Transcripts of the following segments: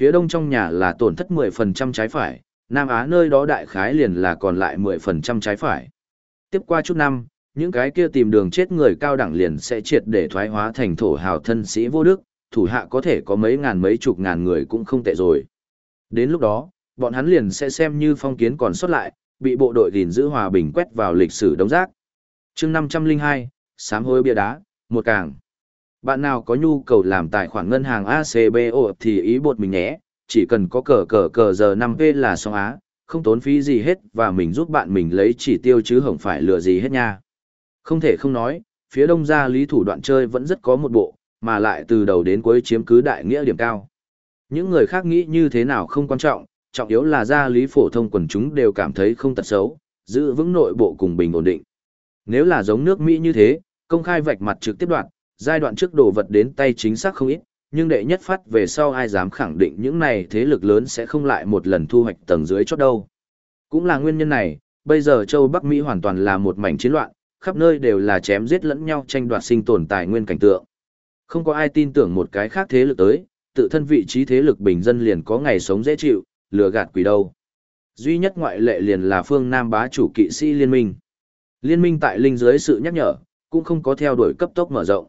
phía đông trong nhà là tổn thất 10% trái phải, Nam Á nơi đó đại khái liền là còn lại 10% trái phải. Tiếp qua chút năm, những cái kia tìm đường chết người cao đẳng liền sẽ triệt để thoái hóa thành thổ hào thân sĩ vô đức, thủ hạ có thể có mấy ngàn mấy chục ngàn người cũng không tệ rồi. Đến lúc đó, bọn hắn liền sẽ xem như phong kiến còn sót lại, bị bộ đội gìn giữ hòa bình quét vào lịch sử đống rác. chương 502, sám hối bia đá, một càng. Bạn nào có nhu cầu làm tài khoản ngân hàng ACBO thì ý bột mình nhé, chỉ cần có cờ cờ cờ giờ 5P là xong á, không tốn phí gì hết và mình giúp bạn mình lấy chỉ tiêu chứ không phải lừa gì hết nha. Không thể không nói, phía đông gia lý thủ đoạn chơi vẫn rất có một bộ, mà lại từ đầu đến cuối chiếm cứ đại nghĩa điểm cao. Những người khác nghĩ như thế nào không quan trọng, trọng yếu là gia lý phổ thông quần chúng đều cảm thấy không tật xấu, giữ vững nội bộ cùng bình ổn định. Nếu là giống nước Mỹ như thế, công khai vạch mặt trực tiếp đoạn, giai đoạn trước đồ vật đến tay chính xác không ít, nhưng đệ nhất phát về sau ai dám khẳng định những này thế lực lớn sẽ không lại một lần thu hoạch tầng dưới chót đâu. Cũng là nguyên nhân này, bây giờ châu Bắc Mỹ hoàn toàn là một mảnh chiến loạn, khắp nơi đều là chém giết lẫn nhau tranh đoạt sinh tồn tài nguyên cảnh tượng. Không có ai tin tưởng một cái khác thế lực tới, tự thân vị trí thế lực bình dân liền có ngày sống dễ chịu, lừa gạt quỷ đâu. Duy nhất ngoại lệ liền là phương Nam bá chủ kỵ sĩ liên minh. Liên minh tại linh dưới sự nhắc nhở, cũng không có theo đuổi cấp tốc mở rộng.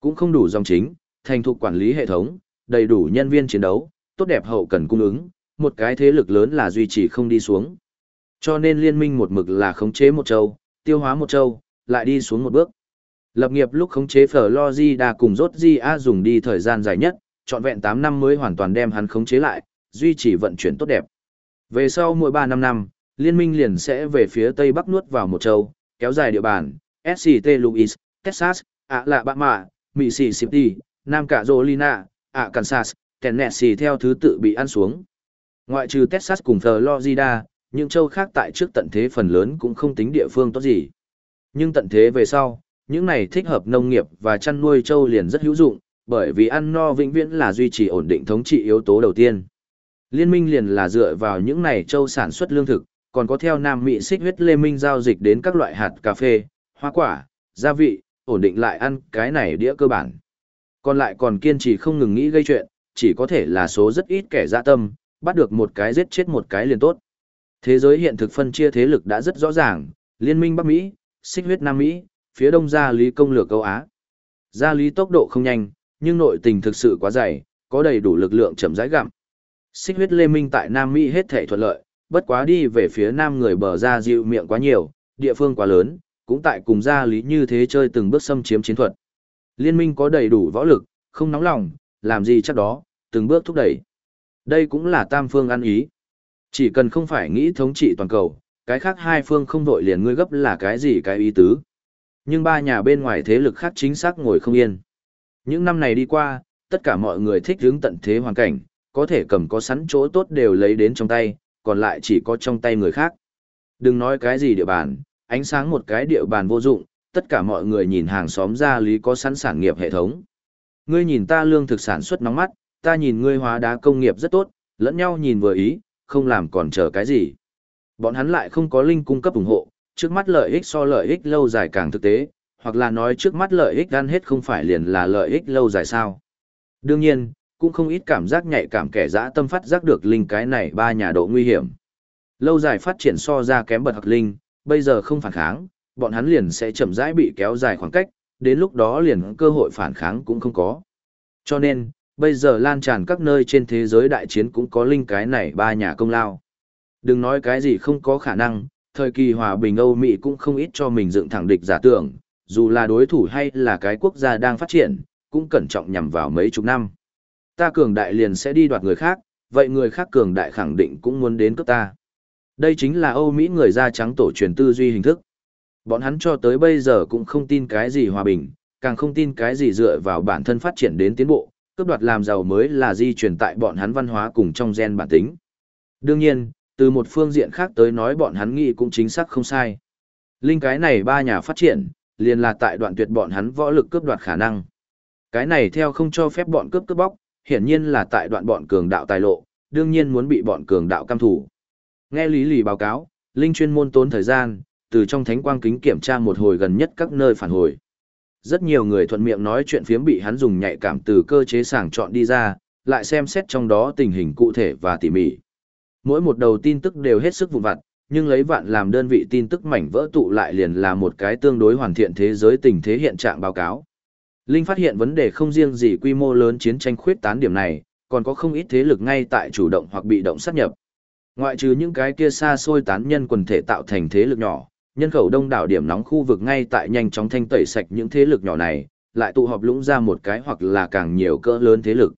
Cũng không đủ dòng chính, thành thục quản lý hệ thống, đầy đủ nhân viên chiến đấu, tốt đẹp hậu cần cung ứng, một cái thế lực lớn là duy trì không đi xuống. Cho nên liên minh một mực là khống chế một châu, tiêu hóa một châu, lại đi xuống một bước. Lập nghiệp lúc khống chế Florida cùng rốt A dùng đi thời gian dài nhất, trọn vẹn 8 năm mới hoàn toàn đem hắn khống chế lại, duy trì vận chuyển tốt đẹp. Về sau mỗi 3 năm năm, liên minh liền sẽ về phía tây bắc nuốt vào một châu, kéo dài địa bàn, SCT Louis, Texas, Alabama, Mississippi, Nam Carolina, à, Arkansas, Tennessee theo thứ tự bị ăn xuống. Ngoại trừ Texas cùng Florida, những châu khác tại trước tận thế phần lớn cũng không tính địa phương tốt gì. Nhưng tận thế về sau, những này thích hợp nông nghiệp và chăn nuôi châu liền rất hữu dụng, bởi vì ăn no vĩnh viễn là duy trì ổn định thống trị yếu tố đầu tiên. Liên minh liền là dựa vào những này châu sản xuất lương thực, còn có theo Nam Mỹ xích huyết lê minh giao dịch đến các loại hạt cà phê, hoa quả, gia vị, ổn định lại ăn cái này đĩa cơ bản. Còn lại còn kiên trì không ngừng nghĩ gây chuyện, chỉ có thể là số rất ít kẻ dạ tâm, bắt được một cái giết chết một cái liền tốt. Thế giới hiện thực phân chia thế lực đã rất rõ ràng, liên minh Bắc Mỹ, xích huyết Nam Mỹ, phía đông gia lý công lược Âu Á. Gia lý tốc độ không nhanh, nhưng nội tình thực sự quá dày, có đầy đủ lực lượng chậm rãi gặm. Xích huyết lê minh tại Nam Mỹ hết thể thuận lợi, bất quá đi về phía Nam người bờ ra dịu miệng quá nhiều, địa phương quá lớn, cũng tại cùng gia lý như thế chơi từng bước xâm chiếm chiến thuật. Liên minh có đầy đủ võ lực, không nóng lòng, làm gì chắc đó, từng bước thúc đẩy. Đây cũng là tam phương ăn ý. Chỉ cần không phải nghĩ thống trị toàn cầu, cái khác hai phương không vội liền ngươi gấp là cái gì cái ý tứ. Nhưng ba nhà bên ngoài thế lực khác chính xác ngồi không yên. Những năm này đi qua, tất cả mọi người thích hướng tận thế hoàn cảnh, có thể cầm có sẵn chỗ tốt đều lấy đến trong tay, còn lại chỉ có trong tay người khác. Đừng nói cái gì địa bàn, ánh sáng một cái địa bàn vô dụng, tất cả mọi người nhìn hàng xóm ra lý có sẵn sản nghiệp hệ thống. Ngươi nhìn ta lương thực sản xuất nóng mắt, ta nhìn ngươi hóa đá công nghiệp rất tốt, lẫn nhau nhìn vừa ý, không làm còn chờ cái gì. Bọn hắn lại không có linh cung cấp ủng hộ, trước mắt lợi ích so lợi ích lâu dài càng thực tế, hoặc là nói trước mắt lợi ích ăn hết không phải liền là lợi ích lâu dài sao. Đương nhiên, cũng không ít cảm giác nhạy cảm kẻ dã tâm phát giác được linh cái này ba nhà độ nguy hiểm. Lâu dài phát triển so ra kém bật học linh, bây giờ không phản kháng, bọn hắn liền sẽ chậm rãi bị kéo dài khoảng cách, đến lúc đó liền cơ hội phản kháng cũng không có. Cho nên, bây giờ lan tràn các nơi trên thế giới đại chiến cũng có linh cái này ba nhà công lao. Đừng nói cái gì không có khả năng, thời kỳ hòa bình Âu Mỹ cũng không ít cho mình dựng thẳng địch giả tưởng, dù là đối thủ hay là cái quốc gia đang phát triển, cũng cẩn trọng nhằm vào mấy chục năm. Ta cường đại liền sẽ đi đoạt người khác, vậy người khác cường đại khẳng định cũng muốn đến cấp ta. Đây chính là Âu Mỹ người da trắng tổ truyền tư duy hình thức. Bọn hắn cho tới bây giờ cũng không tin cái gì hòa bình, càng không tin cái gì dựa vào bản thân phát triển đến tiến bộ, cướp đoạt làm giàu mới là di truyền tại bọn hắn văn hóa cùng trong gen bản tính. Đương nhiên, từ một phương diện khác tới nói bọn hắn nghĩ cũng chính xác không sai. Linh cái này ba nhà phát triển, liền là tại đoạn tuyệt bọn hắn võ lực cướp đoạt khả năng. Cái này theo không cho phép bọn cướp cướp bóc, hiển nhiên là tại đoạn bọn cường đạo tài lộ, đương nhiên muốn bị bọn cường đạo cam thủ. Nghe Lý Lì báo cáo, Linh chuyên môn tốn thời gian, từ trong thánh quang kính kiểm tra một hồi gần nhất các nơi phản hồi. Rất nhiều người thuận miệng nói chuyện phiếm bị hắn dùng nhạy cảm từ cơ chế sàng chọn đi ra, lại xem xét trong đó tình hình cụ thể và tỉ mỉ. Mỗi một đầu tin tức đều hết sức vụn vặt, nhưng lấy vạn làm đơn vị tin tức mảnh vỡ tụ lại liền là một cái tương đối hoàn thiện thế giới tình thế hiện trạng báo cáo. Linh phát hiện vấn đề không riêng gì quy mô lớn chiến tranh khuyết tán điểm này, còn có không ít thế lực ngay tại chủ động hoặc bị động sát nhập. Ngoại trừ những cái kia xa xôi tán nhân quần thể tạo thành thế lực nhỏ, nhân khẩu đông đảo điểm nóng khu vực ngay tại nhanh chóng thanh tẩy sạch những thế lực nhỏ này, lại tụ họp lũng ra một cái hoặc là càng nhiều cỡ lớn thế lực.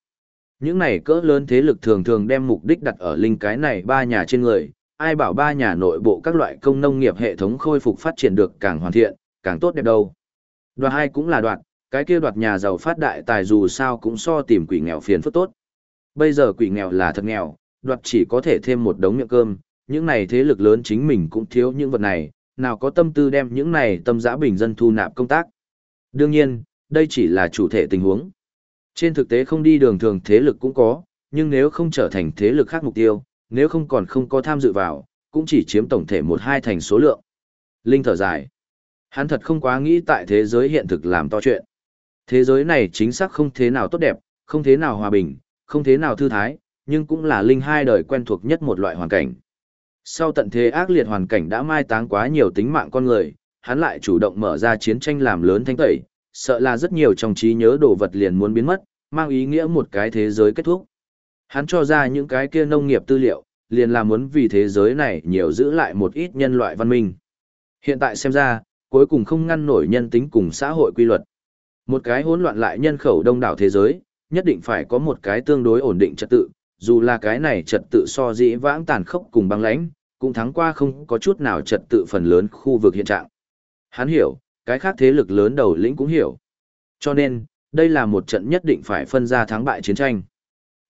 Những này cỡ lớn thế lực thường thường đem mục đích đặt ở linh cái này ba nhà trên người, ai bảo ba nhà nội bộ các loại công nông nghiệp hệ thống khôi phục phát triển được càng hoàn thiện, càng tốt đẹp đâu. Đoạt hai cũng là đoạt, cái kia đoạt nhà giàu phát đại tài dù sao cũng so tìm quỷ nghèo phiền phức tốt. Bây giờ quỷ nghèo là thật nghèo, đoạt chỉ có thể thêm một đống miệng cơm, những này thế lực lớn chính mình cũng thiếu những vật này, nào có tâm tư đem những này tâm giã bình dân thu nạp công tác. Đương nhiên, đây chỉ là chủ thể tình huống. Trên thực tế không đi đường thường thế lực cũng có, nhưng nếu không trở thành thế lực khác mục tiêu, nếu không còn không có tham dự vào, cũng chỉ chiếm tổng thể một hai thành số lượng. Linh thở dài. Hắn thật không quá nghĩ tại thế giới hiện thực làm to chuyện. Thế giới này chính xác không thế nào tốt đẹp, không thế nào hòa bình, không thế nào thư thái, nhưng cũng là Linh hai đời quen thuộc nhất một loại hoàn cảnh. Sau tận thế ác liệt hoàn cảnh đã mai táng quá nhiều tính mạng con người, hắn lại chủ động mở ra chiến tranh làm lớn thanh tẩy, sợ là rất nhiều trong trí nhớ đồ vật liền muốn biến mất, mang ý nghĩa một cái thế giới kết thúc. Hắn cho ra những cái kia nông nghiệp tư liệu, liền là muốn vì thế giới này nhiều giữ lại một ít nhân loại văn minh. Hiện tại xem ra, cuối cùng không ngăn nổi nhân tính cùng xã hội quy luật. Một cái hỗn loạn lại nhân khẩu đông đảo thế giới, nhất định phải có một cái tương đối ổn định trật tự, dù là cái này trật tự so dĩ vãng tàn khốc cùng băng lãnh, cũng thắng qua không có chút nào trật tự phần lớn khu vực hiện trạng. Hắn hiểu, cái khác thế lực lớn đầu lĩnh cũng hiểu. Cho nên, đây là một trận nhất định phải phân ra thắng bại chiến tranh.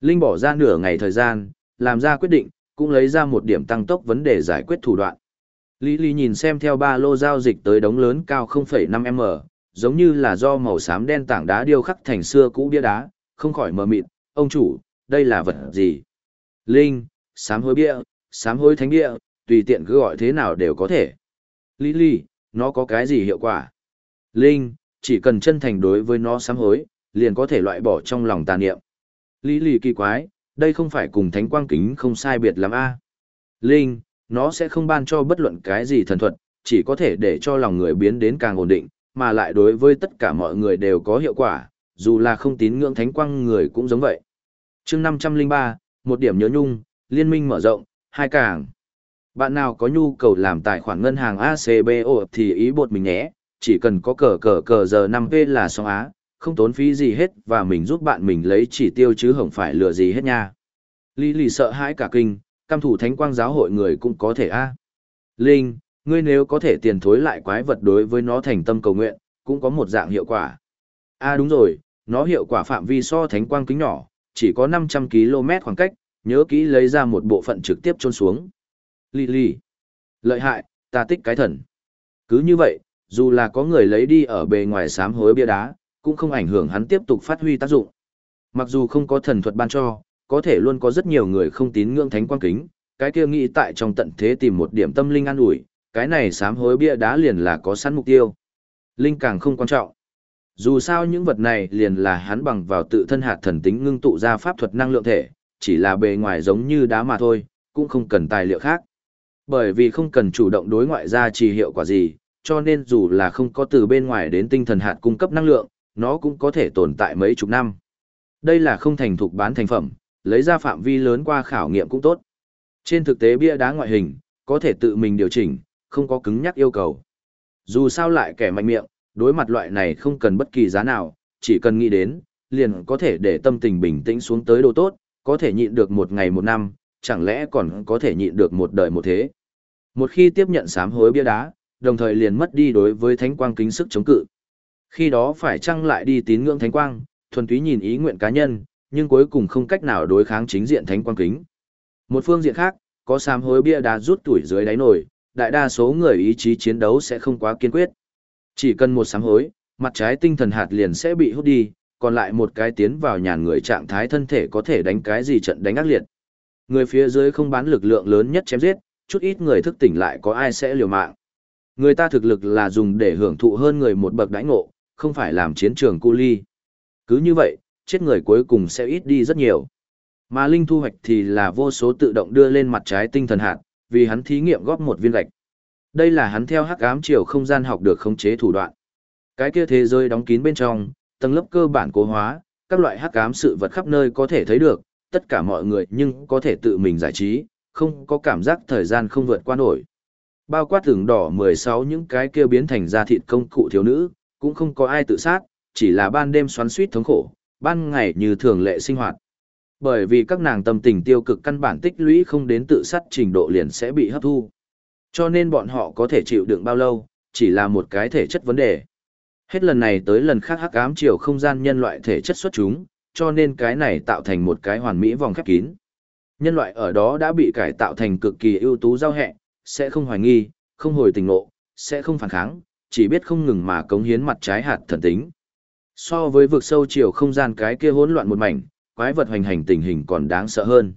Linh bỏ ra nửa ngày thời gian, làm ra quyết định, cũng lấy ra một điểm tăng tốc vấn đề giải quyết thủ đoạn. Lý Lý nhìn xem theo ba lô giao dịch tới đống lớn cao 0,5m, giống như là do màu xám đen tảng đá điêu khắc thành xưa cũ bia đá, không khỏi mờ mịt, ông chủ, đây là vật gì? Linh, sám hối bia, sám hối thánh bia, tùy tiện cứ gọi thế nào đều có thể. Lý Lý, nó có cái gì hiệu quả? Linh, chỉ cần chân thành đối với nó sám hối, liền có thể loại bỏ trong lòng tà niệm. Lý Lý kỳ quái, đây không phải cùng thánh quang kính không sai biệt lắm a Linh, nó sẽ không ban cho bất luận cái gì thần thuật, chỉ có thể để cho lòng người biến đến càng ổn định, mà lại đối với tất cả mọi người đều có hiệu quả, dù là không tín ngưỡng thánh quang người cũng giống vậy chương 503, một điểm nhớ nhung, liên minh mở rộng, hai cảng. Bạn nào có nhu cầu làm tài khoản ngân hàng ACBO thì ý bột mình nhé, chỉ cần có cờ cờ cờ giờ 5P là xong á, không tốn phí gì hết và mình giúp bạn mình lấy chỉ tiêu chứ không phải lừa gì hết nha. Lý lì sợ hãi cả kinh, cam thủ thánh quang giáo hội người cũng có thể a. Linh, ngươi nếu có thể tiền thối lại quái vật đối với nó thành tâm cầu nguyện, cũng có một dạng hiệu quả. A đúng rồi, nó hiệu quả phạm vi so thánh quang kính nhỏ, chỉ có 500 km khoảng cách, nhớ kỹ lấy ra một bộ phận trực tiếp trôn xuống. Lì lì. Lợi hại, ta tích cái thần. Cứ như vậy, dù là có người lấy đi ở bề ngoài sám hối bia đá, cũng không ảnh hưởng hắn tiếp tục phát huy tác dụng. Mặc dù không có thần thuật ban cho, có thể luôn có rất nhiều người không tín ngưỡng thánh quang kính, cái kia nghĩ tại trong tận thế tìm một điểm tâm linh an ủi, cái này sám hối bia đá liền là có sẵn mục tiêu. Linh càng không quan trọng. Dù sao những vật này liền là hắn bằng vào tự thân hạt thần tính ngưng tụ ra pháp thuật năng lượng thể, chỉ là bề ngoài giống như đá mà thôi, cũng không cần tài liệu khác. Bởi vì không cần chủ động đối ngoại ra trì hiệu quả gì, cho nên dù là không có từ bên ngoài đến tinh thần hạt cung cấp năng lượng, nó cũng có thể tồn tại mấy chục năm. Đây là không thành thục bán thành phẩm, lấy ra phạm vi lớn qua khảo nghiệm cũng tốt. Trên thực tế bia đá ngoại hình, có thể tự mình điều chỉnh, không có cứng nhắc yêu cầu. Dù sao lại kẻ mạnh miệng, đối mặt loại này không cần bất kỳ giá nào, chỉ cần nghĩ đến, liền có thể để tâm tình bình tĩnh xuống tới độ tốt, có thể nhịn được một ngày một năm, chẳng lẽ còn có thể nhịn được một đời một thế. Một khi tiếp nhận sám hối bia đá, đồng thời liền mất đi đối với thánh quang kính sức chống cự. Khi đó phải chăng lại đi tín ngưỡng thánh quang, thuần túy nhìn ý nguyện cá nhân, nhưng cuối cùng không cách nào đối kháng chính diện thánh quang kính. Một phương diện khác, có sám hối bia đá rút tuổi dưới đáy nổi, đại đa số người ý chí chiến đấu sẽ không quá kiên quyết. Chỉ cần một sám hối, mặt trái tinh thần hạt liền sẽ bị hút đi, còn lại một cái tiến vào nhàn người trạng thái thân thể có thể đánh cái gì trận đánh ác liệt. Người phía dưới không bán lực lượng lớn nhất chém giết, chút ít người thức tỉnh lại có ai sẽ liều mạng. Người ta thực lực là dùng để hưởng thụ hơn người một bậc đãi ngộ, không phải làm chiến trường cu ly. Cứ như vậy, chết người cuối cùng sẽ ít đi rất nhiều. Mà linh thu hoạch thì là vô số tự động đưa lên mặt trái tinh thần hạt, vì hắn thí nghiệm góp một viên gạch. Đây là hắn theo hắc ám chiều không gian học được khống chế thủ đoạn. Cái kia thế giới đóng kín bên trong, tầng lớp cơ bản cố hóa, các loại hắc ám sự vật khắp nơi có thể thấy được, tất cả mọi người nhưng có thể tự mình giải trí, không có cảm giác thời gian không vượt qua nổi. Bao quát tưởng đỏ 16 những cái kia biến thành ra thịt công cụ thiếu nữ, cũng không có ai tự sát, chỉ là ban đêm xoắn suýt thống khổ, ban ngày như thường lệ sinh hoạt. Bởi vì các nàng tâm tình tiêu cực căn bản tích lũy không đến tự sát trình độ liền sẽ bị hấp thu. Cho nên bọn họ có thể chịu đựng bao lâu, chỉ là một cái thể chất vấn đề. Hết lần này tới lần khác hắc ám chiều không gian nhân loại thể chất xuất chúng, cho nên cái này tạo thành một cái hoàn mỹ vòng khép kín. Nhân loại ở đó đã bị cải tạo thành cực kỳ ưu tú giao hẹ, sẽ không hoài nghi, không hồi tình nộ, sẽ không phản kháng, chỉ biết không ngừng mà cống hiến mặt trái hạt thần tính. So với vực sâu chiều không gian cái kia hỗn loạn một mảnh, quái vật hoành hành tình hình còn đáng sợ hơn.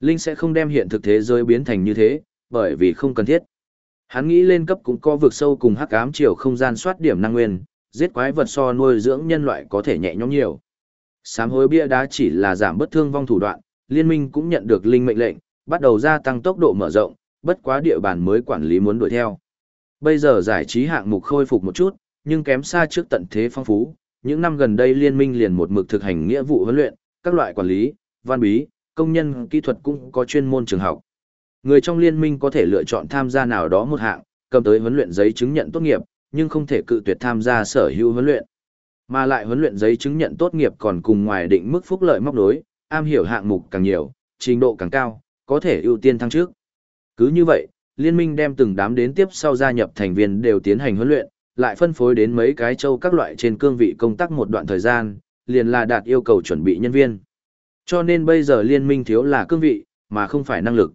Linh sẽ không đem hiện thực thế giới biến thành như thế, bởi vì không cần thiết. Hắn nghĩ lên cấp cũng có vực sâu cùng hắc ám chiều không gian soát điểm năng nguyên, giết quái vật so nuôi dưỡng nhân loại có thể nhẹ nhõm nhiều. Sám hối bia đá chỉ là giảm bất thương vong thủ đoạn, liên minh cũng nhận được linh mệnh lệnh, bắt đầu gia tăng tốc độ mở rộng, bất quá địa bàn mới quản lý muốn đuổi theo. Bây giờ giải trí hạng mục khôi phục một chút, nhưng kém xa trước tận thế phong phú. Những năm gần đây liên minh liền một mực thực hành nghĩa vụ huấn luyện, các loại quản lý, văn bí, công nhân, kỹ thuật cũng có chuyên môn trường học. Người trong liên minh có thể lựa chọn tham gia nào đó một hạng, cầm tới huấn luyện giấy chứng nhận tốt nghiệp, nhưng không thể cự tuyệt tham gia sở hữu huấn luyện. Mà lại huấn luyện giấy chứng nhận tốt nghiệp còn cùng ngoài định mức phúc lợi móc đối, am hiểu hạng mục càng nhiều, trình độ càng cao, có thể ưu tiên thăng trước. Cứ như vậy, liên minh đem từng đám đến tiếp sau gia nhập thành viên đều tiến hành huấn luyện, lại phân phối đến mấy cái châu các loại trên cương vị công tác một đoạn thời gian, liền là đạt yêu cầu chuẩn bị nhân viên. Cho nên bây giờ liên minh thiếu là cương vị, mà không phải năng lực.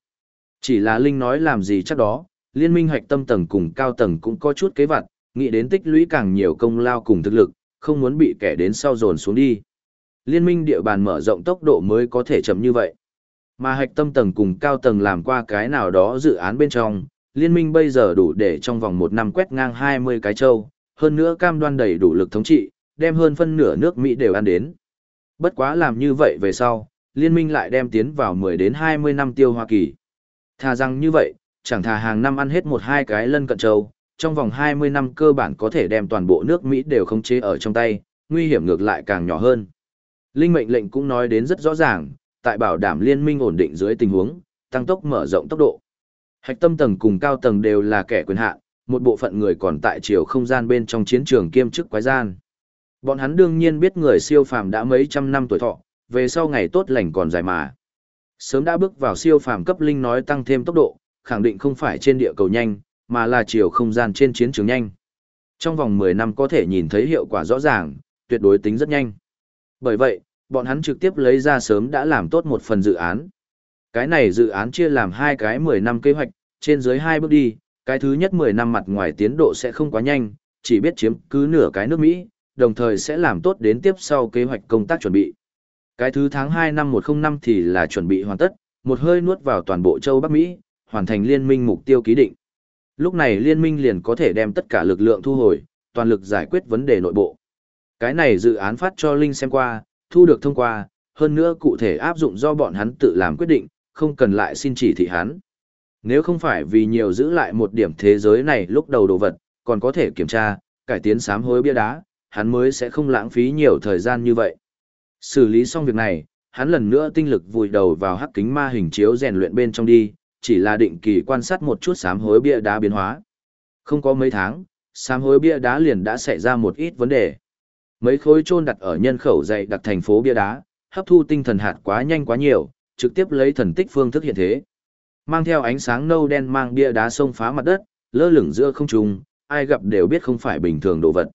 Chỉ là Linh nói làm gì chắc đó, liên minh hoạch tâm tầng cùng cao tầng cũng có chút kế vặt, nghĩ đến tích lũy càng nhiều công lao cùng thực lực, không muốn bị kẻ đến sau dồn xuống đi. Liên minh địa bàn mở rộng tốc độ mới có thể chậm như vậy. Mà hạch tâm tầng cùng cao tầng làm qua cái nào đó dự án bên trong, liên minh bây giờ đủ để trong vòng một năm quét ngang 20 cái châu, hơn nữa cam đoan đầy đủ lực thống trị, đem hơn phân nửa nước Mỹ đều ăn đến. Bất quá làm như vậy về sau, liên minh lại đem tiến vào 10 đến 20 năm tiêu Hoa Kỳ. Thà rằng như vậy, chẳng thà hàng năm ăn hết một hai cái lân cận châu, trong vòng 20 năm cơ bản có thể đem toàn bộ nước Mỹ đều khống chế ở trong tay, nguy hiểm ngược lại càng nhỏ hơn. Linh mệnh lệnh cũng nói đến rất rõ ràng, tại bảo đảm liên minh ổn định dưới tình huống, tăng tốc mở rộng tốc độ. Hạch tâm tầng cùng cao tầng đều là kẻ quyền hạn, một bộ phận người còn tại chiều không gian bên trong chiến trường kiêm chức quái gian. Bọn hắn đương nhiên biết người siêu phàm đã mấy trăm năm tuổi thọ, về sau ngày tốt lành còn dài mà. Sớm đã bước vào siêu phàm cấp linh nói tăng thêm tốc độ, khẳng định không phải trên địa cầu nhanh, mà là chiều không gian trên chiến trường nhanh. Trong vòng 10 năm có thể nhìn thấy hiệu quả rõ ràng, tuyệt đối tính rất nhanh. Bởi vậy, bọn hắn trực tiếp lấy ra sớm đã làm tốt một phần dự án. Cái này dự án chia làm hai cái 10 năm kế hoạch, trên dưới hai bước đi, cái thứ nhất 10 năm mặt ngoài tiến độ sẽ không quá nhanh, chỉ biết chiếm cứ nửa cái nước Mỹ, đồng thời sẽ làm tốt đến tiếp sau kế hoạch công tác chuẩn bị. Cái thứ tháng 2 năm 105 thì là chuẩn bị hoàn tất, một hơi nuốt vào toàn bộ châu Bắc Mỹ, hoàn thành liên minh mục tiêu ký định. Lúc này liên minh liền có thể đem tất cả lực lượng thu hồi, toàn lực giải quyết vấn đề nội bộ. Cái này dự án phát cho Linh xem qua, thu được thông qua, hơn nữa cụ thể áp dụng do bọn hắn tự làm quyết định, không cần lại xin chỉ thị hắn. Nếu không phải vì nhiều giữ lại một điểm thế giới này lúc đầu đồ vật, còn có thể kiểm tra, cải tiến sám hối bia đá, hắn mới sẽ không lãng phí nhiều thời gian như vậy. Xử lý xong việc này, hắn lần nữa tinh lực vùi đầu vào hắc kính ma hình chiếu rèn luyện bên trong đi, chỉ là định kỳ quan sát một chút sám hối bia đá biến hóa. Không có mấy tháng, sám hối bia đá liền đã xảy ra một ít vấn đề. Mấy khối trôn đặt ở nhân khẩu dày đặt thành phố bia đá, hấp thu tinh thần hạt quá nhanh quá nhiều, trực tiếp lấy thần tích phương thức hiện thế. Mang theo ánh sáng nâu đen mang bia đá xông phá mặt đất, lơ lửng giữa không trung, ai gặp đều biết không phải bình thường đồ vật.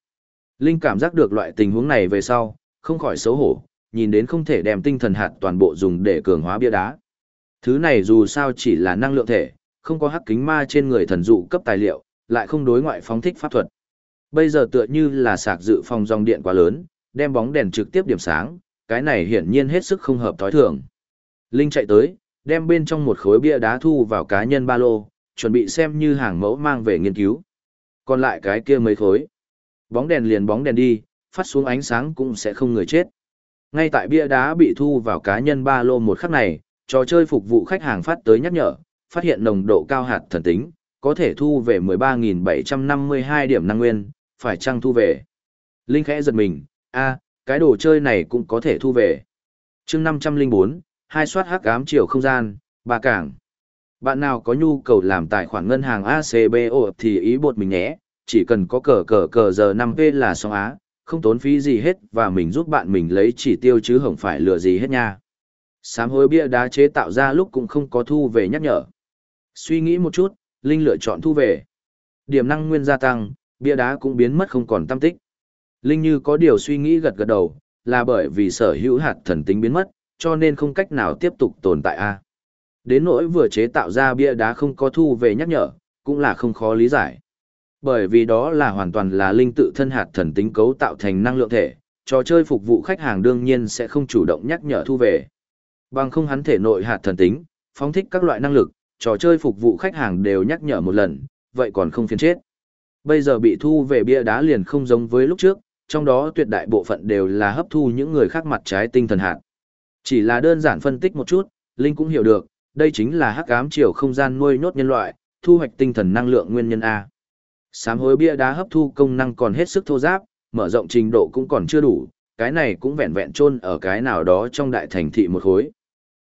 Linh cảm giác được loại tình huống này về sau, không khỏi xấu hổ, nhìn đến không thể đem tinh thần hạt toàn bộ dùng để cường hóa bia đá. Thứ này dù sao chỉ là năng lượng thể, không có hắc kính ma trên người thần dụ cấp tài liệu, lại không đối ngoại phóng thích pháp thuật. Bây giờ tựa như là sạc dự phòng dòng điện quá lớn, đem bóng đèn trực tiếp điểm sáng, cái này hiển nhiên hết sức không hợp thói thường. Linh chạy tới, đem bên trong một khối bia đá thu vào cá nhân ba lô, chuẩn bị xem như hàng mẫu mang về nghiên cứu. Còn lại cái kia mấy khối. Bóng đèn liền bóng đèn đi, phát xuống ánh sáng cũng sẽ không người chết. Ngay tại bia đá bị thu vào cá nhân ba lô một khắc này, trò chơi phục vụ khách hàng phát tới nhắc nhở, phát hiện nồng độ cao hạt thần tính, có thể thu về 13.752 điểm năng nguyên, phải chăng thu về. Linh khẽ giật mình, a cái đồ chơi này cũng có thể thu về. chương 504, hai soát hắc ám chiều không gian, ba cảng. Bạn nào có nhu cầu làm tài khoản ngân hàng ACBO thì ý bột mình nhé, chỉ cần có cờ cờ cờ giờ 5P là xong á, không tốn phí gì hết và mình giúp bạn mình lấy chỉ tiêu chứ không phải lừa gì hết nha. Sám hối bia đá chế tạo ra lúc cũng không có thu về nhắc nhở. Suy nghĩ một chút, Linh lựa chọn thu về. Điểm năng nguyên gia tăng, bia đá cũng biến mất không còn tâm tích. Linh như có điều suy nghĩ gật gật đầu, là bởi vì sở hữu hạt thần tính biến mất, cho nên không cách nào tiếp tục tồn tại a. Đến nỗi vừa chế tạo ra bia đá không có thu về nhắc nhở, cũng là không khó lý giải. Bởi vì đó là hoàn toàn là linh tự thân hạt thần tính cấu tạo thành năng lượng thể, trò chơi phục vụ khách hàng đương nhiên sẽ không chủ động nhắc nhở thu về. Bằng không hắn thể nội hạt thần tính, phóng thích các loại năng lực, trò chơi phục vụ khách hàng đều nhắc nhở một lần, vậy còn không phiền chết. Bây giờ bị thu về bia đá liền không giống với lúc trước, trong đó tuyệt đại bộ phận đều là hấp thu những người khác mặt trái tinh thần hạt. Chỉ là đơn giản phân tích một chút, Linh cũng hiểu được, đây chính là hắc ám chiều không gian nuôi nhốt nhân loại, thu hoạch tinh thần năng lượng nguyên nhân A. Sám hối bia đá hấp thu công năng còn hết sức thô giáp, mở rộng trình độ cũng còn chưa đủ, cái này cũng vẹn vẹn chôn ở cái nào đó trong đại thành thị một khối.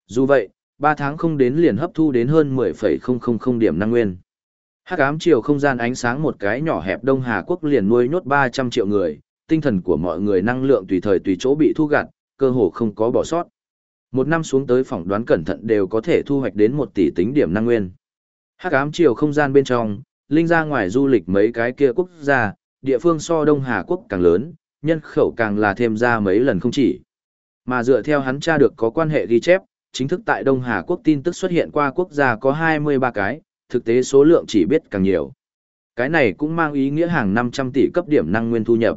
Dù vậy, 3 tháng không đến liền hấp thu đến hơn 10,000 điểm năng nguyên. Hắc ám chiều không gian ánh sáng một cái nhỏ hẹp Đông Hà Quốc liền nuôi nhốt 300 triệu người, tinh thần của mọi người năng lượng tùy thời tùy chỗ bị thu gặt, cơ hồ không có bỏ sót. Một năm xuống tới phỏng đoán cẩn thận đều có thể thu hoạch đến 1 tỷ tính điểm năng nguyên. Hắc ám chiều không gian bên trong, linh ra ngoài du lịch mấy cái kia quốc gia, địa phương so Đông Hà Quốc càng lớn, nhân khẩu càng là thêm ra mấy lần không chỉ. Mà dựa theo hắn tra được có quan hệ ghi chép, chính thức tại Đông Hà Quốc tin tức xuất hiện qua quốc gia có 23 cái, thực tế số lượng chỉ biết càng nhiều. Cái này cũng mang ý nghĩa hàng 500 tỷ cấp điểm năng nguyên thu nhập.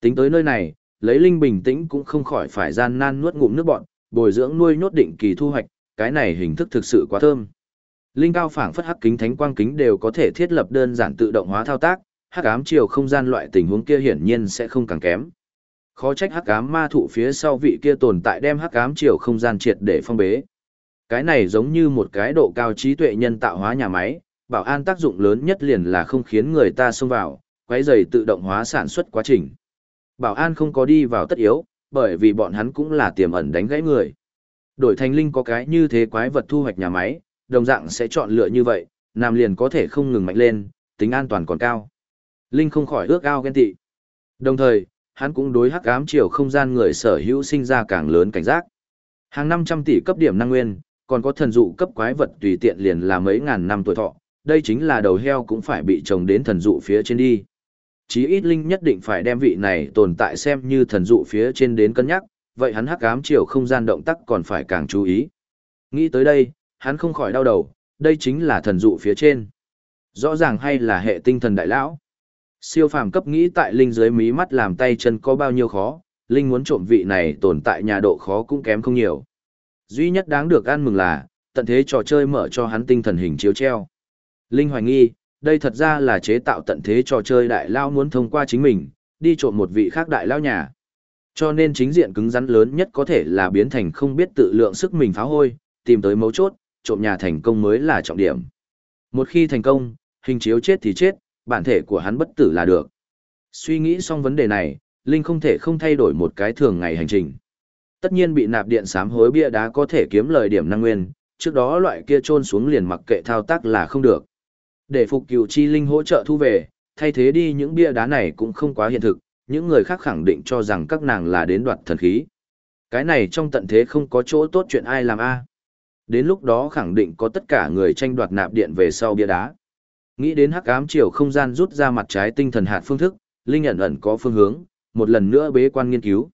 Tính tới nơi này, lấy linh bình tĩnh cũng không khỏi phải gian nan nuốt ngụm nước bọn, bồi dưỡng nuôi nhốt định kỳ thu hoạch, cái này hình thức thực sự quá thơm. Linh cao phảng phất hắc kính thánh quang kính đều có thể thiết lập đơn giản tự động hóa thao tác, hắc ám chiều không gian loại tình huống kia hiển nhiên sẽ không càng kém. Khó trách hắc ám ma thụ phía sau vị kia tồn tại đem hắc ám chiều không gian triệt để phong bế. Cái này giống như một cái độ cao trí tuệ nhân tạo hóa nhà máy, bảo an tác dụng lớn nhất liền là không khiến người ta xông vào, quấy rầy tự động hóa sản xuất quá trình. Bảo an không có đi vào tất yếu, bởi vì bọn hắn cũng là tiềm ẩn đánh gãy người. Đổi thành linh có cái như thế quái vật thu hoạch nhà máy, đồng dạng sẽ chọn lựa như vậy, nam liền có thể không ngừng mạnh lên, tính an toàn còn cao. Linh không khỏi ước ao ghen tị. Đồng thời, hắn cũng đối hắc ám chiều không gian người sở hữu sinh ra càng lớn cảnh giác. Hàng 500 tỷ cấp điểm năng nguyên, còn có thần dụ cấp quái vật tùy tiện liền là mấy ngàn năm tuổi thọ, đây chính là đầu heo cũng phải bị trồng đến thần dụ phía trên đi. Chí ít linh nhất định phải đem vị này tồn tại xem như thần dụ phía trên đến cân nhắc, vậy hắn hắc ám chiều không gian động tác còn phải càng chú ý. Nghĩ tới đây, hắn không khỏi đau đầu, đây chính là thần dụ phía trên. Rõ ràng hay là hệ tinh thần đại lão. Siêu phàm cấp nghĩ tại linh dưới mí mắt làm tay chân có bao nhiêu khó, linh muốn trộm vị này tồn tại nhà độ khó cũng kém không nhiều. Duy nhất đáng được ăn mừng là, tận thế trò chơi mở cho hắn tinh thần hình chiếu treo. Linh hoài nghi, đây thật ra là chế tạo tận thế trò chơi đại lao muốn thông qua chính mình, đi trộm một vị khác đại lao nhà. Cho nên chính diện cứng rắn lớn nhất có thể là biến thành không biết tự lượng sức mình phá hôi, tìm tới mấu chốt, trộm nhà thành công mới là trọng điểm. Một khi thành công, hình chiếu chết thì chết, bản thể của hắn bất tử là được. Suy nghĩ xong vấn đề này, Linh không thể không thay đổi một cái thường ngày hành trình. Tất nhiên bị nạp điện sám hối bia đá có thể kiếm lời điểm năng nguyên, trước đó loại kia trôn xuống liền mặc kệ thao tác là không được. Để phục cửu chi linh hỗ trợ thu về, thay thế đi những bia đá này cũng không quá hiện thực, những người khác khẳng định cho rằng các nàng là đến đoạt thần khí. Cái này trong tận thế không có chỗ tốt chuyện ai làm a. Đến lúc đó khẳng định có tất cả người tranh đoạt nạp điện về sau bia đá. Nghĩ đến hắc ám chiều không gian rút ra mặt trái tinh thần hạt phương thức, linh ẩn ẩn có phương hướng, một lần nữa bế quan nghiên cứu.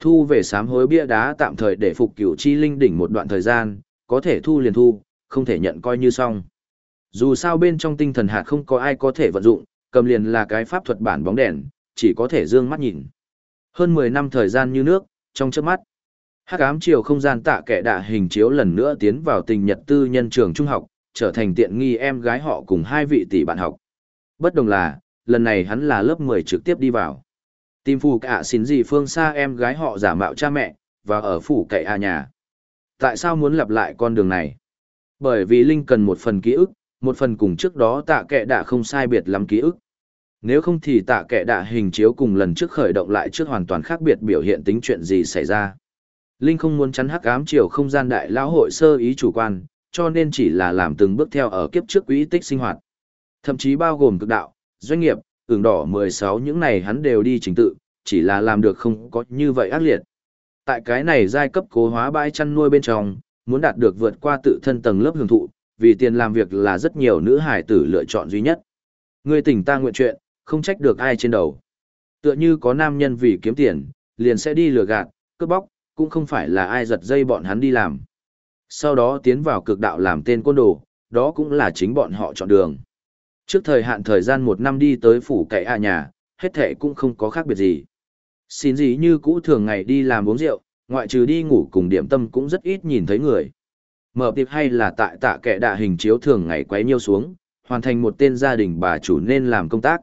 Thu về sám hối bia đá tạm thời để phục cửu chi linh đỉnh một đoạn thời gian, có thể thu liền thu, không thể nhận coi như xong. Dù sao bên trong tinh thần hạt không có ai có thể vận dụng, cầm liền là cái pháp thuật bản bóng đèn, chỉ có thể dương mắt nhìn. Hơn 10 năm thời gian như nước, trong chớp mắt. Hắc ám chiều không gian tạ kẻ đạ hình chiếu lần nữa tiến vào tình nhật tư nhân trường trung học, trở thành tiện nghi em gái họ cùng hai vị tỷ bạn học. Bất đồng là, lần này hắn là lớp 10 trực tiếp đi vào. Tìm phù cả xin gì phương xa em gái họ giả mạo cha mẹ, và ở phủ cậy à nhà. Tại sao muốn lặp lại con đường này? Bởi vì Linh cần một phần ký ức, một phần cùng trước đó tạ kệ đã không sai biệt lắm ký ức. Nếu không thì tạ kệ đã hình chiếu cùng lần trước khởi động lại trước hoàn toàn khác biệt biểu hiện tính chuyện gì xảy ra. Linh không muốn chắn hắc ám chiều không gian đại lão hội sơ ý chủ quan, cho nên chỉ là làm từng bước theo ở kiếp trước quỹ tích sinh hoạt. Thậm chí bao gồm cực đạo, doanh nghiệp, ửng đỏ 16 những này hắn đều đi chính tự, chỉ là làm được không có như vậy ác liệt. Tại cái này giai cấp cố hóa bãi chăn nuôi bên trong, muốn đạt được vượt qua tự thân tầng lớp hưởng thụ, vì tiền làm việc là rất nhiều nữ hải tử lựa chọn duy nhất. Người tỉnh ta nguyện chuyện, không trách được ai trên đầu. Tựa như có nam nhân vì kiếm tiền, liền sẽ đi lừa gạt, cướp bóc, cũng không phải là ai giật dây bọn hắn đi làm. Sau đó tiến vào cực đạo làm tên côn đồ, đó cũng là chính bọn họ chọn đường. Trước thời hạn thời gian một năm đi tới phủ cậy à nhà, hết thể cũng không có khác biệt gì. Xin gì như cũ thường ngày đi làm uống rượu, ngoại trừ đi ngủ cùng điểm tâm cũng rất ít nhìn thấy người. Mở tiệp hay là tại tạ kệ đạ hình chiếu thường ngày quấy nhiêu xuống, hoàn thành một tên gia đình bà chủ nên làm công tác.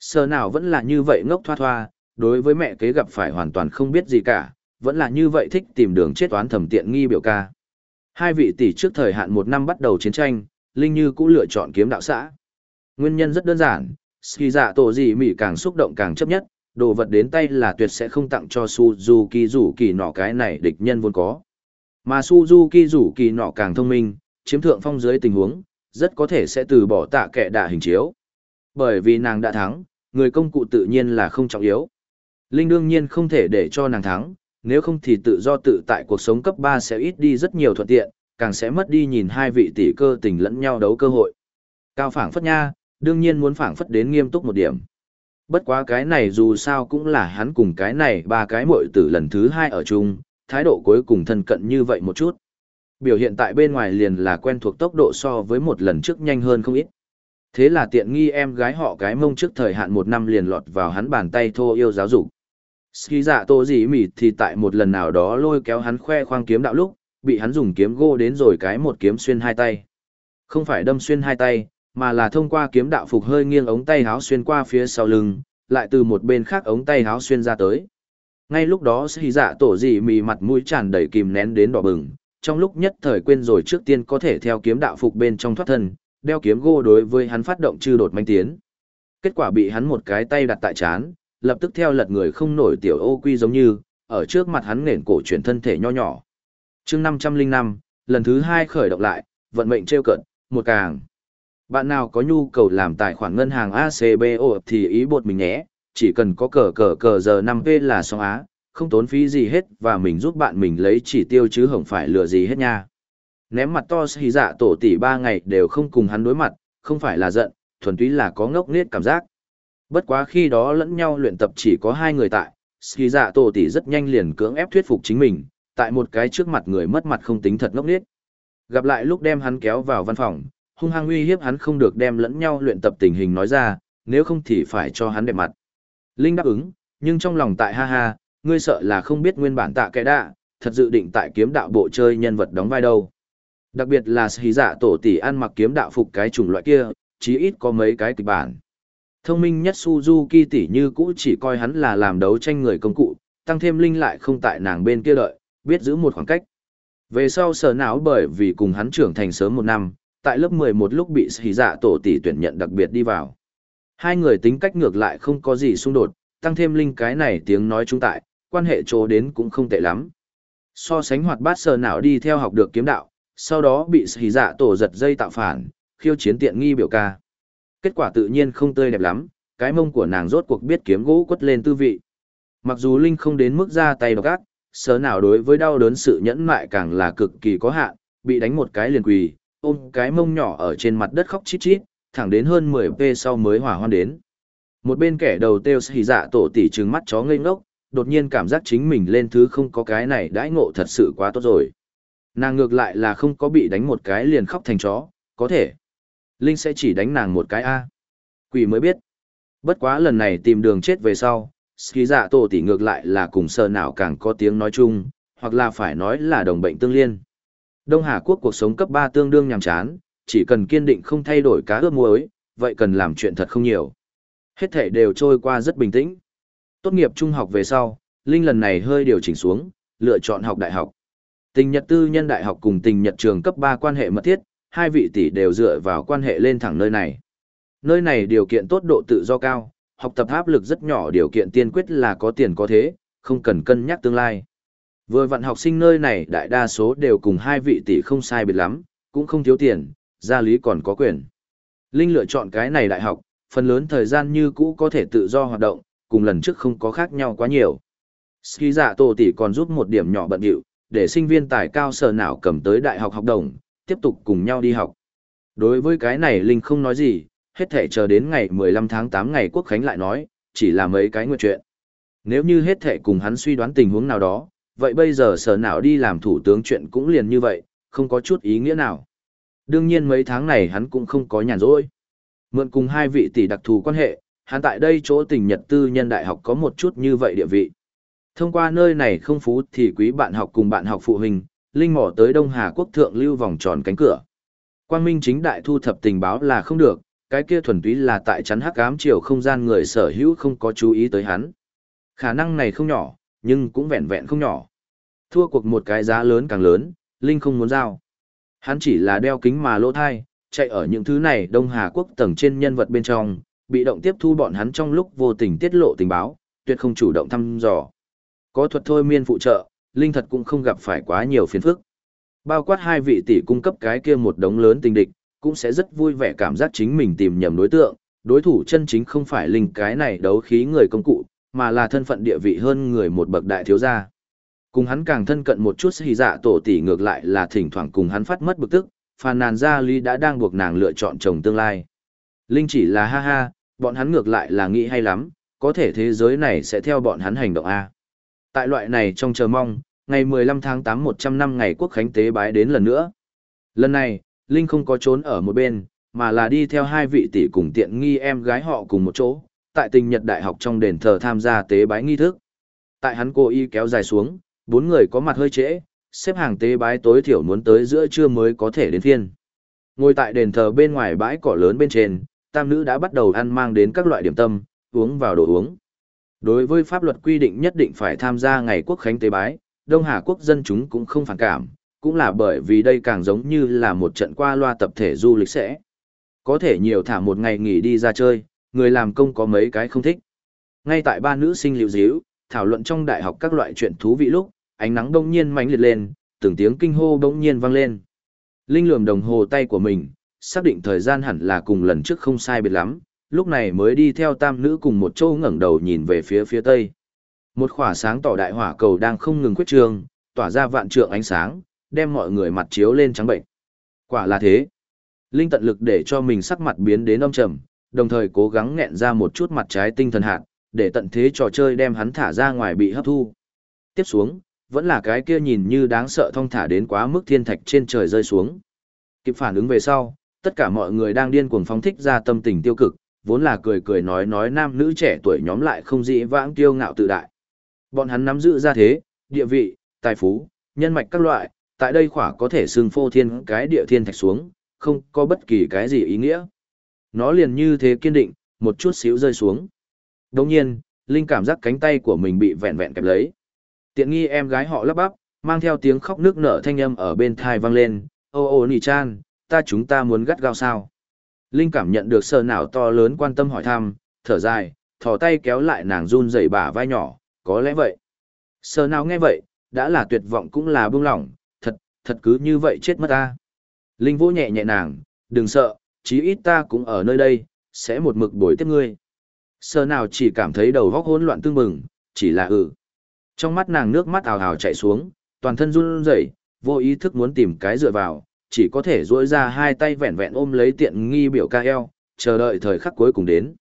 Sơ nào vẫn là như vậy ngốc thoa thoa, đối với mẹ kế gặp phải hoàn toàn không biết gì cả, vẫn là như vậy thích tìm đường chết toán thẩm tiện nghi biểu ca. Hai vị tỷ trước thời hạn một năm bắt đầu chiến tranh, Linh Như cũng lựa chọn kiếm đạo xã. Nguyên nhân rất đơn giản, ski dạ tổ gì mỉ càng xúc động càng chấp nhất, đồ vật đến tay là tuyệt sẽ không tặng cho Suzuki rủ kỳ nọ cái này địch nhân vốn có. Mà Suzuki rủ kỳ nọ càng thông minh, chiếm thượng phong dưới tình huống, rất có thể sẽ từ bỏ tạ kệ đạ hình chiếu. Bởi vì nàng đã thắng, người công cụ tự nhiên là không trọng yếu. Linh đương nhiên không thể để cho nàng thắng, nếu không thì tự do tự tại cuộc sống cấp 3 sẽ ít đi rất nhiều thuận tiện, càng sẽ mất đi nhìn hai vị tỷ cơ tình lẫn nhau đấu cơ hội. Cao phảng phất nha, đương nhiên muốn phảng phất đến nghiêm túc một điểm. Bất quá cái này dù sao cũng là hắn cùng cái này ba cái muội tử lần thứ hai ở chung, thái độ cuối cùng thân cận như vậy một chút. Biểu hiện tại bên ngoài liền là quen thuộc tốc độ so với một lần trước nhanh hơn không ít. Thế là tiện nghi em gái họ cái mông trước thời hạn một năm liền lọt vào hắn bàn tay thô yêu giáo dục. Ski dạ tô gì mỉ thì tại một lần nào đó lôi kéo hắn khoe khoang kiếm đạo lúc, bị hắn dùng kiếm gô đến rồi cái một kiếm xuyên hai tay. Không phải đâm xuyên hai tay, mà là thông qua kiếm đạo phục hơi nghiêng ống tay háo xuyên qua phía sau lưng, lại từ một bên khác ống tay háo xuyên ra tới. Ngay lúc đó Ski dạ tổ gì mỉ mặt mũi tràn đầy kìm nén đến đỏ bừng, trong lúc nhất thời quên rồi trước tiên có thể theo kiếm đạo phục bên trong thoát thân, đeo kiếm gô đối với hắn phát động chư đột manh tiến. Kết quả bị hắn một cái tay đặt tại chán, lập tức theo lật người không nổi tiểu ô quy giống như, ở trước mặt hắn nền cổ chuyển thân thể nho nhỏ. chương 505, lần thứ hai khởi động lại, vận mệnh treo cận, một càng. Bạn nào có nhu cầu làm tài khoản ngân hàng ACBO thì ý bột mình nhé, chỉ cần có cờ cờ cờ giờ 5V là xong á, không tốn phí gì hết và mình giúp bạn mình lấy chỉ tiêu chứ không phải lừa gì hết nha. Ném mặt to xì dạ tổ tỷ ba ngày đều không cùng hắn đối mặt, không phải là giận, thuần túy là có ngốc nết cảm giác. Bất quá khi đó lẫn nhau luyện tập chỉ có hai người tại, Ski dạ tổ tỷ rất nhanh liền cưỡng ép thuyết phục chính mình, tại một cái trước mặt người mất mặt không tính thật ngốc nghếch. Gặp lại lúc đem hắn kéo vào văn phòng, hung hăng uy hiếp hắn không được đem lẫn nhau luyện tập tình hình nói ra, nếu không thì phải cho hắn đẹp mặt. Linh đáp ứng, nhưng trong lòng tại ha ha, ngươi sợ là không biết nguyên bản tạ kẻ đạ, thật dự định tại kiếm đạo bộ chơi nhân vật đóng vai đâu. Đặc biệt là sĩ dạ tổ tỷ ăn mặc kiếm đạo phục cái chủng loại kia, chí ít có mấy cái kịch bản. Thông minh nhất Suzuki tỷ như cũ chỉ coi hắn là làm đấu tranh người công cụ, tăng thêm linh lại không tại nàng bên kia đợi, biết giữ một khoảng cách. Về sau sở não bởi vì cùng hắn trưởng thành sớm một năm, tại lớp 11 lúc bị hí dạ tổ tỷ tuyển nhận đặc biệt đi vào. Hai người tính cách ngược lại không có gì xung đột, tăng thêm linh cái này tiếng nói trung tại, quan hệ chỗ đến cũng không tệ lắm. So sánh hoạt bát sở não đi theo học được kiếm đạo, sau đó bị hí dạ tổ giật dây tạo phản, khiêu chiến tiện nghi biểu ca kết quả tự nhiên không tươi đẹp lắm, cái mông của nàng rốt cuộc biết kiếm gỗ quất lên tư vị. Mặc dù Linh không đến mức ra tay độc ác, sớ nào đối với đau đớn sự nhẫn mại càng là cực kỳ có hạn, bị đánh một cái liền quỳ, ôm cái mông nhỏ ở trên mặt đất khóc chít chít, thẳng đến hơn 10p sau mới hỏa hoan đến. Một bên kẻ đầu têu xì dạ tổ tỷ trừng mắt chó ngây ngốc, đột nhiên cảm giác chính mình lên thứ không có cái này đãi ngộ thật sự quá tốt rồi. Nàng ngược lại là không có bị đánh một cái liền khóc thành chó, có thể. Linh sẽ chỉ đánh nàng một cái A. Quỷ mới biết. Bất quá lần này tìm đường chết về sau, ski dạ tổ tỷ ngược lại là cùng sờ nào càng có tiếng nói chung, hoặc là phải nói là đồng bệnh tương liên. Đông Hà Quốc cuộc sống cấp ba tương đương nhàm chán, chỉ cần kiên định không thay đổi cá ướp muối, vậy cần làm chuyện thật không nhiều. Hết thể đều trôi qua rất bình tĩnh. Tốt nghiệp trung học về sau, Linh lần này hơi điều chỉnh xuống, lựa chọn học đại học. Tình Nhật tư nhân đại học cùng tình Nhật trường cấp 3 quan hệ mật thiết, hai vị tỷ đều dựa vào quan hệ lên thẳng nơi này. Nơi này điều kiện tốt độ tự do cao, học tập áp lực rất nhỏ điều kiện tiên quyết là có tiền có thế, không cần cân nhắc tương lai. Vừa vặn học sinh nơi này đại đa số đều cùng hai vị tỷ không sai biệt lắm, cũng không thiếu tiền, gia lý còn có quyền. Linh lựa chọn cái này đại học, phần lớn thời gian như cũ có thể tự do hoạt động, cùng lần trước không có khác nhau quá nhiều. Ski giả tổ tỷ còn rút một điểm nhỏ bận điệu, để sinh viên tài cao sở nào cầm tới đại học học đồng, tiếp tục cùng nhau đi học. Đối với cái này Linh không nói gì, hết thể chờ đến ngày 15 tháng 8 ngày quốc khánh lại nói, chỉ là mấy cái nguyện chuyện. Nếu như hết thể cùng hắn suy đoán tình huống nào đó, vậy bây giờ sở nào đi làm thủ tướng chuyện cũng liền như vậy, không có chút ý nghĩa nào. Đương nhiên mấy tháng này hắn cũng không có nhàn rỗi. Mượn cùng hai vị tỷ đặc thù quan hệ, hắn tại đây chỗ tỉnh nhật tư nhân đại học có một chút như vậy địa vị. Thông qua nơi này không phú thì quý bạn học cùng bạn học phụ huynh, Linh mỏ tới Đông Hà Quốc thượng lưu vòng tròn cánh cửa. Quang Minh chính đại thu thập tình báo là không được, cái kia thuần túy là tại chắn hắc ám chiều không gian người sở hữu không có chú ý tới hắn. Khả năng này không nhỏ, nhưng cũng vẹn vẹn không nhỏ. Thua cuộc một cái giá lớn càng lớn, Linh không muốn giao. Hắn chỉ là đeo kính mà lỗ thai, chạy ở những thứ này Đông Hà Quốc tầng trên nhân vật bên trong, bị động tiếp thu bọn hắn trong lúc vô tình tiết lộ tình báo, tuyệt không chủ động thăm dò. Có thuật thôi miên phụ trợ, Linh thật cũng không gặp phải quá nhiều phiền phức. Bao quát hai vị tỷ cung cấp cái kia một đống lớn tình địch, cũng sẽ rất vui vẻ cảm giác chính mình tìm nhầm đối tượng, đối thủ chân chính không phải Linh cái này đấu khí người công cụ, mà là thân phận địa vị hơn người một bậc đại thiếu gia. Cùng hắn càng thân cận một chút thì dạ tổ tỷ ngược lại là thỉnh thoảng cùng hắn phát mất bực tức, phàn nàn ra ly đã đang buộc nàng lựa chọn chồng tương lai. Linh chỉ là ha ha, bọn hắn ngược lại là nghĩ hay lắm, có thể thế giới này sẽ theo bọn hắn hành động A. Tại loại này trong chờ mong, ngày 15 tháng 8 100 năm ngày quốc khánh tế bái đến lần nữa. Lần này, Linh không có trốn ở một bên, mà là đi theo hai vị tỷ cùng tiện nghi em gái họ cùng một chỗ, tại tình nhật đại học trong đền thờ tham gia tế bái nghi thức. Tại hắn cô y kéo dài xuống, bốn người có mặt hơi trễ, xếp hàng tế bái tối thiểu muốn tới giữa trưa mới có thể đến phiên. Ngồi tại đền thờ bên ngoài bãi cỏ lớn bên trên, tam nữ đã bắt đầu ăn mang đến các loại điểm tâm, uống vào đồ uống. Đối với pháp luật quy định nhất định phải tham gia ngày quốc khánh tế bái, Đông Hà quốc dân chúng cũng không phản cảm, cũng là bởi vì đây càng giống như là một trận qua loa tập thể du lịch sẽ. Có thể nhiều thả một ngày nghỉ đi ra chơi, người làm công có mấy cái không thích. Ngay tại ba nữ sinh liệu díu, thảo luận trong đại học các loại chuyện thú vị lúc, ánh nắng đông nhiên mãnh liệt lên, từng tiếng kinh hô đông nhiên vang lên. Linh lườm đồng hồ tay của mình, xác định thời gian hẳn là cùng lần trước không sai biệt lắm, lúc này mới đi theo tam nữ cùng một châu ngẩng đầu nhìn về phía phía tây. Một khỏa sáng tỏ đại hỏa cầu đang không ngừng quyết trường, tỏa ra vạn trượng ánh sáng, đem mọi người mặt chiếu lên trắng bệnh. Quả là thế. Linh tận lực để cho mình sắc mặt biến đến âm trầm, đồng thời cố gắng nghẹn ra một chút mặt trái tinh thần hạt, để tận thế trò chơi đem hắn thả ra ngoài bị hấp thu. Tiếp xuống, vẫn là cái kia nhìn như đáng sợ thong thả đến quá mức thiên thạch trên trời rơi xuống. Kịp phản ứng về sau, tất cả mọi người đang điên cuồng phóng thích ra tâm tình tiêu cực, vốn là cười cười nói nói nam nữ trẻ tuổi nhóm lại không dĩ vãng tiêu ngạo tự đại. Bọn hắn nắm giữ ra thế, địa vị, tài phú, nhân mạch các loại, tại đây khỏa có thể xưng phô thiên cái địa thiên thạch xuống, không có bất kỳ cái gì ý nghĩa. Nó liền như thế kiên định, một chút xíu rơi xuống. Đồng nhiên, Linh cảm giác cánh tay của mình bị vẹn vẹn kẹp lấy. Tiện nghi em gái họ lắp bắp, mang theo tiếng khóc nước nở thanh âm ở bên thai vang lên, ô ô nì chan, ta chúng ta muốn gắt gao sao. Linh cảm nhận được sờ nào to lớn quan tâm hỏi thăm, thở dài, thò tay kéo lại nàng run rẩy bả vai nhỏ, có lẽ vậy. Sờ nào nghe vậy, đã là tuyệt vọng cũng là buông lỏng, thật, thật cứ như vậy chết mất ta. Linh vỗ nhẹ nhẹ nàng, đừng sợ, chí ít ta cũng ở nơi đây, sẽ một mực bồi tiếp ngươi. Sờ nào chỉ cảm thấy đầu góc hỗn loạn tương mừng, chỉ là ừ. Trong mắt nàng nước mắt ào ào chảy xuống, toàn thân run rẩy, vô ý thức muốn tìm cái dựa vào, chỉ có thể duỗi ra hai tay vẹn vẹn ôm lấy tiện nghi biểu ca eo, chờ đợi thời khắc cuối cùng đến.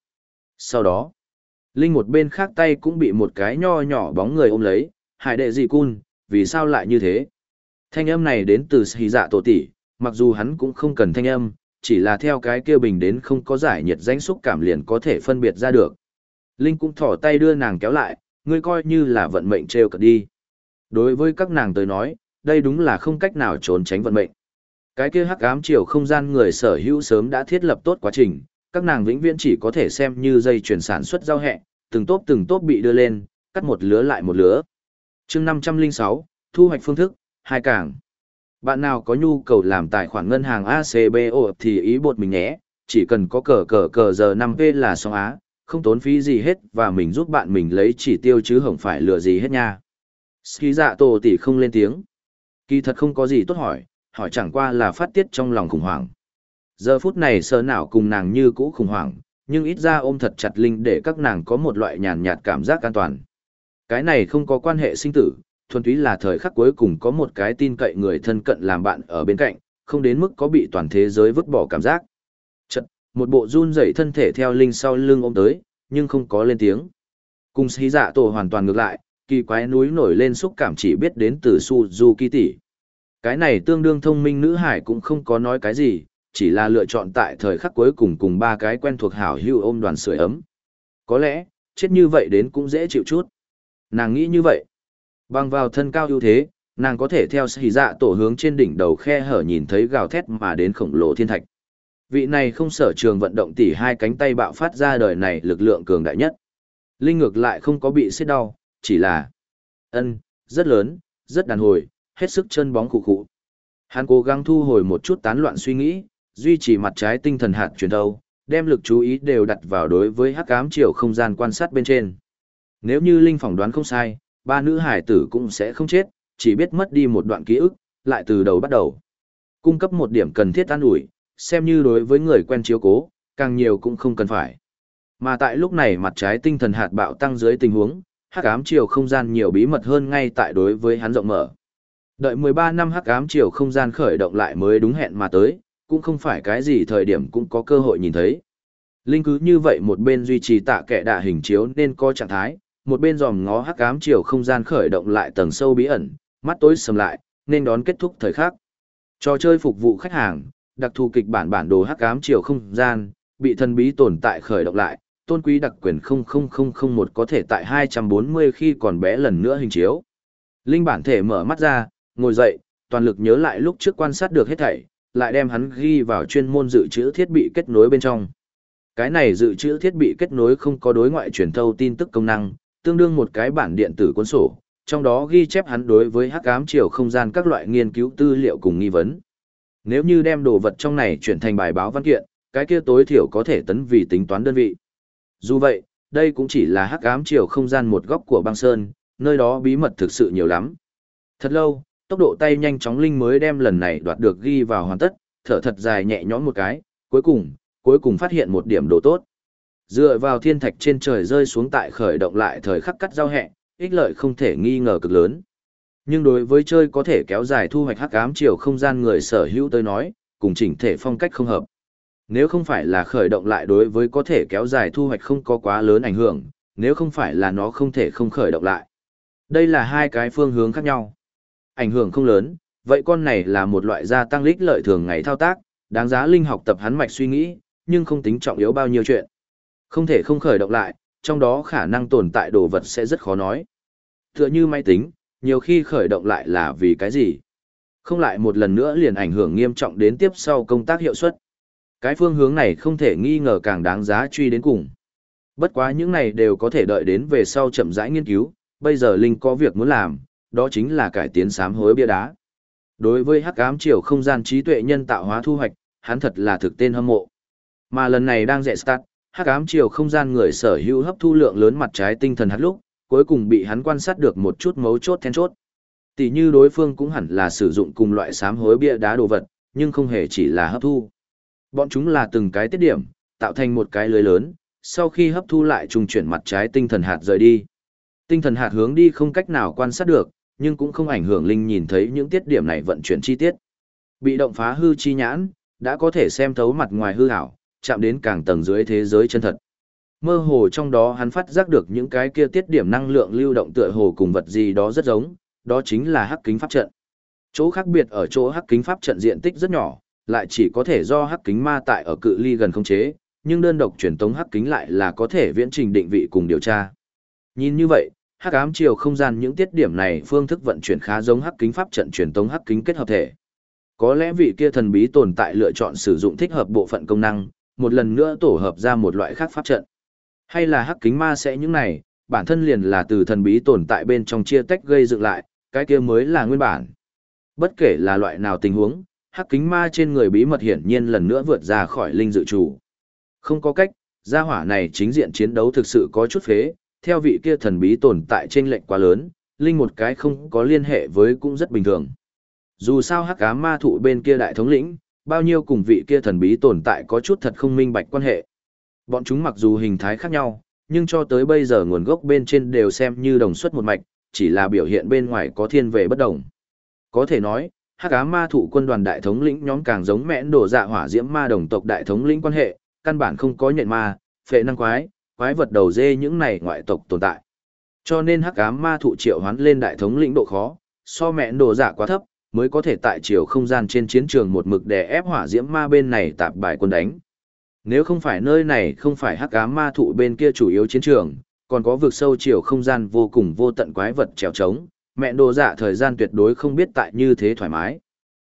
Sau đó, Linh một bên khác tay cũng bị một cái nho nhỏ bóng người ôm lấy, hải đệ gì cun, vì sao lại như thế? Thanh âm này đến từ xì dạ tổ tỷ, mặc dù hắn cũng không cần thanh âm, chỉ là theo cái kia bình đến không có giải nhiệt danh xúc cảm liền có thể phân biệt ra được. Linh cũng thỏ tay đưa nàng kéo lại, ngươi coi như là vận mệnh trêu cật đi. Đối với các nàng tới nói, đây đúng là không cách nào trốn tránh vận mệnh. Cái kia hắc ám chiều không gian người sở hữu sớm đã thiết lập tốt quá trình, các nàng vĩnh viễn chỉ có thể xem như dây chuyển sản xuất giao hẹ, từng tốp từng tốp bị đưa lên, cắt một lứa lại một lứa. chương 506, thu hoạch phương thức, hai cảng. Bạn nào có nhu cầu làm tài khoản ngân hàng ACBO thì ý bột mình nhé, chỉ cần có cờ cờ cờ giờ 5P là xong á, không tốn phí gì hết và mình giúp bạn mình lấy chỉ tiêu chứ không phải lừa gì hết nha. Ski dạ tổ tỷ không lên tiếng. Kỳ thật không có gì tốt hỏi, hỏi chẳng qua là phát tiết trong lòng khủng hoảng. Giờ phút này sờ nào cùng nàng như cũ khủng hoảng, nhưng ít ra ôm thật chặt Linh để các nàng có một loại nhàn nhạt cảm giác an toàn. Cái này không có quan hệ sinh tử, thuần túy là thời khắc cuối cùng có một cái tin cậy người thân cận làm bạn ở bên cạnh, không đến mức có bị toàn thế giới vứt bỏ cảm giác. Chật, một bộ run rẩy thân thể theo Linh sau lưng ôm tới, nhưng không có lên tiếng. Cùng xí dạ tổ hoàn toàn ngược lại, kỳ quái núi nổi lên xúc cảm chỉ biết đến từ Suzuki tỷ. Cái này tương đương thông minh nữ hải cũng không có nói cái gì, chỉ là lựa chọn tại thời khắc cuối cùng cùng ba cái quen thuộc hảo hưu ôm đoàn sưởi ấm. Có lẽ, chết như vậy đến cũng dễ chịu chút. Nàng nghĩ như vậy. Bằng vào thân cao ưu thế, nàng có thể theo sĩ dạ tổ hướng trên đỉnh đầu khe hở nhìn thấy gào thét mà đến khổng lồ thiên thạch. Vị này không sở trường vận động tỉ hai cánh tay bạo phát ra đời này lực lượng cường đại nhất. Linh ngược lại không có bị xiết đau, chỉ là ân rất lớn, rất đàn hồi, hết sức chân bóng cụ cụ. Hắn cố gắng thu hồi một chút tán loạn suy nghĩ, duy trì mặt trái tinh thần hạt truyền thâu, đem lực chú ý đều đặt vào đối với hắc ám chiều không gian quan sát bên trên. Nếu như Linh phỏng đoán không sai, ba nữ hải tử cũng sẽ không chết, chỉ biết mất đi một đoạn ký ức, lại từ đầu bắt đầu. Cung cấp một điểm cần thiết an ủi, xem như đối với người quen chiếu cố, càng nhiều cũng không cần phải. Mà tại lúc này mặt trái tinh thần hạt bạo tăng dưới tình huống, hắc ám chiều không gian nhiều bí mật hơn ngay tại đối với hắn rộng mở. Đợi 13 năm hắc ám chiều không gian khởi động lại mới đúng hẹn mà tới, cũng không phải cái gì thời điểm cũng có cơ hội nhìn thấy. Linh cứ như vậy một bên duy trì tạ kẻ đạ hình chiếu nên có trạng thái, một bên dòm ngó hắc ám chiều không gian khởi động lại tầng sâu bí ẩn, mắt tối sầm lại, nên đón kết thúc thời khắc. Trò chơi phục vụ khách hàng, đặc thù kịch bản bản đồ hắc ám chiều không gian, bị thần bí tồn tại khởi động lại, tôn quý đặc quyền 00001 có thể tại 240 khi còn bé lần nữa hình chiếu. Linh bản thể mở mắt ra, ngồi dậy, toàn lực nhớ lại lúc trước quan sát được hết thảy, lại đem hắn ghi vào chuyên môn dự trữ thiết bị kết nối bên trong. Cái này dự trữ thiết bị kết nối không có đối ngoại truyền thâu tin tức công năng, tương đương một cái bản điện tử cuốn sổ, trong đó ghi chép hắn đối với hắc ám chiều không gian các loại nghiên cứu tư liệu cùng nghi vấn. Nếu như đem đồ vật trong này chuyển thành bài báo văn kiện, cái kia tối thiểu có thể tấn vì tính toán đơn vị. Dù vậy, đây cũng chỉ là hắc ám chiều không gian một góc của băng sơn, nơi đó bí mật thực sự nhiều lắm. Thật lâu, tốc độ tay nhanh chóng linh mới đem lần này đoạt được ghi vào hoàn tất, thở thật dài nhẹ nhõm một cái, cuối cùng, cuối cùng phát hiện một điểm đồ tốt. Dựa vào thiên thạch trên trời rơi xuống tại khởi động lại thời khắc cắt giao hẹ, ích lợi không thể nghi ngờ cực lớn. Nhưng đối với chơi có thể kéo dài thu hoạch hắc ám chiều không gian người sở hữu tới nói, cùng chỉnh thể phong cách không hợp. Nếu không phải là khởi động lại đối với có thể kéo dài thu hoạch không có quá lớn ảnh hưởng, nếu không phải là nó không thể không khởi động lại. Đây là hai cái phương hướng khác nhau. Ảnh hưởng không lớn, vậy con này là một loại gia tăng lích lợi thường ngày thao tác, đáng giá linh học tập hắn mạch suy nghĩ, nhưng không tính trọng yếu bao nhiêu chuyện. Không thể không khởi động lại, trong đó khả năng tồn tại đồ vật sẽ rất khó nói. Tựa như máy tính, nhiều khi khởi động lại là vì cái gì? Không lại một lần nữa liền ảnh hưởng nghiêm trọng đến tiếp sau công tác hiệu suất. Cái phương hướng này không thể nghi ngờ càng đáng giá truy đến cùng. Bất quá những này đều có thể đợi đến về sau chậm rãi nghiên cứu, bây giờ Linh có việc muốn làm, đó chính là cải tiến sám hối bia đá. Đối với hắc ám chiều không gian trí tuệ nhân tạo hóa thu hoạch, hắn thật là thực tên hâm mộ. Mà lần này đang dạy start, hắc ám chiều không gian người sở hữu hấp thu lượng lớn mặt trái tinh thần hạt lúc, cuối cùng bị hắn quan sát được một chút mấu chốt then chốt. Tỷ như đối phương cũng hẳn là sử dụng cùng loại sám hối bia đá đồ vật, nhưng không hề chỉ là hấp thu. Bọn chúng là từng cái tiết điểm, tạo thành một cái lưới lớn, sau khi hấp thu lại trùng chuyển mặt trái tinh thần hạt rời đi. Tinh thần hạt hướng đi không cách nào quan sát được, nhưng cũng không ảnh hưởng linh nhìn thấy những tiết điểm này vận chuyển chi tiết. Bị động phá hư chi nhãn, đã có thể xem thấu mặt ngoài hư ảo, chạm đến càng tầng dưới thế giới chân thật. Mơ hồ trong đó hắn phát giác được những cái kia tiết điểm năng lượng lưu động tựa hồ cùng vật gì đó rất giống, đó chính là hắc kính pháp trận. Chỗ khác biệt ở chỗ hắc kính pháp trận diện tích rất nhỏ, lại chỉ có thể do hắc kính ma tại ở cự ly gần không chế, nhưng đơn độc truyền tống hắc kính lại là có thể viễn trình định vị cùng điều tra. Nhìn như vậy, hắc ám chiều không gian những tiết điểm này phương thức vận chuyển khá giống hắc kính pháp trận truyền tống hắc kính kết hợp thể. Có lẽ vị kia thần bí tồn tại lựa chọn sử dụng thích hợp bộ phận công năng, một lần nữa tổ hợp ra một loại khác pháp trận. Hay là hắc kính ma sẽ những này, bản thân liền là từ thần bí tồn tại bên trong chia tách gây dựng lại, cái kia mới là nguyên bản. Bất kể là loại nào tình huống, hắc kính ma trên người bí mật hiển nhiên lần nữa vượt ra khỏi linh dự chủ. Không có cách, gia hỏa này chính diện chiến đấu thực sự có chút phế, theo vị kia thần bí tồn tại trên lệnh quá lớn, linh một cái không có liên hệ với cũng rất bình thường. Dù sao hắc ám ma thụ bên kia đại thống lĩnh, bao nhiêu cùng vị kia thần bí tồn tại có chút thật không minh bạch quan hệ. Bọn chúng mặc dù hình thái khác nhau, nhưng cho tới bây giờ nguồn gốc bên trên đều xem như đồng xuất một mạch, chỉ là biểu hiện bên ngoài có thiên về bất đồng. Có thể nói, hắc ám ma thụ quân đoàn đại thống lĩnh nhóm càng giống mẽn đổ dạ hỏa diễm ma đồng tộc đại thống lĩnh quan hệ, căn bản không có nhận ma, phệ năng quái, quái vật đầu dê những này ngoại tộc tồn tại. Cho nên hắc ám ma thụ triệu hoán lên đại thống lĩnh độ khó, so mẹ đồ giả quá thấp, mới có thể tại chiều không gian trên chiến trường một mực đè ép hỏa diễm ma bên này tạp bài quân đánh. Nếu không phải nơi này không phải hắc ám ma thụ bên kia chủ yếu chiến trường, còn có vực sâu chiều không gian vô cùng vô tận quái vật trèo trống, mẹ đồ giả thời gian tuyệt đối không biết tại như thế thoải mái.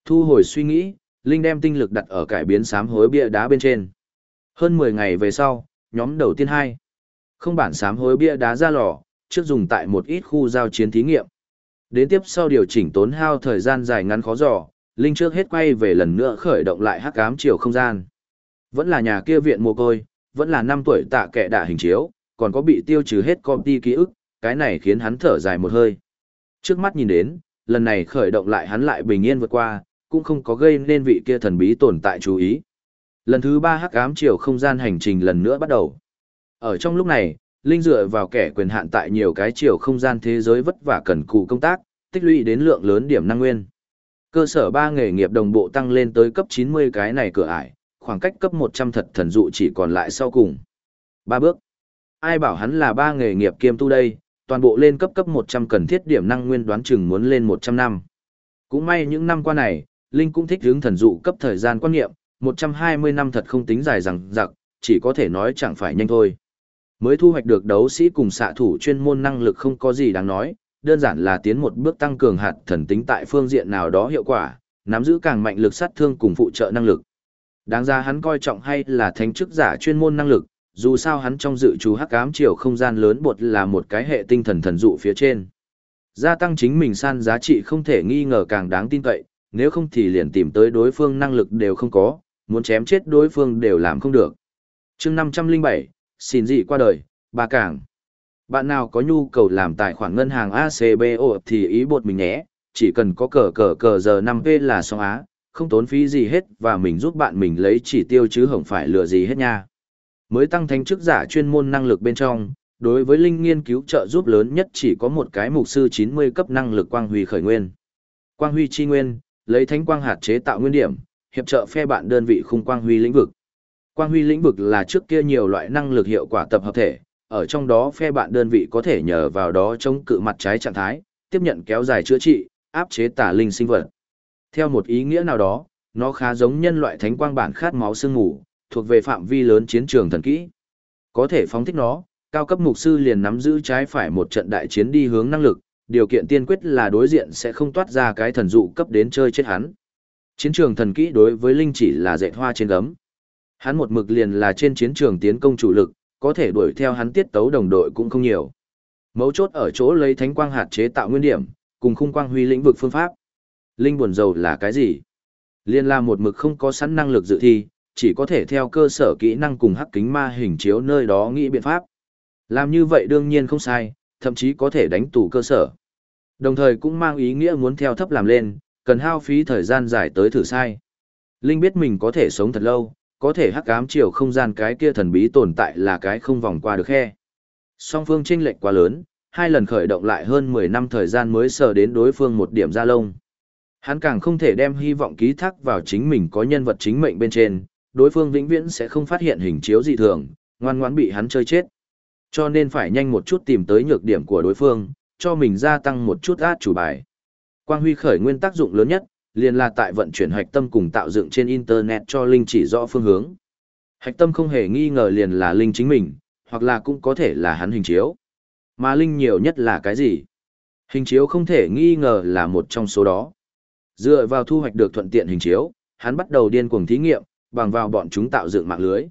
Thu hồi suy nghĩ, Linh đem tinh lực đặt ở cải biến sám hối bia đá bên trên. Hơn 10 ngày về sau, nhóm đầu tiên hai. Không bản sám hối bia đá ra lò, trước dùng tại một ít khu giao chiến thí nghiệm. Đến tiếp sau điều chỉnh tốn hao thời gian dài ngắn khó dò, Linh trước hết quay về lần nữa khởi động lại hắc ám chiều không gian. Vẫn là nhà kia viện mồ côi, vẫn là năm tuổi tạ kệ đạ hình chiếu, còn có bị tiêu trừ hết công ty ký ức, cái này khiến hắn thở dài một hơi. Trước mắt nhìn đến, lần này khởi động lại hắn lại bình yên vượt qua, cũng không có gây nên vị kia thần bí tồn tại chú ý. Lần thứ ba hắc ám chiều không gian hành trình lần nữa bắt đầu. Ở trong lúc này, Linh dựa vào kẻ quyền hạn tại nhiều cái chiều không gian thế giới vất vả cần cù công tác, tích lũy đến lượng lớn điểm năng nguyên. Cơ sở ba nghề nghiệp đồng bộ tăng lên tới cấp 90 cái này cửa ải, khoảng cách cấp 100 thật thần dụ chỉ còn lại sau cùng. Ba bước. Ai bảo hắn là ba nghề nghiệp kiêm tu đây, toàn bộ lên cấp cấp 100 cần thiết điểm năng nguyên đoán chừng muốn lên 100 năm. Cũng may những năm qua này, Linh cũng thích hướng thần dụ cấp thời gian quan niệm, 120 năm thật không tính dài rằng giặc, chỉ có thể nói chẳng phải nhanh thôi. Mới thu hoạch được đấu sĩ cùng xạ thủ chuyên môn năng lực không có gì đáng nói, đơn giản là tiến một bước tăng cường hạt thần tính tại phương diện nào đó hiệu quả, nắm giữ càng mạnh lực sát thương cùng phụ trợ năng lực. Đáng ra hắn coi trọng hay là thánh chức giả chuyên môn năng lực, dù sao hắn trong dự chú hắc ám chiều không gian lớn bột là một cái hệ tinh thần thần dụ phía trên. Gia tăng chính mình san giá trị không thể nghi ngờ càng đáng tin cậy, nếu không thì liền tìm tới đối phương năng lực đều không có, muốn chém chết đối phương đều làm không được. chương 507, xin dị qua đời, bà cảng. Bạn nào có nhu cầu làm tài khoản ngân hàng ACBO thì ý bột mình nhé, chỉ cần có cờ cờ cờ giờ 5P là xong á, không tốn phí gì hết và mình giúp bạn mình lấy chỉ tiêu chứ không phải lừa gì hết nha. Mới tăng thánh chức giả chuyên môn năng lực bên trong, đối với linh nghiên cứu trợ giúp lớn nhất chỉ có một cái mục sư 90 cấp năng lực quang huy khởi nguyên. Quang huy chi nguyên, lấy thánh quang hạt chế tạo nguyên điểm, hiệp trợ phe bạn đơn vị khung quang huy lĩnh vực. Quang huy lĩnh vực là trước kia nhiều loại năng lực hiệu quả tập hợp thể, ở trong đó phe bạn đơn vị có thể nhờ vào đó chống cự mặt trái trạng thái, tiếp nhận kéo dài chữa trị, áp chế tà linh sinh vật. Theo một ý nghĩa nào đó, nó khá giống nhân loại thánh quang bản khát máu sương ngủ, thuộc về phạm vi lớn chiến trường thần kỹ. Có thể phóng thích nó, cao cấp mục sư liền nắm giữ trái phải một trận đại chiến đi hướng năng lực, điều kiện tiên quyết là đối diện sẽ không toát ra cái thần dụ cấp đến chơi chết hắn. Chiến trường thần kỹ đối với Linh chỉ là dạy hoa trên gấm. Hắn một mực liền là trên chiến trường tiến công chủ lực, có thể đuổi theo hắn tiết tấu đồng đội cũng không nhiều. Mấu chốt ở chỗ lấy thánh quang hạt chế tạo nguyên điểm, cùng khung quang huy lĩnh vực phương pháp. Linh buồn dầu là cái gì? Liên là một mực không có sẵn năng lực dự thi, chỉ có thể theo cơ sở kỹ năng cùng hắc kính ma hình chiếu nơi đó nghĩ biện pháp. Làm như vậy đương nhiên không sai, thậm chí có thể đánh tủ cơ sở. Đồng thời cũng mang ý nghĩa muốn theo thấp làm lên, cần hao phí thời gian dài tới thử sai. Linh biết mình có thể sống thật lâu, có thể hắc ám chiều không gian cái kia thần bí tồn tại là cái không vòng qua được khe. Song phương chênh lệch quá lớn, hai lần khởi động lại hơn 10 năm thời gian mới sờ đến đối phương một điểm ra lông. Hắn càng không thể đem hy vọng ký thác vào chính mình có nhân vật chính mệnh bên trên, đối phương vĩnh viễn sẽ không phát hiện hình chiếu dị thường, ngoan ngoãn bị hắn chơi chết. Cho nên phải nhanh một chút tìm tới nhược điểm của đối phương, cho mình gia tăng một chút át chủ bài. Quang huy khởi nguyên tác dụng lớn nhất, liền là tại vận chuyển hạch tâm cùng tạo dựng trên Internet cho Linh chỉ rõ phương hướng. Hạch tâm không hề nghi ngờ liền là Linh chính mình, hoặc là cũng có thể là hắn hình chiếu. Mà Linh nhiều nhất là cái gì? Hình chiếu không thể nghi ngờ là một trong số đó. Dựa vào thu hoạch được thuận tiện hình chiếu, hắn bắt đầu điên cuồng thí nghiệm, bằng vào bọn chúng tạo dựng mạng lưới.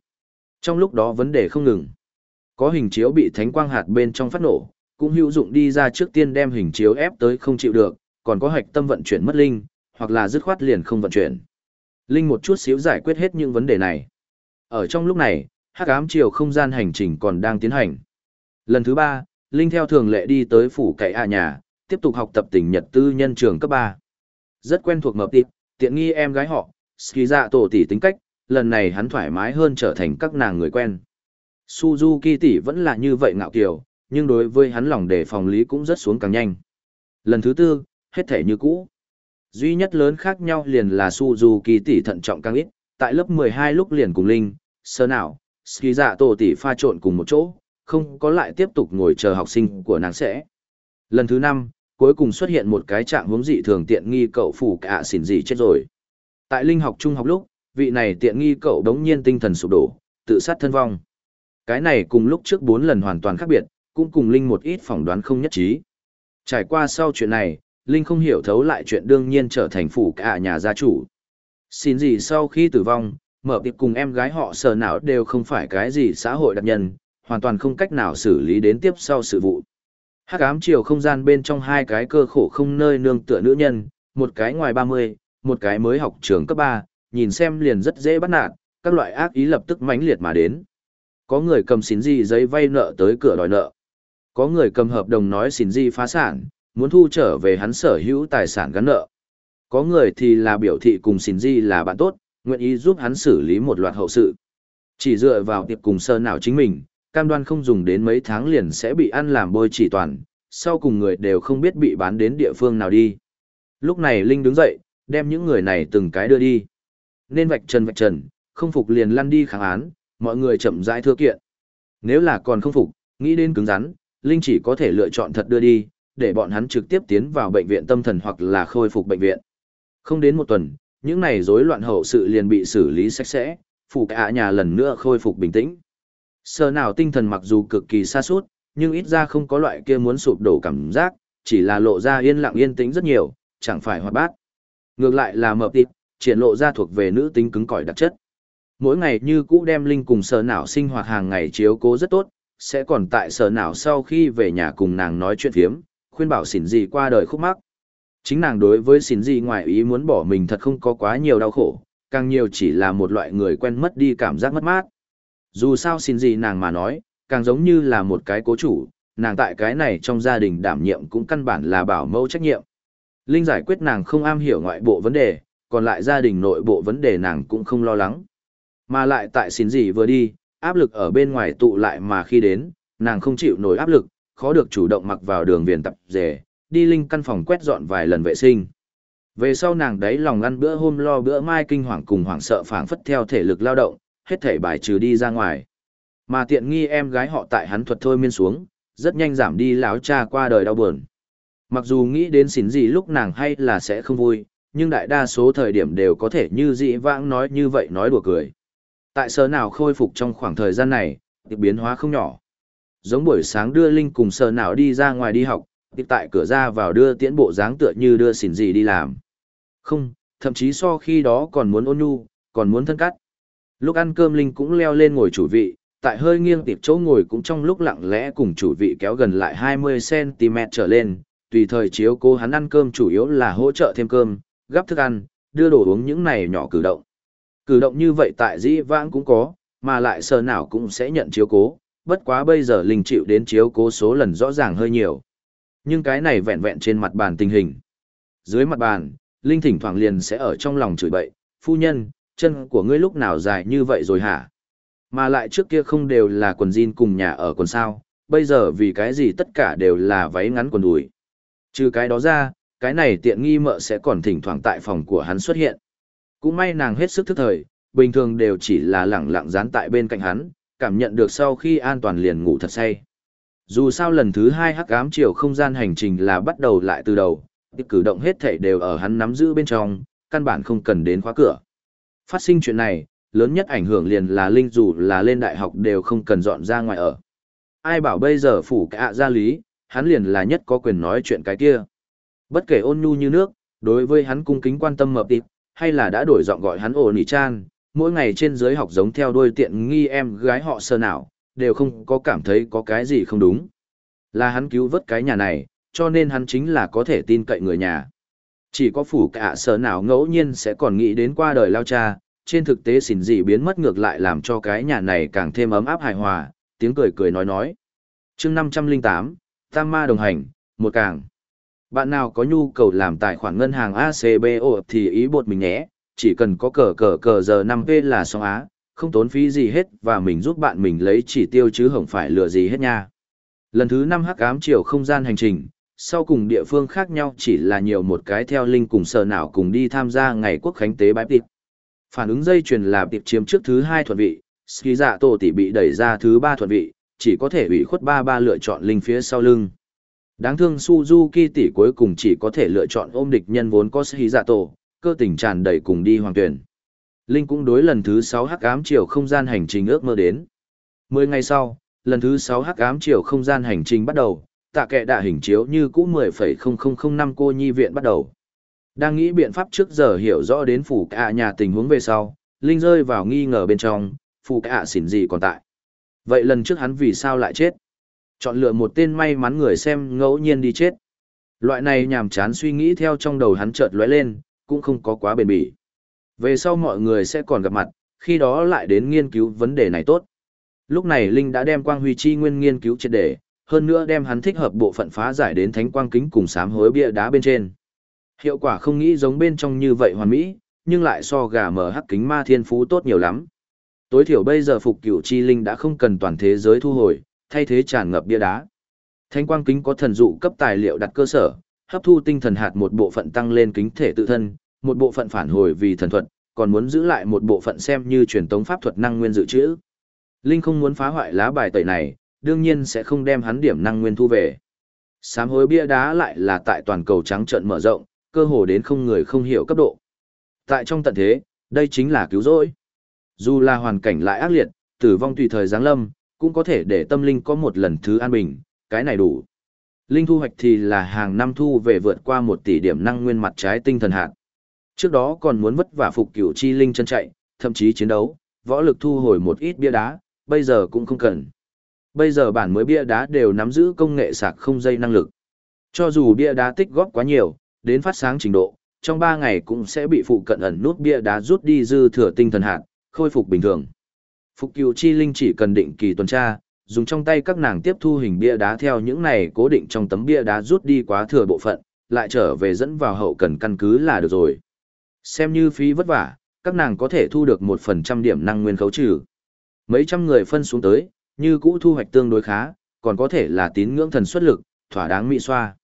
Trong lúc đó vấn đề không ngừng. Có hình chiếu bị thánh quang hạt bên trong phát nổ, cũng hữu dụng đi ra trước tiên đem hình chiếu ép tới không chịu được, còn có hạch tâm vận chuyển mất linh, hoặc là dứt khoát liền không vận chuyển. Linh một chút xíu giải quyết hết những vấn đề này. Ở trong lúc này, hắc ám chiều không gian hành trình còn đang tiến hành. Lần thứ ba, Linh theo thường lệ đi tới phủ cậy hạ nhà, tiếp tục học tập tình nhật tư nhân trường cấp 3. Rất quen thuộc mập tịp, tiện nghi em gái họ, ski dạ tổ tỷ tính cách, lần này hắn thoải mái hơn trở thành các nàng người quen. Suzuki tỷ vẫn là như vậy ngạo kiều, nhưng đối với hắn lòng đề phòng lý cũng rất xuống càng nhanh. Lần thứ tư, hết thể như cũ. Duy nhất lớn khác nhau liền là Suzuki tỷ thận trọng càng ít, tại lớp 12 lúc liền cùng Linh, sơ nào, ski dạ tổ tỷ pha trộn cùng một chỗ, không có lại tiếp tục ngồi chờ học sinh của nàng sẽ. Lần thứ năm, cuối cùng xuất hiện một cái trạng hướng dị thường tiện nghi cậu phủ cả xỉn dị chết rồi. Tại linh học trung học lúc, vị này tiện nghi cậu đống nhiên tinh thần sụp đổ, tự sát thân vong. Cái này cùng lúc trước bốn lần hoàn toàn khác biệt, cũng cùng linh một ít phỏng đoán không nhất trí. Trải qua sau chuyện này, linh không hiểu thấu lại chuyện đương nhiên trở thành phủ cả nhà gia chủ. Xin gì sau khi tử vong, mở tiệc cùng em gái họ sờ não đều không phải cái gì xã hội đặc nhân, hoàn toàn không cách nào xử lý đến tiếp sau sự vụ. Hắc ám chiều không gian bên trong hai cái cơ khổ không nơi nương tựa nữ nhân, một cái ngoài 30, một cái mới học trường cấp 3, nhìn xem liền rất dễ bắt nạt, các loại ác ý lập tức mãnh liệt mà đến. Có người cầm xin gì giấy vay nợ tới cửa đòi nợ. Có người cầm hợp đồng nói xin gì phá sản, muốn thu trở về hắn sở hữu tài sản gắn nợ. Có người thì là biểu thị cùng xin di là bạn tốt, nguyện ý giúp hắn xử lý một loạt hậu sự. Chỉ dựa vào tiệp cùng sơ nào chính mình, cam đoan không dùng đến mấy tháng liền sẽ bị ăn làm bôi chỉ toàn, sau cùng người đều không biết bị bán đến địa phương nào đi. Lúc này Linh đứng dậy, đem những người này từng cái đưa đi. Nên vạch trần vạch trần, không phục liền lăn đi kháng án, mọi người chậm rãi thưa kiện. Nếu là còn không phục, nghĩ đến cứng rắn, Linh chỉ có thể lựa chọn thật đưa đi, để bọn hắn trực tiếp tiến vào bệnh viện tâm thần hoặc là khôi phục bệnh viện. Không đến một tuần, những này rối loạn hậu sự liền bị xử lý sạch sẽ, phụ cả nhà lần nữa khôi phục bình tĩnh. Sở nào tinh thần mặc dù cực kỳ xa suốt, nhưng ít ra không có loại kia muốn sụp đổ cảm giác, chỉ là lộ ra yên lặng yên tĩnh rất nhiều, chẳng phải hoạt bát. Ngược lại là mập tịp, triển lộ ra thuộc về nữ tính cứng cỏi đặc chất. Mỗi ngày như cũ đem linh cùng sở não sinh hoạt hàng ngày chiếu cố rất tốt, sẽ còn tại sở não sau khi về nhà cùng nàng nói chuyện phiếm, khuyên bảo xỉn gì qua đời khúc mắc. Chính nàng đối với xỉn gì ngoài ý muốn bỏ mình thật không có quá nhiều đau khổ, càng nhiều chỉ là một loại người quen mất đi cảm giác mất mát. Dù sao Xỉn gì nàng mà nói, càng giống như là một cái cố chủ, nàng tại cái này trong gia đình đảm nhiệm cũng căn bản là bảo mẫu trách nhiệm. Linh giải quyết nàng không am hiểu ngoại bộ vấn đề, còn lại gia đình nội bộ vấn đề nàng cũng không lo lắng. Mà lại tại xin gì vừa đi, áp lực ở bên ngoài tụ lại mà khi đến, nàng không chịu nổi áp lực, khó được chủ động mặc vào đường viền tập rể, đi Linh căn phòng quét dọn vài lần vệ sinh. Về sau nàng đấy lòng ăn bữa hôm lo bữa mai kinh hoàng cùng hoảng sợ phảng phất theo thể lực lao động, hết thể bài trừ đi ra ngoài. Mà tiện nghi em gái họ tại hắn thuật thôi miên xuống, rất nhanh giảm đi láo cha qua đời đau buồn. Mặc dù nghĩ đến xỉn gì lúc nàng hay là sẽ không vui, nhưng đại đa số thời điểm đều có thể như dị vãng nói như vậy nói đùa cười. Tại sở nào khôi phục trong khoảng thời gian này, được biến hóa không nhỏ. Giống buổi sáng đưa Linh cùng sờ nào đi ra ngoài đi học, tiếp tại cửa ra vào đưa tiễn bộ dáng tựa như đưa xỉn gì đi làm. Không, thậm chí so khi đó còn muốn ôn nhu, còn muốn thân cắt. Lúc ăn cơm Linh cũng leo lên ngồi chủ vị, tại hơi nghiêng tiệp chỗ ngồi cũng trong lúc lặng lẽ cùng chủ vị kéo gần lại 20cm trở lên, tùy thời chiếu cố hắn ăn cơm chủ yếu là hỗ trợ thêm cơm, gắp thức ăn, đưa đồ uống những này nhỏ cử động. Cử động như vậy tại dĩ vãng cũng có, mà lại sờ nào cũng sẽ nhận chiếu cố, bất quá bây giờ Linh chịu đến chiếu cố số lần rõ ràng hơi nhiều. Nhưng cái này vẹn vẹn trên mặt bàn tình hình. Dưới mặt bàn, Linh thỉnh thoảng liền sẽ ở trong lòng chửi bậy, phu nhân, chân của ngươi lúc nào dài như vậy rồi hả? Mà lại trước kia không đều là quần jean cùng nhà ở quần sao, bây giờ vì cái gì tất cả đều là váy ngắn quần đùi. Trừ cái đó ra, cái này tiện nghi mợ sẽ còn thỉnh thoảng tại phòng của hắn xuất hiện. Cũng may nàng hết sức thức thời, bình thường đều chỉ là lẳng lặng dán tại bên cạnh hắn, cảm nhận được sau khi an toàn liền ngủ thật say. Dù sao lần thứ hai hắc ám chiều không gian hành trình là bắt đầu lại từ đầu, cử động hết thảy đều ở hắn nắm giữ bên trong, căn bản không cần đến khóa cửa. Phát sinh chuyện này, lớn nhất ảnh hưởng liền là Linh dù là lên đại học đều không cần dọn ra ngoài ở. Ai bảo bây giờ phủ cả gia lý, hắn liền là nhất có quyền nói chuyện cái kia. Bất kể ôn nhu như nước, đối với hắn cung kính quan tâm mập tịp, hay là đã đổi giọng gọi hắn ổ nỉ chan, mỗi ngày trên dưới học giống theo đuôi tiện nghi em gái họ sơ nào, đều không có cảm thấy có cái gì không đúng. Là hắn cứu vớt cái nhà này, cho nên hắn chính là có thể tin cậy người nhà. Chỉ có phủ cả sơ nào ngẫu nhiên sẽ còn nghĩ đến qua đời lao cha, trên thực tế xỉn dị biến mất ngược lại làm cho cái nhà này càng thêm ấm áp hài hòa, tiếng cười cười nói nói. chương 508, Tam Ma đồng hành, một càng. Bạn nào có nhu cầu làm tài khoản ngân hàng ACBO thì ý bột mình nhé, chỉ cần có cờ cờ cờ giờ 5P là xong á, không tốn phí gì hết và mình giúp bạn mình lấy chỉ tiêu chứ không phải lừa gì hết nha. Lần thứ 5 hắc ám chiều không gian hành trình, sau cùng địa phương khác nhau chỉ là nhiều một cái theo linh cùng sở nào cùng đi tham gia ngày quốc khánh tế bãi tiệp. Phản ứng dây chuyền là tiệp chiếm trước thứ hai thuận vị, ski dạ tổ tỷ bị đẩy ra thứ ba thuận vị, chỉ có thể ủy khuất ba ba lựa chọn linh phía sau lưng. Đáng thương Suzuki tỷ cuối cùng chỉ có thể lựa chọn ôm địch nhân vốn có Shizato, dạ cơ tình tràn đầy cùng đi hoàng tuyển. Linh cũng đối lần thứ 6 hắc ám chiều không gian hành trình ước mơ đến. Mười ngày sau, lần thứ 6 hắc ám chiều không gian hành trình bắt đầu, tạ kệ đạ hình chiếu như cũ 10,0005 cô nhi viện bắt đầu. Đang nghĩ biện pháp trước giờ hiểu rõ đến phủ cả nhà tình huống về sau, Linh rơi vào nghi ngờ bên trong, phủ cả xỉn gì còn tại. Vậy lần trước hắn vì sao lại chết? Chọn lựa một tên may mắn người xem ngẫu nhiên đi chết. Loại này nhàm chán suy nghĩ theo trong đầu hắn chợt lóe lên, cũng không có quá bền bỉ. Về sau mọi người sẽ còn gặp mặt, khi đó lại đến nghiên cứu vấn đề này tốt. Lúc này Linh đã đem quang huy chi nguyên nghiên cứu triệt đề, hơn nữa đem hắn thích hợp bộ phận phá giải đến thánh quang kính cùng sám hối bia đá bên trên. Hiệu quả không nghĩ giống bên trong như vậy hoàn mỹ, nhưng lại so gà mở hắc kính ma thiên phú tốt nhiều lắm. Tối thiểu bây giờ phục cửu chi linh đã không cần toàn thế giới thu hồi, thay thế tràn ngập bia đá. Thánh quang kính có thần dụ cấp tài liệu đặt cơ sở, hấp thu tinh thần hạt một bộ phận tăng lên kính thể tự thân, một bộ phận phản hồi vì thần thuật, còn muốn giữ lại một bộ phận xem như truyền tống pháp thuật năng nguyên dự trữ. Linh không muốn phá hoại lá bài tẩy này, đương nhiên sẽ không đem hắn điểm năng nguyên thu về. Sám hối bia đá lại là tại toàn cầu trắng trận mở rộng, cơ hồ đến không người không hiểu cấp độ. Tại trong tận thế, đây chính là cứu rỗi. Dù là hoàn cảnh lại ác liệt, tử vong tùy thời giáng lâm, cũng có thể để tâm linh có một lần thứ an bình, cái này đủ. Linh thu hoạch thì là hàng năm thu về vượt qua một tỷ điểm năng nguyên mặt trái tinh thần hạt. Trước đó còn muốn vất vả phục cửu chi linh chân chạy, thậm chí chiến đấu, võ lực thu hồi một ít bia đá, bây giờ cũng không cần. Bây giờ bản mới bia đá đều nắm giữ công nghệ sạc không dây năng lực. Cho dù bia đá tích góp quá nhiều, đến phát sáng trình độ, trong 3 ngày cũng sẽ bị phụ cận ẩn nút bia đá rút đi dư thừa tinh thần hạt, khôi phục bình thường. Phục cửu chi linh chỉ cần định kỳ tuần tra, dùng trong tay các nàng tiếp thu hình bia đá theo những này cố định trong tấm bia đá rút đi quá thừa bộ phận, lại trở về dẫn vào hậu cần căn cứ là được rồi. Xem như phí vất vả, các nàng có thể thu được một phần trăm điểm năng nguyên khấu trừ. Mấy trăm người phân xuống tới, như cũ thu hoạch tương đối khá, còn có thể là tín ngưỡng thần xuất lực, thỏa đáng mỹ xoa.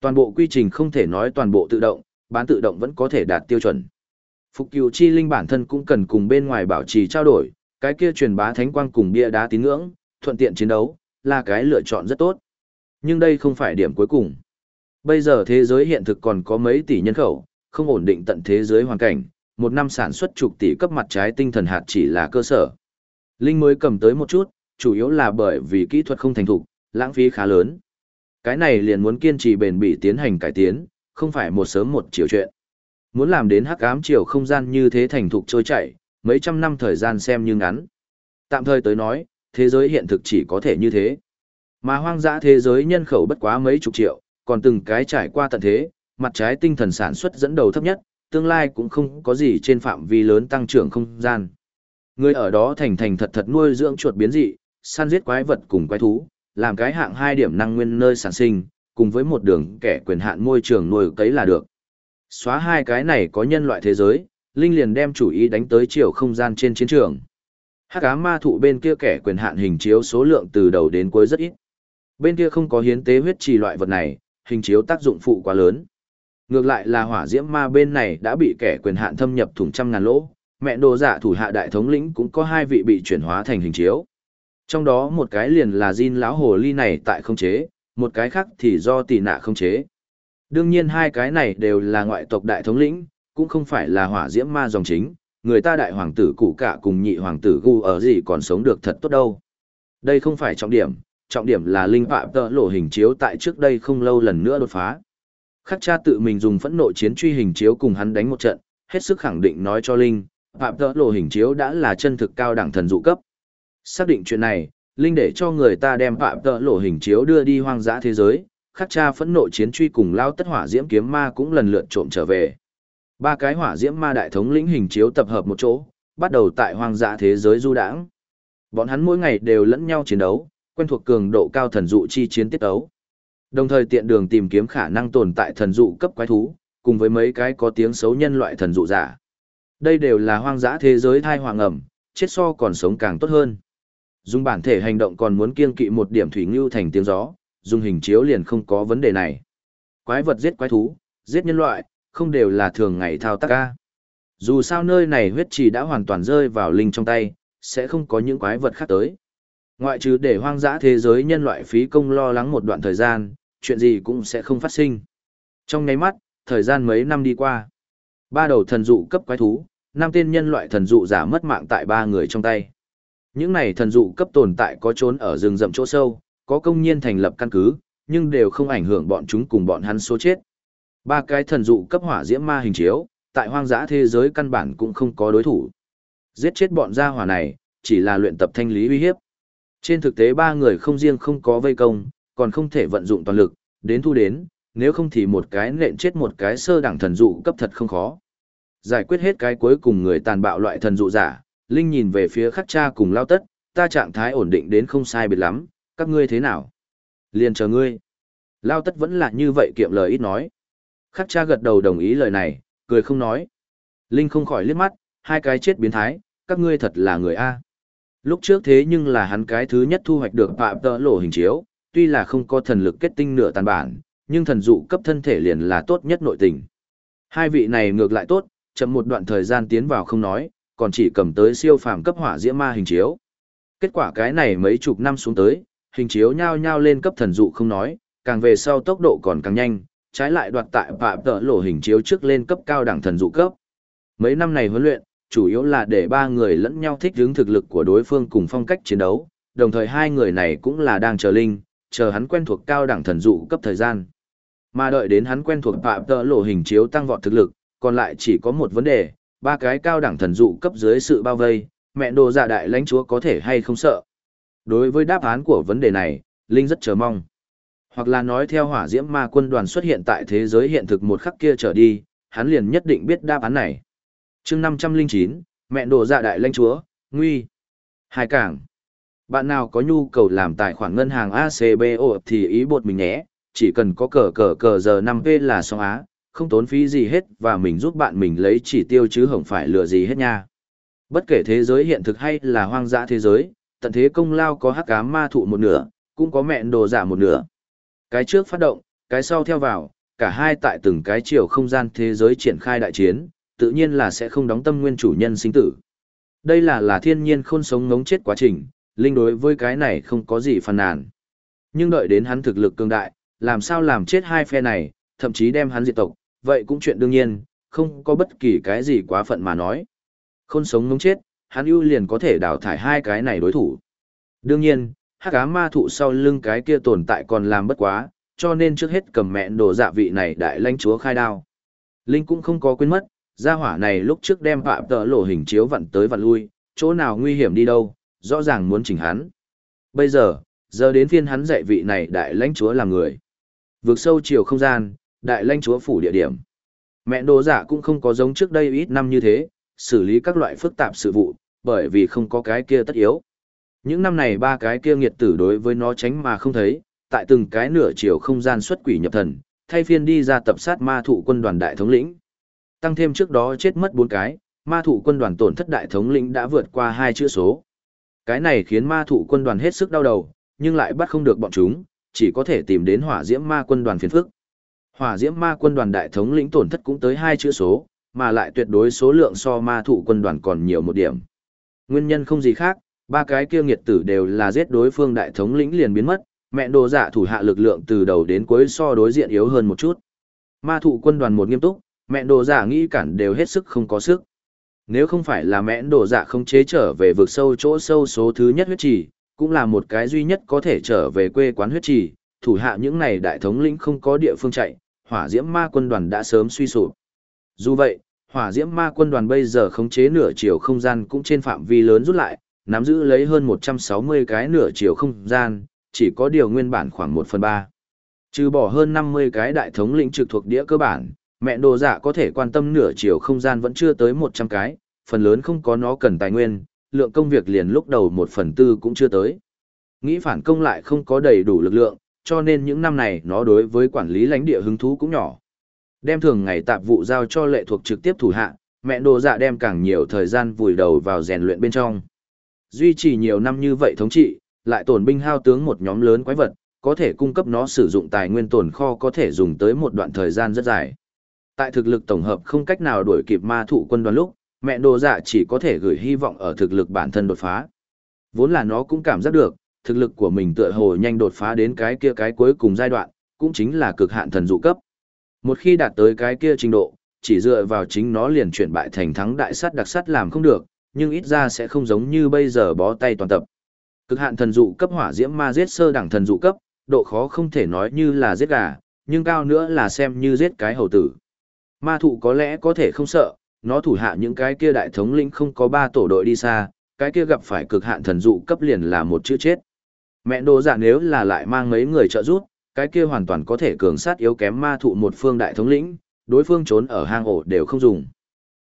Toàn bộ quy trình không thể nói toàn bộ tự động, bán tự động vẫn có thể đạt tiêu chuẩn. Phục cửu chi linh bản thân cũng cần cùng bên ngoài bảo trì trao đổi, cái kia truyền bá thánh quang cùng bia đá tín ngưỡng, thuận tiện chiến đấu, là cái lựa chọn rất tốt. Nhưng đây không phải điểm cuối cùng. Bây giờ thế giới hiện thực còn có mấy tỷ nhân khẩu, không ổn định tận thế giới hoàn cảnh, một năm sản xuất chục tỷ cấp mặt trái tinh thần hạt chỉ là cơ sở. Linh mới cầm tới một chút, chủ yếu là bởi vì kỹ thuật không thành thục, lãng phí khá lớn. Cái này liền muốn kiên trì bền bỉ tiến hành cải tiến, không phải một sớm một chiều chuyện. Muốn làm đến hắc ám chiều không gian như thế thành thục trôi chảy, mấy trăm năm thời gian xem như ngắn. Tạm thời tới nói, thế giới hiện thực chỉ có thể như thế. Mà hoang dã thế giới nhân khẩu bất quá mấy chục triệu, còn từng cái trải qua tận thế, mặt trái tinh thần sản xuất dẫn đầu thấp nhất, tương lai cũng không có gì trên phạm vi lớn tăng trưởng không gian. Người ở đó thành thành thật thật nuôi dưỡng chuột biến dị, săn giết quái vật cùng quái thú, làm cái hạng hai điểm năng nguyên nơi sản sinh, cùng với một đường kẻ quyền hạn môi trường nuôi cấy là được. Xóa hai cái này có nhân loại thế giới, Linh liền đem chủ ý đánh tới chiều không gian trên chiến trường. Hắc ám ma thụ bên kia kẻ quyền hạn hình chiếu số lượng từ đầu đến cuối rất ít. Bên kia không có hiến tế huyết trì loại vật này, hình chiếu tác dụng phụ quá lớn. Ngược lại là hỏa diễm ma bên này đã bị kẻ quyền hạn thâm nhập thủng trăm ngàn lỗ, mẹ đồ giả thủ hạ đại thống lĩnh cũng có hai vị bị chuyển hóa thành hình chiếu. Trong đó một cái liền là Jin lão hồ ly này tại không chế, một cái khác thì do tỷ nạ không chế. Đương nhiên hai cái này đều là ngoại tộc đại thống lĩnh, cũng không phải là hỏa diễm ma dòng chính, người ta đại hoàng tử cụ cả cùng nhị hoàng tử gu ở gì còn sống được thật tốt đâu. Đây không phải trọng điểm, trọng điểm là linh phạm tợ lộ hình chiếu tại trước đây không lâu lần nữa đột phá. Khắc cha tự mình dùng phẫn nộ chiến truy hình chiếu cùng hắn đánh một trận, hết sức khẳng định nói cho Linh, phạm tợ lộ hình chiếu đã là chân thực cao đẳng thần dụ cấp. Xác định chuyện này, Linh để cho người ta đem phạm tợ lộ hình chiếu đưa đi hoang dã thế giới, khắc cha phẫn nộ chiến truy cùng lao tất hỏa diễm kiếm ma cũng lần lượt trộm trở về. Ba cái hỏa diễm ma đại thống lĩnh hình chiếu tập hợp một chỗ, bắt đầu tại hoang dã thế giới du đãng. Bọn hắn mỗi ngày đều lẫn nhau chiến đấu, quen thuộc cường độ cao thần dụ chi chiến tiết đấu. Đồng thời tiện đường tìm kiếm khả năng tồn tại thần dụ cấp quái thú, cùng với mấy cái có tiếng xấu nhân loại thần dụ giả. Đây đều là hoang dã thế giới thai hoàng ẩm, chết so còn sống càng tốt hơn. Dùng bản thể hành động còn muốn kiên kỵ một điểm thủy ngưu thành tiếng gió, dùng hình chiếu liền không có vấn đề này. Quái vật giết quái thú, giết nhân loại, không đều là thường ngày thao tác ca. Dù sao nơi này huyết trì đã hoàn toàn rơi vào linh trong tay, sẽ không có những quái vật khác tới. Ngoại trừ để hoang dã thế giới nhân loại phí công lo lắng một đoạn thời gian, chuyện gì cũng sẽ không phát sinh. Trong nháy mắt, thời gian mấy năm đi qua. Ba đầu thần dụ cấp quái thú, năm tên nhân loại thần dụ giả mất mạng tại ba người trong tay. Những này thần dụ cấp tồn tại có trốn ở rừng rậm chỗ sâu, có công nhiên thành lập căn cứ, nhưng đều không ảnh hưởng bọn chúng cùng bọn hắn số chết. Ba cái thần dụ cấp hỏa diễm ma hình chiếu, tại hoang dã thế giới căn bản cũng không có đối thủ. Giết chết bọn gia hỏa này, chỉ là luyện tập thanh lý uy hiếp. Trên thực tế ba người không riêng không có vây công, còn không thể vận dụng toàn lực, đến thu đến, nếu không thì một cái nện chết một cái sơ đẳng thần dụ cấp thật không khó. Giải quyết hết cái cuối cùng người tàn bạo loại thần dụ giả, Linh nhìn về phía khắc cha cùng lao tất, ta trạng thái ổn định đến không sai biệt lắm, các ngươi thế nào? Liền chờ ngươi. Lao tất vẫn là như vậy kiệm lời ít nói. Khắc cha gật đầu đồng ý lời này, cười không nói. Linh không khỏi liếc mắt, hai cái chết biến thái, các ngươi thật là người A. Lúc trước thế nhưng là hắn cái thứ nhất thu hoạch được phạm tợ lộ hình chiếu, tuy là không có thần lực kết tinh nửa tàn bản, nhưng thần dụ cấp thân thể liền là tốt nhất nội tình. Hai vị này ngược lại tốt, chậm một đoạn thời gian tiến vào không nói, còn chỉ cầm tới siêu phàm cấp hỏa diễm ma hình chiếu. Kết quả cái này mấy chục năm xuống tới, hình chiếu nhao nhao lên cấp thần dụ không nói, càng về sau tốc độ còn càng nhanh, trái lại đoạt tại phạm tợ lộ hình chiếu trước lên cấp cao đẳng thần dụ cấp. Mấy năm này huấn luyện, chủ yếu là để ba người lẫn nhau thích ứng thực lực của đối phương cùng phong cách chiến đấu, đồng thời hai người này cũng là đang chờ linh, chờ hắn quen thuộc cao đẳng thần dụ cấp thời gian. Mà đợi đến hắn quen thuộc phạm tợ lộ hình chiếu tăng vọt thực lực, còn lại chỉ có một vấn đề, ba cái cao đẳng thần dụ cấp dưới sự bao vây, mẹ đồ dạ đại lãnh chúa có thể hay không sợ. Đối với đáp án của vấn đề này, Linh rất chờ mong. Hoặc là nói theo hỏa diễm ma quân đoàn xuất hiện tại thế giới hiện thực một khắc kia trở đi, hắn liền nhất định biết đáp án này. chương 509, mẹ đồ dạ đại lãnh chúa, nguy. Hai cảng. Bạn nào có nhu cầu làm tài khoản ngân hàng ACBO thì ý bột mình nhé, chỉ cần có cờ cờ cờ giờ 5P là xong á, không tốn phí gì hết và mình giúp bạn mình lấy chỉ tiêu chứ không phải lừa gì hết nha. Bất kể thế giới hiện thực hay là hoang dã thế giới, tận thế công lao có hắc ám ma thụ một nửa, cũng có mẹn đồ giả một nửa. Cái trước phát động, cái sau theo vào, cả hai tại từng cái chiều không gian thế giới triển khai đại chiến, tự nhiên là sẽ không đóng tâm nguyên chủ nhân sinh tử. Đây là là thiên nhiên khôn sống ngống chết quá trình, linh đối với cái này không có gì phàn nàn. Nhưng đợi đến hắn thực lực cường đại, làm sao làm chết hai phe này, thậm chí đem hắn diệt tộc, vậy cũng chuyện đương nhiên, không có bất kỳ cái gì quá phận mà nói. Khôn sống ngống chết, hắn ưu liền có thể đào thải hai cái này đối thủ. Đương nhiên, hắc ám ma thụ sau lưng cái kia tồn tại còn làm bất quá, cho nên trước hết cầm mẹn đồ dạ vị này đại lãnh chúa khai đao. Linh cũng không có quên mất, gia hỏa này lúc trước đem phạm tờ lộ hình chiếu vặn tới vặn lui, chỗ nào nguy hiểm đi đâu, rõ ràng muốn chỉnh hắn. Bây giờ, giờ đến phiên hắn dạy vị này đại lãnh chúa làm người. Vượt sâu chiều không gian, đại lãnh chúa phủ địa điểm. Mẹ đồ giả cũng không có giống trước đây ít năm như thế, xử lý các loại phức tạp sự vụ, bởi vì không có cái kia tất yếu. Những năm này ba cái kia nghiệt tử đối với nó tránh mà không thấy, tại từng cái nửa chiều không gian xuất quỷ nhập thần, thay phiên đi ra tập sát ma thủ quân đoàn đại thống lĩnh. Tăng thêm trước đó chết mất bốn cái, ma thủ quân đoàn tổn thất đại thống lĩnh đã vượt qua hai chữ số. Cái này khiến ma thụ quân đoàn hết sức đau đầu, nhưng lại bắt không được bọn chúng, chỉ có thể tìm đến hỏa diễm ma quân đoàn phiền phức. Hỏa diễm ma quân đoàn đại thống lĩnh tổn thất cũng tới hai chữ số, mà lại tuyệt đối số lượng so ma thụ quân đoàn còn nhiều một điểm. Nguyên nhân không gì khác, ba cái kia nghiệt tử đều là giết đối phương đại thống lĩnh liền biến mất, mẹ đồ giả thủ hạ lực lượng từ đầu đến cuối so đối diện yếu hơn một chút. Ma thụ quân đoàn một nghiêm túc, mẹ đồ giả nghĩ cản đều hết sức không có sức. Nếu không phải là mẽn đồ dạ không chế trở về vực sâu chỗ sâu số thứ nhất huyết trì, cũng là một cái duy nhất có thể trở về quê quán huyết trì, thủ hạ những này đại thống lĩnh không có địa phương chạy, hỏa diễm ma quân đoàn đã sớm suy sụp. Dù vậy, hỏa diễm ma quân đoàn bây giờ khống chế nửa chiều không gian cũng trên phạm vi lớn rút lại, nắm giữ lấy hơn 160 cái nửa chiều không gian, chỉ có điều nguyên bản khoảng 1 phần 3. Trừ bỏ hơn 50 cái đại thống lĩnh trực thuộc đĩa cơ bản, mẹ đồ dạ có thể quan tâm nửa chiều không gian vẫn chưa tới 100 cái, phần lớn không có nó cần tài nguyên, lượng công việc liền lúc đầu 1 phần tư cũng chưa tới. Nghĩ phản công lại không có đầy đủ lực lượng, cho nên những năm này nó đối với quản lý lãnh địa hứng thú cũng nhỏ. Đem thường ngày tạp vụ giao cho lệ thuộc trực tiếp thủ hạ, mẹ đồ dạ đem càng nhiều thời gian vùi đầu vào rèn luyện bên trong. Duy trì nhiều năm như vậy thống trị, lại tổn binh hao tướng một nhóm lớn quái vật, có thể cung cấp nó sử dụng tài nguyên tồn kho có thể dùng tới một đoạn thời gian rất dài. Tại thực lực tổng hợp không cách nào đuổi kịp ma thụ quân đoàn lúc, mẹ đồ dạ chỉ có thể gửi hy vọng ở thực lực bản thân đột phá. Vốn là nó cũng cảm giác được, thực lực của mình tựa hồ nhanh đột phá đến cái kia cái cuối cùng giai đoạn, cũng chính là cực hạn thần dụ cấp. Một khi đạt tới cái kia trình độ, chỉ dựa vào chính nó liền chuyển bại thành thắng đại sắt đặc sắt làm không được, nhưng ít ra sẽ không giống như bây giờ bó tay toàn tập. Cực hạn thần dụ cấp hỏa diễm ma giết sơ đẳng thần dụ cấp, độ khó không thể nói như là giết gà, nhưng cao nữa là xem như giết cái hầu tử. Ma thụ có lẽ có thể không sợ, nó thủ hạ những cái kia đại thống lĩnh không có ba tổ đội đi xa, cái kia gặp phải cực hạn thần dụ cấp liền là một chữ chết. Mẹ đồ giả nếu là lại mang mấy người trợ giúp, cái kia hoàn toàn có thể cường sát yếu kém ma thụ một phương đại thống lĩnh, đối phương trốn ở hang ổ đều không dùng.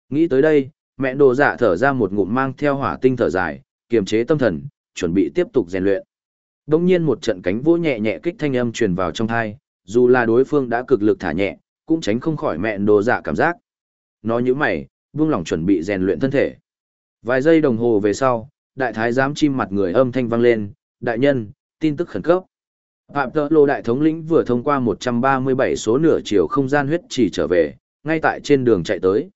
Nghĩ tới đây, mẹ đồ giả thở ra một ngụm mang theo hỏa tinh thở dài, kiềm chế tâm thần, chuẩn bị tiếp tục rèn luyện. Đông nhiên một trận cánh vỗ nhẹ nhẹ kích thanh âm truyền vào trong thai, dù là đối phương đã cực lực thả nhẹ, cũng tránh không khỏi mẹ đồ giả dạ cảm giác. Nó như mày, buông lỏng chuẩn bị rèn luyện thân thể. Vài giây đồng hồ về sau, đại thái giám chim mặt người âm thanh vang lên, đại nhân, tin tức khẩn cấp. Phạm tợ lô đại thống lĩnh vừa thông qua 137 số nửa chiều không gian huyết chỉ trở về, ngay tại trên đường chạy tới.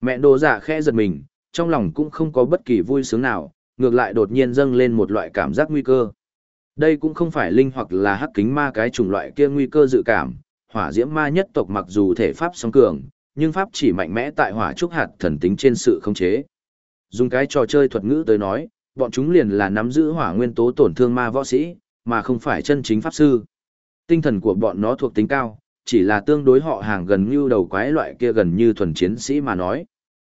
Mẹ đồ giả dạ khẽ giật mình, trong lòng cũng không có bất kỳ vui sướng nào, ngược lại đột nhiên dâng lên một loại cảm giác nguy cơ. Đây cũng không phải linh hoặc là hắc kính ma cái chủng loại kia nguy cơ dự cảm, hỏa diễm ma nhất tộc mặc dù thể pháp song cường, nhưng pháp chỉ mạnh mẽ tại hỏa trúc hạt thần tính trên sự khống chế. Dùng cái trò chơi thuật ngữ tới nói, bọn chúng liền là nắm giữ hỏa nguyên tố tổn thương ma võ sĩ, mà không phải chân chính pháp sư. Tinh thần của bọn nó thuộc tính cao, chỉ là tương đối họ hàng gần như đầu quái loại kia gần như thuần chiến sĩ mà nói.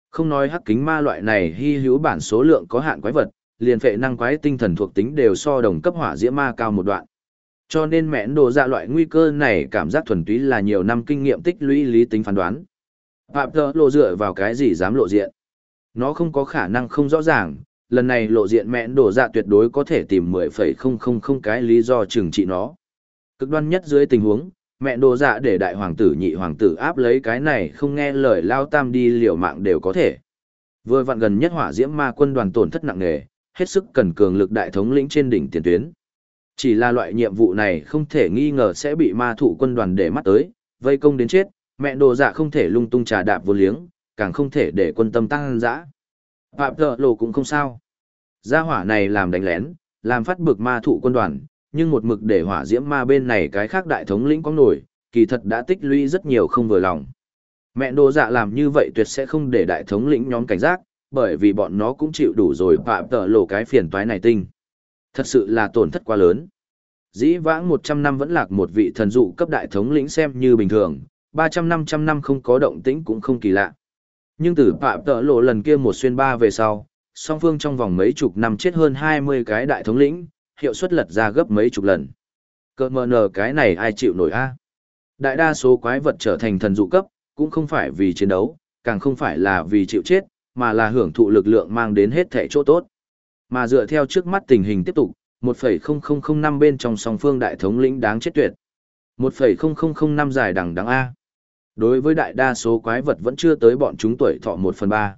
Không nói hắc kính ma loại này hy hữu bản số lượng có hạn quái vật, liền phệ năng quái tinh thần thuộc tính đều so đồng cấp hỏa diễm ma cao một đoạn. Cho nên mẹn đồ dạ loại nguy cơ này cảm giác thuần túy là nhiều năm kinh nghiệm tích lũy lý tính phán đoán. Phạm tơ lộ dựa vào cái gì dám lộ diện. Nó không có khả năng không rõ ràng, lần này lộ diện mẹn đồ dạ tuyệt đối có thể tìm 10,000 cái lý do trừng trị nó. Cực đoan nhất dưới tình huống, mẹ đồ dạ để đại hoàng tử nhị hoàng tử áp lấy cái này không nghe lời lao tam đi liều mạng đều có thể. Vừa vặn gần nhất hỏa diễm ma quân đoàn tổn thất nặng nề, hết sức cần cường lực đại thống lĩnh trên đỉnh tiền tuyến. Chỉ là loại nhiệm vụ này không thể nghi ngờ sẽ bị ma thủ quân đoàn để mắt tới, vây công đến chết, mẹ đồ dạ không thể lung tung trà đạp vô liếng, càng không thể để quân tâm tăng dã. Phạm thợ lộ cũng không sao. Gia hỏa này làm đánh lén, làm phát bực ma thủ quân đoàn, nhưng một mực để hỏa diễm ma bên này cái khác đại thống lĩnh có nổi, kỳ thật đã tích lũy rất nhiều không vừa lòng. Mẹ đồ dạ làm như vậy tuyệt sẽ không để đại thống lĩnh nhóm cảnh giác, bởi vì bọn nó cũng chịu đủ rồi phạm tợ lộ cái phiền toái này tinh. Thật sự là tổn thất quá lớn. Dĩ vãng 100 năm vẫn lạc một vị thần dụ cấp đại thống lĩnh xem như bình thường, 300-500 năm không có động tĩnh cũng không kỳ lạ. Nhưng từ phạm tợ lộ lần kia một xuyên ba về sau, song phương trong vòng mấy chục năm chết hơn 20 cái đại thống lĩnh, hiệu suất lật ra gấp mấy chục lần. Cơ mờ nờ cái này ai chịu nổi a? Đại đa số quái vật trở thành thần dụ cấp, cũng không phải vì chiến đấu, càng không phải là vì chịu chết, mà là hưởng thụ lực lượng mang đến hết thể chỗ tốt. Mà dựa theo trước mắt tình hình tiếp tục, 1,0005 bên trong song phương đại thống lĩnh đáng chết tuyệt. 1,0005 dài đẳng đẳng A. Đối với đại đa số quái vật vẫn chưa tới bọn chúng tuổi thọ 1 phần 3.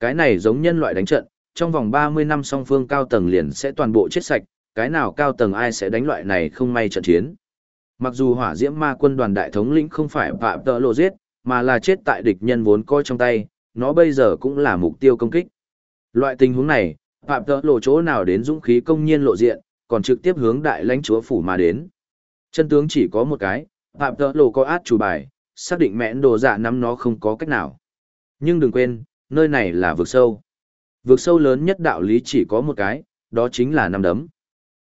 Cái này giống nhân loại đánh trận, trong vòng 30 năm song phương cao tầng liền sẽ toàn bộ chết sạch, cái nào cao tầng ai sẽ đánh loại này không may trận chiến. Mặc dù hỏa diễm ma quân đoàn đại thống lĩnh không phải phạm tợ lộ giết, mà là chết tại địch nhân vốn coi trong tay, nó bây giờ cũng là mục tiêu công kích. Loại tình huống này, phạm tợ lộ chỗ nào đến dũng khí công nhiên lộ diện, còn trực tiếp hướng đại lãnh chúa phủ mà đến. Chân tướng chỉ có một cái, phạm tợ lộ có át chủ bài, xác định mẹn đồ dạ nắm nó không có cách nào. Nhưng đừng quên, nơi này là vực sâu. Vực sâu lớn nhất đạo lý chỉ có một cái, đó chính là năm đấm.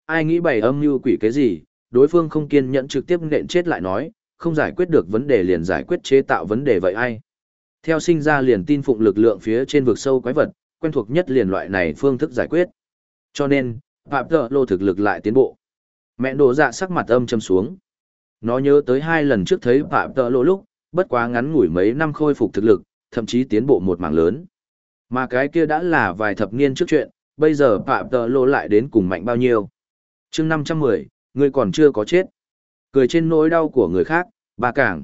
Ai nghĩ bày âm mưu quỷ cái gì, đối phương không kiên nhẫn trực tiếp nện chết lại nói, không giải quyết được vấn đề liền giải quyết chế tạo vấn đề vậy ai. Theo sinh ra liền tin phụng lực lượng phía trên vực sâu quái vật, quen thuộc nhất liền loại này phương thức giải quyết. Cho nên, Phạm Tờ Lô thực lực lại tiến bộ. Mẹ đồ dạ sắc mặt âm châm xuống. Nó nhớ tới hai lần trước thấy Phạm Tờ Lô lúc, bất quá ngắn ngủi mấy năm khôi phục thực lực, thậm chí tiến bộ một mảng lớn. Mà cái kia đã là vài thập niên trước chuyện, bây giờ Phạm Tờ Lô lại đến cùng mạnh bao nhiêu. chương 510, người còn chưa có chết. Cười trên nỗi đau của người khác, bà cảng.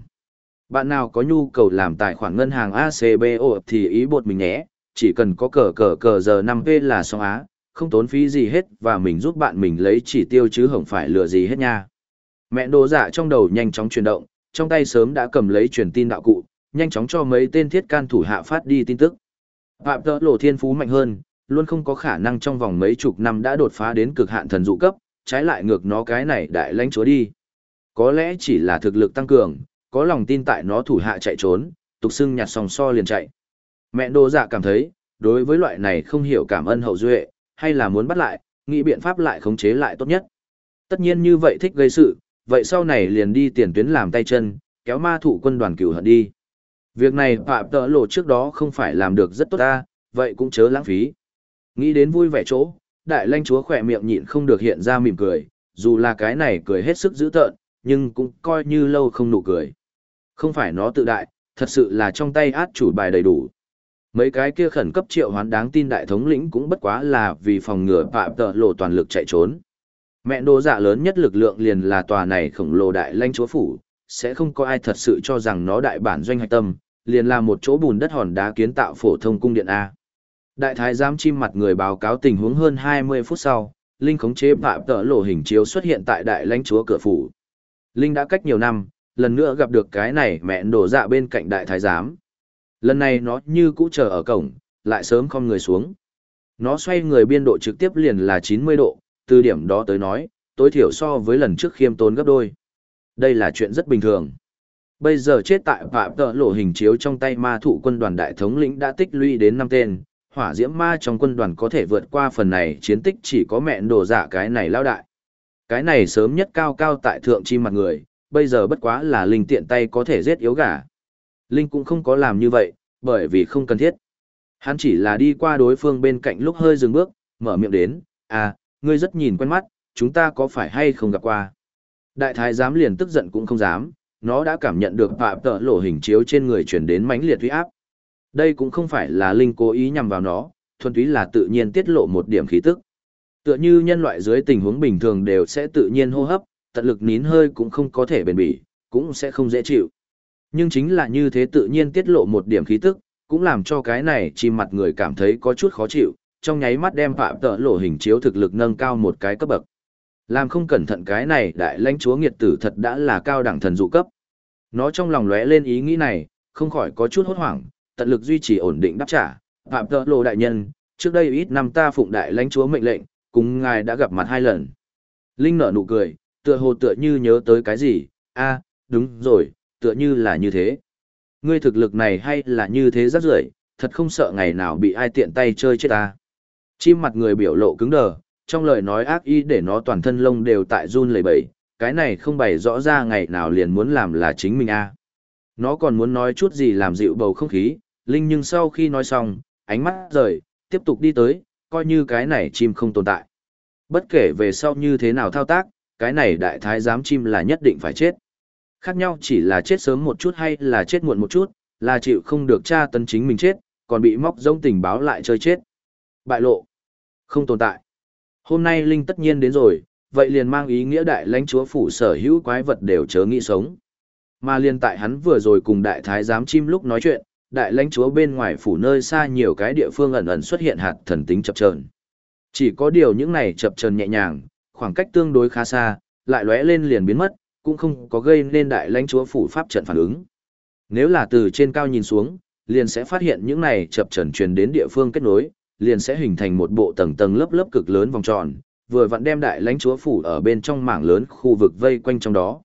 Bạn nào có nhu cầu làm tài khoản ngân hàng ACBO thì ý bột mình nhé, chỉ cần có cờ cờ cờ giờ 5P là xong á, không tốn phí gì hết và mình giúp bạn mình lấy chỉ tiêu chứ không phải lừa gì hết nha. Mẹ đồ dạ trong đầu nhanh chóng chuyển động, trong tay sớm đã cầm lấy truyền tin đạo cụ, nhanh chóng cho mấy tên thiết can thủ hạ phát đi tin tức. Phạm tỡ lộ thiên phú mạnh hơn, luôn không có khả năng trong vòng mấy chục năm đã đột phá đến cực hạn thần dụ cấp, trái lại ngược nó cái này đại lãnh chúa đi. Có lẽ chỉ là thực lực tăng cường, có lòng tin tại nó thủ hạ chạy trốn, tục xưng nhặt sòng so liền chạy. Mẹ đồ dạ cảm thấy, đối với loại này không hiểu cảm ơn hậu duệ, hay là muốn bắt lại, nghĩ biện pháp lại khống chế lại tốt nhất. Tất nhiên như vậy thích gây sự, vậy sau này liền đi tiền tuyến làm tay chân, kéo ma thủ quân đoàn cửu hận đi. Việc này Phạm Tợ Lộ trước đó không phải làm được rất tốt ta, vậy cũng chớ lãng phí. Nghĩ đến vui vẻ chỗ, đại lãnh chúa khỏe miệng nhịn không được hiện ra mỉm cười, dù là cái này cười hết sức dữ tợn, nhưng cũng coi như lâu không nụ cười. Không phải nó tự đại, thật sự là trong tay át chủ bài đầy đủ. Mấy cái kia khẩn cấp triệu hoán đáng tin đại thống lĩnh cũng bất quá là vì phòng ngừa Phạm Tợ Lộ toàn lực chạy trốn. Mẹ đồ dạ lớn nhất lực lượng liền là tòa này khổng lồ đại lãnh chúa phủ, sẽ không có ai thật sự cho rằng nó đại bản doanh hạch tâm, liền là một chỗ bùn đất hòn đá kiến tạo phổ thông cung điện A. Đại thái giám chim mặt người báo cáo tình huống hơn 20 phút sau, Linh khống chế phạm tợ lộ hình chiếu xuất hiện tại đại lãnh chúa cửa phủ. Linh đã cách nhiều năm, lần nữa gặp được cái này mẹ đổ dạ bên cạnh đại thái giám. Lần này nó như cũ chờ ở cổng, lại sớm không người xuống. Nó xoay người biên độ trực tiếp liền là 90 độ, từ điểm đó tới nói, tối thiểu so với lần trước khiêm tốn gấp đôi. Đây là chuyện rất bình thường. Bây giờ chết tại phạm tợ lộ hình chiếu trong tay ma thủ quân đoàn đại thống lĩnh đã tích lũy đến 5 tên, hỏa diễm ma trong quân đoàn có thể vượt qua phần này chiến tích chỉ có mẹ đồ dạ cái này lao đại. Cái này sớm nhất cao cao tại thượng chi mặt người, bây giờ bất quá là linh tiện tay có thể giết yếu gà. Linh cũng không có làm như vậy, bởi vì không cần thiết. Hắn chỉ là đi qua đối phương bên cạnh lúc hơi dừng bước, mở miệng đến, à, ngươi rất nhìn quen mắt, chúng ta có phải hay không gặp qua. Đại thái giám liền tức giận cũng không dám, nó đã cảm nhận được phạm tợ lộ hình chiếu trên người chuyển đến mãnh liệt huy áp. Đây cũng không phải là linh cố ý nhằm vào nó, thuần túy là tự nhiên tiết lộ một điểm khí tức. Tựa như nhân loại dưới tình huống bình thường đều sẽ tự nhiên hô hấp, tận lực nín hơi cũng không có thể bền bỉ, cũng sẽ không dễ chịu. Nhưng chính là như thế tự nhiên tiết lộ một điểm khí tức, cũng làm cho cái này chim mặt người cảm thấy có chút khó chịu, trong nháy mắt đem phạm tợ lộ hình chiếu thực lực nâng cao một cái cấp bậc. Làm không cẩn thận cái này đại lãnh chúa nghiệt tử thật đã là cao đẳng thần dụ cấp. Nó trong lòng lóe lên ý nghĩ này, không khỏi có chút hốt hoảng, tận lực duy trì ổn định đáp trả. Phạm tợ lộ đại nhân, trước đây ít năm ta phụng đại lãnh chúa mệnh lệnh, cùng ngài đã gặp mặt hai lần. Linh nở nụ cười, tựa hồ tựa như nhớ tới cái gì, a đúng rồi, tựa như là như thế. Ngươi thực lực này hay là như thế rất rưởi, thật không sợ ngày nào bị ai tiện tay chơi chết ta. Chim mặt người biểu lộ cứng đờ, trong lời nói ác ý để nó toàn thân lông đều tại run lẩy bẩy, cái này không bày rõ ra ngày nào liền muốn làm là chính mình a. Nó còn muốn nói chút gì làm dịu bầu không khí, Linh nhưng sau khi nói xong, ánh mắt rời, tiếp tục đi tới, coi như cái này chim không tồn tại. Bất kể về sau như thế nào thao tác, cái này đại thái giám chim là nhất định phải chết. Khác nhau chỉ là chết sớm một chút hay là chết muộn một chút, là chịu không được tra tấn chính mình chết, còn bị móc rông tình báo lại chơi chết. Bại lộ. Không tồn tại. Hôm nay Linh tất nhiên đến rồi, vậy liền mang ý nghĩa đại lãnh chúa phủ sở hữu quái vật đều chớ nghĩ sống. Mà liền tại hắn vừa rồi cùng đại thái giám chim lúc nói chuyện, đại lãnh chúa bên ngoài phủ nơi xa nhiều cái địa phương ẩn ẩn xuất hiện hạt thần tính chập chờn. Chỉ có điều những này chập chờn nhẹ nhàng, khoảng cách tương đối khá xa, lại lóe lên liền biến mất, cũng không có gây nên đại lãnh chúa phủ pháp trận phản ứng. Nếu là từ trên cao nhìn xuống, liền sẽ phát hiện những này chập trần truyền đến địa phương kết nối, liền sẽ hình thành một bộ tầng tầng lớp lớp cực lớn vòng tròn, vừa vặn đem đại lãnh chúa phủ ở bên trong mảng lớn khu vực vây quanh trong đó.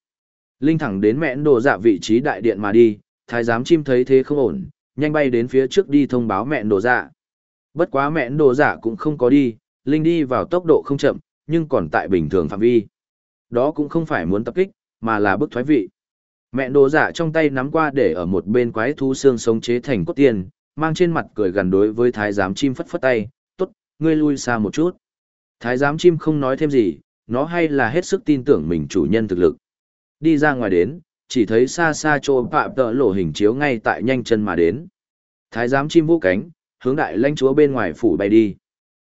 Linh thẳng đến mẹn đồ dạ vị trí đại điện mà đi, thái giám chim thấy thế không ổn, nhanh bay đến phía trước đi thông báo mẹn đồ dạ. Bất quá mẹn đồ dạ cũng không có đi, Linh đi vào tốc độ không chậm, nhưng còn tại bình thường phạm vi. Đó cũng không phải muốn tập kích, mà là bức thoái vị. Mẹ đồ giả trong tay nắm qua để ở một bên quái thú xương sống chế thành cốt tiền, mang trên mặt cười gần đối với thái giám chim phất phất tay, tốt, ngươi lui xa một chút. Thái giám chim không nói thêm gì, nó hay là hết sức tin tưởng mình chủ nhân thực lực. Đi ra ngoài đến, chỉ thấy xa xa chỗ phạm tợ lộ hình chiếu ngay tại nhanh chân mà đến. Thái giám chim vũ cánh, hướng đại lãnh chúa bên ngoài phủ bay đi.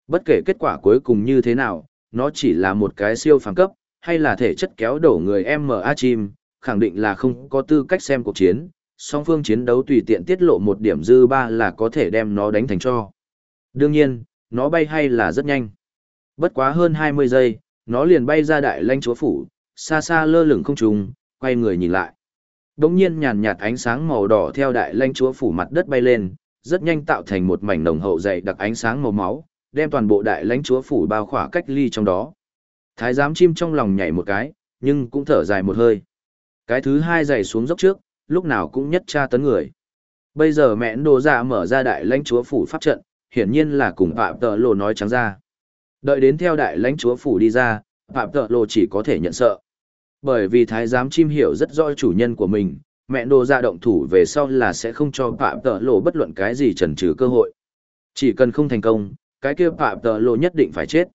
Bất kể kết quả cuối cùng như thế nào, nó chỉ là một cái siêu phàm cấp, hay là thể chất kéo đổ người MA chim, khẳng định là không có tư cách xem cuộc chiến, song phương chiến đấu tùy tiện tiết lộ một điểm dư ba là có thể đem nó đánh thành cho. Đương nhiên, nó bay hay là rất nhanh. Bất quá hơn 20 giây, nó liền bay ra đại lãnh chúa phủ, xa xa lơ lửng không trùng, quay người nhìn lại. Đống nhiên nhàn nhạt ánh sáng màu đỏ theo đại lãnh chúa phủ mặt đất bay lên, rất nhanh tạo thành một mảnh nồng hậu dày đặc ánh sáng màu máu, đem toàn bộ đại lãnh chúa phủ bao khỏa cách ly trong đó. Thái giám chim trong lòng nhảy một cái, nhưng cũng thở dài một hơi. Cái thứ hai dày xuống dốc trước, lúc nào cũng nhất tra tấn người. Bây giờ mẹ đồ dạ mở ra đại lãnh chúa phủ pháp trận, hiển nhiên là cùng Phạm Tợ Lộ nói trắng ra. Đợi đến theo đại lãnh chúa phủ đi ra, Phạm Tợ Lộ chỉ có thể nhận sợ. Bởi vì thái giám chim hiểu rất rõ chủ nhân của mình, mẹ đồ dạ động thủ về sau là sẽ không cho Phạm Tợ Lộ bất luận cái gì trần trừ cơ hội. Chỉ cần không thành công, cái kia Phạm Tợ Lộ nhất định phải chết.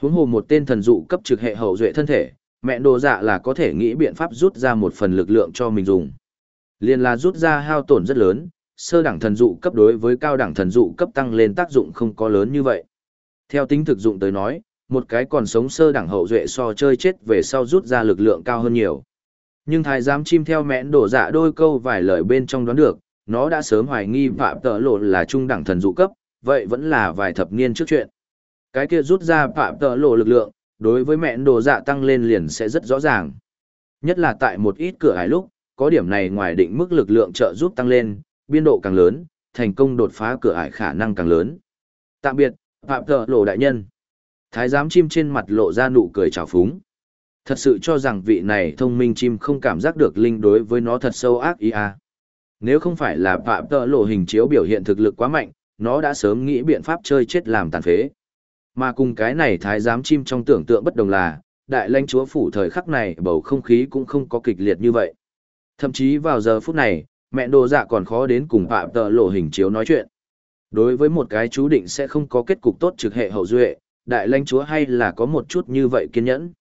Huống hồ một tên thần dụ cấp trực hệ hậu duệ thân thể, mẹ đồ dạ là có thể nghĩ biện pháp rút ra một phần lực lượng cho mình dùng. Liên là rút ra hao tổn rất lớn, sơ đẳng thần dụ cấp đối với cao đẳng thần dụ cấp tăng lên tác dụng không có lớn như vậy. Theo tính thực dụng tới nói, một cái còn sống sơ đẳng hậu duệ so chơi chết về sau rút ra lực lượng cao hơn nhiều. Nhưng thái giám chim theo mẽn đổ dạ đôi câu vài lời bên trong đoán được, nó đã sớm hoài nghi phạm tợ lộ là trung đẳng thần dụ cấp, vậy vẫn là vài thập niên trước chuyện. Cái kia rút ra phạm tợ lộ lực lượng, đối với mẹn đồ dạ tăng lên liền sẽ rất rõ ràng. Nhất là tại một ít cửa hải lúc, có điểm này ngoài định mức lực lượng trợ giúp tăng lên, biên độ càng lớn, thành công đột phá cửa ải khả năng càng lớn. Tạm biệt, Phạm Tợ Lộ Đại Nhân. Thái giám chim trên mặt lộ ra nụ cười trào phúng. Thật sự cho rằng vị này thông minh chim không cảm giác được linh đối với nó thật sâu ác ý à. Nếu không phải là Phạm Tợ Lộ hình chiếu biểu hiện thực lực quá mạnh, nó đã sớm nghĩ biện pháp chơi chết làm tàn phế. Mà cùng cái này thái giám chim trong tưởng tượng bất đồng là, đại lãnh chúa phủ thời khắc này bầu không khí cũng không có kịch liệt như vậy. Thậm chí vào giờ phút này, mẹ đồ dạ còn khó đến cùng phạm tợ lộ hình chiếu nói chuyện. Đối với một cái chú định sẽ không có kết cục tốt trực hệ hậu duệ, đại lãnh chúa hay là có một chút như vậy kiên nhẫn.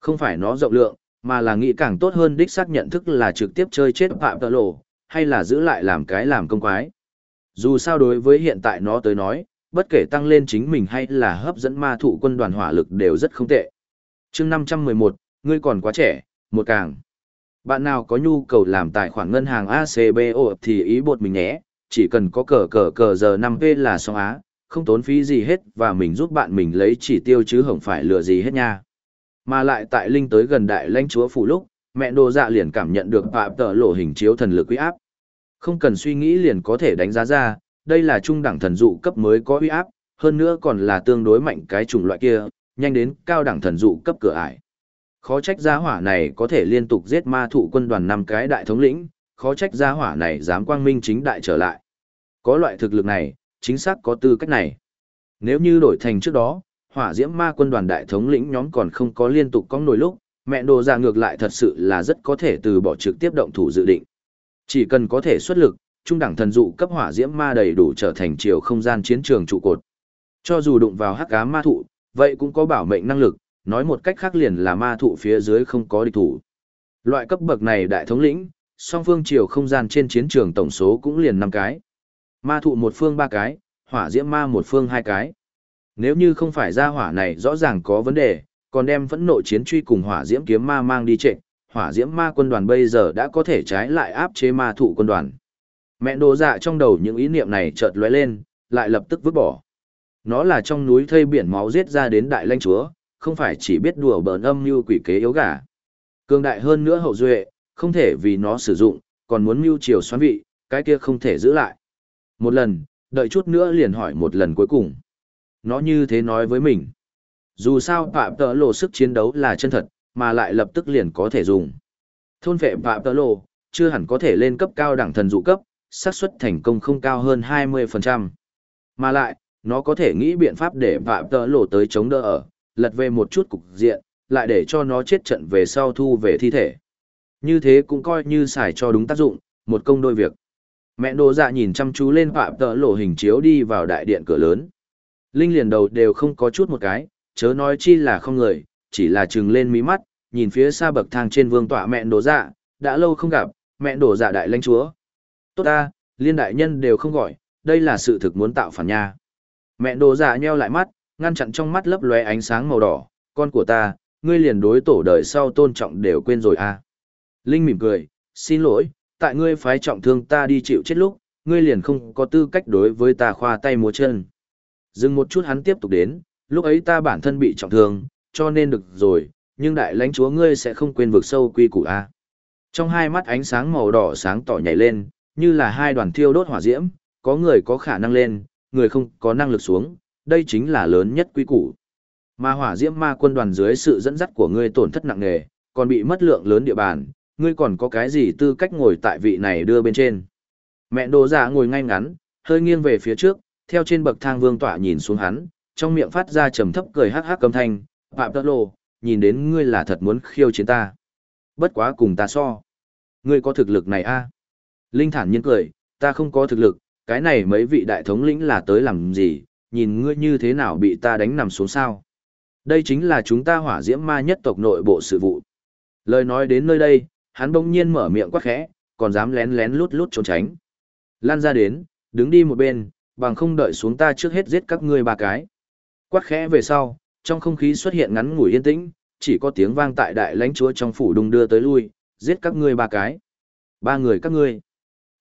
Không phải nó rộng lượng, mà là nghĩ càng tốt hơn đích xác nhận thức là trực tiếp chơi chết phạm tợ lộ, hay là giữ lại làm cái làm công quái. Dù sao đối với hiện tại nó tới nói, bất kể tăng lên chính mình hay là hấp dẫn ma thụ quân đoàn hỏa lực đều rất không tệ. chương 511, ngươi còn quá trẻ, một càng. Bạn nào có nhu cầu làm tài khoản ngân hàng ACBO thì ý bột mình nhé, chỉ cần có cờ cờ cờ giờ 5P là xong á, không tốn phí gì hết và mình giúp bạn mình lấy chỉ tiêu chứ không phải lừa gì hết nha. Mà lại tại linh tới gần đại lãnh chúa phủ lúc, mẹ đồ dạ liền cảm nhận được phạm tờ lộ hình chiếu thần lực quý áp. Không cần suy nghĩ liền có thể đánh giá ra, đây là trung đẳng thần dụ cấp mới có uy áp, hơn nữa còn là tương đối mạnh cái chủng loại kia, nhanh đến cao đẳng thần dụ cấp cửa ải. Khó trách gia hỏa này có thể liên tục giết ma thụ quân đoàn năm cái đại thống lĩnh, khó trách gia hỏa này dám quang minh chính đại trở lại. Có loại thực lực này, chính xác có tư cách này. Nếu như đổi thành trước đó, hỏa diễm ma quân đoàn đại thống lĩnh nhóm còn không có liên tục có nổi lúc, mẹ đồ ra ngược lại thật sự là rất có thể từ bỏ trực tiếp động thủ dự định. Chỉ cần có thể xuất lực, trung đẳng thần dụ cấp hỏa diễm ma đầy đủ trở thành chiều không gian chiến trường trụ cột. Cho dù đụng vào hắc ám ma thụ, vậy cũng có bảo mệnh năng lực, nói một cách khác liền là ma thụ phía dưới không có địch thủ. Loại cấp bậc này đại thống lĩnh, song phương chiều không gian trên chiến trường tổng số cũng liền 5 cái. Ma thụ một phương 3 cái, hỏa diễm ma một phương 2 cái. Nếu như không phải ra hỏa này rõ ràng có vấn đề, còn đem phẫn nộ chiến truy cùng hỏa diễm kiếm ma mang đi trệnh, hỏa diễm ma quân đoàn bây giờ đã có thể trái lại áp chế ma thụ quân đoàn. Mẹ đồ dạ trong đầu những ý niệm này chợt lóe lên, lại lập tức vứt bỏ. Nó là trong núi thây biển máu giết ra đến đại lãnh chúa, không phải chỉ biết đùa bỡn âm như quỷ kế yếu gà. Cường đại hơn nữa hậu duệ, không thể vì nó sử dụng, còn muốn mưu chiều xoắn vị, cái kia không thể giữ lại. Một lần, đợi chút nữa liền hỏi một lần cuối cùng. Nó như thế nói với mình. Dù sao phạm tợ lộ sức chiến đấu là chân thật, mà lại lập tức liền có thể dùng. Thôn vệ phạm tợ lộ, chưa hẳn có thể lên cấp cao đẳng thần dụ cấp, xác suất thành công không cao hơn 20%. Mà lại, nó có thể nghĩ biện pháp để vạ tờ lộ tới chống đỡ ở, lật về một chút cục diện, lại để cho nó chết trận về sau thu về thi thể. Như thế cũng coi như xài cho đúng tác dụng, một công đôi việc. Mẹ đồ dạ nhìn chăm chú lên vạ tờ lộ hình chiếu đi vào đại điện cửa lớn. Linh liền đầu đều không có chút một cái, Chớ nói chi là không người, chỉ là trừng lên mí mắt, nhìn phía xa bậc thang trên vương tọa mẹ đồ dạ, đã lâu không gặp, mẹ đồ dạ đại lãnh chúa. Tốt ta, liên đại nhân đều không gọi, đây là sự thực muốn tạo phản nha. Mẹ đồ dạ nheo lại mắt, ngăn chặn trong mắt lấp lóe ánh sáng màu đỏ, con của ta, ngươi liền đối tổ đời sau tôn trọng đều quên rồi à. Linh mỉm cười, xin lỗi, tại ngươi phái trọng thương ta đi chịu chết lúc, ngươi liền không có tư cách đối với ta khoa tay múa chân. Dừng một chút hắn tiếp tục đến, lúc ấy ta bản thân bị trọng thương, cho nên được rồi, nhưng đại lãnh chúa ngươi sẽ không quên vực sâu quy củ a. Trong hai mắt ánh sáng màu đỏ sáng tỏ nhảy lên, như là hai đoàn thiêu đốt hỏa diễm, có người có khả năng lên, người không có năng lực xuống, đây chính là lớn nhất quy củ. Mà hỏa diễm ma quân đoàn dưới sự dẫn dắt của ngươi tổn thất nặng nề, còn bị mất lượng lớn địa bàn, ngươi còn có cái gì tư cách ngồi tại vị này đưa bên trên. Mẹ đồ giả ngồi ngay ngắn, hơi nghiêng về phía trước, theo trên bậc thang vương tỏa nhìn xuống hắn, trong miệng phát ra trầm thấp cười hắc hắc âm thanh, Phạm Tất Lô, nhìn đến ngươi là thật muốn khiêu chiến ta. Bất quá cùng ta so. Ngươi có thực lực này a Linh thản nhiên cười, ta không có thực lực, cái này mấy vị đại thống lĩnh là tới làm gì, nhìn ngươi như thế nào bị ta đánh nằm xuống sao. Đây chính là chúng ta hỏa diễm ma nhất tộc nội bộ sự vụ. Lời nói đến nơi đây, hắn bỗng nhiên mở miệng quát khẽ, còn dám lén lén lút lút trốn tránh. Lan ra đến, đứng đi một bên, bằng không đợi xuống ta trước hết giết các ngươi ba cái. Quát khẽ về sau, trong không khí xuất hiện ngắn ngủi yên tĩnh, chỉ có tiếng vang tại đại lãnh chúa trong phủ đung đưa tới lui, giết các ngươi ba cái. Ba người các ngươi.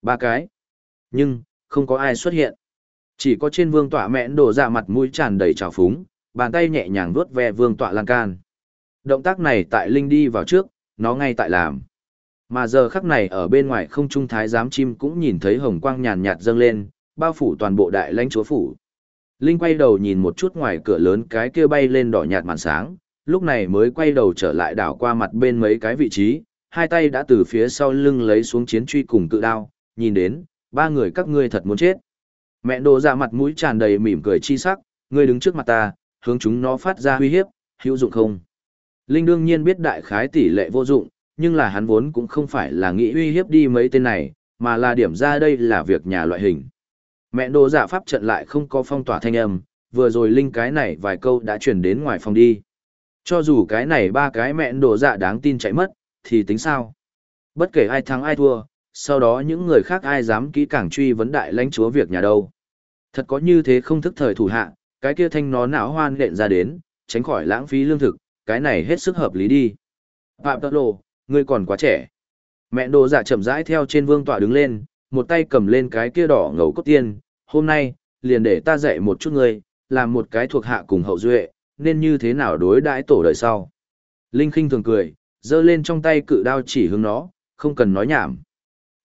Ba cái. Nhưng, không có ai xuất hiện. Chỉ có trên vương tọa mẹn đổ ra mặt mũi tràn đầy trào phúng, bàn tay nhẹ nhàng vuốt ve vương tọa lan can. Động tác này tại Linh đi vào trước, nó ngay tại làm. Mà giờ khắc này ở bên ngoài không trung thái giám chim cũng nhìn thấy hồng quang nhàn nhạt dâng lên, bao phủ toàn bộ đại lãnh chúa phủ. Linh quay đầu nhìn một chút ngoài cửa lớn cái kia bay lên đỏ nhạt màn sáng, lúc này mới quay đầu trở lại đảo qua mặt bên mấy cái vị trí, hai tay đã từ phía sau lưng lấy xuống chiến truy cùng cự đao, nhìn đến, ba người các ngươi thật muốn chết. Mẹ đồ ra mặt mũi tràn đầy mỉm cười chi sắc, ngươi đứng trước mặt ta, hướng chúng nó phát ra uy hiếp, hữu dụng không? Linh đương nhiên biết đại khái tỷ lệ vô dụng, nhưng là hắn vốn cũng không phải là nghĩ uy hiếp đi mấy tên này, mà là điểm ra đây là việc nhà loại hình. Mẹ đồ giả pháp trận lại không có phong tỏa thanh âm, vừa rồi Linh cái này vài câu đã chuyển đến ngoài phòng đi. Cho dù cái này ba cái mẹ đồ giả đáng tin chạy mất, thì tính sao? Bất kể ai thắng ai thua, sau đó những người khác ai dám kỹ càng truy vấn đại lãnh chúa việc nhà đâu. Thật có như thế không thức thời thủ hạ, cái kia thanh nó não hoan lện ra đến, tránh khỏi lãng phí lương thực, cái này hết sức hợp lý đi. Phạm Tật Lộ, ngươi còn quá trẻ. Mẹ đồ giả chậm rãi theo trên vương tọa đứng lên, một tay cầm lên cái kia đỏ ngầu cốt tiên, hôm nay, liền để ta dạy một chút ngươi, làm một cái thuộc hạ cùng hậu duệ, nên như thế nào đối đãi tổ đời sau. Linh khinh thường cười, giơ lên trong tay cự đao chỉ hướng nó, không cần nói nhảm.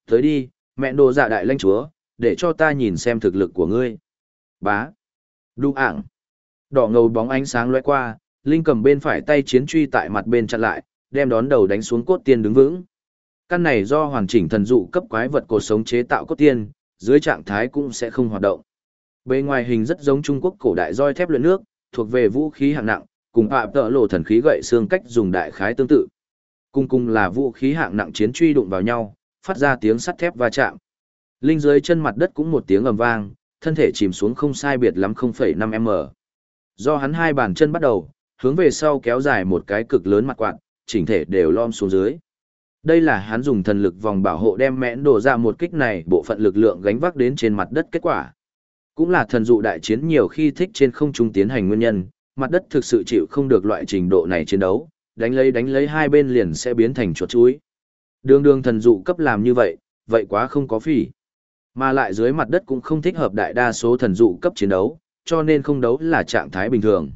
Tới đi, mẹ đồ dạ đại lãnh chúa, để cho ta nhìn xem thực lực của ngươi. Bá. Đu ảng. Đỏ ngầu bóng ánh sáng lóe qua, Linh cầm bên phải tay chiến truy tại mặt bên chặn lại, đem đón đầu đánh xuống cốt tiên đứng vững. Căn này do hoàn chỉnh thần dụ cấp quái vật cột sống chế tạo cốt tiên, dưới trạng thái cũng sẽ không hoạt động. Bề ngoài hình rất giống Trung Quốc cổ đại roi thép luyện nước, thuộc về vũ khí hạng nặng, cùng phạm tợ lộ thần khí gậy xương cách dùng đại khái tương tự. Cung cung là vũ khí hạng nặng chiến truy đụng vào nhau, phát ra tiếng sắt thép va chạm. Linh dưới chân mặt đất cũng một tiếng ầm vang, thân thể chìm xuống không sai biệt lắm 0,5m. Do hắn hai bàn chân bắt đầu, hướng về sau kéo dài một cái cực lớn mặt quạt, chỉnh thể đều lom xuống dưới. Đây là hắn dùng thần lực vòng bảo hộ đem mẽn đổ ra một kích này bộ phận lực lượng gánh vác đến trên mặt đất kết quả. Cũng là thần dụ đại chiến nhiều khi thích trên không trung tiến hành nguyên nhân, mặt đất thực sự chịu không được loại trình độ này chiến đấu, đánh lấy đánh lấy hai bên liền sẽ biến thành chuột chuối. Đường đường thần dụ cấp làm như vậy, vậy quá không có phỉ. Mà lại dưới mặt đất cũng không thích hợp đại đa số thần dụ cấp chiến đấu, cho nên không đấu là trạng thái bình thường.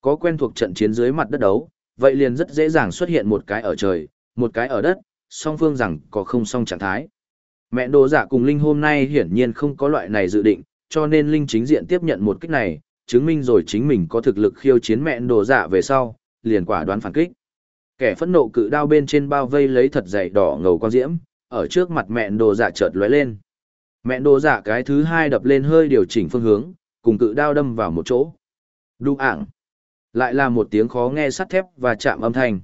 Có quen thuộc trận chiến dưới mặt đất đấu, vậy liền rất dễ dàng xuất hiện một cái ở trời, một cái ở đất, song phương rằng có không song trạng thái. Mẹ đồ giả cùng Linh hôm nay hiển nhiên không có loại này dự định, cho nên Linh chính diện tiếp nhận một kích này, chứng minh rồi chính mình có thực lực khiêu chiến mẹ đồ giả về sau, liền quả đoán phản kích. Kẻ phẫn nộ cự đao bên trên bao vây lấy thật dày đỏ ngầu quang diễm, ở trước mặt mẹ đồ giả chợt lóe lên. Mẹ đồ giả cái thứ hai đập lên hơi điều chỉnh phương hướng, cùng cự đao đâm vào một chỗ. Đu ảng. Lại là một tiếng khó nghe sắt thép và chạm âm thanh.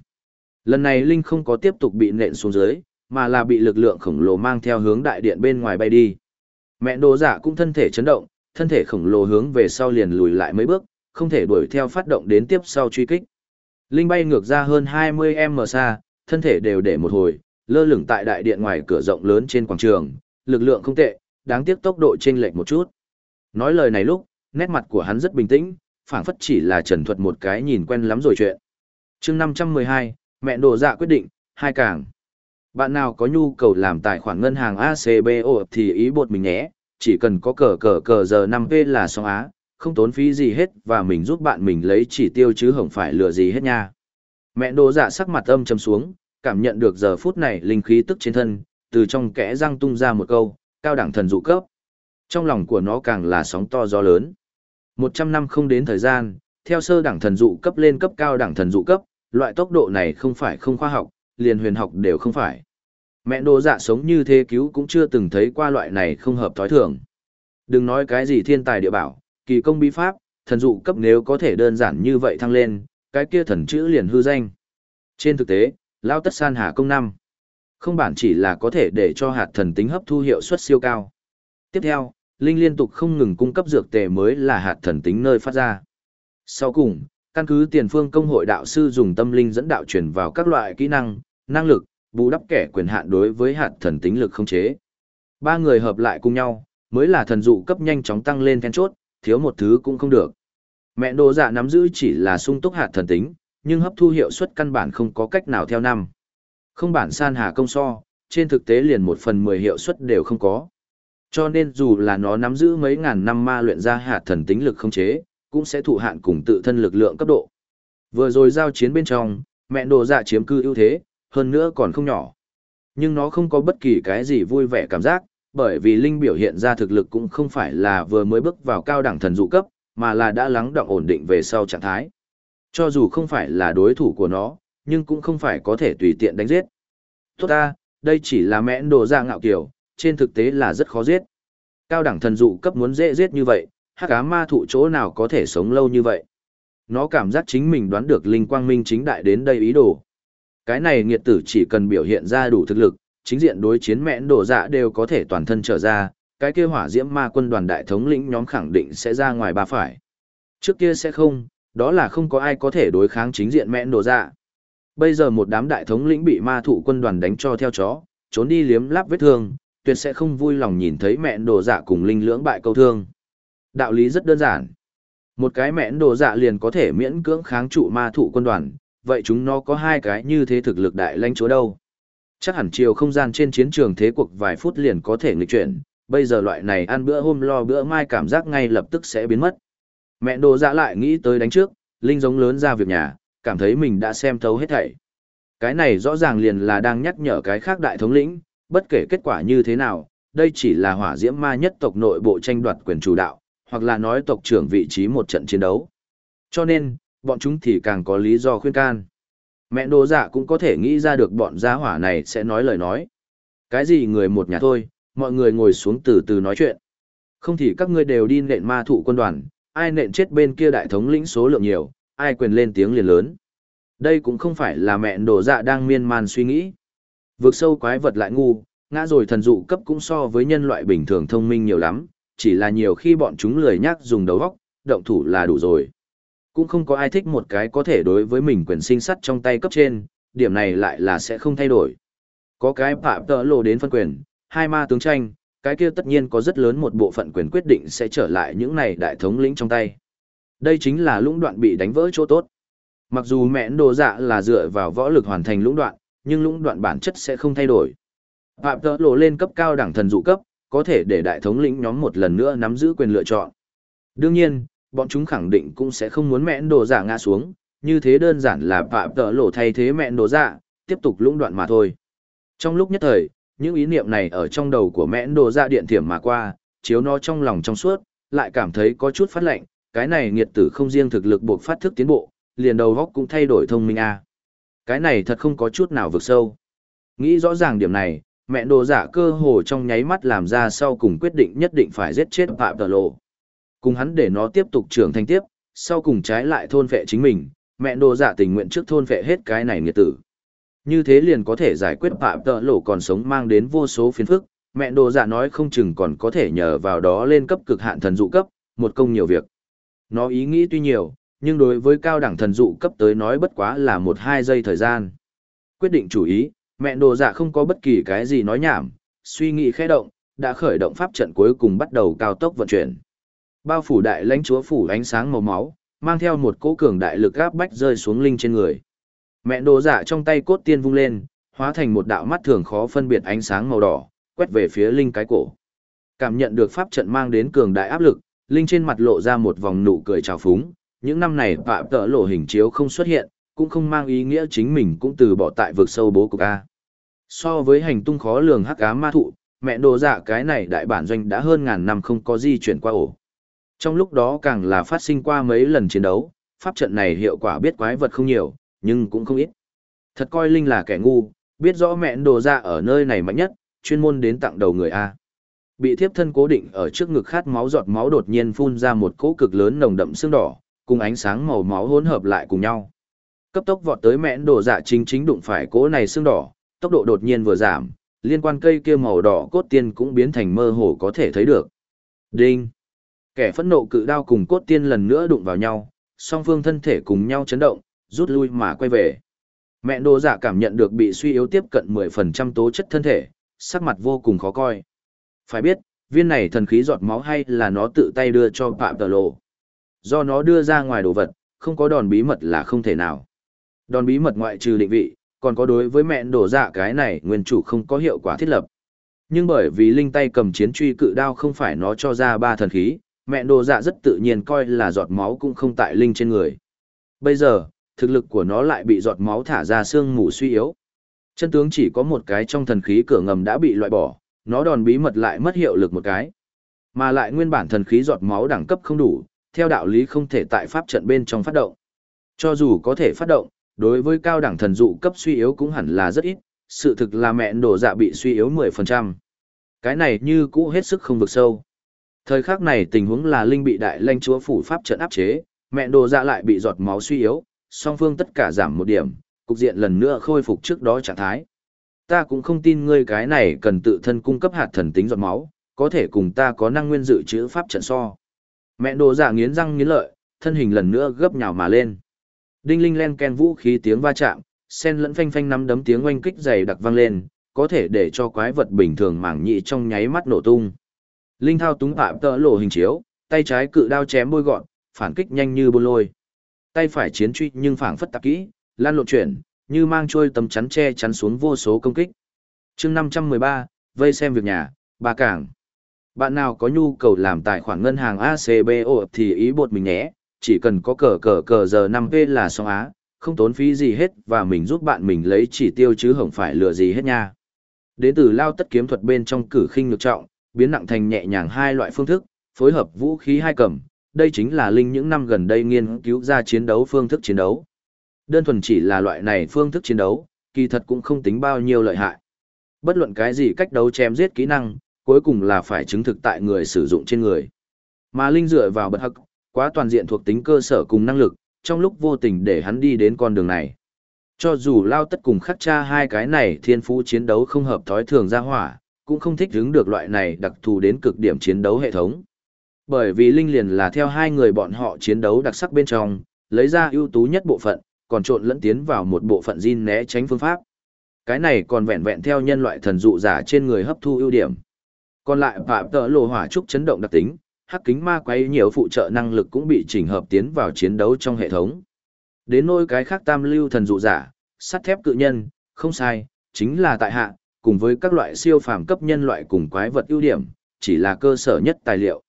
Lần này Linh không có tiếp tục bị nện xuống dưới, mà là bị lực lượng khổng lồ mang theo hướng đại điện bên ngoài bay đi. Mẹ đồ giả cũng thân thể chấn động, thân thể khổng lồ hướng về sau liền lùi lại mấy bước, không thể đuổi theo phát động đến tiếp sau truy kích. Linh bay ngược ra hơn 20m xa, thân thể đều để một hồi, lơ lửng tại đại điện ngoài cửa rộng lớn trên quảng trường, lực lượng không tệ, đáng tiếc tốc độ chênh lệch một chút. Nói lời này lúc, nét mặt của hắn rất bình tĩnh, phảng phất chỉ là trần thuật một cái nhìn quen lắm rồi chuyện. chương 512, mẹ đồ dạ quyết định, hai càng. Bạn nào có nhu cầu làm tài khoản ngân hàng ACBO thì ý bột mình nhé, chỉ cần có cờ cờ cờ giờ 5V là xong á, không tốn phí gì hết và mình giúp bạn mình lấy chỉ tiêu chứ không phải lừa gì hết nha. Mẹ đồ dạ sắc mặt âm trầm xuống, cảm nhận được giờ phút này linh khí tức trên thân, từ trong kẽ răng tung ra một câu, cao đẳng thần dụ cấp. Trong lòng của nó càng là sóng to gió lớn. 100 năm không đến thời gian, theo sơ đẳng thần dụ cấp lên cấp cao đẳng thần dụ cấp, loại tốc độ này không phải không khoa học, liền huyền học đều không phải. Mẹ đồ dạ sống như thế cứu cũng chưa từng thấy qua loại này không hợp thói thường. Đừng nói cái gì thiên tài địa bảo, kỳ công bí pháp, thần dụ cấp nếu có thể đơn giản như vậy thăng lên, cái kia thần chữ liền hư danh. Trên thực tế, Lao Tất San Hà công năm không bản chỉ là có thể để cho hạt thần tính hấp thu hiệu suất siêu cao. Tiếp theo, Linh liên tục không ngừng cung cấp dược tề mới là hạt thần tính nơi phát ra. Sau cùng, căn cứ tiền phương công hội đạo sư dùng tâm linh dẫn đạo truyền vào các loại kỹ năng, năng lực, bù đắp kẻ quyền hạn đối với hạt thần tính lực không chế. Ba người hợp lại cùng nhau, mới là thần dụ cấp nhanh chóng tăng lên then chốt, thiếu một thứ cũng không được. Mẹ đồ dạ nắm giữ chỉ là sung túc hạt thần tính, nhưng hấp thu hiệu suất căn bản không có cách nào theo năm. Không bản san hà công so, trên thực tế liền một phần mười hiệu suất đều không có. Cho nên dù là nó nắm giữ mấy ngàn năm ma luyện ra hạt thần tính lực không chế, cũng sẽ thụ hạn cùng tự thân lực lượng cấp độ. Vừa rồi giao chiến bên trong, mẹ đồ dạ chiếm cư ưu thế, hơn nữa còn không nhỏ. Nhưng nó không có bất kỳ cái gì vui vẻ cảm giác, bởi vì Linh biểu hiện ra thực lực cũng không phải là vừa mới bước vào cao đẳng thần dụ cấp, mà là đã lắng đọng ổn định về sau trạng thái. Cho dù không phải là đối thủ của nó, nhưng cũng không phải có thể tùy tiện đánh giết. Tốt ta, đây chỉ là mẽn đồ ra ngạo kiểu, trên thực tế là rất khó giết. Cao đẳng thần dụ cấp muốn dễ giết như vậy, hắc cá ma thụ chỗ nào có thể sống lâu như vậy. Nó cảm giác chính mình đoán được linh quang minh chính đại đến đây ý đồ. Cái này nghiệt tử chỉ cần biểu hiện ra đủ thực lực, chính diện đối chiến mẹn đổ dạ đều có thể toàn thân trở ra, cái kia hỏa diễm ma quân đoàn đại thống lĩnh nhóm khẳng định sẽ ra ngoài ba phải. Trước kia sẽ không, đó là không có ai có thể đối kháng chính diện mẹn đổ dạ. Bây giờ một đám đại thống lĩnh bị ma thủ quân đoàn đánh cho theo chó, trốn đi liếm láp vết thương, tuyệt sẽ không vui lòng nhìn thấy mẹn đổ dạ cùng linh lưỡng bại câu thương. Đạo lý rất đơn giản. Một cái mẹn đồ dạ liền có thể miễn cưỡng kháng trụ ma thủ quân đoàn, vậy chúng nó có hai cái như thế thực lực đại lãnh chúa đâu. Chắc hẳn chiều không gian trên chiến trường thế cuộc vài phút liền có thể nghịch chuyển, bây giờ loại này ăn bữa hôm lo bữa mai cảm giác ngay lập tức sẽ biến mất. Mẹ đồ dạ lại nghĩ tới đánh trước, linh giống lớn ra việc nhà, cảm thấy mình đã xem thấu hết thảy. Cái này rõ ràng liền là đang nhắc nhở cái khác đại thống lĩnh, bất kể kết quả như thế nào, đây chỉ là hỏa diễm ma nhất tộc nội bộ tranh đoạt quyền chủ đạo, hoặc là nói tộc trưởng vị trí một trận chiến đấu. Cho nên, bọn chúng thì càng có lý do khuyên can. Mẹ đồ dạ cũng có thể nghĩ ra được bọn gia hỏa này sẽ nói lời nói. Cái gì người một nhà thôi, mọi người ngồi xuống từ từ nói chuyện. Không thì các ngươi đều đi nện ma thụ quân đoàn, ai nện chết bên kia đại thống lĩnh số lượng nhiều, ai quyền lên tiếng liền lớn. Đây cũng không phải là mẹ đồ dạ đang miên man suy nghĩ. Vượt sâu quái vật lại ngu, ngã rồi thần dụ cấp cũng so với nhân loại bình thường thông minh nhiều lắm, chỉ là nhiều khi bọn chúng lười nhác dùng đầu óc, động thủ là đủ rồi. Cũng không có ai thích một cái có thể đối với mình quyền sinh sắt trong tay cấp trên, điểm này lại là sẽ không thay đổi. Có cái phạm tỡ lộ đến phân quyền, hai ma tướng tranh, cái kia tất nhiên có rất lớn một bộ phận quyền quyết định sẽ trở lại những này đại thống lĩnh trong tay. Đây chính là lũng đoạn bị đánh vỡ chỗ tốt. Mặc dù mẹn đồ dạ là dựa vào võ lực hoàn thành lũng đoạn, nhưng lũng đoạn bản chất sẽ không thay đổi. Phạm tỡ lộ lên cấp cao đẳng thần dụ cấp, có thể để đại thống lĩnh nhóm một lần nữa nắm giữ quyền lựa chọn. Đương nhiên, bọn chúng khẳng định cũng sẽ không muốn mẹn đồ giả ngã xuống, như thế đơn giản là phạm tợ lộ thay thế mẹn đồ giả, tiếp tục lũng đoạn mà thôi. Trong lúc nhất thời, những ý niệm này ở trong đầu của mẹn đồ giả điện thiểm mà qua, chiếu nó trong lòng trong suốt, lại cảm thấy có chút phát lệnh, cái này nghiệt tử không riêng thực lực buộc phát thức tiến bộ, liền đầu góc cũng thay đổi thông minh a. Cái này thật không có chút nào vực sâu. Nghĩ rõ ràng điểm này, mẹ đồ giả cơ hồ trong nháy mắt làm ra sau cùng quyết định nhất định phải giết chết Phạm Tờ Lộ. Cùng hắn để nó tiếp tục trưởng thành tiếp, sau cùng trái lại thôn vệ chính mình, mẹ đồ giả tình nguyện trước thôn vệ hết cái này nghiệt tử. Như thế liền có thể giải quyết Phạm tợ Lộ còn sống mang đến vô số phiền phức, mẹ đồ giả nói không chừng còn có thể nhờ vào đó lên cấp cực hạn thần dụ cấp, một công nhiều việc. nó ý nghĩ tuy nhiều, nhưng đối với cao đẳng thần dụ cấp tới nói bất quá là một hai giây thời gian. Quyết định chủ ý, mẹ đồ dạ không có bất kỳ cái gì nói nhảm, suy nghĩ khẽ động, đã khởi động pháp trận cuối cùng bắt đầu cao tốc vận chuyển. Bao phủ đại lãnh chúa phủ ánh sáng màu máu, mang theo một cỗ cường đại lực áp bách rơi xuống linh trên người. Mẹ đồ dạ trong tay cốt tiên vung lên, hóa thành một đạo mắt thường khó phân biệt ánh sáng màu đỏ, quét về phía linh cái cổ. Cảm nhận được pháp trận mang đến cường đại áp lực, linh trên mặt lộ ra một vòng nụ cười trào phúng, những năm này phạm tợ lộ hình chiếu không xuất hiện, cũng không mang ý nghĩa chính mình cũng từ bỏ tại vực sâu bố cục A. So với hành tung khó lường hắc ám ma thụ, mẹ đồ dạ cái này đại bản doanh đã hơn ngàn năm không có di chuyển qua ổ. Trong lúc đó càng là phát sinh qua mấy lần chiến đấu, pháp trận này hiệu quả biết quái vật không nhiều, nhưng cũng không ít. Thật coi Linh là kẻ ngu, biết rõ mẹ đồ ra dạ ở nơi này mạnh nhất, chuyên môn đến tặng đầu người A. Bị thiếp thân cố định ở trước ngực khát máu giọt máu đột nhiên phun ra một cỗ cực lớn nồng đậm xương đỏ, cùng ánh sáng màu máu hỗn hợp lại cùng nhau. Cấp tốc vọt tới mẹn đồ dạ chính chính đụng phải cỗ này xương đỏ, tốc độ đột nhiên vừa giảm, liên quan cây kia màu đỏ cốt tiên cũng biến thành mơ hồ có thể thấy được. Đinh! Kẻ phẫn nộ cự đao cùng cốt tiên lần nữa đụng vào nhau, song phương thân thể cùng nhau chấn động, rút lui mà quay về. Mẹ đồ giả dạ cảm nhận được bị suy yếu tiếp cận 10% tố chất thân thể, sắc mặt vô cùng khó coi. Phải biết, viên này thần khí giọt máu hay là nó tự tay đưa cho Phạm Tờ Lộ. Do nó đưa ra ngoài đồ vật, không có đòn bí mật là không thể nào. Đòn bí mật ngoại trừ định vị, còn có đối với mẹ đổ dạ cái này nguyên chủ không có hiệu quả thiết lập. Nhưng bởi vì linh tay cầm chiến truy cự đao không phải nó cho ra ba thần khí, Mẹ đồ dạ rất tự nhiên coi là giọt máu cũng không tại linh trên người. Bây giờ, thực lực của nó lại bị giọt máu thả ra xương mù suy yếu. Chân tướng chỉ có một cái trong thần khí cửa ngầm đã bị loại bỏ, nó đòn bí mật lại mất hiệu lực một cái. Mà lại nguyên bản thần khí giọt máu đẳng cấp không đủ, theo đạo lý không thể tại pháp trận bên trong phát động. Cho dù có thể phát động, đối với cao đẳng thần dụ cấp suy yếu cũng hẳn là rất ít, sự thực là mẹ đồ dạ bị suy yếu 10%. Cái này như cũ hết sức không vực sâu. Thời khắc này tình huống là linh bị đại lãnh chúa phủ pháp trận áp chế, mẹ đồ dạ lại bị giọt máu suy yếu, song phương tất cả giảm một điểm, cục diện lần nữa khôi phục trước đó trạng thái. Ta cũng không tin ngươi cái này cần tự thân cung cấp hạt thần tính giọt máu, có thể cùng ta có năng nguyên dự trữ pháp trận so. Mẹ đồ giả nghiến răng nghiến lợi, thân hình lần nữa gấp nhào mà lên. Đinh linh len ken vũ khí tiếng va chạm, sen lẫn phanh phanh nắm đấm tiếng oanh kích dày đặc vang lên, có thể để cho quái vật bình thường mảng nhị trong nháy mắt nổ tung. Linh thao túng phạm tợ lộ hình chiếu, tay trái cự đao chém bôi gọn, phản kích nhanh như bôn lôi. Tay phải chiến truy nhưng phảng phất tạp kỹ, lan lộ chuyển, như mang trôi tấm chắn che chắn xuống vô số công kích. chương 513, vây xem việc nhà, bà cảng. Bạn nào có nhu cầu làm tài khoản ngân hàng ACBO thì ý bột mình nhé, chỉ cần có cờ cờ cờ giờ 5P là xong á, không tốn phí gì hết và mình giúp bạn mình lấy chỉ tiêu chứ không phải lừa gì hết nha. Đến từ lao tất kiếm thuật bên trong cử khinh ngược trọng, biến nặng thành nhẹ nhàng hai loại phương thức, phối hợp vũ khí hai cầm, đây chính là linh những năm gần đây nghiên cứu ra chiến đấu phương thức chiến đấu. Đơn thuần chỉ là loại này phương thức chiến đấu, kỳ thật cũng không tính bao nhiêu lợi hại. Bất luận cái gì cách đấu chém giết kỹ năng, cuối cùng là phải chứng thực tại người sử dụng trên người. Mà linh dựa vào bật hắc, quá toàn diện thuộc tính cơ sở cùng năng lực, trong lúc vô tình để hắn đi đến con đường này. Cho dù lao tất cùng khắc cha hai cái này thiên phú chiến đấu không hợp thói thường ra hỏa, cũng không thích hứng được loại này đặc thù đến cực điểm chiến đấu hệ thống. Bởi vì Linh liền là theo hai người bọn họ chiến đấu đặc sắc bên trong, lấy ra ưu tú nhất bộ phận, còn trộn lẫn tiến vào một bộ phận Jin né tránh phương pháp. Cái này còn vẹn vẹn theo nhân loại thần dụ giả trên người hấp thu ưu điểm. Còn lại phạm tợ lộ hỏa trúc chấn động đặc tính, hắc kính ma quay nhiều phụ trợ năng lực cũng bị chỉnh hợp tiến vào chiến đấu trong hệ thống. Đến nôi cái khác tam lưu thần dụ giả, sắt thép cự nhân, không sai, chính là tại hạ, cùng với các loại siêu phàm cấp nhân loại cùng quái vật ưu điểm, chỉ là cơ sở nhất tài liệu.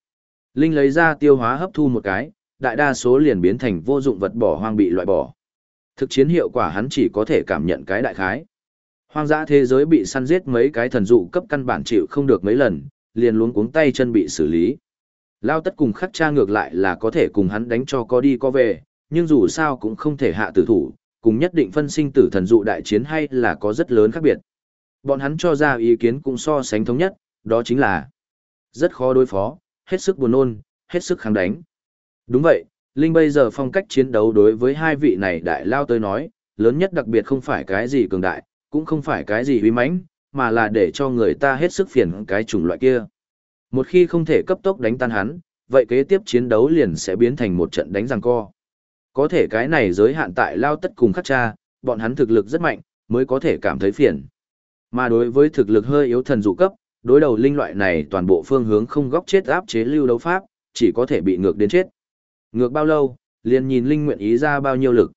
Linh lấy ra tiêu hóa hấp thu một cái, đại đa số liền biến thành vô dụng vật bỏ hoang bị loại bỏ. Thực chiến hiệu quả hắn chỉ có thể cảm nhận cái đại khái. Hoang dã thế giới bị săn giết mấy cái thần dụ cấp căn bản chịu không được mấy lần, liền luống cuống tay chân bị xử lý. Lao tất cùng khắc cha ngược lại là có thể cùng hắn đánh cho có đi có về, nhưng dù sao cũng không thể hạ tử thủ, cùng nhất định phân sinh tử thần dụ đại chiến hay là có rất lớn khác biệt. Bọn hắn cho ra ý kiến cũng so sánh thống nhất, đó chính là rất khó đối phó, hết sức buồn nôn, hết sức kháng đánh. Đúng vậy, Linh bây giờ phong cách chiến đấu đối với hai vị này đại lao tới nói, lớn nhất đặc biệt không phải cái gì cường đại, cũng không phải cái gì uy mãnh, mà là để cho người ta hết sức phiền cái chủng loại kia. Một khi không thể cấp tốc đánh tan hắn, vậy kế tiếp chiến đấu liền sẽ biến thành một trận đánh giằng co. Có thể cái này giới hạn tại lao tất cùng khắc cha, bọn hắn thực lực rất mạnh, mới có thể cảm thấy phiền. Mà đối với thực lực hơi yếu thần dụ cấp, đối đầu linh loại này toàn bộ phương hướng không góc chết áp chế lưu đấu pháp, chỉ có thể bị ngược đến chết. Ngược bao lâu, liền nhìn linh nguyện ý ra bao nhiêu lực.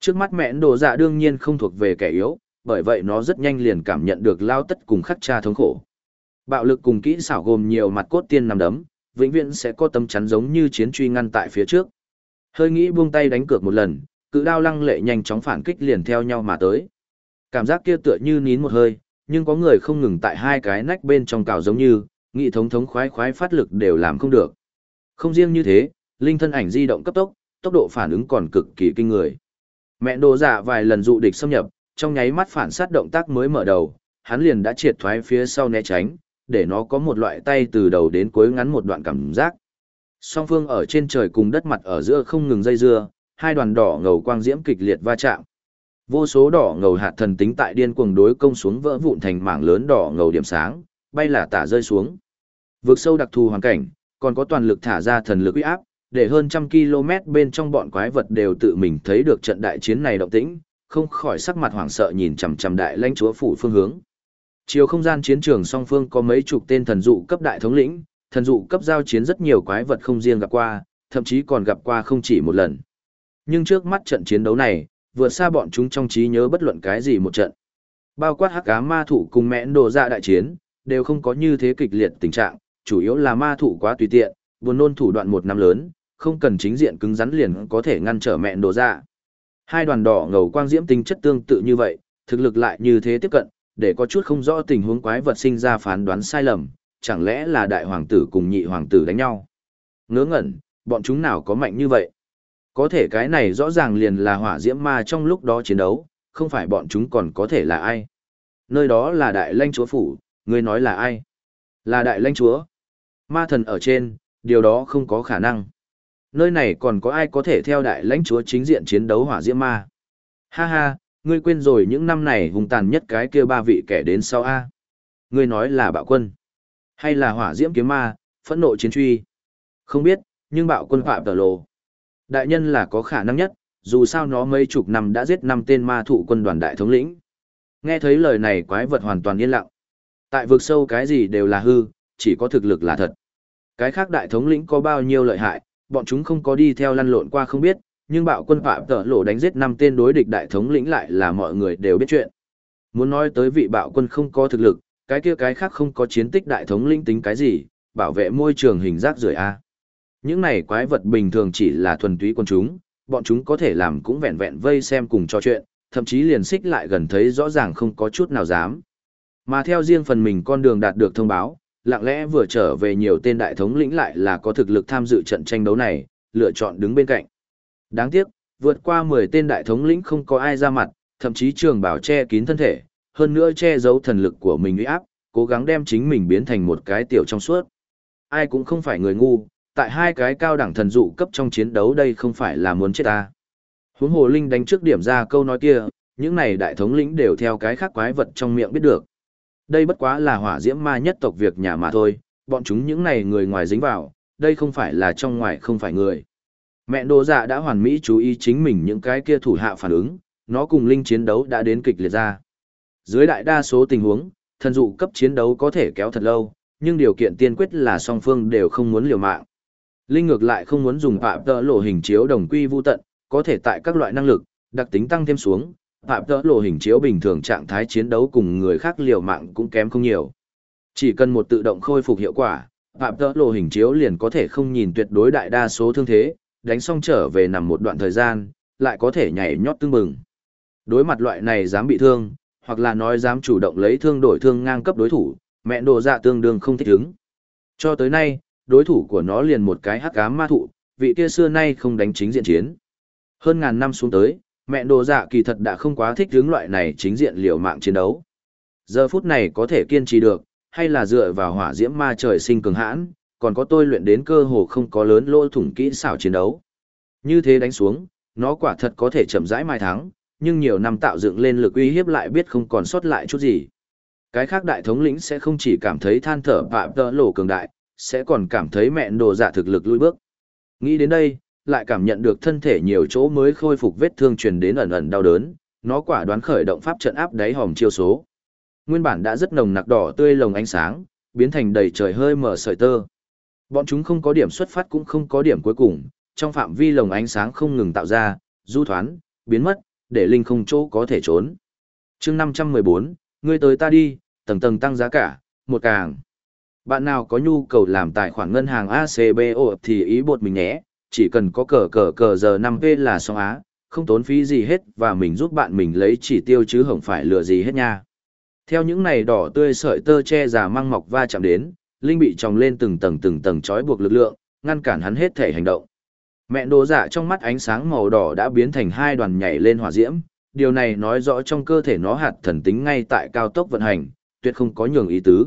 Trước mắt mẹn đồ dạ đương nhiên không thuộc về kẻ yếu, bởi vậy nó rất nhanh liền cảm nhận được lao tất cùng khắc cha thống khổ. Bạo lực cùng kỹ xảo gồm nhiều mặt cốt tiên nằm đấm, vĩnh viễn sẽ có tấm chắn giống như chiến truy ngăn tại phía trước. Hơi nghĩ buông tay đánh cược một lần, cự đao lăng lệ nhanh chóng phản kích liền theo nhau mà tới. Cảm giác kia tựa như nín một hơi, nhưng có người không ngừng tại hai cái nách bên trong cào giống như, nghị thống thống khoái khoái phát lực đều làm không được. Không riêng như thế, linh thân ảnh di động cấp tốc, tốc độ phản ứng còn cực kỳ kinh người. Mẹ đồ giả vài lần dụ địch xâm nhập, trong nháy mắt phản sát động tác mới mở đầu, hắn liền đã triệt thoái phía sau né tránh, để nó có một loại tay từ đầu đến cuối ngắn một đoạn cảm giác. Song phương ở trên trời cùng đất mặt ở giữa không ngừng dây dưa, hai đoàn đỏ ngầu quang diễm kịch liệt va chạm. Vô số đỏ ngầu hạt thần tính tại điên cuồng đối công xuống vỡ vụn thành mảng lớn đỏ ngầu điểm sáng, bay là tả rơi xuống. Vượt sâu đặc thù hoàn cảnh, còn có toàn lực thả ra thần lực uy áp, để hơn trăm km bên trong bọn quái vật đều tự mình thấy được trận đại chiến này động tĩnh, không khỏi sắc mặt hoảng sợ nhìn chằm chằm đại lãnh chúa phủ phương hướng. Chiều không gian chiến trường song phương có mấy chục tên thần dụ cấp đại thống lĩnh, thần dụ cấp giao chiến rất nhiều quái vật không riêng gặp qua, thậm chí còn gặp qua không chỉ một lần. Nhưng trước mắt trận chiến đấu này, vượt xa bọn chúng trong trí nhớ bất luận cái gì một trận. Bao quát hắc ám ma thủ cùng mẽn đồ ra đại chiến, đều không có như thế kịch liệt tình trạng, chủ yếu là ma thủ quá tùy tiện, buồn nôn thủ đoạn một năm lớn, không cần chính diện cứng rắn liền có thể ngăn trở mẹn đồ ra. Hai đoàn đỏ ngầu quang diễm tính chất tương tự như vậy, thực lực lại như thế tiếp cận, để có chút không rõ tình huống quái vật sinh ra phán đoán sai lầm, chẳng lẽ là đại hoàng tử cùng nhị hoàng tử đánh nhau. Ngớ ngẩn, bọn chúng nào có mạnh như vậy? Có thể cái này rõ ràng liền là hỏa diễm ma trong lúc đó chiến đấu, không phải bọn chúng còn có thể là ai. Nơi đó là đại lãnh chúa phủ, ngươi nói là ai? Là đại lãnh chúa. Ma thần ở trên, điều đó không có khả năng. Nơi này còn có ai có thể theo đại lãnh chúa chính diện chiến đấu hỏa diễm ma? Ha ha, ngươi quên rồi những năm này hùng tàn nhất cái kia ba vị kẻ đến sau A. Ngươi nói là bạo quân, hay là hỏa diễm kiếm ma, phẫn nộ chiến truy? Không biết, nhưng bạo quân phạm tờ lồ Đại nhân là có khả năng nhất, dù sao nó mấy chục năm đã giết năm tên ma thụ quân đoàn đại thống lĩnh. Nghe thấy lời này quái vật hoàn toàn yên lặng. Tại vực sâu cái gì đều là hư, chỉ có thực lực là thật. Cái khác đại thống lĩnh có bao nhiêu lợi hại, bọn chúng không có đi theo lăn lộn qua không biết, nhưng bạo quân phạm tợ lộ đánh giết năm tên đối địch đại thống lĩnh lại là mọi người đều biết chuyện. Muốn nói tới vị bạo quân không có thực lực, cái kia cái khác không có chiến tích đại thống lĩnh tính cái gì, bảo vệ môi trường hình rác rưởi a. Những này quái vật bình thường chỉ là thuần túy quân chúng, bọn chúng có thể làm cũng vẹn vẹn vây xem cùng trò chuyện, thậm chí liền xích lại gần thấy rõ ràng không có chút nào dám. Mà theo riêng phần mình con đường đạt được thông báo, lặng lẽ vừa trở về nhiều tên đại thống lĩnh lại là có thực lực tham dự trận tranh đấu này, lựa chọn đứng bên cạnh. Đáng tiếc, vượt qua 10 tên đại thống lĩnh không có ai ra mặt, thậm chí trường bảo che kín thân thể, hơn nữa che giấu thần lực của mình uy áp, cố gắng đem chính mình biến thành một cái tiểu trong suốt. Ai cũng không phải người ngu, tại hai cái cao đẳng thần dụ cấp trong chiến đấu đây không phải là muốn chết ta. Huống hồ linh đánh trước điểm ra câu nói kia, những này đại thống lĩnh đều theo cái khác quái vật trong miệng biết được. Đây bất quá là hỏa diễm ma nhất tộc việc nhà mà thôi, bọn chúng những này người ngoài dính vào, đây không phải là trong ngoài không phải người. Mẹ đồ dạ đã hoàn mỹ chú ý chính mình những cái kia thủ hạ phản ứng, nó cùng linh chiến đấu đã đến kịch liệt ra. Dưới đại đa số tình huống, thần dụ cấp chiến đấu có thể kéo thật lâu, nhưng điều kiện tiên quyết là song phương đều không muốn liều mạng. Linh ngược lại không muốn dùng phạm tợ lộ hình chiếu đồng quy vô tận, có thể tại các loại năng lực, đặc tính tăng thêm xuống, phạm tợ lộ hình chiếu bình thường trạng thái chiến đấu cùng người khác liều mạng cũng kém không nhiều. Chỉ cần một tự động khôi phục hiệu quả, phạm tợ lộ hình chiếu liền có thể không nhìn tuyệt đối đại đa số thương thế, đánh xong trở về nằm một đoạn thời gian, lại có thể nhảy nhót tương bừng. Đối mặt loại này dám bị thương, hoặc là nói dám chủ động lấy thương đổi thương ngang cấp đối thủ, mẹ đồ dạ tương đương không thích ứng. Cho tới nay, đối thủ của nó liền một cái hắc ám ma thụ, vị kia xưa nay không đánh chính diện chiến. Hơn ngàn năm xuống tới, mẹ đồ dạ kỳ thật đã không quá thích hướng loại này chính diện liều mạng chiến đấu. Giờ phút này có thể kiên trì được, hay là dựa vào hỏa diễm ma trời sinh cường hãn, còn có tôi luyện đến cơ hồ không có lớn lỗ thủng kỹ xảo chiến đấu. Như thế đánh xuống, nó quả thật có thể chậm rãi mai thắng, nhưng nhiều năm tạo dựng lên lực uy hiếp lại biết không còn sót lại chút gì. Cái khác đại thống lĩnh sẽ không chỉ cảm thấy than thở phạm tơ lộ cường đại, sẽ còn cảm thấy mẹn đồ dạ thực lực lùi bước. Nghĩ đến đây, lại cảm nhận được thân thể nhiều chỗ mới khôi phục vết thương truyền đến ẩn ẩn đau đớn, nó quả đoán khởi động pháp trận áp đáy hòm chiêu số. Nguyên bản đã rất nồng nặc đỏ tươi lồng ánh sáng, biến thành đầy trời hơi mở sợi tơ. Bọn chúng không có điểm xuất phát cũng không có điểm cuối cùng, trong phạm vi lồng ánh sáng không ngừng tạo ra, du thoán, biến mất, để linh không chỗ có thể trốn. chương 514, ngươi tới ta đi, tầng tầng tăng giá cả, một càng. Bạn nào có nhu cầu làm tài khoản ngân hàng ACBO thì ý bột mình nhé, chỉ cần có cờ cờ cờ giờ 5P là xong á, không tốn phí gì hết và mình giúp bạn mình lấy chỉ tiêu chứ không phải lừa gì hết nha. Theo những này đỏ tươi sợi tơ che giả măng mọc va chạm đến, Linh bị tròng lên từng tầng từng tầng trói buộc lực lượng, ngăn cản hắn hết thể hành động. Mẹ đồ dạ trong mắt ánh sáng màu đỏ đã biến thành hai đoàn nhảy lên hỏa diễm, điều này nói rõ trong cơ thể nó hạt thần tính ngay tại cao tốc vận hành, tuyệt không có nhường ý tứ.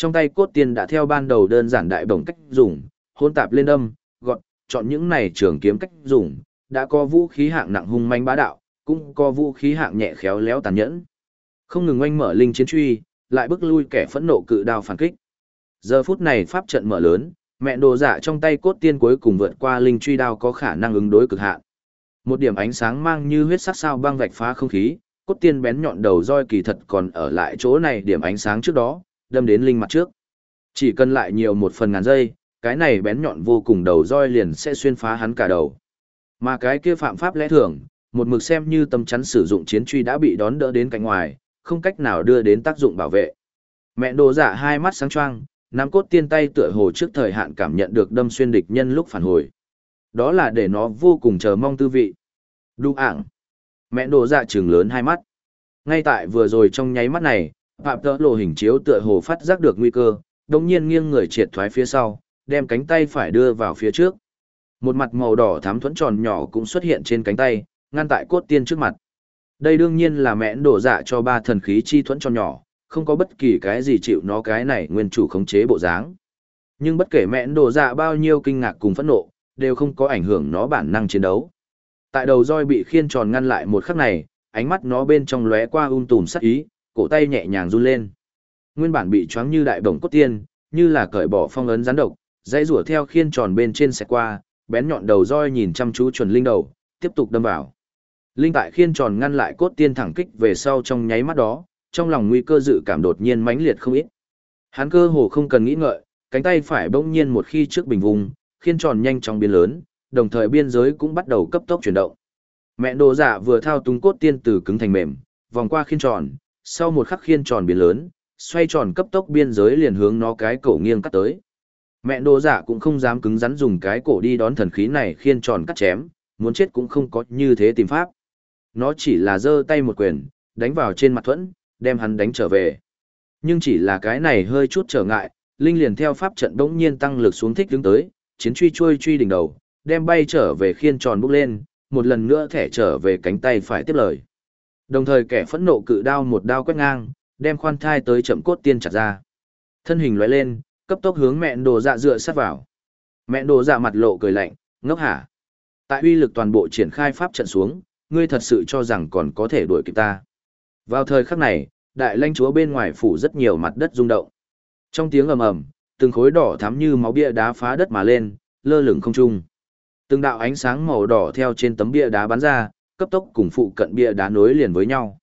Trong tay cốt tiên đã theo ban đầu đơn giản đại bổng cách dùng, hôn tạp lên âm gọn, chọn những này trường kiếm cách dùng, đã có vũ khí hạng nặng hung manh bá đạo, cũng có vũ khí hạng nhẹ khéo léo tàn nhẫn. Không ngừng oanh mở linh chiến truy, lại bức lui kẻ phẫn nộ cự đao phản kích. Giờ phút này pháp trận mở lớn, mẹ đồ giả trong tay cốt tiên cuối cùng vượt qua linh truy đao có khả năng ứng đối cực hạn. Một điểm ánh sáng mang như huyết sắc sao băng vạch phá không khí, cốt tiên bén nhọn đầu roi kỳ thật còn ở lại chỗ này điểm ánh sáng trước đó, đâm đến linh mặt trước. Chỉ cần lại nhiều một phần ngàn giây, cái này bén nhọn vô cùng đầu roi liền sẽ xuyên phá hắn cả đầu. Mà cái kia phạm pháp lẽ thường, một mực xem như tâm chắn sử dụng chiến truy đã bị đón đỡ đến cạnh ngoài, không cách nào đưa đến tác dụng bảo vệ. Mẹ đồ giả hai mắt sáng choang, nắm cốt tiên tay tựa hồ trước thời hạn cảm nhận được đâm xuyên địch nhân lúc phản hồi. Đó là để nó vô cùng chờ mong tư vị. Đu ảng. Mẹ đồ dạ trừng lớn hai mắt. Ngay tại vừa rồi trong nháy mắt này, phạm tợ lộ hình chiếu tựa hồ phát giác được nguy cơ, đồng nhiên nghiêng người triệt thoái phía sau, đem cánh tay phải đưa vào phía trước. Một mặt màu đỏ thắm thuẫn tròn nhỏ cũng xuất hiện trên cánh tay, ngăn tại cốt tiên trước mặt. Đây đương nhiên là mẽn đổ dạ cho ba thần khí chi thuẫn tròn nhỏ, không có bất kỳ cái gì chịu nó cái này nguyên chủ khống chế bộ dáng. Nhưng bất kể mẽn đổ dạ bao nhiêu kinh ngạc cùng phẫn nộ, đều không có ảnh hưởng nó bản năng chiến đấu. Tại đầu roi bị khiên tròn ngăn lại một khắc này, ánh mắt nó bên trong lóe qua um tùm sắc ý, cổ tay nhẹ nhàng run lên. Nguyên bản bị choáng như đại bổng cốt tiên, như là cởi bỏ phong ấn rắn độc, dãy rủa theo khiên tròn bên trên xẹt qua, bén nhọn đầu roi nhìn chăm chú chuẩn linh đầu, tiếp tục đâm vào. Linh tại khiên tròn ngăn lại cốt tiên thẳng kích về sau trong nháy mắt đó, trong lòng nguy cơ dự cảm đột nhiên mãnh liệt không ít. Hắn cơ hồ không cần nghĩ ngợi, cánh tay phải bỗng nhiên một khi trước bình vùng, khiên tròn nhanh chóng biến lớn, đồng thời biên giới cũng bắt đầu cấp tốc chuyển động. Mẹ đồ giả vừa thao túng cốt tiên từ cứng thành mềm, vòng qua khiên tròn, sau một khắc khiên tròn biến lớn, xoay tròn cấp tốc biên giới liền hướng nó cái cổ nghiêng cắt tới. Mẹ đồ giả cũng không dám cứng rắn dùng cái cổ đi đón thần khí này khiên tròn cắt chém, muốn chết cũng không có như thế tìm pháp. Nó chỉ là giơ tay một quyền, đánh vào trên mặt thuẫn, đem hắn đánh trở về. Nhưng chỉ là cái này hơi chút trở ngại, Linh liền theo pháp trận đống nhiên tăng lực xuống thích đứng tới, chiến truy trôi truy đỉnh đầu, đem bay trở về khiên tròn bốc lên, một lần nữa thẻ trở về cánh tay phải tiếp lời. Đồng thời kẻ phẫn nộ cự đao một đao quét ngang, đem khoan thai tới chậm cốt tiên chặt ra. Thân hình lóe lên, cấp tốc hướng mẹ đồ dạ dựa sát vào. Mẹ đồ dạ mặt lộ cười lạnh, ngốc hả. Tại uy lực toàn bộ triển khai pháp trận xuống, ngươi thật sự cho rằng còn có thể đuổi kịp ta. Vào thời khắc này, đại lãnh chúa bên ngoài phủ rất nhiều mặt đất rung động. Trong tiếng ầm ầm, từng khối đỏ thắm như máu bia đá phá đất mà lên, lơ lửng không trung. Từng đạo ánh sáng màu đỏ theo trên tấm bia đá bắn ra, cấp tốc cùng phụ cận bia đá nối liền với nhau.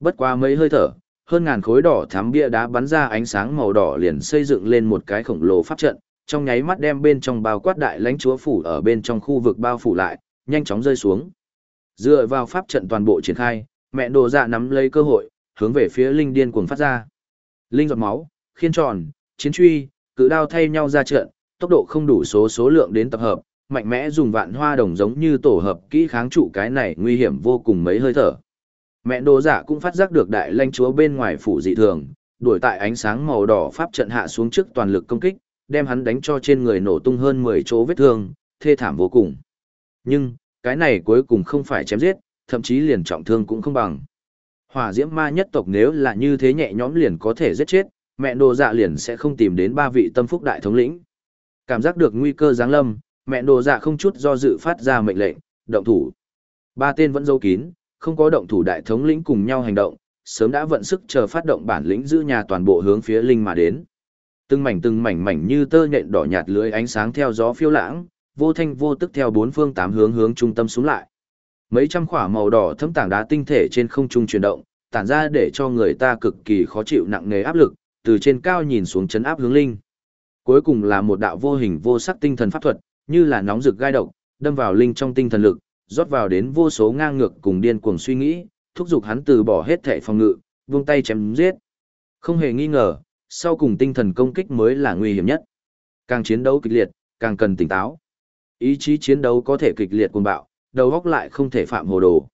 Bất qua mấy hơi thở, hơn ngàn khối đỏ thắm bia đá bắn ra ánh sáng màu đỏ liền xây dựng lên một cái khổng lồ pháp trận, trong nháy mắt đem bên trong bao quát đại lãnh chúa phủ ở bên trong khu vực bao phủ lại, nhanh chóng rơi xuống. Dựa vào pháp trận toàn bộ triển khai, mẹ đồ dạ nắm lấy cơ hội, hướng về phía linh điên cuồng phát ra. Linh giọt máu, khiên tròn, chiến truy, cự đao thay nhau ra trận, tốc độ không đủ số số lượng đến tập hợp, mạnh mẽ dùng vạn hoa đồng giống như tổ hợp kỹ kháng trụ cái này nguy hiểm vô cùng mấy hơi thở. Mẹ đồ giả cũng phát giác được đại lãnh chúa bên ngoài phủ dị thường, đuổi tại ánh sáng màu đỏ pháp trận hạ xuống trước toàn lực công kích, đem hắn đánh cho trên người nổ tung hơn 10 chỗ vết thương, thê thảm vô cùng. Nhưng, cái này cuối cùng không phải chém giết, thậm chí liền trọng thương cũng không bằng. Hỏa diễm ma nhất tộc nếu là như thế nhẹ nhõm liền có thể giết chết, mẹ đồ dạ liền sẽ không tìm đến ba vị tâm phúc đại thống lĩnh. Cảm giác được nguy cơ giáng lâm, mẹ đồ dạ không chút do dự phát ra mệnh lệnh, động thủ. Ba tên vẫn giấu kín, không có động thủ đại thống lĩnh cùng nhau hành động, sớm đã vận sức chờ phát động bản lĩnh giữ nhà toàn bộ hướng phía linh mà đến. Từng mảnh từng mảnh mảnh như tơ nhện đỏ nhạt lưới ánh sáng theo gió phiêu lãng, vô thanh vô tức theo bốn phương tám hướng hướng trung tâm xuống lại. Mấy trăm khỏa màu đỏ thấm tảng đá tinh thể trên không trung chuyển động, tản ra để cho người ta cực kỳ khó chịu nặng nề áp lực, từ trên cao nhìn xuống chấn áp hướng linh. Cuối cùng là một đạo vô hình vô sắc tinh thần pháp thuật, như là nóng rực gai độc, đâm vào linh trong tinh thần lực, rót vào đến vô số ngang ngược cùng điên cuồng suy nghĩ, thúc giục hắn từ bỏ hết thể phòng ngự, vung tay chém giết. Không hề nghi ngờ, sau cùng tinh thần công kích mới là nguy hiểm nhất. Càng chiến đấu kịch liệt, càng cần tỉnh táo. Ý chí chiến đấu có thể kịch liệt cuồng bạo, đầu óc lại không thể phạm hồ đồ.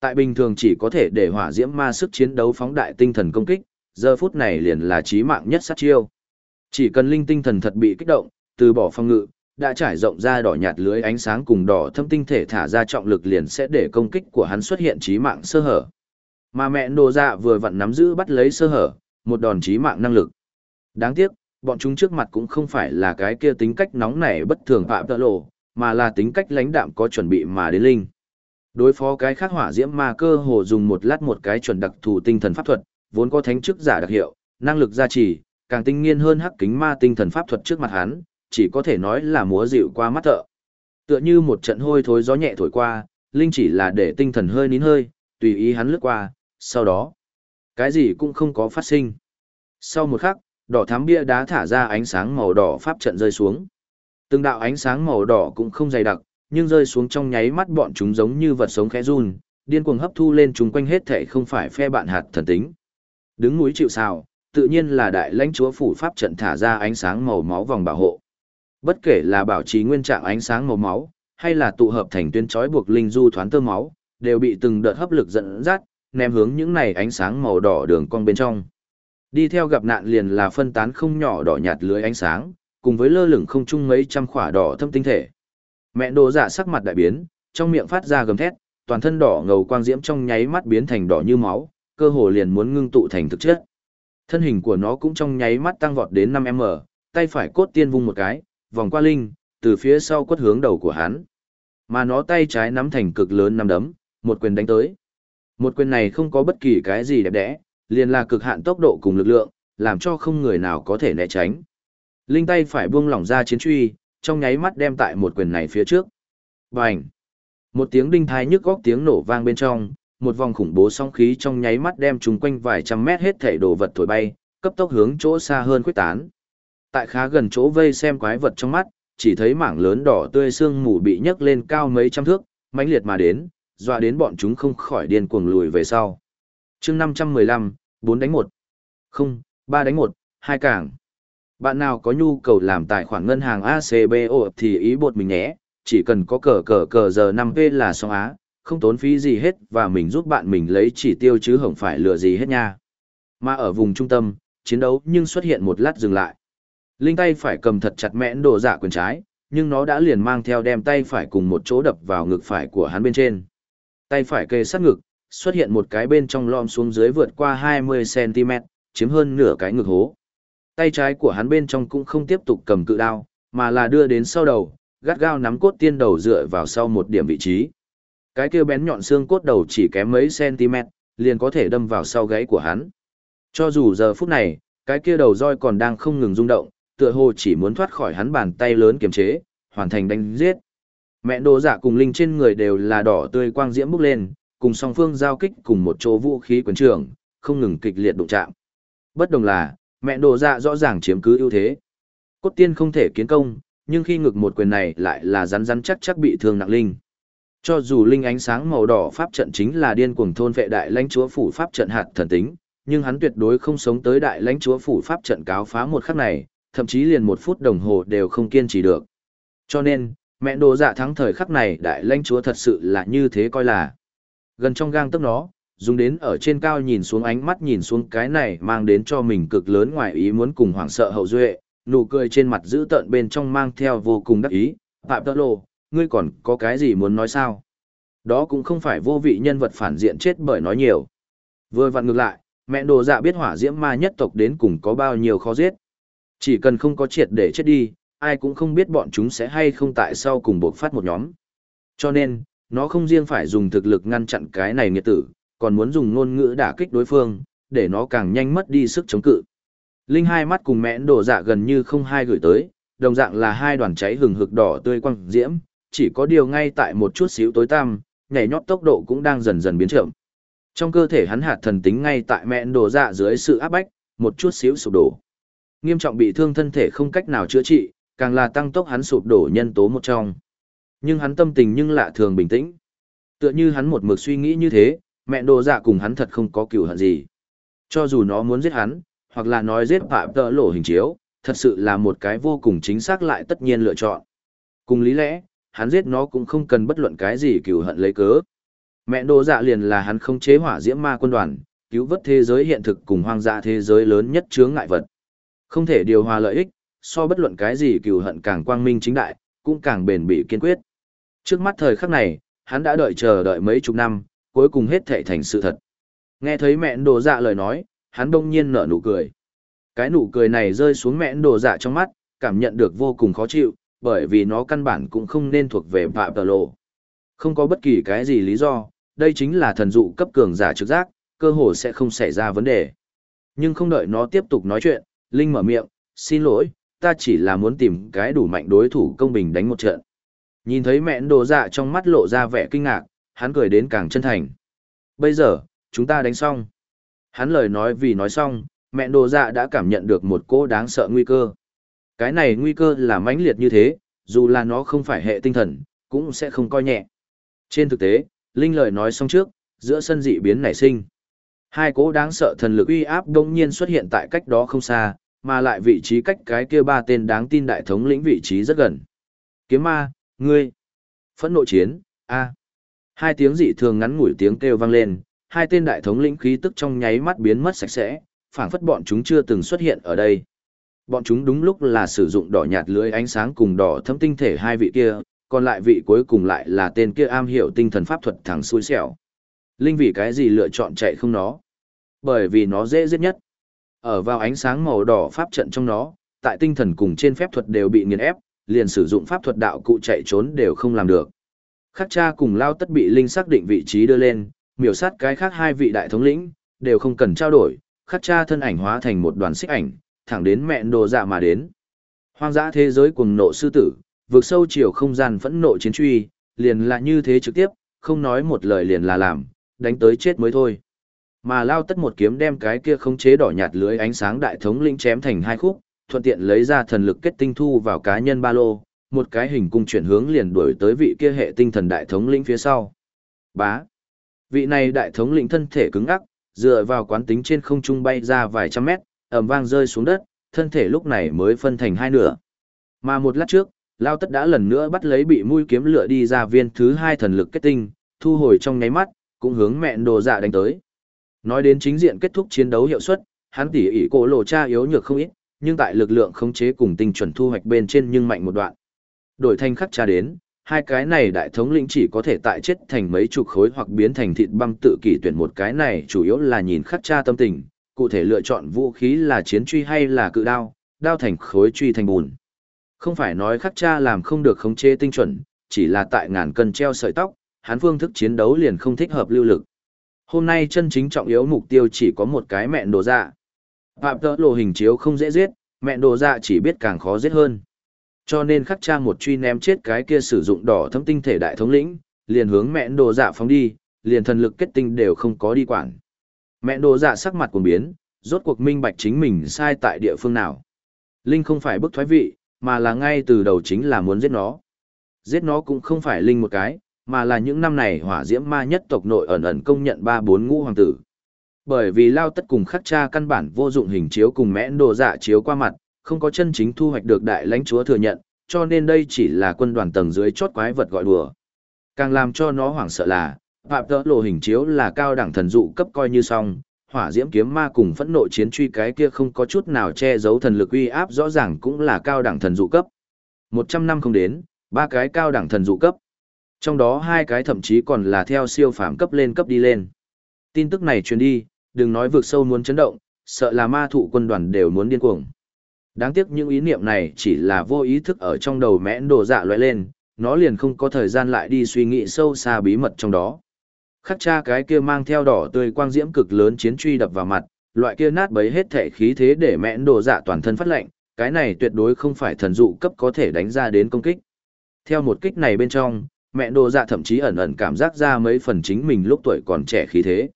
Tại bình thường chỉ có thể để hỏa diễm ma sức chiến đấu phóng đại tinh thần công kích, giờ phút này liền là chí mạng nhất sát chiêu. Chỉ cần linh tinh thần thật bị kích động, từ bỏ phòng ngự, đã trải rộng ra đỏ nhạt lưới ánh sáng cùng đỏ thâm tinh thể thả ra trọng lực liền sẽ để công kích của hắn xuất hiện trí mạng sơ hở. Mà mẹ đồ dạ vừa vặn nắm giữ bắt lấy sơ hở, một đòn trí mạng năng lực. Đáng tiếc, bọn chúng trước mặt cũng không phải là cái kia tính cách nóng nảy bất thường phạm tợ lộ, mà là tính cách lãnh đạm có chuẩn bị mà đến linh. Đối phó cái khác hỏa diễm ma cơ hồ dùng một lát một cái chuẩn đặc thù tinh thần pháp thuật, vốn có thánh chức giả đặc hiệu, năng lực gia trì, càng tinh nghiên hơn hắc kính ma tinh thần pháp thuật trước mặt hắn, chỉ có thể nói là múa dịu qua mắt thợ. Tựa như một trận hôi thối gió nhẹ thổi qua, linh chỉ là để tinh thần hơi nín hơi, tùy ý hắn lướt qua, sau đó, cái gì cũng không có phát sinh. Sau một khắc, đỏ thám bia đá thả ra ánh sáng màu đỏ pháp trận rơi xuống. Từng đạo ánh sáng màu đỏ cũng không dày đặc, nhưng rơi xuống trong nháy mắt bọn chúng giống như vật sống khẽ run, điên cuồng hấp thu lên chúng quanh hết thể không phải phe bạn hạt thần tính. Đứng núi chịu sào, tự nhiên là đại lãnh chúa phủ pháp trận thả ra ánh sáng màu máu vòng bảo hộ. Bất kể là bảo trì nguyên trạng ánh sáng màu máu, hay là tụ hợp thành tuyến chói buộc linh du thoáng tơ máu, đều bị từng đợt hấp lực dẫn dắt, ném hướng những này ánh sáng màu đỏ đường cong bên trong. Đi theo gặp nạn liền là phân tán không nhỏ đỏ nhạt lưới ánh sáng, cùng với lơ lửng không chung mấy trăm khỏa đỏ thâm tinh thể. Mẹ đồ dạ sắc mặt đại biến, trong miệng phát ra gầm thét, toàn thân đỏ ngầu quang diễm trong nháy mắt biến thành đỏ như máu, cơ hồ liền muốn ngưng tụ thành thực chất. Thân hình của nó cũng trong nháy mắt tăng vọt đến 5m, tay phải cốt tiên vung một cái, vòng qua linh, từ phía sau quất hướng đầu của hắn. Mà nó tay trái nắm thành cực lớn nắm đấm, một quyền đánh tới. Một quyền này không có bất kỳ cái gì đẹp đẽ, liền là cực hạn tốc độ cùng lực lượng, làm cho không người nào có thể né tránh. Linh tay phải buông lỏng ra chiến truy, trong nháy mắt đem tại một quyền này phía trước. Bành! Một tiếng đinh thai nhức góc tiếng nổ vang bên trong, một vòng khủng bố song khí trong nháy mắt đem chúng quanh vài trăm mét hết thảy đồ vật thổi bay, cấp tốc hướng chỗ xa hơn quyết tán. Tại khá gần chỗ vây xem quái vật trong mắt, chỉ thấy mảng lớn đỏ tươi xương mù bị nhấc lên cao mấy trăm thước, mãnh liệt mà đến, dọa đến bọn chúng không khỏi điên cuồng lùi về sau. chương 515, 4 đánh 1. Không, 3 đánh 1, 2 càng. Bạn nào có nhu cầu làm tài khoản ngân hàng ACBO thì ý bột mình nhé, chỉ cần có cờ cờ cờ giờ 5P là xong á, không tốn phí gì hết và mình giúp bạn mình lấy chỉ tiêu chứ không phải lừa gì hết nha. Mà ở vùng trung tâm, chiến đấu nhưng xuất hiện một lát dừng lại. Linh tay phải cầm thật chặt mẽn đồ dạ quyền trái, nhưng nó đã liền mang theo đem tay phải cùng một chỗ đập vào ngực phải của hắn bên trên. Tay phải kề sát ngực, xuất hiện một cái bên trong lom xuống dưới vượt qua 20cm, chiếm hơn nửa cái ngực hố. Tay trái của hắn bên trong cũng không tiếp tục cầm cự đao, mà là đưa đến sau đầu, gắt gao nắm cốt tiên đầu dựa vào sau một điểm vị trí. Cái kia bén nhọn xương cốt đầu chỉ kém mấy cm, liền có thể đâm vào sau gáy của hắn. Cho dù giờ phút này, cái kia đầu roi còn đang không ngừng rung động, tựa hồ chỉ muốn thoát khỏi hắn bàn tay lớn kiềm chế, hoàn thành đánh giết. Mẹ đồ giả cùng linh trên người đều là đỏ tươi quang diễm bốc lên, cùng song phương giao kích cùng một chỗ vũ khí quyền trường, không ngừng kịch liệt đụng chạm. Bất đồng là, mẹ đồ dạ rõ ràng chiếm cứ ưu thế. Cốt tiên không thể kiến công, nhưng khi ngực một quyền này lại là rắn rắn chắc chắc bị thương nặng linh. Cho dù linh ánh sáng màu đỏ pháp trận chính là điên cuồng thôn vệ đại lãnh chúa phủ pháp trận hạt thần tính, nhưng hắn tuyệt đối không sống tới đại lãnh chúa phủ pháp trận cáo phá một khắc này, thậm chí liền một phút đồng hồ đều không kiên trì được. Cho nên, mẹ đồ dạ thắng thời khắc này đại lãnh chúa thật sự là như thế coi là. Gần trong gang tấc nó, dùng đến ở trên cao nhìn xuống ánh mắt nhìn xuống cái này mang đến cho mình cực lớn ngoài ý muốn cùng hoảng sợ hậu duệ, nụ cười trên mặt giữ tợn bên trong mang theo vô cùng đắc ý, Phạm Tơ Lô, ngươi còn có cái gì muốn nói sao? Đó cũng không phải vô vị nhân vật phản diện chết bởi nói nhiều. Vừa vặn ngược lại, mẹ đồ dạ biết hỏa diễm ma nhất tộc đến cùng có bao nhiêu khó giết. Chỉ cần không có triệt để chết đi, ai cũng không biết bọn chúng sẽ hay không tại sau cùng buộc phát một nhóm. Cho nên, nó không riêng phải dùng thực lực ngăn chặn cái này nghiệt tử, còn muốn dùng ngôn ngữ đả kích đối phương, để nó càng nhanh mất đi sức chống cự. Linh hai mắt cùng mẽn đồ dạ gần như không hai gửi tới, đồng dạng là hai đoàn cháy hừng hực đỏ tươi quăng diễm, chỉ có điều ngay tại một chút xíu tối tăm, nhảy nhót tốc độ cũng đang dần dần biến chậm. Trong cơ thể hắn hạt thần tính ngay tại mẹn đồ dạ dưới sự áp bách, một chút xíu sụp đổ. Nghiêm trọng bị thương thân thể không cách nào chữa trị, càng là tăng tốc hắn sụp đổ nhân tố một trong. Nhưng hắn tâm tình nhưng lạ thường bình tĩnh. Tựa như hắn một mực suy nghĩ như thế, mẹ đồ dạ cùng hắn thật không có cựu hận gì. Cho dù nó muốn giết hắn, hoặc là nói giết phạm tợ lộ hình chiếu, thật sự là một cái vô cùng chính xác lại tất nhiên lựa chọn. Cùng lý lẽ, hắn giết nó cũng không cần bất luận cái gì cựu hận lấy cớ. Mẹ đồ dạ liền là hắn không chế hỏa diễm ma quân đoàn, cứu vớt thế giới hiện thực cùng hoang dã thế giới lớn nhất chướng ngại vật. Không thể điều hòa lợi ích, so bất luận cái gì cừu hận càng quang minh chính đại, cũng càng bền bỉ kiên quyết. Trước mắt thời khắc này, hắn đã đợi chờ đợi mấy chục năm, cuối cùng hết thệ thành sự thật. Nghe thấy mẹ đồ dạ lời nói, hắn đông nhiên nở nụ cười. Cái nụ cười này rơi xuống mẹ đồ dạ trong mắt, cảm nhận được vô cùng khó chịu, bởi vì nó căn bản cũng không nên thuộc về Phạm Tờ Lộ. Không có bất kỳ cái gì lý do, đây chính là thần dụ cấp cường giả trực giác, cơ hồ sẽ không xảy ra vấn đề. Nhưng không đợi nó tiếp tục nói chuyện, Linh mở miệng, xin lỗi, ta chỉ là muốn tìm cái đủ mạnh đối thủ công bình đánh một trận. Nhìn thấy mẹ đồ dạ trong mắt lộ ra vẻ kinh ngạc, hắn cười đến càng chân thành. Bây giờ, chúng ta đánh xong. Hắn lời nói vì nói xong, mẹ đồ dạ đã cảm nhận được một cô đáng sợ nguy cơ. Cái này nguy cơ là mãnh liệt như thế, dù là nó không phải hệ tinh thần, cũng sẽ không coi nhẹ. Trên thực tế, Linh lời nói xong trước, giữa sân dị biến nảy sinh. Hai cố đáng sợ thần lực uy áp đông nhiên xuất hiện tại cách đó không xa, mà lại vị trí cách cái kia ba tên đáng tin đại thống lĩnh vị trí rất gần. Kiếm ma, ngươi, phẫn nộ chiến, a. Hai tiếng dị thường ngắn ngủi tiếng kêu vang lên, hai tên đại thống lĩnh khí tức trong nháy mắt biến mất sạch sẽ, phảng phất bọn chúng chưa từng xuất hiện ở đây. Bọn chúng đúng lúc là sử dụng đỏ nhạt lưới ánh sáng cùng đỏ thâm tinh thể hai vị kia, còn lại vị cuối cùng lại là tên kia am hiểu tinh thần pháp thuật thẳng xui xẻo. Linh vì cái gì lựa chọn chạy không nó? Bởi vì nó dễ giết nhất. Ở vào ánh sáng màu đỏ pháp trận trong nó, tại tinh thần cùng trên phép thuật đều bị nghiền ép, liền sử dụng pháp thuật đạo cụ chạy trốn đều không làm được. Khắc cha cùng lao tất bị Linh xác định vị trí đưa lên, miểu sát cái khác hai vị đại thống lĩnh, đều không cần trao đổi, khắc cha thân ảnh hóa thành một đoàn xích ảnh, thẳng đến mẹn đồ dạ mà đến. Hoang dã thế giới cuồng nộ sư tử, vượt sâu chiều không gian phẫn nộ chiến truy, liền là như thế trực tiếp, không nói một lời liền là làm, đánh tới chết mới thôi. Mà lao tất một kiếm đem cái kia không chế đỏ nhạt lưới ánh sáng đại thống lĩnh chém thành hai khúc, thuận tiện lấy ra thần lực kết tinh thu vào cá nhân ba lô, một cái hình cung chuyển hướng liền đuổi tới vị kia hệ tinh thần đại thống lĩnh phía sau. Bá. Vị này đại thống lĩnh thân thể cứng ắc, dựa vào quán tính trên không trung bay ra vài trăm mét, ầm vang rơi xuống đất, thân thể lúc này mới phân thành hai nửa. Mà một lát trước, Lao Tất đã lần nữa bắt lấy bị mũi kiếm lửa đi ra viên thứ hai thần lực kết tinh, thu hồi trong nháy mắt, cũng hướng mẹn đồ dạ đánh tới. Nói đến chính diện kết thúc chiến đấu hiệu suất, hắn tỉ ỉ cổ lộ cha yếu nhược không ít, nhưng tại lực lượng khống chế cùng tinh chuẩn thu hoạch bên trên nhưng mạnh một đoạn. Đổi thanh khắc cha đến, hai cái này đại thống lĩnh chỉ có thể tại chết thành mấy chục khối hoặc biến thành thịt băng tự kỷ tuyển một cái này chủ yếu là nhìn khắc cha tâm tình, cụ thể lựa chọn vũ khí là chiến truy hay là cự đao, đao thành khối truy thành bùn. Không phải nói khắc cha làm không được khống chế tinh chuẩn, chỉ là tại ngàn cân treo sợi tóc, hắn phương thức chiến đấu liền không thích hợp lưu lực. Hôm nay chân chính trọng yếu mục tiêu chỉ có một cái mẹn đồ dạ. Phạm tợ lộ hình chiếu không dễ giết, mẹn đồ dạ chỉ biết càng khó giết hơn. Cho nên khắc cha một truy ném chết cái kia sử dụng đỏ thâm tinh thể đại thống lĩnh, liền hướng mẹn đồ dạ phóng đi, liền thần lực kết tinh đều không có đi quản. Mẹn đồ dạ sắc mặt cuồng biến, rốt cuộc minh bạch chính mình sai tại địa phương nào. Linh không phải bức thoái vị, mà là ngay từ đầu chính là muốn giết nó. Giết nó cũng không phải Linh một cái, mà là những năm này hỏa diễm ma nhất tộc nội ẩn ẩn công nhận ba bốn ngũ hoàng tử. Bởi vì lao tất cùng khắc cha căn bản vô dụng hình chiếu cùng mẽn đồ dạ chiếu qua mặt, không có chân chính thu hoạch được đại lãnh chúa thừa nhận, cho nên đây chỉ là quân đoàn tầng dưới chót quái vật gọi đùa. Càng làm cho nó hoảng sợ là, phạm tỡ lộ hình chiếu là cao đẳng thần dụ cấp coi như xong, hỏa diễm kiếm ma cùng phẫn nộ chiến truy cái kia không có chút nào che giấu thần lực uy áp rõ ràng cũng là cao đẳng thần dụ cấp. 100 năm không đến, ba cái cao đẳng thần dụ cấp. Trong đó hai cái thậm chí còn là theo siêu phàm cấp lên cấp đi lên. Tin tức này truyền đi, đừng nói vượt sâu muốn chấn động, sợ là ma thụ quân đoàn đều muốn điên cuồng. Đáng tiếc những ý niệm này chỉ là vô ý thức ở trong đầu mẽn đồ dạ loại lên, nó liền không có thời gian lại đi suy nghĩ sâu xa bí mật trong đó. Khắc cha cái kia mang theo đỏ tươi quang diễm cực lớn chiến truy đập vào mặt, loại kia nát bấy hết thể khí thế để mẹn đồ dạ toàn thân phát lệnh, cái này tuyệt đối không phải thần dụ cấp có thể đánh ra đến công kích. Theo một kích này bên trong, mẹ đồ dạ thậm chí ẩn ẩn cảm giác ra mấy phần chính mình lúc tuổi còn trẻ khí thế.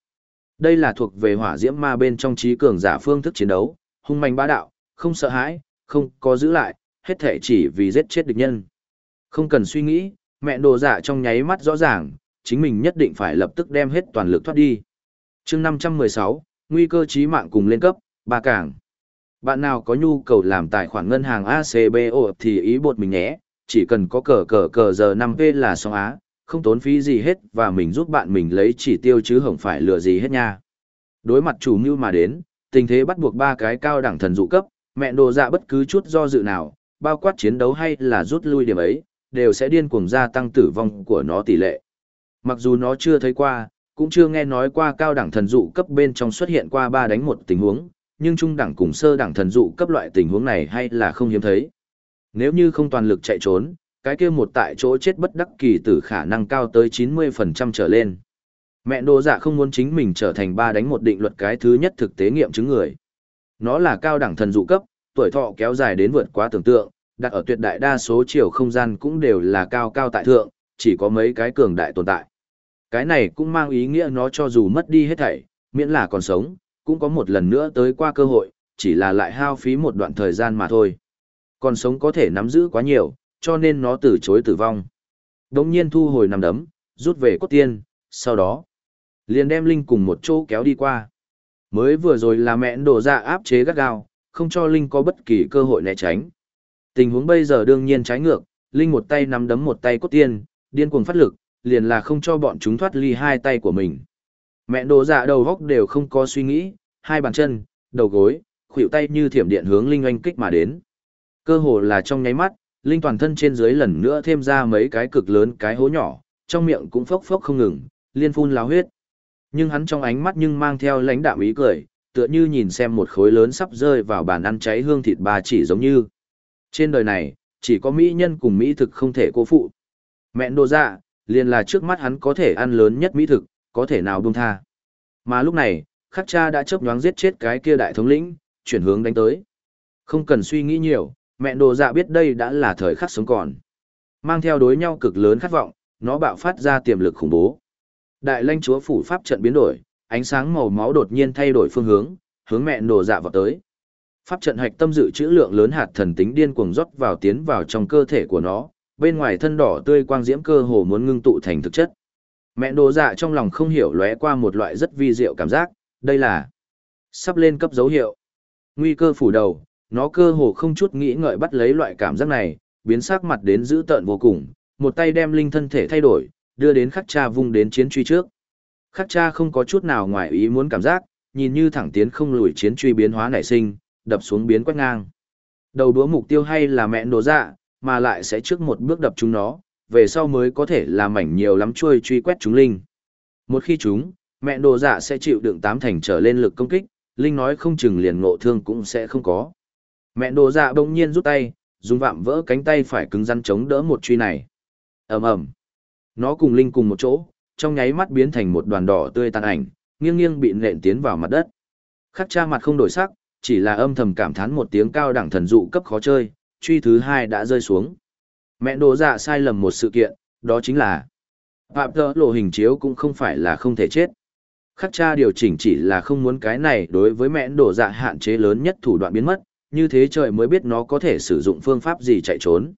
Đây là thuộc về hỏa diễm ma bên trong trí cường giả phương thức chiến đấu, hung manh bá đạo, không sợ hãi, không có giữ lại, hết thể chỉ vì giết chết địch nhân. Không cần suy nghĩ, mẹ đồ dạ trong nháy mắt rõ ràng, chính mình nhất định phải lập tức đem hết toàn lực thoát đi. chương 516, nguy cơ chí mạng cùng lên cấp, ba cảng. Bạn nào có nhu cầu làm tài khoản ngân hàng ACBO thì ý bột mình nhé, chỉ cần có cờ cờ cờ giờ 5P là xong á, không tốn phí gì hết và mình giúp bạn mình lấy chỉ tiêu chứ không phải lừa gì hết nha. Đối mặt chủ mưu mà đến, tình thế bắt buộc ba cái cao đẳng thần dụ cấp, mẹ đồ dạ bất cứ chút do dự nào, bao quát chiến đấu hay là rút lui điểm ấy, đều sẽ điên cuồng gia tăng tử vong của nó tỷ lệ. Mặc dù nó chưa thấy qua, cũng chưa nghe nói qua cao đẳng thần dụ cấp bên trong xuất hiện qua ba đánh một tình huống, nhưng trung đẳng cùng sơ đẳng thần dụ cấp loại tình huống này hay là không hiếm thấy. Nếu như không toàn lực chạy trốn, cái kia một tại chỗ chết bất đắc kỳ tử khả năng cao tới 90% trở lên. Mẹ đồ dạ không muốn chính mình trở thành ba đánh một định luật cái thứ nhất thực tế nghiệm chứng người. Nó là cao đẳng thần dụ cấp, tuổi thọ kéo dài đến vượt quá tưởng tượng, đặt ở tuyệt đại đa số chiều không gian cũng đều là cao cao tại thượng, chỉ có mấy cái cường đại tồn tại. Cái này cũng mang ý nghĩa nó cho dù mất đi hết thảy, miễn là còn sống, cũng có một lần nữa tới qua cơ hội, chỉ là lại hao phí một đoạn thời gian mà thôi. Còn sống có thể nắm giữ quá nhiều, cho nên nó từ chối tử vong. Đống nhiên thu hồi nằm đấm, rút về cốt tiên, sau đó, liền đem Linh cùng một chỗ kéo đi qua. Mới vừa rồi là mẹn đổ ra áp chế gắt gao, không cho Linh có bất kỳ cơ hội né tránh. Tình huống bây giờ đương nhiên trái ngược, Linh một tay nắm đấm một tay cốt tiên, điên cuồng phát lực, liền là không cho bọn chúng thoát ly hai tay của mình. Mẹ đồ dạ đầu góc đều không có suy nghĩ, hai bàn chân, đầu gối, khuỷu tay như thiểm điện hướng Linh oanh kích mà đến. Cơ hồ là trong nháy mắt, Linh toàn thân trên dưới lần nữa thêm ra mấy cái cực lớn cái hố nhỏ, trong miệng cũng phốc phốc không ngừng, liên phun láo huyết. Nhưng hắn trong ánh mắt nhưng mang theo lãnh đạm ý cười, tựa như nhìn xem một khối lớn sắp rơi vào bàn ăn cháy hương thịt bà chỉ giống như. Trên đời này, chỉ có mỹ nhân cùng mỹ thực không thể cô phụ. Mẹ đồ dạ, liền là trước mắt hắn có thể ăn lớn nhất mỹ thực, có thể nào buông tha. Mà lúc này, khắc cha đã chớp nhoáng giết chết cái kia đại thống lĩnh, chuyển hướng đánh tới. Không cần suy nghĩ nhiều, mẹ đồ dạ biết đây đã là thời khắc sống còn. Mang theo đối nhau cực lớn khát vọng, nó bạo phát ra tiềm lực khủng bố. Đại lãnh chúa phủ pháp trận biến đổi, ánh sáng màu máu đột nhiên thay đổi phương hướng, hướng mẹ đồ dạ vào tới. Pháp trận hạch tâm dự trữ lượng lớn hạt thần tính điên cuồng rót vào tiến vào trong cơ thể của nó, bên ngoài thân đỏ tươi quang diễm cơ hồ muốn ngưng tụ thành thực chất. Mẹ đồ dạ trong lòng không hiểu lóe qua một loại rất vi diệu cảm giác, đây là sắp lên cấp dấu hiệu. Nguy cơ phủ đầu, nó cơ hồ không chút nghĩ ngợi bắt lấy loại cảm giác này, biến sắc mặt đến dữ tợn vô cùng, một tay đem linh thân thể thay đổi, đưa đến khắc cha vung đến chiến truy trước. Khắc cha không có chút nào ngoài ý muốn cảm giác, nhìn như thẳng tiến không lùi chiến truy biến hóa nảy sinh, đập xuống biến quét ngang. Đầu đũa mục tiêu hay là mẹ đồ dạ, mà lại sẽ trước một bước đập chúng nó, về sau mới có thể làm mảnh nhiều lắm chuôi truy quét chúng linh. Một khi chúng, mẹ đồ dạ sẽ chịu đựng tám thành trở lên lực công kích, linh nói không chừng liền ngộ thương cũng sẽ không có. Mẹ đồ dạ bỗng nhiên rút tay, dùng vạm vỡ cánh tay phải cứng rắn chống đỡ một truy này. ầm ầm, Nó cùng linh cùng một chỗ, trong nháy mắt biến thành một đoàn đỏ tươi tàn ảnh, nghiêng nghiêng bị nện tiến vào mặt đất. Khắc cha mặt không đổi sắc, chỉ là âm thầm cảm thán một tiếng cao đẳng thần dụ cấp khó chơi, truy thứ hai đã rơi xuống. Mẹ đồ dạ sai lầm một sự kiện, đó chính là Phạm tơ lộ hình chiếu cũng không phải là không thể chết. Khắc cha điều chỉnh chỉ là không muốn cái này đối với mẹ đồ dạ hạn chế lớn nhất thủ đoạn biến mất, như thế trời mới biết nó có thể sử dụng phương pháp gì chạy trốn.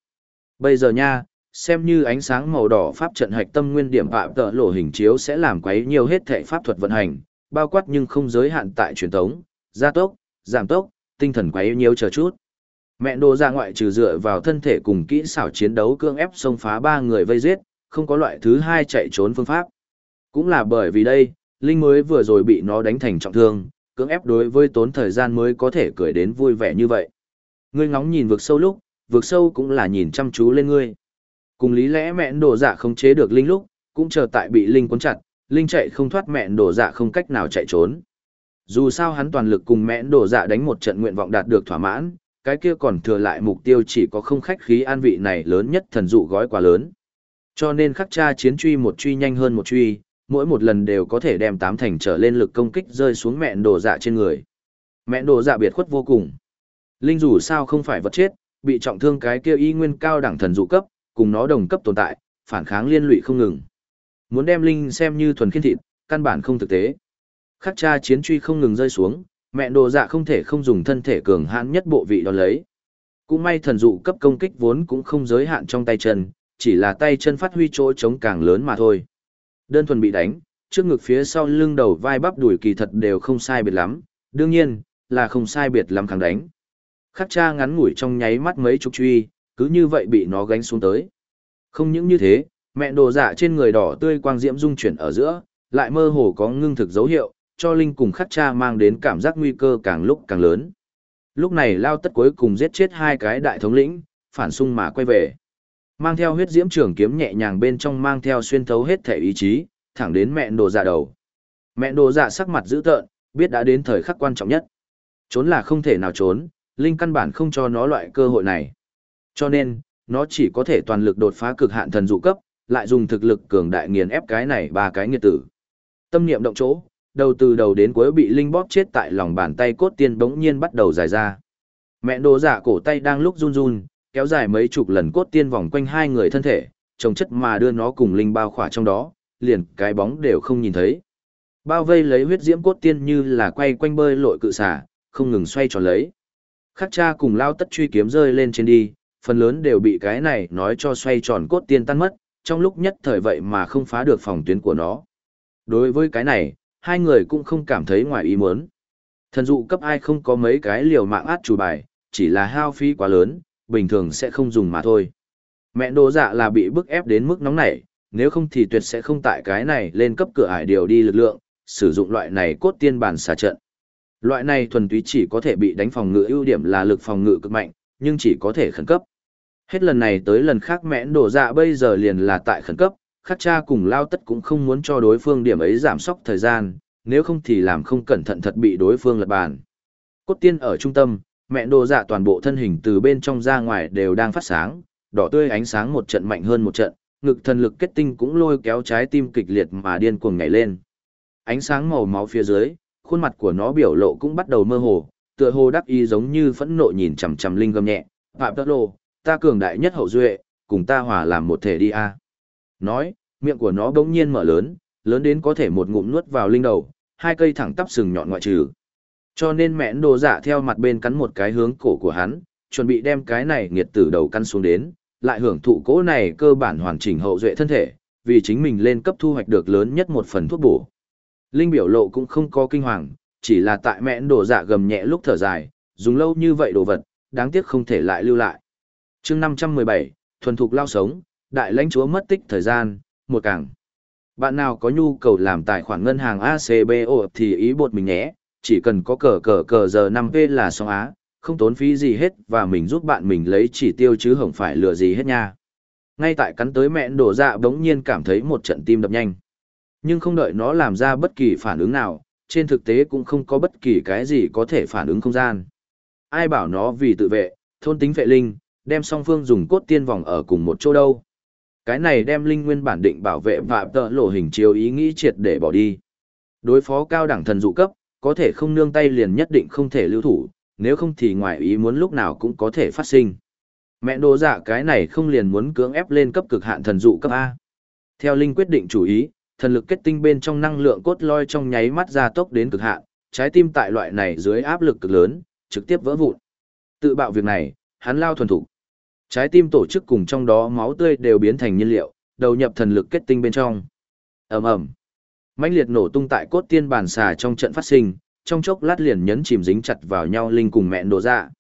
Bây giờ nha, xem như ánh sáng màu đỏ pháp trận hạch tâm nguyên điểm phạm tợ lộ hình chiếu sẽ làm quấy nhiều hết thể pháp thuật vận hành, bao quát nhưng không giới hạn tại truyền thống, gia tốc, giảm tốc, tinh thần quấy nhiều chờ chút. Mẹ đồ ra ngoại trừ dựa vào thân thể cùng kỹ xảo chiến đấu cương ép xông phá ba người vây giết, không có loại thứ hai chạy trốn phương pháp. Cũng là bởi vì đây, Linh mới vừa rồi bị nó đánh thành trọng thương, cưỡng ép đối với tốn thời gian mới có thể cười đến vui vẻ như vậy. Ngươi ngóng nhìn vực sâu lúc, vực sâu cũng là nhìn chăm chú lên ngươi. Cùng lý lẽ mẹn đổ dạ không chế được Linh lúc, cũng chờ tại bị Linh cuốn chặt, Linh chạy không thoát mẹn đổ dạ không cách nào chạy trốn. Dù sao hắn toàn lực cùng mẹn đổ dạ đánh một trận nguyện vọng đạt được thỏa mãn, cái kia còn thừa lại mục tiêu chỉ có không khách khí an vị này lớn nhất thần dụ gói quá lớn. Cho nên khắc cha chiến truy một truy nhanh hơn một truy, mỗi một lần đều có thể đem tám thành trở lên lực công kích rơi xuống mẹn đồ dạ trên người. Mẹn đồ dạ biệt khuất vô cùng. Linh dù sao không phải vật chết, bị trọng thương cái kia y nguyên cao đẳng thần dụ cấp, cùng nó đồng cấp tồn tại, phản kháng liên lụy không ngừng. Muốn đem Linh xem như thuần khiên thịt, căn bản không thực tế. Khắc cha chiến truy không ngừng rơi xuống, mẹ đồ dạ không thể không dùng thân thể cường hãn nhất bộ vị đó lấy. Cũng may thần dụ cấp công kích vốn cũng không giới hạn trong tay chân, chỉ là tay chân phát huy chỗ chống càng lớn mà thôi. Đơn thuần bị đánh, trước ngực phía sau lưng đầu vai bắp đùi kỳ thật đều không sai biệt lắm, đương nhiên, là không sai biệt lắm kháng đánh. Khắc cha ngắn ngủi trong nháy mắt mấy chục truy, cứ như vậy bị nó gánh xuống tới. Không những như thế, mẹ đồ dạ trên người đỏ tươi quang diễm dung chuyển ở giữa, lại mơ hồ có ngưng thực dấu hiệu, cho Linh cùng khắc cha mang đến cảm giác nguy cơ càng lúc càng lớn. Lúc này lao tất cuối cùng giết chết hai cái đại thống lĩnh, phản xung mà quay về. Mang theo huyết diễm trường kiếm nhẹ nhàng bên trong mang theo xuyên thấu hết thể ý chí, thẳng đến mẹ đồ dạ đầu. Mẹ đồ dạ sắc mặt dữ tợn, biết đã đến thời khắc quan trọng nhất. Trốn là không thể nào trốn, Linh căn bản không cho nó loại cơ hội này. Cho nên, nó chỉ có thể toàn lực đột phá cực hạn thần dụ cấp, lại dùng thực lực cường đại nghiền ép cái này ba cái nghiệt tử. Tâm niệm động chỗ, đầu từ đầu đến cuối bị Linh bóp chết tại lòng bàn tay cốt tiên bỗng nhiên bắt đầu dài ra. Mẹ đồ giả cổ tay đang lúc run run, kéo dài mấy chục lần cốt tiên vòng quanh hai người thân thể, trồng chất mà đưa nó cùng Linh bao khỏa trong đó, liền cái bóng đều không nhìn thấy. Bao vây lấy huyết diễm cốt tiên như là quay quanh bơi lội cự xả, không ngừng xoay tròn lấy. Khắc cha cùng lao tất truy kiếm rơi lên trên đi, phần lớn đều bị cái này nói cho xoay tròn cốt tiên tan mất, trong lúc nhất thời vậy mà không phá được phòng tuyến của nó. Đối với cái này, hai người cũng không cảm thấy ngoài ý muốn. Thần dụ cấp ai không có mấy cái liều mạng át chủ bài, chỉ là hao phí quá lớn, bình thường sẽ không dùng mà thôi. Mẹ đồ dạ là bị bức ép đến mức nóng nảy, nếu không thì tuyệt sẽ không tại cái này lên cấp cửa ải điều đi lực lượng, sử dụng loại này cốt tiên bản xả trận. Loại này thuần túy chỉ có thể bị đánh phòng ngự ưu điểm là lực phòng ngự cực mạnh, nhưng chỉ có thể khẩn cấp. Hết lần này tới lần khác mẽn đổ dạ bây giờ liền là tại khẩn cấp, khắc cha cùng lao tất cũng không muốn cho đối phương điểm ấy giảm sóc thời gian, nếu không thì làm không cẩn thận thật bị đối phương lật bàn. Cốt tiên ở trung tâm, mẹ đồ dạ toàn bộ thân hình từ bên trong ra ngoài đều đang phát sáng, đỏ tươi ánh sáng một trận mạnh hơn một trận, ngực thần lực kết tinh cũng lôi kéo trái tim kịch liệt mà điên cuồng nhảy lên. Ánh sáng màu máu phía dưới, khuôn mặt của nó biểu lộ cũng bắt đầu mơ hồ, tựa hồ đắc ý giống như phẫn nộ nhìn chằm chằm linh gầm nhẹ, "Phạm Tật Lô, ta cường đại nhất hậu duệ, cùng ta hòa làm một thể đi a." Nói, miệng của nó bỗng nhiên mở lớn, lớn đến có thể một ngụm nuốt vào linh đầu, hai cây thẳng tắp sừng nhọn ngoại trừ. Cho nên mẹn đồ dạ theo mặt bên cắn một cái hướng cổ của hắn, chuẩn bị đem cái này nghiệt tử đầu căn xuống đến, lại hưởng thụ cỗ này cơ bản hoàn chỉnh hậu duệ thân thể, vì chính mình lên cấp thu hoạch được lớn nhất một phần thuốc bổ. Linh biểu lộ cũng không có kinh hoàng, chỉ là tại mẹn đồ dạ gầm nhẹ lúc thở dài, dùng lâu như vậy đồ vật, đáng tiếc không thể lại lưu lại. chương 517, thuần thục lao sống, đại lãnh chúa mất tích thời gian, một càng. Bạn nào có nhu cầu làm tài khoản ngân hàng ACBO thì ý bột mình nhé, chỉ cần có cờ cờ cờ giờ 5P là xong á, không tốn phí gì hết và mình giúp bạn mình lấy chỉ tiêu chứ không phải lừa gì hết nha. Ngay tại cắn tới mẹ đổ dạ bỗng nhiên cảm thấy một trận tim đập nhanh. Nhưng không đợi nó làm ra bất kỳ phản ứng nào, trên thực tế cũng không có bất kỳ cái gì có thể phản ứng không gian. Ai bảo nó vì tự vệ, thôn tính vệ linh, đem song phương dùng cốt tiên vòng ở cùng một chỗ đâu. Cái này đem linh nguyên bản định bảo vệ và tợ lộ hình chiếu ý nghĩ triệt để bỏ đi. Đối phó cao đẳng thần dụ cấp, có thể không nương tay liền nhất định không thể lưu thủ, nếu không thì ngoài ý muốn lúc nào cũng có thể phát sinh. Mẹ đồ dạ cái này không liền muốn cưỡng ép lên cấp cực hạn thần dụ cấp A. Theo Linh quyết định chủ ý, thần lực kết tinh bên trong năng lượng cốt loi trong nháy mắt ra tốc đến cực hạn, trái tim tại loại này dưới áp lực cực lớn, trực tiếp vỡ vụn. Tự bạo việc này, hắn lao thuần thủ. Trái tim tổ chức cùng trong đó máu tươi đều biến thành nhiên liệu, đầu nhập thần lực kết tinh bên trong. Ầm ầm. Mãnh liệt nổ tung tại cốt tiên bàn xà trong trận phát sinh, trong chốc lát liền nhấn chìm dính chặt vào nhau linh cùng mẹ đồ dạ.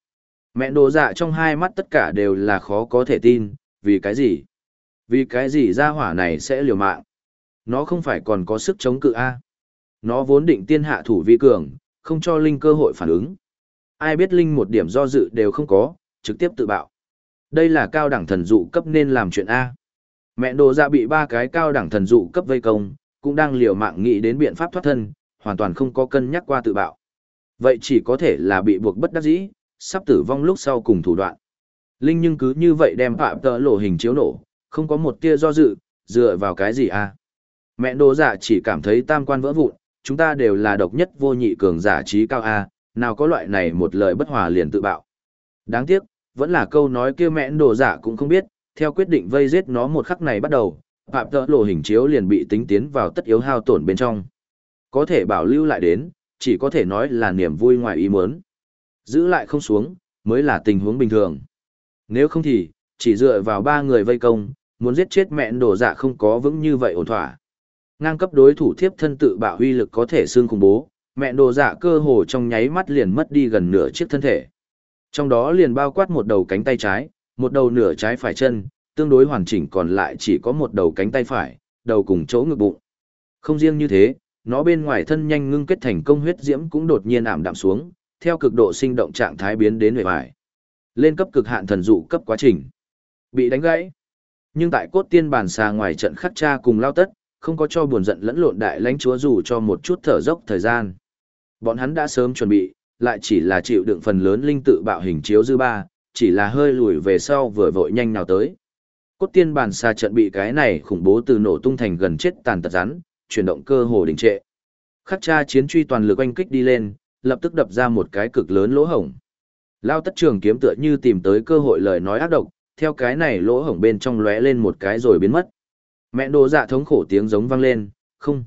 Mẹ đồ dạ trong hai mắt tất cả đều là khó có thể tin, vì cái gì? Vì cái gì ra hỏa này sẽ liều mạng? Nó không phải còn có sức chống cự A. Nó vốn định tiên hạ thủ vi cường, không cho Linh cơ hội phản ứng. Ai biết Linh một điểm do dự đều không có, trực tiếp tự bạo. Đây là cao đẳng thần dụ cấp nên làm chuyện A. Mẹ đồ dạ bị ba cái cao đẳng thần dụ cấp vây công, cũng đang liều mạng nghĩ đến biện pháp thoát thân, hoàn toàn không có cân nhắc qua tự bạo. Vậy chỉ có thể là bị buộc bất đắc dĩ, sắp tử vong lúc sau cùng thủ đoạn. Linh nhưng cứ như vậy đem phạm tờ lộ hình chiếu nổ, không có một tia do dự, dựa vào cái gì a? Mẹ đồ giả chỉ cảm thấy tam quan vỡ vụn, chúng ta đều là độc nhất vô nhị cường giả trí cao A, nào có loại này một lời bất hòa liền tự bạo. Đáng tiếc, vẫn là câu nói kia mẹ đồ giả cũng không biết, theo quyết định vây giết nó một khắc này bắt đầu, phạm tợ lộ hình chiếu liền bị tính tiến vào tất yếu hao tổn bên trong. Có thể bảo lưu lại đến, chỉ có thể nói là niềm vui ngoài ý muốn. Giữ lại không xuống, mới là tình huống bình thường. Nếu không thì, chỉ dựa vào ba người vây công, muốn giết chết mẹ đồ dạ không có vững như vậy ổn thỏa. Ngang cấp đối thủ thiếp thân tự bạo huy lực có thể xương khủng bố, mẹ đồ dạ cơ hồ trong nháy mắt liền mất đi gần nửa chiếc thân thể. Trong đó liền bao quát một đầu cánh tay trái, một đầu nửa trái phải chân, tương đối hoàn chỉnh còn lại chỉ có một đầu cánh tay phải, đầu cùng chỗ ngực bụng. Không riêng như thế, nó bên ngoài thân nhanh ngưng kết thành công huyết diễm cũng đột nhiên ảm đạm xuống, theo cực độ sinh động trạng thái biến đến huệ bại. Lên cấp cực hạn thần dụ cấp quá trình. Bị đánh gãy. Nhưng tại cốt tiên bàn xà ngoài trận khắc cha cùng lao tất, không có cho buồn giận lẫn lộn đại lãnh chúa dù cho một chút thở dốc thời gian. Bọn hắn đã sớm chuẩn bị, lại chỉ là chịu đựng phần lớn linh tự bạo hình chiếu dư ba, chỉ là hơi lùi về sau vừa vội nhanh nào tới. Cốt tiên bản xà trận bị cái này khủng bố từ nổ tung thành gần chết tàn tật rắn, chuyển động cơ hồ đình trệ. Khắc cha chiến truy toàn lực oanh kích đi lên, lập tức đập ra một cái cực lớn lỗ hổng. Lao tất trường kiếm tựa như tìm tới cơ hội lời nói ác độc, theo cái này lỗ hổng bên trong lóe lên một cái rồi biến mất. Mẹ đồ dạ thống khổ tiếng giống vang lên, không.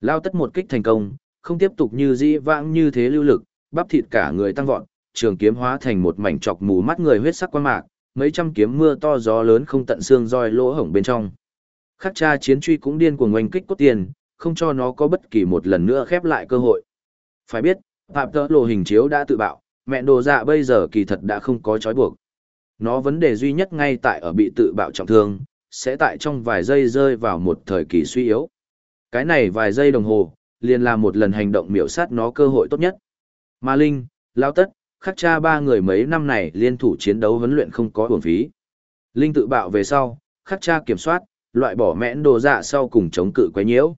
Lao tất một kích thành công, không tiếp tục như di vãng như thế lưu lực, bắp thịt cả người tăng vọt, trường kiếm hóa thành một mảnh chọc mù mắt người huyết sắc quan mạc, mấy trăm kiếm mưa to gió lớn không tận xương roi lỗ hổng bên trong. Khắc cha chiến truy cũng điên cuồng oanh kích cốt tiền, không cho nó có bất kỳ một lần nữa khép lại cơ hội. Phải biết, Phạm tỡ lộ hình chiếu đã tự bạo, mẹ đồ dạ bây giờ kỳ thật đã không có trói buộc. Nó vấn đề duy nhất ngay tại ở bị tự bạo trọng thương, sẽ tại trong vài giây rơi vào một thời kỳ suy yếu. Cái này vài giây đồng hồ, liền là một lần hành động miểu sát nó cơ hội tốt nhất. Ma Linh, Lao Tất, khắc cha ba người mấy năm này liên thủ chiến đấu huấn luyện không có uổng phí. Linh tự bạo về sau, khắc cha kiểm soát, loại bỏ mẽn đồ dạ sau cùng chống cự quấy nhiễu.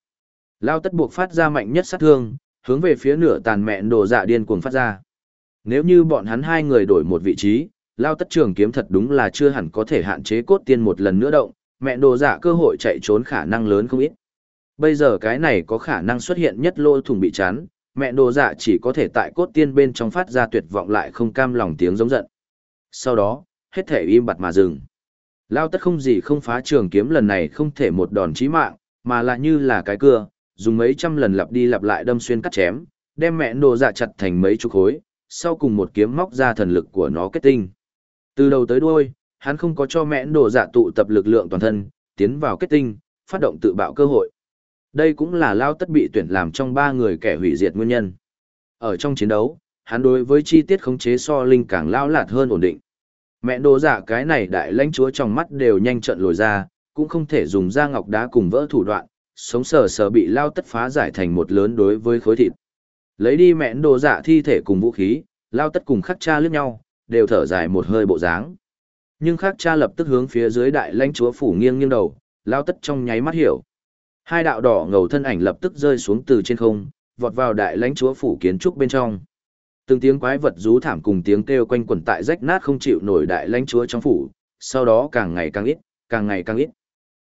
Lao Tất buộc phát ra mạnh nhất sát thương, hướng về phía nửa tàn mẹn đồ dạ điên cuồng phát ra. Nếu như bọn hắn hai người đổi một vị trí, lao tất trường kiếm thật đúng là chưa hẳn có thể hạn chế cốt tiên một lần nữa động, mẹ đồ dạ cơ hội chạy trốn khả năng lớn không ít. Bây giờ cái này có khả năng xuất hiện nhất lỗ thủng bị chắn, mẹ đồ dạ chỉ có thể tại cốt tiên bên trong phát ra tuyệt vọng lại không cam lòng tiếng giống giận. Sau đó, hết thể im bặt mà dừng. Lao tất không gì không phá trường kiếm lần này không thể một đòn chí mạng, mà là như là cái cưa, dùng mấy trăm lần lặp đi lặp lại đâm xuyên cắt chém, đem mẹ đồ dạ chặt thành mấy chục khối, sau cùng một kiếm móc ra thần lực của nó kết tinh. Từ đầu tới đuôi, hắn không có cho mẹ đồ dạ tụ tập lực lượng toàn thân, tiến vào kết tinh, phát động tự bạo cơ hội. Đây cũng là lao tất bị tuyển làm trong ba người kẻ hủy diệt nguyên nhân. Ở trong chiến đấu, hắn đối với chi tiết khống chế so linh càng lao lạt hơn ổn định. Mẹ đồ giả cái này đại lãnh chúa trong mắt đều nhanh trận lồi ra, cũng không thể dùng da ngọc đá cùng vỡ thủ đoạn, sống sờ sờ bị lao tất phá giải thành một lớn đối với khối thịt. Lấy đi mẹ đồ giả thi thể cùng vũ khí, lao tất cùng khắc cha lướt nhau, đều thở dài một hơi bộ dáng. Nhưng khắc cha lập tức hướng phía dưới đại lãnh chúa phủ nghiêng nghiêng đầu, lao tất trong nháy mắt hiểu. Hai đạo đỏ ngầu thân ảnh lập tức rơi xuống từ trên không, vọt vào đại lãnh chúa phủ kiến trúc bên trong. Từng tiếng quái vật rú thảm cùng tiếng kêu quanh quẩn tại rách nát không chịu nổi đại lãnh chúa trong phủ, sau đó càng ngày càng ít, càng ngày càng ít.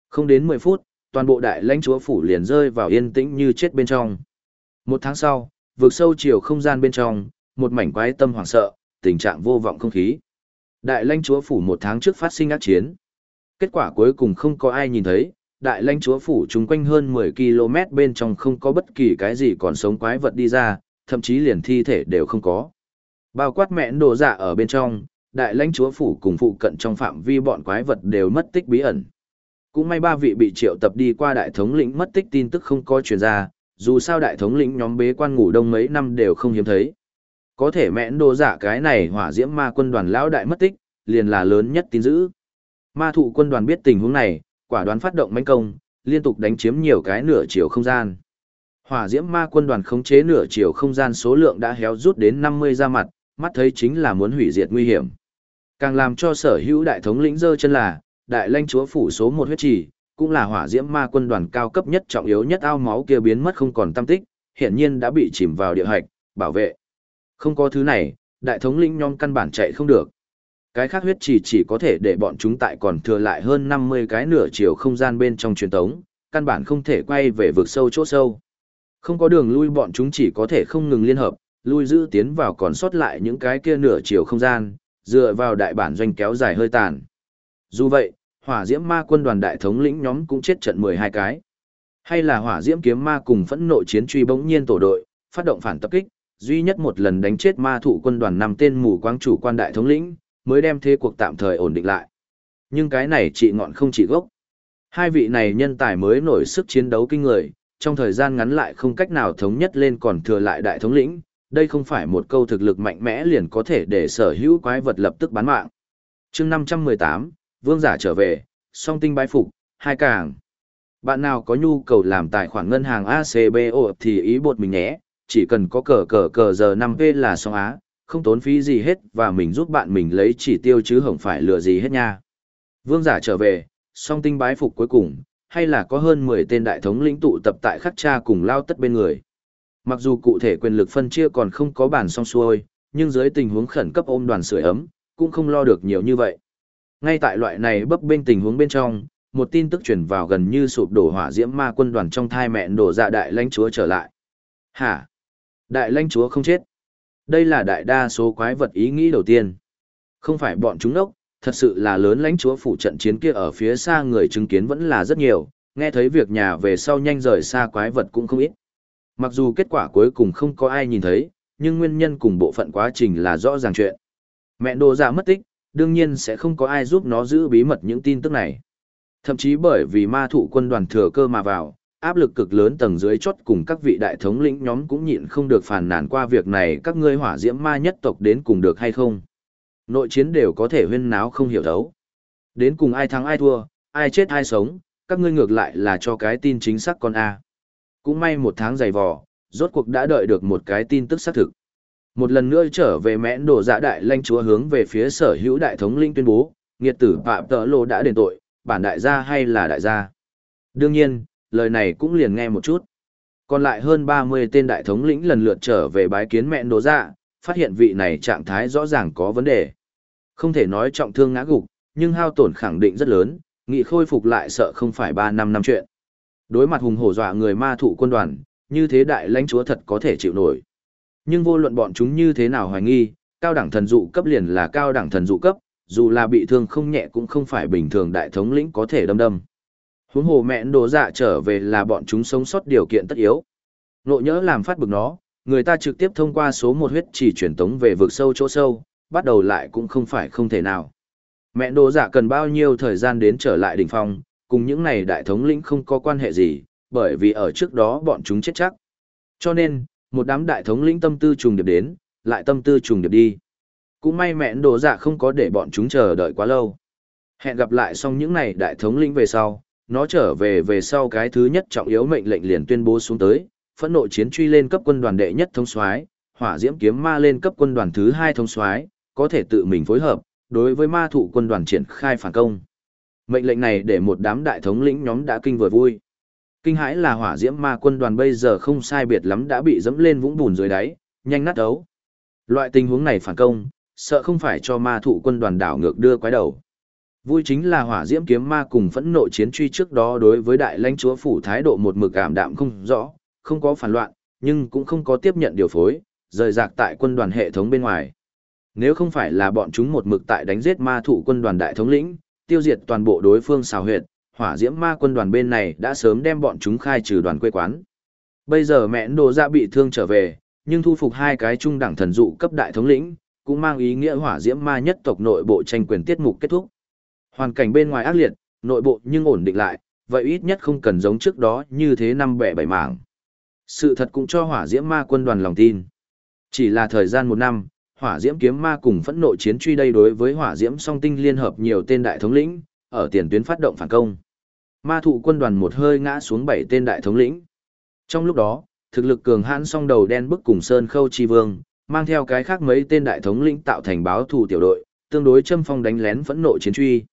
Không đến 10 phút, toàn bộ đại lãnh chúa phủ liền rơi vào yên tĩnh như chết bên trong. Một tháng sau, vượt sâu chiều không gian bên trong, một mảnh quái tâm hoảng sợ, tình trạng vô vọng không khí. Đại lãnh chúa phủ một tháng trước phát sinh ác chiến. Kết quả cuối cùng không có ai nhìn thấy, đại lãnh chúa phủ chung quanh hơn 10 km bên trong không có bất kỳ cái gì còn sống quái vật đi ra, thậm chí liền thi thể đều không có. Bao quát mẹn đồ dạ ở bên trong, đại lãnh chúa phủ cùng phụ cận trong phạm vi bọn quái vật đều mất tích bí ẩn. Cũng may ba vị bị triệu tập đi qua đại thống lĩnh mất tích tin tức không có truyền ra, dù sao đại thống lĩnh nhóm bế quan ngủ đông mấy năm đều không hiếm thấy. Có thể mẹn đồ giả dạ cái này hỏa diễm ma quân đoàn lão đại mất tích, liền là lớn nhất tin dữ. Ma thụ quân đoàn biết tình huống này, quả đoán phát động mãnh công, liên tục đánh chiếm nhiều cái nửa chiều không gian. Hỏa diễm ma quân đoàn khống chế nửa chiều không gian số lượng đã héo rút đến 50 ra mặt, mắt thấy chính là muốn hủy diệt nguy hiểm. Càng làm cho sở hữu đại thống lĩnh dơ chân là, đại lãnh chúa phủ số một huyết trì, cũng là hỏa diễm ma quân đoàn cao cấp nhất trọng yếu nhất ao máu kia biến mất không còn tâm tích, hiển nhiên đã bị chìm vào địa hạch, bảo vệ. Không có thứ này, đại thống lĩnh nhóm căn bản chạy không được. Cái khác huyết chỉ chỉ có thể để bọn chúng tại còn thừa lại hơn 50 cái nửa chiều không gian bên trong truyền tống, căn bản không thể quay về vực sâu chỗ sâu. Không có đường lui bọn chúng chỉ có thể không ngừng liên hợp, lui giữ tiến vào còn sót lại những cái kia nửa chiều không gian, dựa vào đại bản doanh kéo dài hơi tàn. Dù vậy, hỏa diễm ma quân đoàn đại thống lĩnh nhóm cũng chết trận 12 cái. Hay là hỏa diễm kiếm ma cùng phẫn nộ chiến truy bỗng nhiên tổ đội, phát động phản tập kích, duy nhất một lần đánh chết ma thủ quân đoàn năm tên mù quáng chủ quan đại thống lĩnh, mới đem thế cuộc tạm thời ổn định lại. Nhưng cái này trị ngọn không trị gốc. Hai vị này nhân tài mới nổi sức chiến đấu kinh người, trong thời gian ngắn lại không cách nào thống nhất lên còn thừa lại đại thống lĩnh, đây không phải một câu thực lực mạnh mẽ liền có thể để sở hữu quái vật lập tức bán mạng. chương 518, Vương giả trở về, song tinh bái phục, hai càng. Bạn nào có nhu cầu làm tài khoản ngân hàng ACBO thì ý bột mình nhé, chỉ cần có cờ cờ cờ giờ 5P là xong á, không tốn phí gì hết và mình giúp bạn mình lấy chỉ tiêu chứ không phải lừa gì hết nha. Vương giả trở về, song tinh bái phục cuối cùng, hay là có hơn 10 tên đại thống lĩnh tụ tập tại khắc cha cùng lao tất bên người. Mặc dù cụ thể quyền lực phân chia còn không có bản song xuôi, nhưng dưới tình huống khẩn cấp ôm đoàn sưởi ấm, cũng không lo được nhiều như vậy. Ngay tại loại này bấp bên tình huống bên trong, một tin tức truyền vào gần như sụp đổ hỏa diễm ma quân đoàn trong thai mẹ đổ dạ đại lãnh chúa trở lại. Hả? Đại lãnh chúa không chết. Đây là đại đa số quái vật ý nghĩ đầu tiên. Không phải bọn chúng nốc, thật sự là lớn lãnh chúa phủ trận chiến kia ở phía xa người chứng kiến vẫn là rất nhiều, nghe thấy việc nhà về sau nhanh rời xa quái vật cũng không ít. Mặc dù kết quả cuối cùng không có ai nhìn thấy, nhưng nguyên nhân cùng bộ phận quá trình là rõ ràng chuyện. Mẹ đồ giả mất tích, đương nhiên sẽ không có ai giúp nó giữ bí mật những tin tức này. Thậm chí bởi vì ma thụ quân đoàn thừa cơ mà vào, áp lực cực lớn tầng dưới chốt cùng các vị đại thống lĩnh nhóm cũng nhịn không được phàn nàn qua việc này các ngươi hỏa diễm ma nhất tộc đến cùng được hay không. Nội chiến đều có thể huyên náo không hiểu thấu. Đến cùng ai thắng ai thua, ai chết ai sống, các ngươi ngược lại là cho cái tin chính xác con A. Cũng may một tháng dày vò, rốt cuộc đã đợi được một cái tin tức xác thực. Một lần nữa trở về mẽn đổ dạ đại lanh chúa hướng về phía sở hữu đại thống linh tuyên bố, nghiệt tử phạm Tờ lô đã đền tội, bản đại gia hay là đại gia. Đương nhiên, lời này cũng liền nghe một chút. Còn lại hơn 30 tên đại thống lĩnh lần lượt trở về bái kiến mẹ đồ dạ, phát hiện vị này trạng thái rõ ràng có vấn đề. Không thể nói trọng thương ngã gục, nhưng hao tổn khẳng định rất lớn, nghị khôi phục lại sợ không phải 3 năm năm chuyện. Đối mặt hùng hổ dọa người ma thụ quân đoàn, như thế đại lãnh chúa thật có thể chịu nổi. Nhưng vô luận bọn chúng như thế nào hoài nghi, cao đẳng thần dụ cấp liền là cao đẳng thần dụ cấp, dù là bị thương không nhẹ cũng không phải bình thường đại thống lĩnh có thể đâm đâm. Huống hồ mẹn đồ dạ trở về là bọn chúng sống sót điều kiện tất yếu. Nộ nhớ làm phát bực nó, người ta trực tiếp thông qua số một huyết chỉ truyền tống về vực sâu chỗ sâu, bắt đầu lại cũng không phải không thể nào. Mẹ đồ dạ cần bao nhiêu thời gian đến trở lại đỉnh phong, cùng những này đại thống lĩnh không có quan hệ gì, bởi vì ở trước đó bọn chúng chết chắc. Cho nên, một đám đại thống lĩnh tâm tư trùng điệp đến, lại tâm tư trùng điệp đi. Cũng may mẹ đồ dạ không có để bọn chúng chờ đợi quá lâu. Hẹn gặp lại xong những này đại thống lĩnh về sau, nó trở về về sau cái thứ nhất trọng yếu mệnh lệnh liền tuyên bố xuống tới, phẫn nộ chiến truy lên cấp quân đoàn đệ nhất thông soái, hỏa diễm kiếm ma lên cấp quân đoàn thứ hai thông soái, có thể tự mình phối hợp, đối với ma thụ quân đoàn triển khai phản công. Mệnh lệnh này để một đám đại thống lĩnh nhóm đã kinh vừa vui. Kinh hãi là hỏa diễm ma quân đoàn bây giờ không sai biệt lắm đã bị dẫm lên vũng bùn dưới đáy, nhanh nát đấu. Loại tình huống này phản công, sợ không phải cho ma thụ quân đoàn đảo ngược đưa quái đầu. Vui chính là hỏa diễm kiếm ma cùng phẫn nộ chiến truy trước đó đối với đại lãnh chúa phủ thái độ một mực cảm đạm không rõ, không có phản loạn, nhưng cũng không có tiếp nhận điều phối, rời rạc tại quân đoàn hệ thống bên ngoài. Nếu không phải là bọn chúng một mực tại đánh giết ma thủ quân đoàn đại thống lĩnh, tiêu diệt toàn bộ đối phương xào huyệt, hỏa diễm ma quân đoàn bên này đã sớm đem bọn chúng khai trừ đoàn quê quán. Bây giờ mẹ đồ ra dạ bị thương trở về, nhưng thu phục hai cái trung đẳng thần dụ cấp đại thống lĩnh, cũng mang ý nghĩa hỏa diễm ma nhất tộc nội bộ tranh quyền tiết mục kết thúc. Hoàn cảnh bên ngoài ác liệt, nội bộ nhưng ổn định lại, vậy ít nhất không cần giống trước đó như thế năm bẻ bảy mảng. Sự thật cũng cho hỏa diễm ma quân đoàn lòng tin. Chỉ là thời gian một năm, hỏa diễm kiếm ma cùng phẫn nộ chiến truy đây đối với hỏa diễm song tinh liên hợp nhiều tên đại thống lĩnh, ở tiền tuyến phát động phản công. Ma thụ quân đoàn một hơi ngã xuống bảy tên đại thống lĩnh. Trong lúc đó, thực lực cường hãn song đầu đen bức cùng Sơn Khâu Chi Vương, mang theo cái khác mấy tên đại thống lĩnh tạo thành báo thù tiểu đội, tương đối châm phong đánh lén phẫn nộ chiến truy.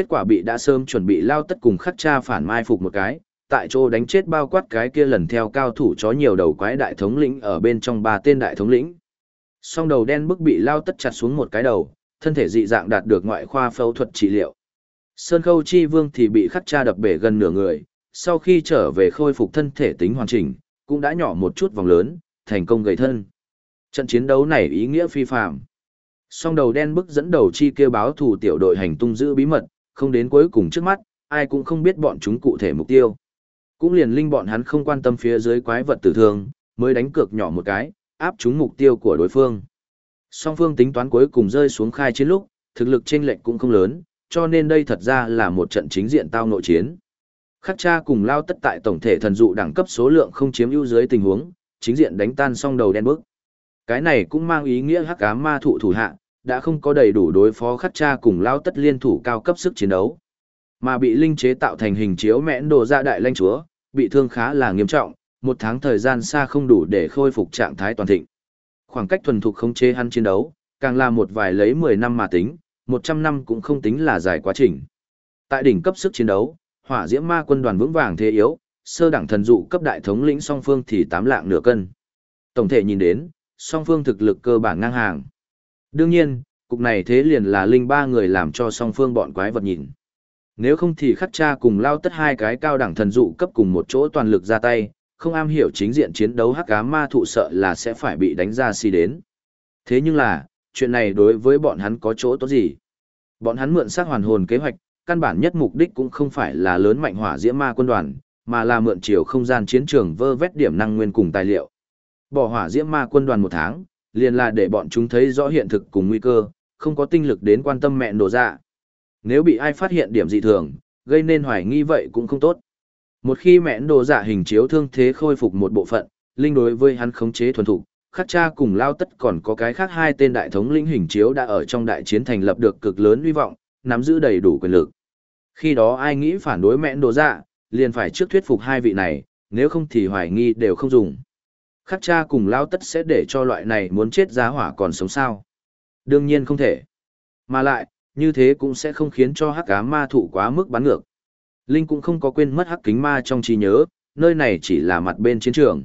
Kết quả bị đã sớm chuẩn bị lao tất cùng khắc cha phản mai phục một cái, tại chỗ đánh chết bao quát cái kia lần theo cao thủ chó nhiều đầu quái đại thống lĩnh ở bên trong ba tên đại thống lĩnh. Song đầu đen bức bị lao tất chặt xuống một cái đầu, thân thể dị dạng đạt được ngoại khoa phẫu thuật trị liệu. Sơn Khâu Chi Vương thì bị khắc cha đập bể gần nửa người, sau khi trở về khôi phục thân thể tính hoàn chỉnh, cũng đã nhỏ một chút vòng lớn, thành công gầy thân. Trận chiến đấu này ý nghĩa phi phạm. Song đầu đen bức dẫn đầu chi kêu báo thủ tiểu đội hành tung giữ bí mật, không đến cuối cùng trước mắt, ai cũng không biết bọn chúng cụ thể mục tiêu. Cũng liền linh bọn hắn không quan tâm phía dưới quái vật tử thương, mới đánh cược nhỏ một cái, áp chúng mục tiêu của đối phương. Song phương tính toán cuối cùng rơi xuống khai chiến lúc, thực lực chênh lệch cũng không lớn, cho nên đây thật ra là một trận chính diện tao nội chiến. Khắc cha cùng lao tất tại tổng thể thần dụ đẳng cấp số lượng không chiếm ưu dưới tình huống, chính diện đánh tan song đầu đen bước. Cái này cũng mang ý nghĩa hắc ám ma thụ thủ hạ, đã không có đầy đủ đối phó khắc cha cùng lao tất liên thủ cao cấp sức chiến đấu. Mà bị linh chế tạo thành hình chiếu mẽn đồ ra đại lanh chúa, bị thương khá là nghiêm trọng, một tháng thời gian xa không đủ để khôi phục trạng thái toàn thịnh. Khoảng cách thuần thục khống chế hắn chiến đấu, càng là một vài lấy 10 năm mà tính, 100 năm cũng không tính là dài quá trình. Tại đỉnh cấp sức chiến đấu, hỏa diễm ma quân đoàn vững vàng thế yếu, sơ đẳng thần dụ cấp đại thống lĩnh song phương thì tám lạng nửa cân. Tổng thể nhìn đến, song phương thực lực cơ bản ngang hàng. Đương nhiên, cục này thế liền là linh ba người làm cho song phương bọn quái vật nhìn. Nếu không thì khắc cha cùng lao tất hai cái cao đẳng thần dụ cấp cùng một chỗ toàn lực ra tay, không am hiểu chính diện chiến đấu hắc ám ma thụ sợ là sẽ phải bị đánh ra si đến. Thế nhưng là, chuyện này đối với bọn hắn có chỗ tốt gì? Bọn hắn mượn xác hoàn hồn kế hoạch, căn bản nhất mục đích cũng không phải là lớn mạnh hỏa diễm ma quân đoàn, mà là mượn chiều không gian chiến trường vơ vét điểm năng nguyên cùng tài liệu. Bỏ hỏa diễm ma quân đoàn một tháng, liền là để bọn chúng thấy rõ hiện thực cùng nguy cơ, không có tinh lực đến quan tâm mẹ nổ dạ. Nếu bị ai phát hiện điểm dị thường, gây nên hoài nghi vậy cũng không tốt. Một khi mẹ đồ dạ hình chiếu thương thế khôi phục một bộ phận, linh đối với hắn khống chế thuần thục, khắc cha cùng lao tất còn có cái khác hai tên đại thống linh hình chiếu đã ở trong đại chiến thành lập được cực lớn hy vọng, nắm giữ đầy đủ quyền lực. Khi đó ai nghĩ phản đối mẹ đồ dạ, liền phải trước thuyết phục hai vị này, nếu không thì hoài nghi đều không dùng. Khắc cha cùng lao tất sẽ để cho loại này muốn chết giá hỏa còn sống sao. Đương nhiên không thể. Mà lại, như thế cũng sẽ không khiến cho hắc cá ma thụ quá mức bắn ngược. Linh cũng không có quên mất hắc kính ma trong trí nhớ, nơi này chỉ là mặt bên chiến trường.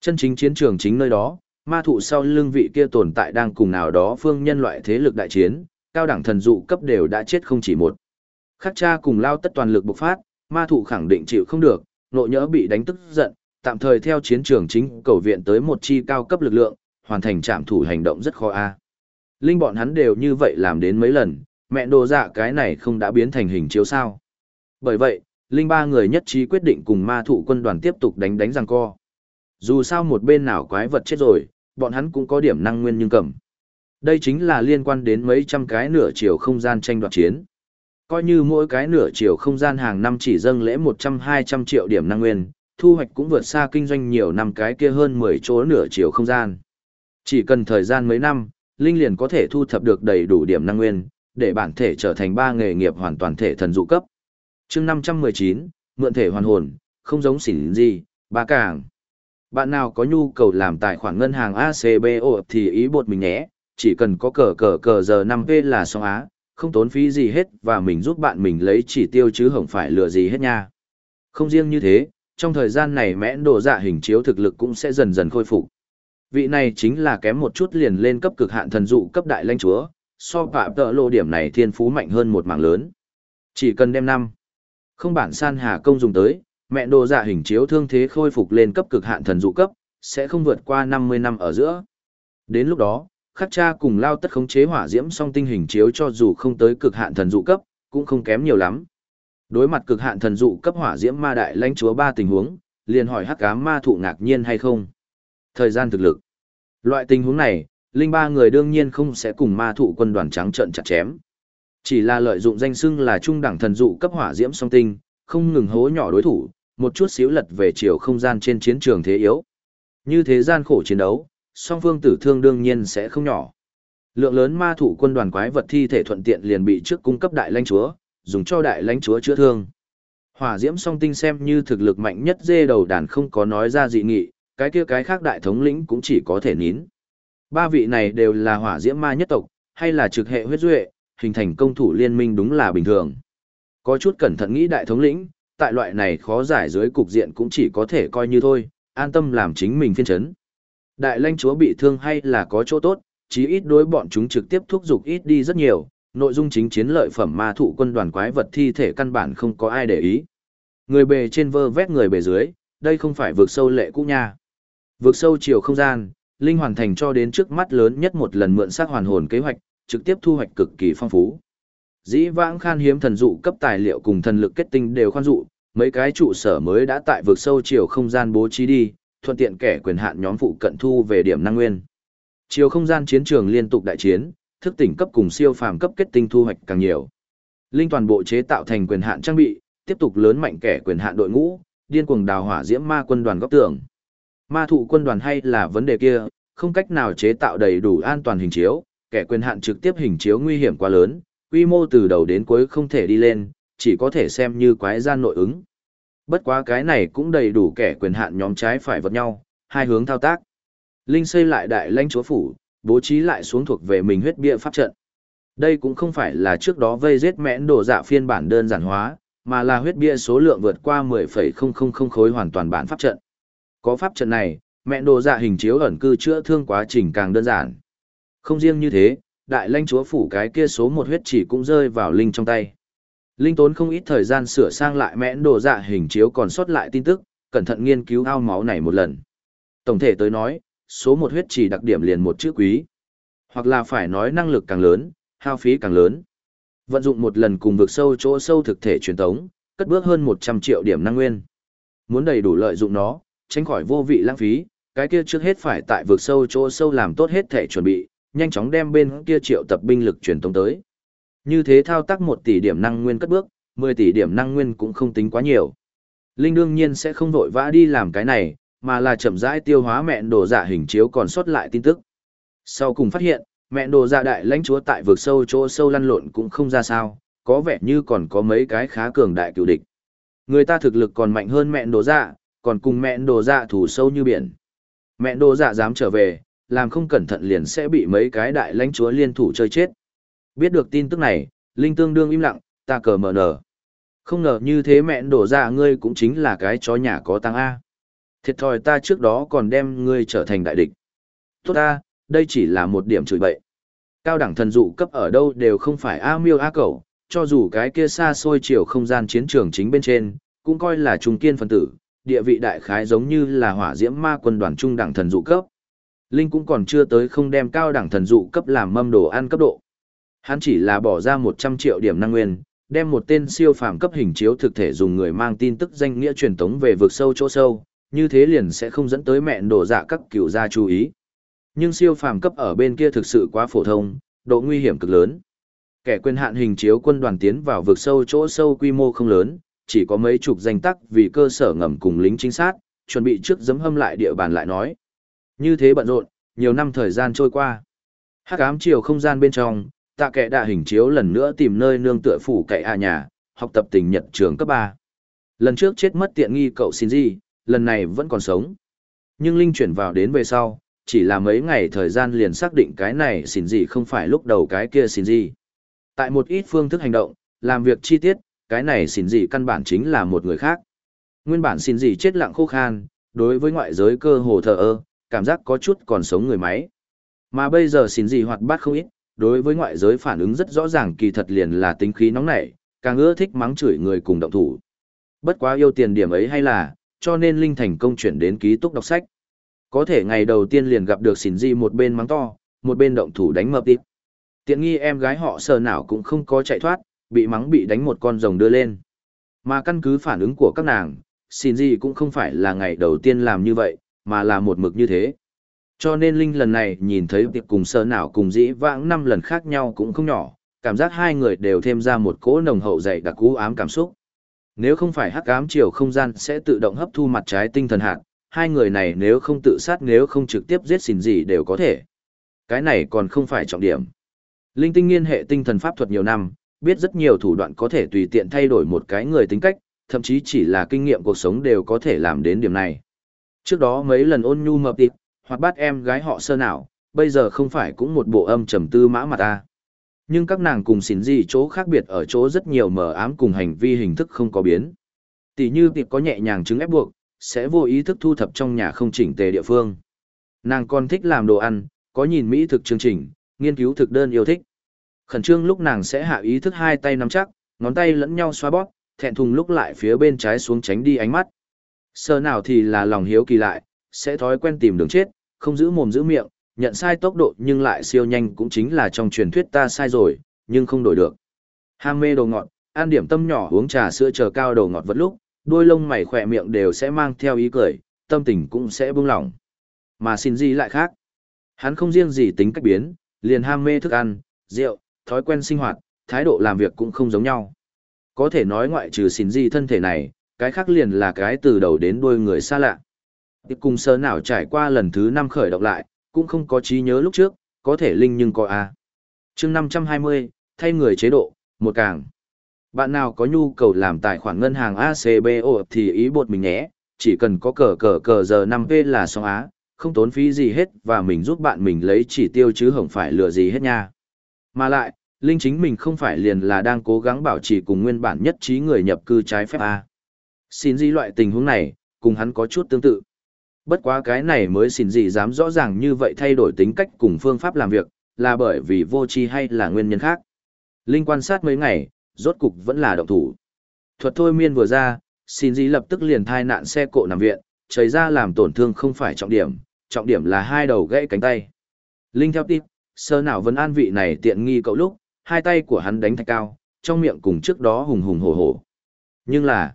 Chân chính chiến trường chính nơi đó, ma thụ sau lưng vị kia tồn tại đang cùng nào đó phương nhân loại thế lực đại chiến, cao đẳng thần dụ cấp đều đã chết không chỉ một. Khắc cha cùng lao tất toàn lực bộc phát, ma thụ khẳng định chịu không được, nộ nhỡ bị đánh tức giận, tạm thời theo chiến trường chính cầu viện tới một chi cao cấp lực lượng, hoàn thành trạm thủ hành động rất khó a. Linh bọn hắn đều như vậy làm đến mấy lần, mẹ đồ dạ cái này không đã biến thành hình chiếu sao. Bởi vậy, Linh ba người nhất trí quyết định cùng ma thụ quân đoàn tiếp tục đánh đánh răng co. Dù sao một bên nào quái vật chết rồi, bọn hắn cũng có điểm năng nguyên nhưng cầm. Đây chính là liên quan đến mấy trăm cái nửa chiều không gian tranh đoạt chiến. Coi như mỗi cái nửa chiều không gian hàng năm chỉ dâng lễ 100-200 triệu điểm năng nguyên, thu hoạch cũng vượt xa kinh doanh nhiều năm cái kia hơn 10 chỗ nửa chiều không gian. Chỉ cần thời gian mấy năm, Linh liền có thể thu thập được đầy đủ điểm năng nguyên, để bản thể trở thành ba nghề nghiệp hoàn toàn thể thần dụ cấp. chương 519, mượn thể hoàn hồn, không giống xỉn gì, ba càng. Bạn nào có nhu cầu làm tài khoản ngân hàng ACBO thì ý bột mình nhé, chỉ cần có cờ cờ cờ giờ 5P là xong á, không tốn phí gì hết và mình giúp bạn mình lấy chỉ tiêu chứ không phải lừa gì hết nha. Không riêng như thế, trong thời gian này mẽn đồ dạ hình chiếu thực lực cũng sẽ dần dần khôi phục. Vị này chính là kém một chút liền lên cấp cực hạn thần dụ cấp đại lãnh chúa, so phạm tợ lộ điểm này thiên phú mạnh hơn một mảng lớn. Chỉ cần đem năm. Không bản san hà công dùng tới, mẹ đồ dạ hình chiếu thương thế khôi phục lên cấp cực hạn thần dụ cấp, sẽ không vượt qua 50 năm ở giữa. Đến lúc đó, khắc cha cùng lao tất khống chế hỏa diễm song tinh hình chiếu cho dù không tới cực hạn thần dụ cấp, cũng không kém nhiều lắm. Đối mặt cực hạn thần dụ cấp hỏa diễm ma đại lãnh chúa ba tình huống, liền hỏi hắc ám ma thụ ngạc nhiên hay không. Thời gian thực lực. Loại tình huống này, linh ba người đương nhiên không sẽ cùng ma thụ quân đoàn trắng trận chặt chém. Chỉ là lợi dụng danh xưng là trung đẳng thần dụ cấp hỏa diễm song tinh, không ngừng hố nhỏ đối thủ, một chút xíu lật về chiều không gian trên chiến trường thế yếu. Như thế gian khổ chiến đấu, song phương tử thương đương nhiên sẽ không nhỏ. Lượng lớn ma thụ quân đoàn quái vật thi thể thuận tiện liền bị trước cung cấp đại lãnh chúa, dùng cho đại lãnh chúa chữa thương. Hỏa diễm song tinh xem như thực lực mạnh nhất dê đầu đàn không có nói ra dị nghị, cái kia cái khác đại thống lĩnh cũng chỉ có thể nín. Ba vị này đều là hỏa diễm ma nhất tộc, hay là trực hệ huyết duệ, hình thành công thủ liên minh đúng là bình thường. Có chút cẩn thận nghĩ đại thống lĩnh, tại loại này khó giải dưới cục diện cũng chỉ có thể coi như thôi, an tâm làm chính mình phiên chấn. Đại lãnh chúa bị thương hay là có chỗ tốt, chí ít đối bọn chúng trực tiếp thúc giục ít đi rất nhiều, nội dung chính chiến lợi phẩm ma thụ quân đoàn quái vật thi thể căn bản không có ai để ý. Người bề trên vơ vét người bề dưới, đây không phải vượt sâu lệ cũ nha. Vượt sâu chiều không gian, Linh hoàn thành cho đến trước mắt lớn nhất một lần mượn xác hoàn hồn kế hoạch, trực tiếp thu hoạch cực kỳ phong phú. Dĩ vãng khan hiếm thần dụ cấp tài liệu cùng thần lực kết tinh đều khoan dụ, mấy cái trụ sở mới đã tại vượt sâu chiều không gian bố trí đi, thuận tiện kẻ quyền hạn nhóm phụ cận thu về điểm năng nguyên. Chiều không gian chiến trường liên tục đại chiến, thức tỉnh cấp cùng siêu phàm cấp kết tinh thu hoạch càng nhiều. Linh toàn bộ chế tạo thành quyền hạn trang bị, tiếp tục lớn mạnh kẻ quyền hạn đội ngũ, điên cuồng đào hỏa diễm ma quân đoàn góc tường. Ma thụ quân đoàn hay là vấn đề kia, không cách nào chế tạo đầy đủ an toàn hình chiếu, kẻ quyền hạn trực tiếp hình chiếu nguy hiểm quá lớn, quy mô từ đầu đến cuối không thể đi lên, chỉ có thể xem như quái gian nội ứng. Bất quá cái này cũng đầy đủ kẻ quyền hạn nhóm trái phải vật nhau, hai hướng thao tác. Linh xây lại đại lãnh chúa phủ, bố trí lại xuống thuộc về mình huyết bia pháp trận. Đây cũng không phải là trước đó vây giết mẽn đồ dạ phiên bản đơn giản hóa, mà là huyết bia số lượng vượt qua 10,000 khối hoàn toàn bản pháp trận. Có pháp trận này, mẹ đồ dạ hình chiếu ẩn cư chữa thương quá trình càng đơn giản. Không riêng như thế, đại lãnh chúa phủ cái kia số một huyết chỉ cũng rơi vào linh trong tay. Linh tốn không ít thời gian sửa sang lại mẽn đồ dạ hình chiếu còn sót lại tin tức, cẩn thận nghiên cứu ao máu này một lần. Tổng thể tới nói, số một huyết chỉ đặc điểm liền một chữ quý. Hoặc là phải nói năng lực càng lớn, hao phí càng lớn. Vận dụng một lần cùng vực sâu chỗ sâu thực thể truyền tống, cất bước hơn 100 triệu điểm năng nguyên. Muốn đầy đủ lợi dụng nó, tránh khỏi vô vị lãng phí, cái kia trước hết phải tại vực sâu chỗ sâu làm tốt hết thể chuẩn bị, nhanh chóng đem bên kia triệu tập binh lực truyền tống tới. Như thế thao tác 1 tỷ điểm năng nguyên cất bước, 10 tỷ điểm năng nguyên cũng không tính quá nhiều. Linh đương nhiên sẽ không vội vã đi làm cái này, mà là chậm rãi tiêu hóa mẹn đồ dạ hình chiếu còn sót lại tin tức. Sau cùng phát hiện, mẹn đồ dạ đại lãnh chúa tại vực sâu chỗ sâu lăn lộn cũng không ra sao, có vẻ như còn có mấy cái khá cường đại cựu địch. Người ta thực lực còn mạnh hơn mẹn đồ dạ, còn cùng mẹn đồ dạ thủ sâu như biển. Mẹn đồ dạ dám trở về, làm không cẩn thận liền sẽ bị mấy cái đại lãnh chúa liên thủ chơi chết. Biết được tin tức này, Linh tương đương im lặng, ta cờ mở nở. Không ngờ như thế mẹn đồ ra ngươi cũng chính là cái chó nhà có tăng A. Thiệt thòi ta trước đó còn đem ngươi trở thành đại địch. Tốt ta, đây chỉ là một điểm chửi bậy. Cao đẳng thần dụ cấp ở đâu đều không phải A miêu A cẩu, cho dù cái kia xa xôi chiều không gian chiến trường chính bên trên, cũng coi là trung kiên phân tử, địa vị đại khái giống như là hỏa diễm ma quân đoàn trung đẳng thần dụ cấp. Linh cũng còn chưa tới không đem cao đẳng thần dụ cấp làm mâm đồ ăn cấp độ. Hắn chỉ là bỏ ra 100 triệu điểm năng nguyên, đem một tên siêu phàm cấp hình chiếu thực thể dùng người mang tin tức danh nghĩa truyền tống về vực sâu chỗ sâu, như thế liền sẽ không dẫn tới mẹn đổ dạ các cựu gia chú ý. Nhưng siêu phàm cấp ở bên kia thực sự quá phổ thông, độ nguy hiểm cực lớn. Kẻ quyền hạn hình chiếu quân đoàn tiến vào vực sâu chỗ sâu quy mô không lớn, chỉ có mấy chục danh tắc vì cơ sở ngầm cùng lính chính sát, chuẩn bị trước giấm hâm lại địa bàn lại nói. Như thế bận rộn, nhiều năm thời gian trôi qua. Hắc ám chiều không gian bên trong, tạ kẻ đã hình chiếu lần nữa tìm nơi nương tựa phủ cậy à nhà, học tập tình nhật trường cấp 3. Lần trước chết mất tiện nghi cậu xin gì lần này vẫn còn sống. Nhưng Linh chuyển vào đến về sau, chỉ là mấy ngày thời gian liền xác định cái này xin gì không phải lúc đầu cái kia xin gì. Tại một ít phương thức hành động, làm việc chi tiết, cái này xin gì căn bản chính là một người khác. Nguyên bản xin gì chết lặng khô khan, đối với ngoại giới cơ hồ thờ ơ, cảm giác có chút còn sống người máy. Mà bây giờ xin gì hoạt bát không ít, đối với ngoại giới phản ứng rất rõ ràng kỳ thật liền là tính khí nóng nảy, càng ưa thích mắng chửi người cùng động thủ. Bất quá yêu tiền điểm ấy hay là, cho nên Linh thành công chuyển đến ký túc đọc sách. Có thể ngày đầu tiên liền gặp được xỉn di một bên mắng to, một bên động thủ đánh mập tịp. Tiện nghi em gái họ sờ nào cũng không có chạy thoát, bị mắng bị đánh một con rồng đưa lên. Mà căn cứ phản ứng của các nàng, xin gì cũng không phải là ngày đầu tiên làm như vậy, mà là một mực như thế. Cho nên Linh lần này nhìn thấy tiệp cùng sơ nào cùng dĩ vãng năm lần khác nhau cũng không nhỏ, cảm giác hai người đều thêm ra một cỗ nồng hậu dày đặc cú ám cảm xúc. Nếu không phải hắc ám chiều không gian sẽ tự động hấp thu mặt trái tinh thần hạt, hai người này nếu không tự sát nếu không trực tiếp giết xỉn gì đều có thể. Cái này còn không phải trọng điểm. Linh tinh nghiên hệ tinh thần pháp thuật nhiều năm, biết rất nhiều thủ đoạn có thể tùy tiện thay đổi một cái người tính cách, thậm chí chỉ là kinh nghiệm cuộc sống đều có thể làm đến điểm này. Trước đó mấy lần ôn nhu mập tịp, hoặc bắt em gái họ sơ nào, bây giờ không phải cũng một bộ âm trầm tư mã mà ta. Nhưng các nàng cùng xỉn gì chỗ khác biệt ở chỗ rất nhiều mờ ám cùng hành vi hình thức không có biến. Tỷ như tiệp có nhẹ nhàng chứng ép buộc, sẽ vô ý thức thu thập trong nhà không chỉnh tề địa phương. Nàng còn thích làm đồ ăn, có nhìn mỹ thực chương trình, nghiên cứu thực đơn yêu thích. Khẩn trương lúc nàng sẽ hạ ý thức hai tay nắm chắc, ngón tay lẫn nhau xoa bóp, thẹn thùng lúc lại phía bên trái xuống tránh đi ánh mắt. Sơ nào thì là lòng hiếu kỳ lại, sẽ thói quen tìm đường chết, không giữ mồm giữ miệng, nhận sai tốc độ nhưng lại siêu nhanh cũng chính là trong truyền thuyết ta sai rồi, nhưng không đổi được. Ham mê đồ ngọt, ăn điểm tâm nhỏ uống trà sữa chờ cao đồ ngọt vật lúc, đôi lông mày khỏe miệng đều sẽ mang theo ý cười, tâm tình cũng sẽ buông lỏng. Mà xin gì lại khác. Hắn không riêng gì tính cách biến, liền ham mê thức ăn, rượu, thói quen sinh hoạt, thái độ làm việc cũng không giống nhau. Có thể nói ngoại trừ xin gì thân thể này, cái khác liền là cái từ đầu đến đuôi người xa lạ. Tiếp cùng sơ nào trải qua lần thứ năm khởi động lại, cũng không có trí nhớ lúc trước, có thể linh nhưng có a. À. Chương 520, thay người chế độ, một càng. Bạn nào có nhu cầu làm tài khoản ngân hàng ACBO thì ý bột mình nhé, chỉ cần có cờ cờ cờ giờ 5V là xong á, không tốn phí gì hết và mình giúp bạn mình lấy chỉ tiêu chứ không phải lừa gì hết nha. Mà lại, Linh chính mình không phải liền là đang cố gắng bảo trì cùng nguyên bản nhất trí người nhập cư trái phép A. Xin gì loại tình huống này, cùng hắn có chút tương tự. Bất quá cái này mới xin gì dám rõ ràng như vậy thay đổi tính cách cùng phương pháp làm việc, là bởi vì vô tri hay là nguyên nhân khác. Linh quan sát mấy ngày, rốt cục vẫn là động thủ. Thuật thôi miên vừa ra, xin gì lập tức liền thai nạn xe cộ nằm viện, chảy ra làm tổn thương không phải trọng điểm, trọng điểm là hai đầu gãy cánh tay. Linh theo tiếp, sơ nào vẫn an vị này tiện nghi cậu lúc, hai tay của hắn đánh thạch cao, trong miệng cùng trước đó hùng hùng hổ hổ. Nhưng là,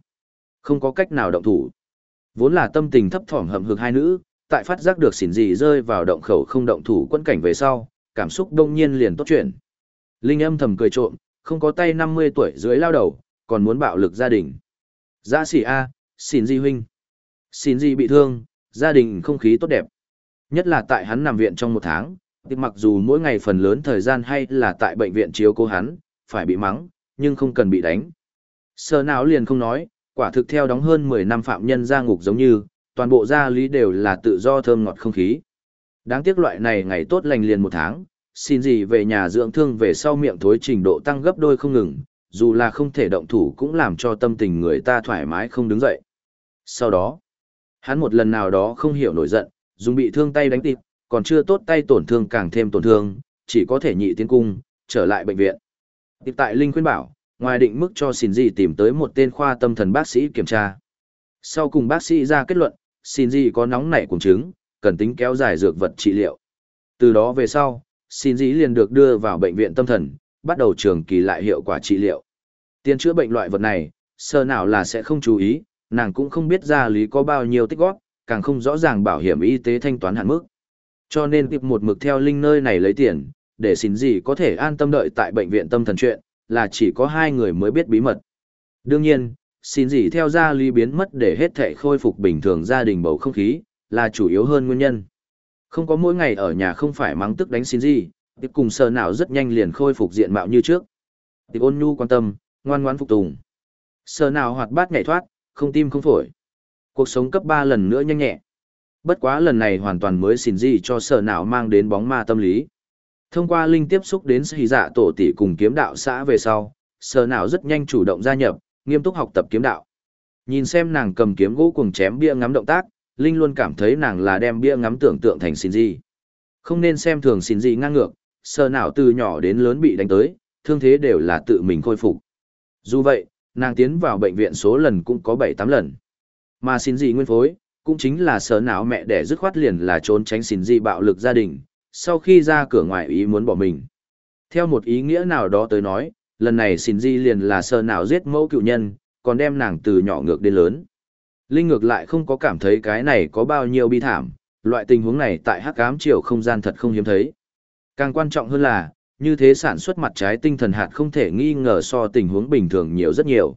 không có cách nào động thủ. Vốn là tâm tình thấp thỏm hậm hực hai nữ, tại phát giác được xỉn gì rơi vào động khẩu không động thủ quân cảnh về sau, cảm xúc đông nhiên liền tốt chuyện. Linh âm thầm cười trộm, không có tay 50 tuổi dưới lao đầu, còn muốn bạo lực gia đình. Dạ gia sĩ A, xỉn gì huynh. Xỉn gì bị thương, gia đình không khí tốt đẹp. Nhất là tại hắn nằm viện trong một tháng, thì mặc dù mỗi ngày phần lớn thời gian hay là tại bệnh viện chiếu cố hắn, phải bị mắng, nhưng không cần bị đánh. Sờ não liền không nói, quả thực theo đóng hơn 10 năm phạm nhân ra ngục giống như, toàn bộ gia lý đều là tự do thơm ngọt không khí. Đáng tiếc loại này ngày tốt lành liền một tháng, xin gì về nhà dưỡng thương về sau miệng thối trình độ tăng gấp đôi không ngừng, dù là không thể động thủ cũng làm cho tâm tình người ta thoải mái không đứng dậy. Sau đó, hắn một lần nào đó không hiểu nổi giận, dùng bị thương tay đánh tịp, còn chưa tốt tay tổn thương càng thêm tổn thương, chỉ có thể nhị tiến cung, trở lại bệnh viện. Tiếp tại Linh khuyên bảo, ngoài định mức cho xin gì tìm tới một tên khoa tâm thần bác sĩ kiểm tra. Sau cùng bác sĩ ra kết luận, xin gì có nóng nảy cùng chứng, cần tính kéo dài dược vật trị liệu. Từ đó về sau, xin gì liền được đưa vào bệnh viện tâm thần, bắt đầu trường kỳ lại hiệu quả trị liệu. Tiền chữa bệnh loại vật này, sơ nào là sẽ không chú ý, nàng cũng không biết ra lý có bao nhiêu tích góp, càng không rõ ràng bảo hiểm y tế thanh toán hạn mức. Cho nên tiếp một mực theo linh nơi này lấy tiền, để xin gì có thể an tâm đợi tại bệnh viện tâm thần chuyện, là chỉ có hai người mới biết bí mật. Đương nhiên, xin gì theo gia lý biến mất để hết thể khôi phục bình thường gia đình bầu không khí, là chủ yếu hơn nguyên nhân. Không có mỗi ngày ở nhà không phải mắng tức đánh xin gì, tiếp cùng sờ nào rất nhanh liền khôi phục diện mạo như trước. Tiếp ôn nhu quan tâm, ngoan ngoãn phục tùng. Sờ nào hoạt bát nhảy thoát, không tim không phổi. Cuộc sống cấp 3 lần nữa nhanh nhẹ. Bất quá lần này hoàn toàn mới xin gì cho sở nào mang đến bóng ma tâm lý. Thông qua linh tiếp xúc đến sĩ dạ tổ tỷ cùng kiếm đạo xã về sau, sở nào rất nhanh chủ động gia nhập, nghiêm túc học tập kiếm đạo. Nhìn xem nàng cầm kiếm gỗ cùng chém bia ngắm động tác, Linh luôn cảm thấy nàng là đem bia ngắm tưởng tượng thành xin gì. Không nên xem thường xin gì ngang ngược, sở nào từ nhỏ đến lớn bị đánh tới, thương thế đều là tự mình khôi phục. Dù vậy, nàng tiến vào bệnh viện số lần cũng có 7-8 lần. Mà xin gì nguyên phối, cũng chính là sở não mẹ đẻ dứt khoát liền là trốn tránh xin gì bạo lực gia đình, sau khi ra cửa ngoài ý muốn bỏ mình. Theo một ý nghĩa nào đó tới nói, lần này xin di liền là sờ nào giết mẫu cựu nhân, còn đem nàng từ nhỏ ngược đến lớn. Linh ngược lại không có cảm thấy cái này có bao nhiêu bi thảm, loại tình huống này tại hắc ám chiều không gian thật không hiếm thấy. Càng quan trọng hơn là, như thế sản xuất mặt trái tinh thần hạt không thể nghi ngờ so tình huống bình thường nhiều rất nhiều.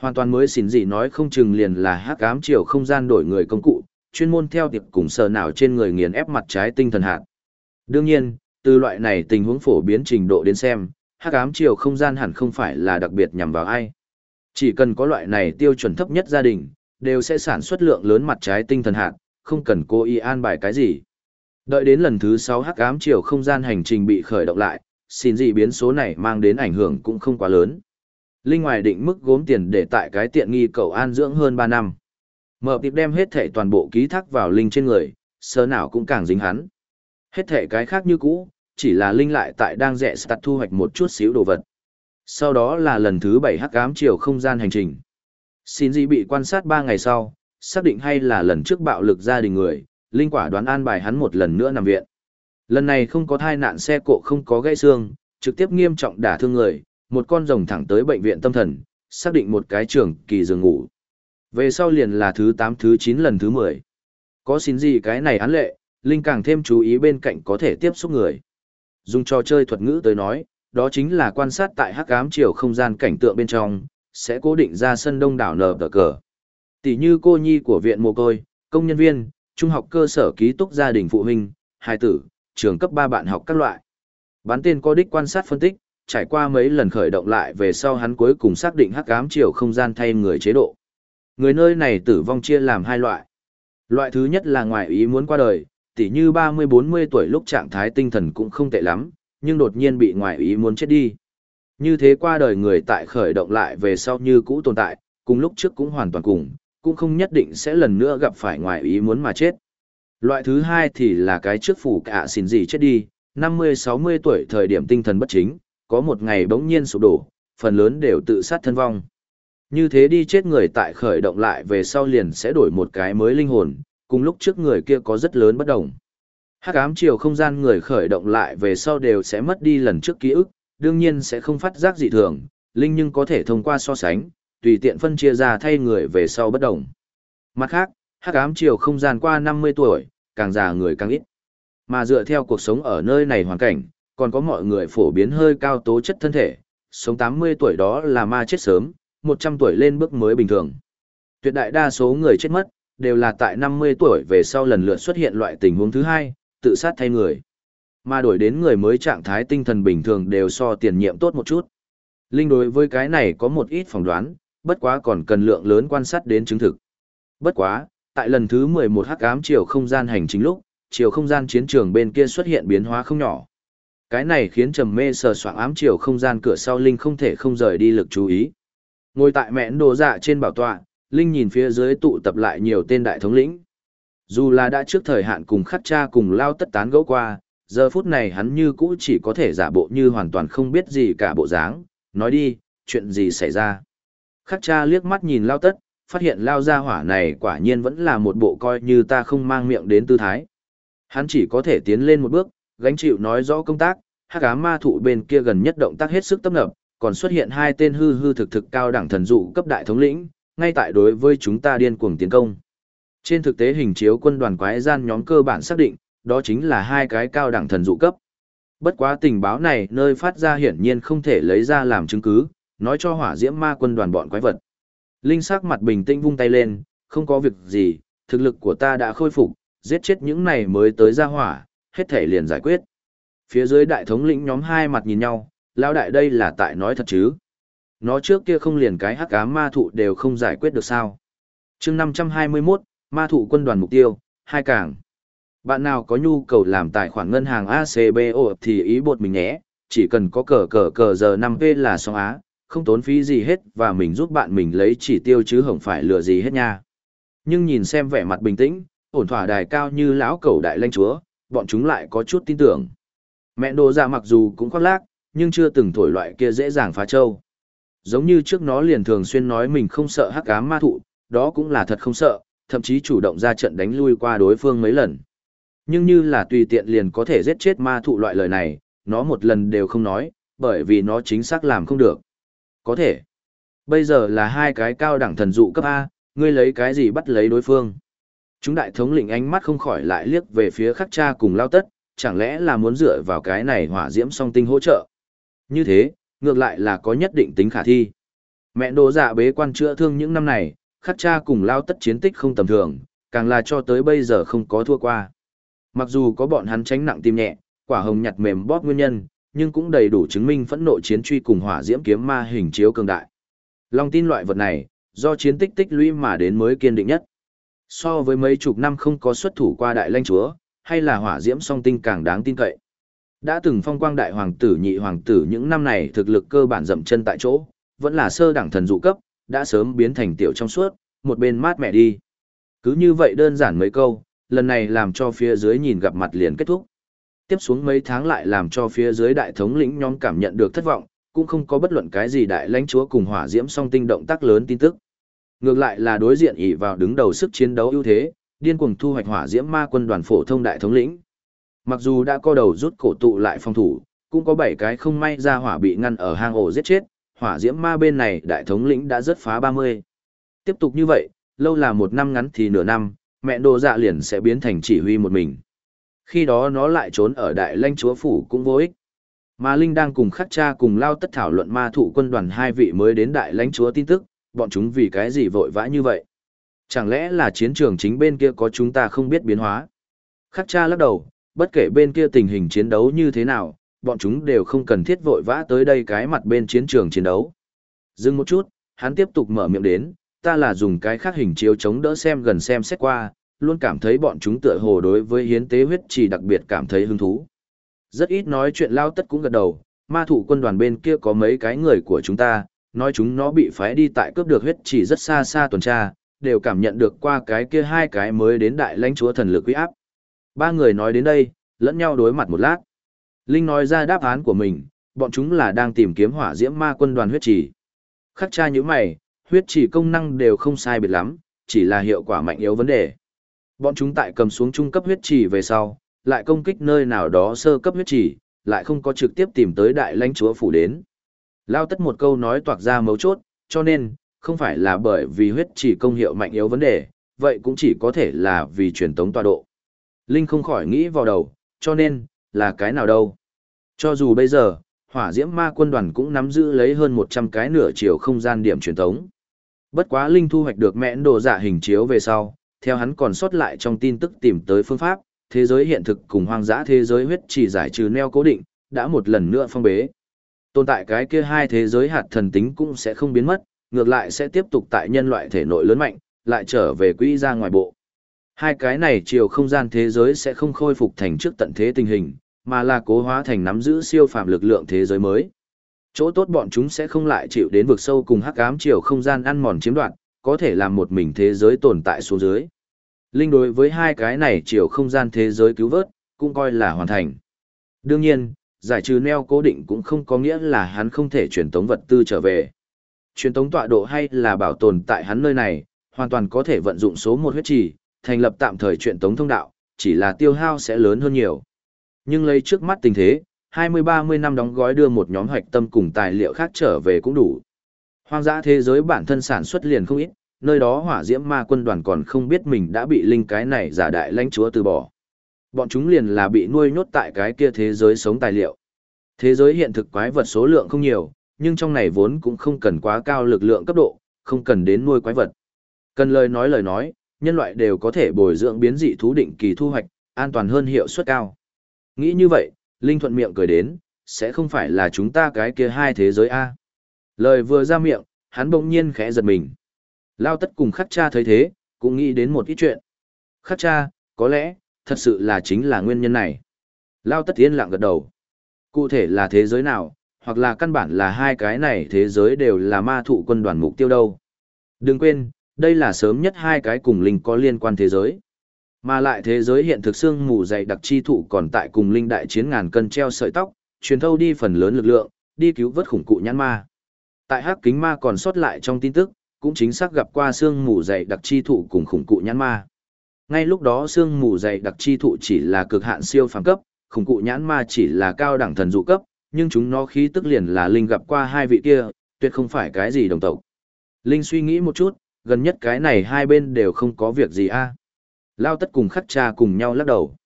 Hoàn toàn mới xin gì nói không chừng liền là hắc ám chiều không gian đổi người công cụ, chuyên môn theo tiệp cùng sờ nào trên người nghiền ép mặt trái tinh thần hạt. Đương nhiên, từ loại này tình huống phổ biến trình độ đến xem, hắc ám chiều không gian hẳn không phải là đặc biệt nhằm vào ai. Chỉ cần có loại này tiêu chuẩn thấp nhất gia đình, đều sẽ sản xuất lượng lớn mặt trái tinh thần hạt, không cần cô y an bài cái gì. Đợi đến lần thứ 6 hắc ám chiều không gian hành trình bị khởi động lại, xin gì biến số này mang đến ảnh hưởng cũng không quá lớn. Linh ngoài định mức gốm tiền để tại cái tiện nghi cậu an dưỡng hơn 3 năm. Mở tiệp đem hết thể toàn bộ ký thác vào Linh trên người, sơ nào cũng càng dính hắn. Hết thể cái khác như cũ, chỉ là Linh lại tại đang rẻ stat thu hoạch một chút xíu đồ vật. Sau đó là lần thứ bảy hắc ám chiều không gian hành trình. Xin gì bị quan sát ba ngày sau, xác định hay là lần trước bạo lực gia đình người, linh quả đoán an bài hắn một lần nữa nằm viện. Lần này không có thai nạn xe cộ không có gãy xương, trực tiếp nghiêm trọng đả thương người, một con rồng thẳng tới bệnh viện tâm thần, xác định một cái trường kỳ giường ngủ. Về sau liền là thứ 8 thứ 9 lần thứ 10. Có xin gì cái này án lệ, Linh càng thêm chú ý bên cạnh có thể tiếp xúc người. Dùng trò chơi thuật ngữ tới nói, đó chính là quan sát tại hắc ám chiều không gian cảnh tượng bên trong, sẽ cố định ra sân đông đảo nở tờ cờ. Tỷ như cô nhi của viện mồ côi, công nhân viên, trung học cơ sở ký túc gia đình phụ huynh, hài tử, trường cấp 3 bạn học các loại. Bán tên có đích quan sát phân tích, trải qua mấy lần khởi động lại về sau hắn cuối cùng xác định hắc ám chiều không gian thay người chế độ. Người nơi này tử vong chia làm hai loại. Loại thứ nhất là ngoại ý muốn qua đời, tỉ như 30-40 tuổi lúc trạng thái tinh thần cũng không tệ lắm, nhưng đột nhiên bị ngoại ý muốn chết đi. Như thế qua đời người tại khởi động lại về sau như cũ tồn tại, cùng lúc trước cũng hoàn toàn cùng, cũng không nhất định sẽ lần nữa gặp phải ngoại ý muốn mà chết. Loại thứ hai thì là cái trước phủ cả xin gì chết đi, 50-60 tuổi thời điểm tinh thần bất chính, có một ngày bỗng nhiên sụp đổ, phần lớn đều tự sát thân vong. Như thế đi chết người tại khởi động lại về sau liền sẽ đổi một cái mới linh hồn, cùng lúc trước người kia có rất lớn bất đồng. Hắc ám chiều không gian người khởi động lại về sau đều sẽ mất đi lần trước ký ức, đương nhiên sẽ không phát giác dị thường, linh nhưng có thể thông qua so sánh, tùy tiện phân chia ra thay người về sau bất đồng. Mặt khác, hắc ám chiều không gian qua 50 tuổi, càng già người càng ít. Mà dựa theo cuộc sống ở nơi này hoàn cảnh, còn có mọi người phổ biến hơi cao tố chất thân thể, sống 80 tuổi đó là ma chết sớm, 100 tuổi lên bước mới bình thường. Tuyệt đại đa số người chết mất, đều là tại 50 tuổi về sau lần lượt xuất hiện loại tình huống thứ hai, tự sát thay người. Mà đổi đến người mới trạng thái tinh thần bình thường đều so tiền nhiệm tốt một chút. Linh đối với cái này có một ít phỏng đoán, bất quá còn cần lượng lớn quan sát đến chứng thực. Bất quá, tại lần thứ 11 hắc ám chiều không gian hành chính lúc, chiều không gian chiến trường bên kia xuất hiện biến hóa không nhỏ. Cái này khiến trầm mê sờ soạng ám chiều không gian cửa sau Linh không thể không rời đi lực chú ý. Ngồi tại mẹn đồ dạ trên bảo tọa, Linh nhìn phía dưới tụ tập lại nhiều tên đại thống lĩnh. Dù là đã trước thời hạn cùng khắc cha cùng lao tất tán gẫu qua, giờ phút này hắn như cũ chỉ có thể giả bộ như hoàn toàn không biết gì cả bộ dáng, nói đi, chuyện gì xảy ra. Khắc cha liếc mắt nhìn lao tất, phát hiện lao gia hỏa này quả nhiên vẫn là một bộ coi như ta không mang miệng đến tư thái. Hắn chỉ có thể tiến lên một bước, gánh chịu nói rõ công tác, hắc ám ma thụ bên kia gần nhất động tác hết sức tấp nập, còn xuất hiện hai tên hư hư thực thực cao đẳng thần dụ cấp đại thống lĩnh, ngay tại đối với chúng ta điên cuồng tiến công. Trên thực tế hình chiếu quân đoàn quái gian nhóm cơ bản xác định, đó chính là hai cái cao đẳng thần dụ cấp. Bất quá tình báo này nơi phát ra hiển nhiên không thể lấy ra làm chứng cứ, nói cho hỏa diễm ma quân đoàn bọn quái vật. Linh sắc mặt bình tĩnh vung tay lên, không có việc gì, thực lực của ta đã khôi phục, giết chết những này mới tới ra hỏa, hết thể liền giải quyết. Phía dưới đại thống lĩnh nhóm hai mặt nhìn nhau, lão đại đây là tại nói thật chứ. Nó trước kia không liền cái hắc ám ma thụ đều không giải quyết được sao. chương 521, ma thụ quân đoàn mục tiêu, hai cảng Bạn nào có nhu cầu làm tài khoản ngân hàng ACBO thì ý bột mình nhé, chỉ cần có cờ cờ cờ giờ 5P là xong á, không tốn phí gì hết và mình giúp bạn mình lấy chỉ tiêu chứ không phải lừa gì hết nha. Nhưng nhìn xem vẻ mặt bình tĩnh, ổn thỏa đài cao như lão cầu đại lanh chúa, bọn chúng lại có chút tin tưởng. Mẹ đồ ra mặc dù cũng khoác lác, nhưng chưa từng thổi loại kia dễ dàng phá trâu. Giống như trước nó liền thường xuyên nói mình không sợ hắc ám ma thụ, đó cũng là thật không sợ, thậm chí chủ động ra trận đánh lui qua đối phương mấy lần. Nhưng như là tùy tiện liền có thể giết chết ma thụ loại lời này, nó một lần đều không nói, bởi vì nó chính xác làm không được. Có thể. Bây giờ là hai cái cao đẳng thần dụ cấp A, ngươi lấy cái gì bắt lấy đối phương. Chúng đại thống lĩnh ánh mắt không khỏi lại liếc về phía khắc cha cùng lao tất, chẳng lẽ là muốn dựa vào cái này hỏa diễm song tinh hỗ trợ. Như thế, ngược lại là có nhất định tính khả thi. Mẹ đồ dạ bế quan chữa thương những năm này, khắc cha cùng lao tất chiến tích không tầm thường, càng là cho tới bây giờ không có thua qua. Mặc dù có bọn hắn tránh nặng tim nhẹ, quả hồng nhặt mềm bóp nguyên nhân, nhưng cũng đầy đủ chứng minh phẫn nộ chiến truy cùng hỏa diễm kiếm ma hình chiếu cường đại. Long tin loại vật này, do chiến tích tích lũy mà đến mới kiên định nhất. So với mấy chục năm không có xuất thủ qua đại lãnh chúa, hay là hỏa diễm song tinh càng đáng tin cậy. Đã từng phong quang đại hoàng tử nhị hoàng tử những năm này thực lực cơ bản dậm chân tại chỗ, vẫn là sơ đẳng thần dụ cấp, đã sớm biến thành tiểu trong suốt, một bên mát mẹ đi. Cứ như vậy đơn giản mấy câu, lần này làm cho phía dưới nhìn gặp mặt liền kết thúc. Tiếp xuống mấy tháng lại làm cho phía dưới đại thống lĩnh nhóm cảm nhận được thất vọng, cũng không có bất luận cái gì đại lãnh chúa cùng hỏa diễm song tinh động tác lớn tin tức. Ngược lại là đối diện ỷ vào đứng đầu sức chiến đấu ưu thế, điên cuồng thu hoạch hỏa diễm ma quân đoàn phổ thông đại thống lĩnh. Mặc dù đã co đầu rút cổ tụ lại phòng thủ, cũng có 7 cái không may ra hỏa bị ngăn ở hang ổ giết chết, hỏa diễm ma bên này đại thống lĩnh đã rất phá 30. Tiếp tục như vậy, lâu là một năm ngắn thì nửa năm, mẹ đồ dạ liền sẽ biến thành chỉ huy một mình. Khi đó nó lại trốn ở đại lãnh chúa phủ cũng vô ích. Mà Linh đang cùng khắc cha cùng lao tất thảo luận ma thủ quân đoàn hai vị mới đến đại lãnh chúa tin tức, bọn chúng vì cái gì vội vã như vậy? Chẳng lẽ là chiến trường chính bên kia có chúng ta không biết biến hóa? Khắc cha lắc đầu, bất kể bên kia tình hình chiến đấu như thế nào, bọn chúng đều không cần thiết vội vã tới đây cái mặt bên chiến trường chiến đấu. Dừng một chút, hắn tiếp tục mở miệng đến, ta là dùng cái khác hình chiếu chống đỡ xem gần xem xét qua, luôn cảm thấy bọn chúng tựa hồ đối với hiến tế huyết chỉ đặc biệt cảm thấy hứng thú. Rất ít nói chuyện lao tất cũng gật đầu, ma thủ quân đoàn bên kia có mấy cái người của chúng ta, nói chúng nó bị phái đi tại cướp được huyết chỉ rất xa xa tuần tra, đều cảm nhận được qua cái kia hai cái mới đến đại lãnh chúa thần lực uy áp. Ba người nói đến đây, lẫn nhau đối mặt một lát. Linh nói ra đáp án của mình, bọn chúng là đang tìm kiếm hỏa diễm ma quân đoàn huyết trì. Khắc tra như mày, huyết trì công năng đều không sai biệt lắm, chỉ là hiệu quả mạnh yếu vấn đề. Bọn chúng tại cầm xuống trung cấp huyết trì về sau, lại công kích nơi nào đó sơ cấp huyết trì, lại không có trực tiếp tìm tới đại lãnh chúa phủ đến. Lao tất một câu nói toạc ra mấu chốt, cho nên, không phải là bởi vì huyết trì công hiệu mạnh yếu vấn đề, vậy cũng chỉ có thể là vì truyền tống tọa độ. Linh không khỏi nghĩ vào đầu, cho nên, là cái nào đâu. Cho dù bây giờ, hỏa diễm ma quân đoàn cũng nắm giữ lấy hơn 100 cái nửa chiều không gian điểm truyền tống. Bất quá Linh thu hoạch được mẹn đồ giả hình chiếu về sau, theo hắn còn sót lại trong tin tức tìm tới phương pháp, thế giới hiện thực cùng hoang dã thế giới huyết chỉ giải trừ neo cố định, đã một lần nữa phong bế. Tồn tại cái kia hai thế giới hạt thần tính cũng sẽ không biến mất, ngược lại sẽ tiếp tục tại nhân loại thể nội lớn mạnh, lại trở về quỹ ra ngoài bộ. Hai cái này chiều không gian thế giới sẽ không khôi phục thành trước tận thế tình hình, mà là cố hóa thành nắm giữ siêu phàm lực lượng thế giới mới. Chỗ tốt bọn chúng sẽ không lại chịu đến vực sâu cùng hắc ám chiều không gian ăn mòn chiếm đoạt, có thể làm một mình thế giới tồn tại xuống dưới. Linh đối với hai cái này chiều không gian thế giới cứu vớt, cũng coi là hoàn thành. Đương nhiên, giải trừ neo cố định cũng không có nghĩa là hắn không thể truyền tống vật tư trở về. Truyền tống tọa độ hay là bảo tồn tại hắn nơi này, hoàn toàn có thể vận dụng số một huyết trì, thành lập tạm thời chuyện tống thông đạo, chỉ là tiêu hao sẽ lớn hơn nhiều. Nhưng lấy trước mắt tình thế, 20-30 năm đóng gói đưa một nhóm hoạch tâm cùng tài liệu khác trở về cũng đủ. Hoang dã thế giới bản thân sản xuất liền không ít, nơi đó hỏa diễm ma quân đoàn còn không biết mình đã bị linh cái này giả đại lãnh chúa từ bỏ. Bọn chúng liền là bị nuôi nhốt tại cái kia thế giới sống tài liệu. Thế giới hiện thực quái vật số lượng không nhiều, nhưng trong này vốn cũng không cần quá cao lực lượng cấp độ, không cần đến nuôi quái vật. Cần lời nói lời nói, nhân loại đều có thể bồi dưỡng biến dị thú định kỳ thu hoạch, an toàn hơn hiệu suất cao. Nghĩ như vậy, Linh thuận miệng cười đến, sẽ không phải là chúng ta cái kia hai thế giới A. Lời vừa ra miệng, hắn bỗng nhiên khẽ giật mình. Lao tất cùng khắc cha thấy thế, cũng nghĩ đến một ít chuyện. Khắc cha, có lẽ, thật sự là chính là nguyên nhân này. Lao tất yên lặng gật đầu. Cụ thể là thế giới nào, hoặc là căn bản là hai cái này thế giới đều là ma thụ quân đoàn mục tiêu đâu. Đừng quên, đây là sớm nhất hai cái cùng linh có liên quan thế giới. Mà lại thế giới hiện thực xương mù dày đặc chi thụ còn tại cùng linh đại chiến ngàn cân treo sợi tóc, truyền thâu đi phần lớn lực lượng, đi cứu vớt khủng cụ nhãn ma. Tại hắc kính ma còn sót lại trong tin tức, cũng chính xác gặp qua xương mù dày đặc chi thụ cùng khủng cụ nhãn ma. Ngay lúc đó xương mù dày đặc chi thụ chỉ là cực hạn siêu phàm cấp, khủng cụ nhãn ma chỉ là cao đẳng thần dụ cấp, nhưng chúng nó khí tức liền là linh gặp qua hai vị kia, tuyệt không phải cái gì đồng tộc. Linh suy nghĩ một chút, gần nhất cái này hai bên đều không có việc gì a. À? Lao tất cùng khắc cha cùng nhau lắc đầu.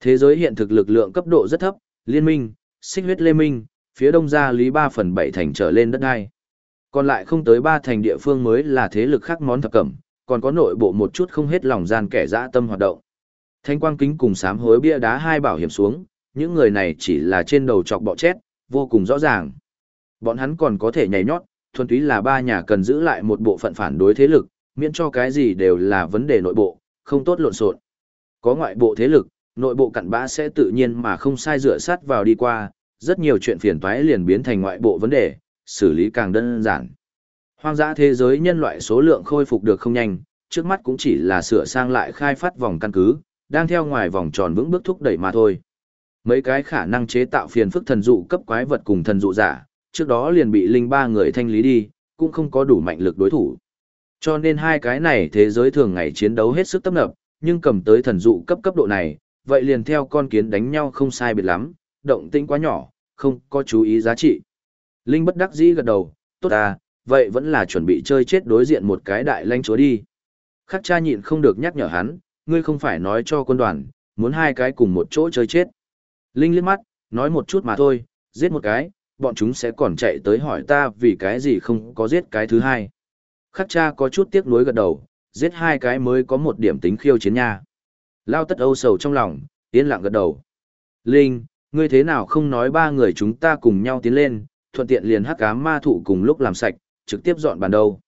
Thế giới hiện thực lực lượng cấp độ rất thấp, liên minh, xích huyết lê minh, phía đông gia lý ba phần bảy thành trở lên đất đai. Còn lại không tới ba thành địa phương mới là thế lực khác món thập cẩm, còn có nội bộ một chút không hết lòng gian kẻ dã tâm hoạt động. Thanh quang kính cùng sám hối bia đá hai bảo hiểm xuống, những người này chỉ là trên đầu chọc bọ chết, vô cùng rõ ràng. Bọn hắn còn có thể nhảy nhót, thuần túy là ba nhà cần giữ lại một bộ phận phản đối thế lực, miễn cho cái gì đều là vấn đề nội bộ, không tốt lộn xộn. Có ngoại bộ thế lực, nội bộ cặn bã sẽ tự nhiên mà không sai dựa sát vào đi qua, rất nhiều chuyện phiền toái liền biến thành ngoại bộ vấn đề, xử lý càng đơn giản. Hoang dã thế giới nhân loại số lượng khôi phục được không nhanh, trước mắt cũng chỉ là sửa sang lại khai phát vòng căn cứ, đang theo ngoài vòng tròn vững bước thúc đẩy mà thôi. Mấy cái khả năng chế tạo phiền phức thần dụ cấp quái vật cùng thần dụ giả, trước đó liền bị linh ba người thanh lý đi, cũng không có đủ mạnh lực đối thủ. Cho nên hai cái này thế giới thường ngày chiến đấu hết sức tấp nập, nhưng cầm tới thần dụ cấp cấp độ này, vậy liền theo con kiến đánh nhau không sai biệt lắm, động tĩnh quá nhỏ, không có chú ý giá trị. Linh bất đắc dĩ gật đầu, tốt à, vậy vẫn là chuẩn bị chơi chết đối diện một cái đại lanh chúa đi. Khắc cha nhịn không được nhắc nhở hắn, ngươi không phải nói cho quân đoàn, muốn hai cái cùng một chỗ chơi chết. Linh liếc mắt, nói một chút mà thôi, giết một cái, bọn chúng sẽ còn chạy tới hỏi ta vì cái gì không có giết cái thứ hai. Khắc cha có chút tiếc nuối gật đầu, giết hai cái mới có một điểm tính khiêu chiến nha. Lao tất âu sầu trong lòng, yên lặng gật đầu. Linh, ngươi thế nào không nói ba người chúng ta cùng nhau tiến lên, thuận tiện liền hắc ám ma thụ cùng lúc làm sạch, trực tiếp dọn bàn đầu.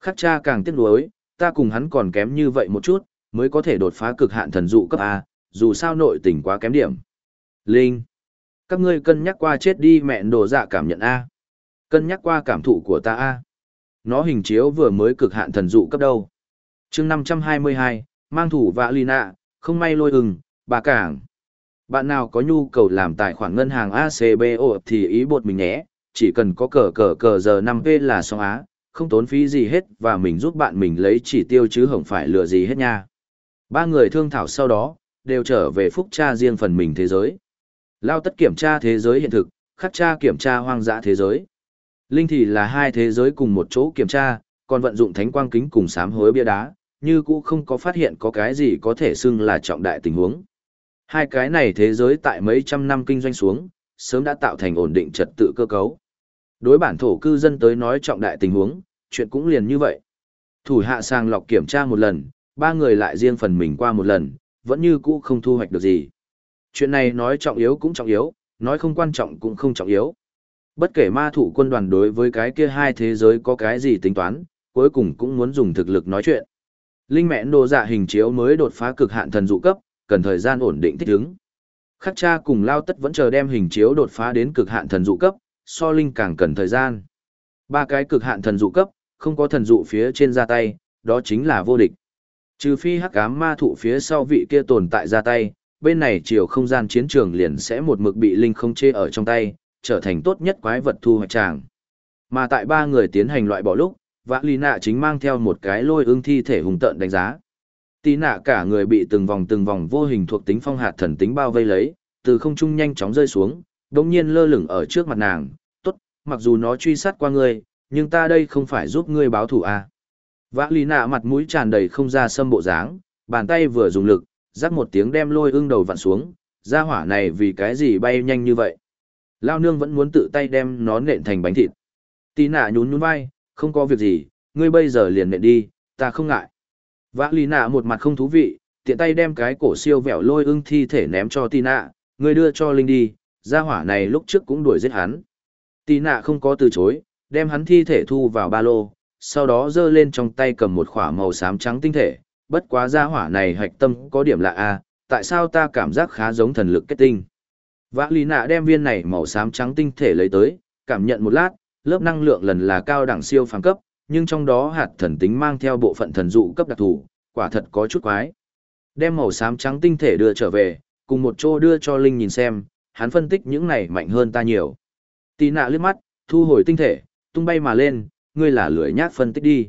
Khắc cha càng tiếc nuối, ta cùng hắn còn kém như vậy một chút, mới có thể đột phá cực hạn thần dụ cấp A, dù sao nội tình quá kém điểm. Linh, các ngươi cân nhắc qua chết đi mẹ đồ dạ cảm nhận A. Cân nhắc qua cảm thụ của ta A. Nó hình chiếu vừa mới cực hạn thần dụ cấp đâu. chương 522, mang thủ vạ nạ không may lôi ừng, bà cảng. Bạn nào có nhu cầu làm tài khoản ngân hàng ACBO thì ý bột mình nhé, chỉ cần có cờ cờ cờ giờ năm p là xong á, không tốn phí gì hết và mình giúp bạn mình lấy chỉ tiêu chứ không phải lừa gì hết nha. Ba người thương thảo sau đó, đều trở về phúc cha riêng phần mình thế giới. Lao tất kiểm tra thế giới hiện thực, khắc tra kiểm tra hoang dã thế giới. Linh thì là hai thế giới cùng một chỗ kiểm tra, còn vận dụng thánh quang kính cùng sám hối bia đá, như cũ không có phát hiện có cái gì có thể xưng là trọng đại tình huống. Hai cái này thế giới tại mấy trăm năm kinh doanh xuống, sớm đã tạo thành ổn định trật tự cơ cấu. Đối bản thổ cư dân tới nói trọng đại tình huống, chuyện cũng liền như vậy. Thủ hạ sàng lọc kiểm tra một lần, ba người lại riêng phần mình qua một lần, vẫn như cũ không thu hoạch được gì. Chuyện này nói trọng yếu cũng trọng yếu, nói không quan trọng cũng không trọng yếu. Bất kể ma thủ quân đoàn đối với cái kia hai thế giới có cái gì tính toán, cuối cùng cũng muốn dùng thực lực nói chuyện. Linh mẹ đồ dạ hình chiếu mới đột phá cực hạn thần dụ cấp, cần thời gian ổn định thích ứng. Khắc cha cùng lao tất vẫn chờ đem hình chiếu đột phá đến cực hạn thần dụ cấp, so linh càng cần thời gian. Ba cái cực hạn thần dụ cấp, không có thần dụ phía trên ra tay, đó chính là vô địch. Trừ phi hắc ám ma thụ phía sau vị kia tồn tại ra tay, bên này chiều không gian chiến trường liền sẽ một mực bị linh không chê ở trong tay, trở thành tốt nhất quái vật thu hoạch tràng. Mà tại ba người tiến hành loại bỏ lúc, vã lý nạ chính mang theo một cái lôi ương thi thể hùng tợn đánh giá. Tí nạ cả người bị từng vòng từng vòng vô hình thuộc tính phong hạt thần tính bao vây lấy, từ không trung nhanh chóng rơi xuống, đồng nhiên lơ lửng ở trước mặt nàng, tốt, mặc dù nó truy sát qua ngươi, nhưng ta đây không phải giúp ngươi báo thù à. Vã lý nạ mặt mũi tràn đầy không ra sâm bộ dáng, bàn tay vừa dùng lực, rắc một tiếng đem lôi ưng đầu vặn xuống, ra hỏa này vì cái gì bay nhanh như vậy. Lao nương vẫn muốn tự tay đem nó nện thành bánh thịt. Tí nạ nhún nhún vai, không có việc gì, ngươi bây giờ liền nện đi, ta không ngại. Vã lý nạ một mặt không thú vị, tiện tay đem cái cổ siêu vẹo lôi ưng thi thể ném cho Tí nạ, ngươi đưa cho Linh đi, ra hỏa này lúc trước cũng đuổi giết hắn. Tí nạ không có từ chối, đem hắn thi thể thu vào ba lô, sau đó giơ lên trong tay cầm một khỏa màu xám trắng tinh thể, bất quá gia hỏa này hạch tâm có điểm lạ a, tại sao ta cảm giác khá giống thần lực kết tinh. Vã lý nạ đem viên này màu xám trắng tinh thể lấy tới, cảm nhận một lát, lớp năng lượng lần là cao đẳng siêu phàm cấp, nhưng trong đó hạt thần tính mang theo bộ phận thần dụ cấp đặc thù, quả thật có chút quái. Đem màu xám trắng tinh thể đưa trở về, cùng một chỗ đưa cho Linh nhìn xem, hắn phân tích những này mạnh hơn ta nhiều. Tì nạ liếc mắt, thu hồi tinh thể, tung bay mà lên, ngươi là lưỡi nhát phân tích đi.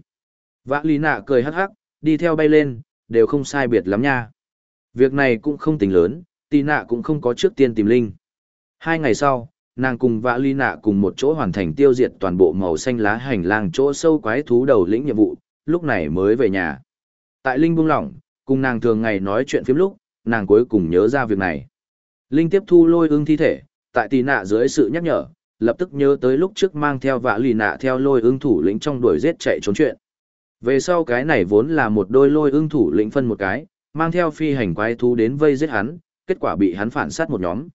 Vã lý nạ cười hắc hắc, đi theo bay lên, đều không sai biệt lắm nha. Việc này cũng không tính lớn, tì nạ cũng không có trước tiên tìm linh. Hai ngày sau, nàng cùng vã ly nạ cùng một chỗ hoàn thành tiêu diệt toàn bộ màu xanh lá hành lang chỗ sâu quái thú đầu lĩnh nhiệm vụ, lúc này mới về nhà. Tại linh buông lỏng, cùng nàng thường ngày nói chuyện phim lúc, nàng cuối cùng nhớ ra việc này. Linh tiếp thu lôi ưng thi thể, tại tì nạ dưới sự nhắc nhở, lập tức nhớ tới lúc trước mang theo vạ lì nạ theo lôi ưng thủ lĩnh trong đuổi giết chạy trốn chuyện. Về sau cái này vốn là một đôi lôi ưng thủ lĩnh phân một cái, mang theo phi hành quái thú đến vây giết hắn, kết quả bị hắn phản sát một nhóm.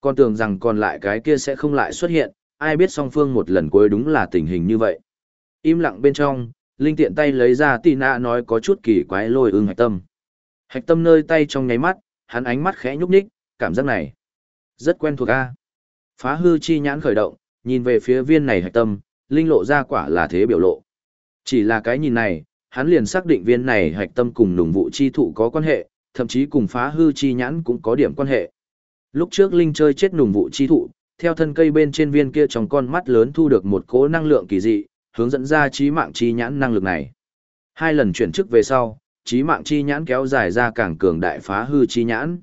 Còn tưởng rằng còn lại cái kia sẽ không lại xuất hiện, ai biết song phương một lần cuối đúng là tình hình như vậy. Im lặng bên trong, Linh tiện tay lấy ra tì nạ nói có chút kỳ quái lôi ưng hạch tâm. Hạch tâm nơi tay trong nháy mắt, hắn ánh mắt khẽ nhúc nhích, cảm giác này. Rất quen thuộc a. Phá hư chi nhãn khởi động, nhìn về phía viên này hạch tâm, linh lộ ra quả là thế biểu lộ. Chỉ là cái nhìn này, hắn liền xác định viên này hạch tâm cùng nùng vụ chi thụ có quan hệ, thậm chí cùng phá hư chi nhãn cũng có điểm quan hệ. Lúc trước linh chơi chết nùng vụ chi thụ, theo thân cây bên trên viên kia trong con mắt lớn thu được một cỗ năng lượng kỳ dị, hướng dẫn ra trí mạng chi nhãn năng lực này. Hai lần chuyển chức về sau, trí mạng chi nhãn kéo dài ra càng cường đại phá hư chi nhãn.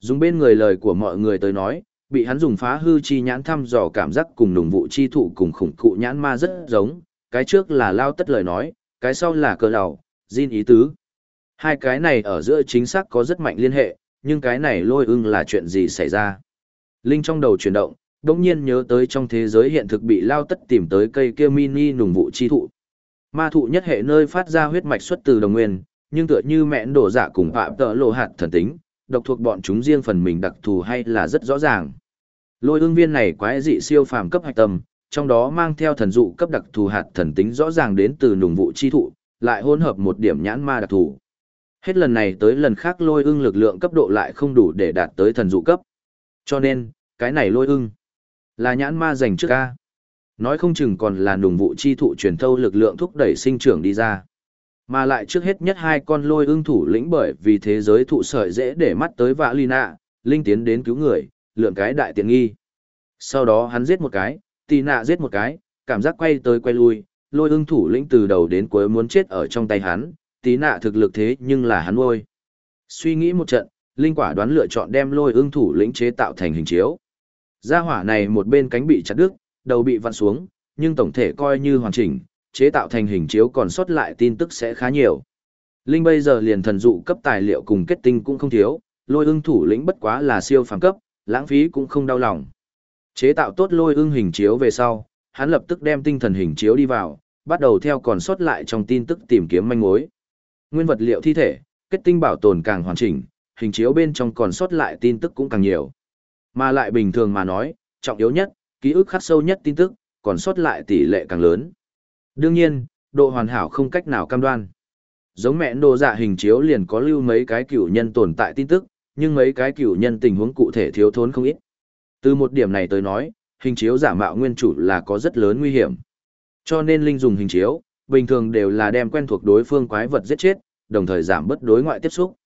Dùng bên người lời của mọi người tới nói, bị hắn dùng phá hư chi nhãn thăm dò cảm giác cùng nùng vụ chi thụ cùng khủng cụ nhãn ma rất giống, cái trước là lao tất lời nói, cái sau là cơ đầu, Jin ý tứ. Hai cái này ở giữa chính xác có rất mạnh liên hệ, nhưng cái này lôi ưng là chuyện gì xảy ra. Linh trong đầu chuyển động, đống nhiên nhớ tới trong thế giới hiện thực bị lao tất tìm tới cây kia mini nùng vụ chi thụ. Ma thụ nhất hệ nơi phát ra huyết mạch xuất từ đồng nguyên, nhưng tựa như mẹn đổ giả cùng phạm tợ lộ hạt thần tính, độc thuộc bọn chúng riêng phần mình đặc thù hay là rất rõ ràng. Lôi ương viên này quái dị siêu phàm cấp hạch tâm, trong đó mang theo thần dụ cấp đặc thù hạt thần tính rõ ràng đến từ nùng vụ chi thụ, lại hỗn hợp một điểm nhãn ma đặc thù. Hết lần này tới lần khác lôi ưng lực lượng cấp độ lại không đủ để đạt tới thần dụ cấp. Cho nên, cái này lôi ưng là nhãn ma dành trước ca. Nói không chừng còn là nùng vụ chi thụ truyền thâu lực lượng thúc đẩy sinh trưởng đi ra. Mà lại trước hết nhất hai con lôi ưng thủ lĩnh bởi vì thế giới thụ sợi dễ để mắt tới vạ ly nạ, linh tiến đến cứu người, lượng cái đại tiện nghi. Sau đó hắn giết một cái, tì nạ giết một cái, cảm giác quay tới quay lui, lôi ưng thủ lĩnh từ đầu đến cuối muốn chết ở trong tay hắn, tì nạ thực lực thế nhưng là hắn ôi. Suy nghĩ một trận, linh quả đoán lựa chọn đem lôi ưng thủ lĩnh chế tạo thành hình chiếu. Gia hỏa này một bên cánh bị chặt đứt, đầu bị vặn xuống, nhưng tổng thể coi như hoàn chỉnh, chế tạo thành hình chiếu còn sót lại tin tức sẽ khá nhiều. Linh bây giờ liền thần dụ cấp tài liệu cùng kết tinh cũng không thiếu, lôi ưng thủ lĩnh bất quá là siêu phàm cấp, lãng phí cũng không đau lòng. Chế tạo tốt lôi ưng hình chiếu về sau, hắn lập tức đem tinh thần hình chiếu đi vào, bắt đầu theo còn sót lại trong tin tức tìm kiếm manh mối. Nguyên vật liệu thi thể, kết tinh bảo tồn càng hoàn chỉnh, hình chiếu bên trong còn sót lại tin tức cũng càng nhiều. Mà lại bình thường mà nói, trọng yếu nhất, ký ức khắc sâu nhất tin tức, còn sót lại tỷ lệ càng lớn. Đương nhiên, độ hoàn hảo không cách nào cam đoan. Giống mẹ đồ dạ hình chiếu liền có lưu mấy cái cửu nhân tồn tại tin tức, nhưng mấy cái cửu nhân tình huống cụ thể thiếu thốn không ít. Từ một điểm này tới nói, hình chiếu giả mạo nguyên chủ là có rất lớn nguy hiểm. Cho nên linh dùng hình chiếu, bình thường đều là đem quen thuộc đối phương quái vật giết chết, đồng thời giảm bất đối ngoại tiếp xúc.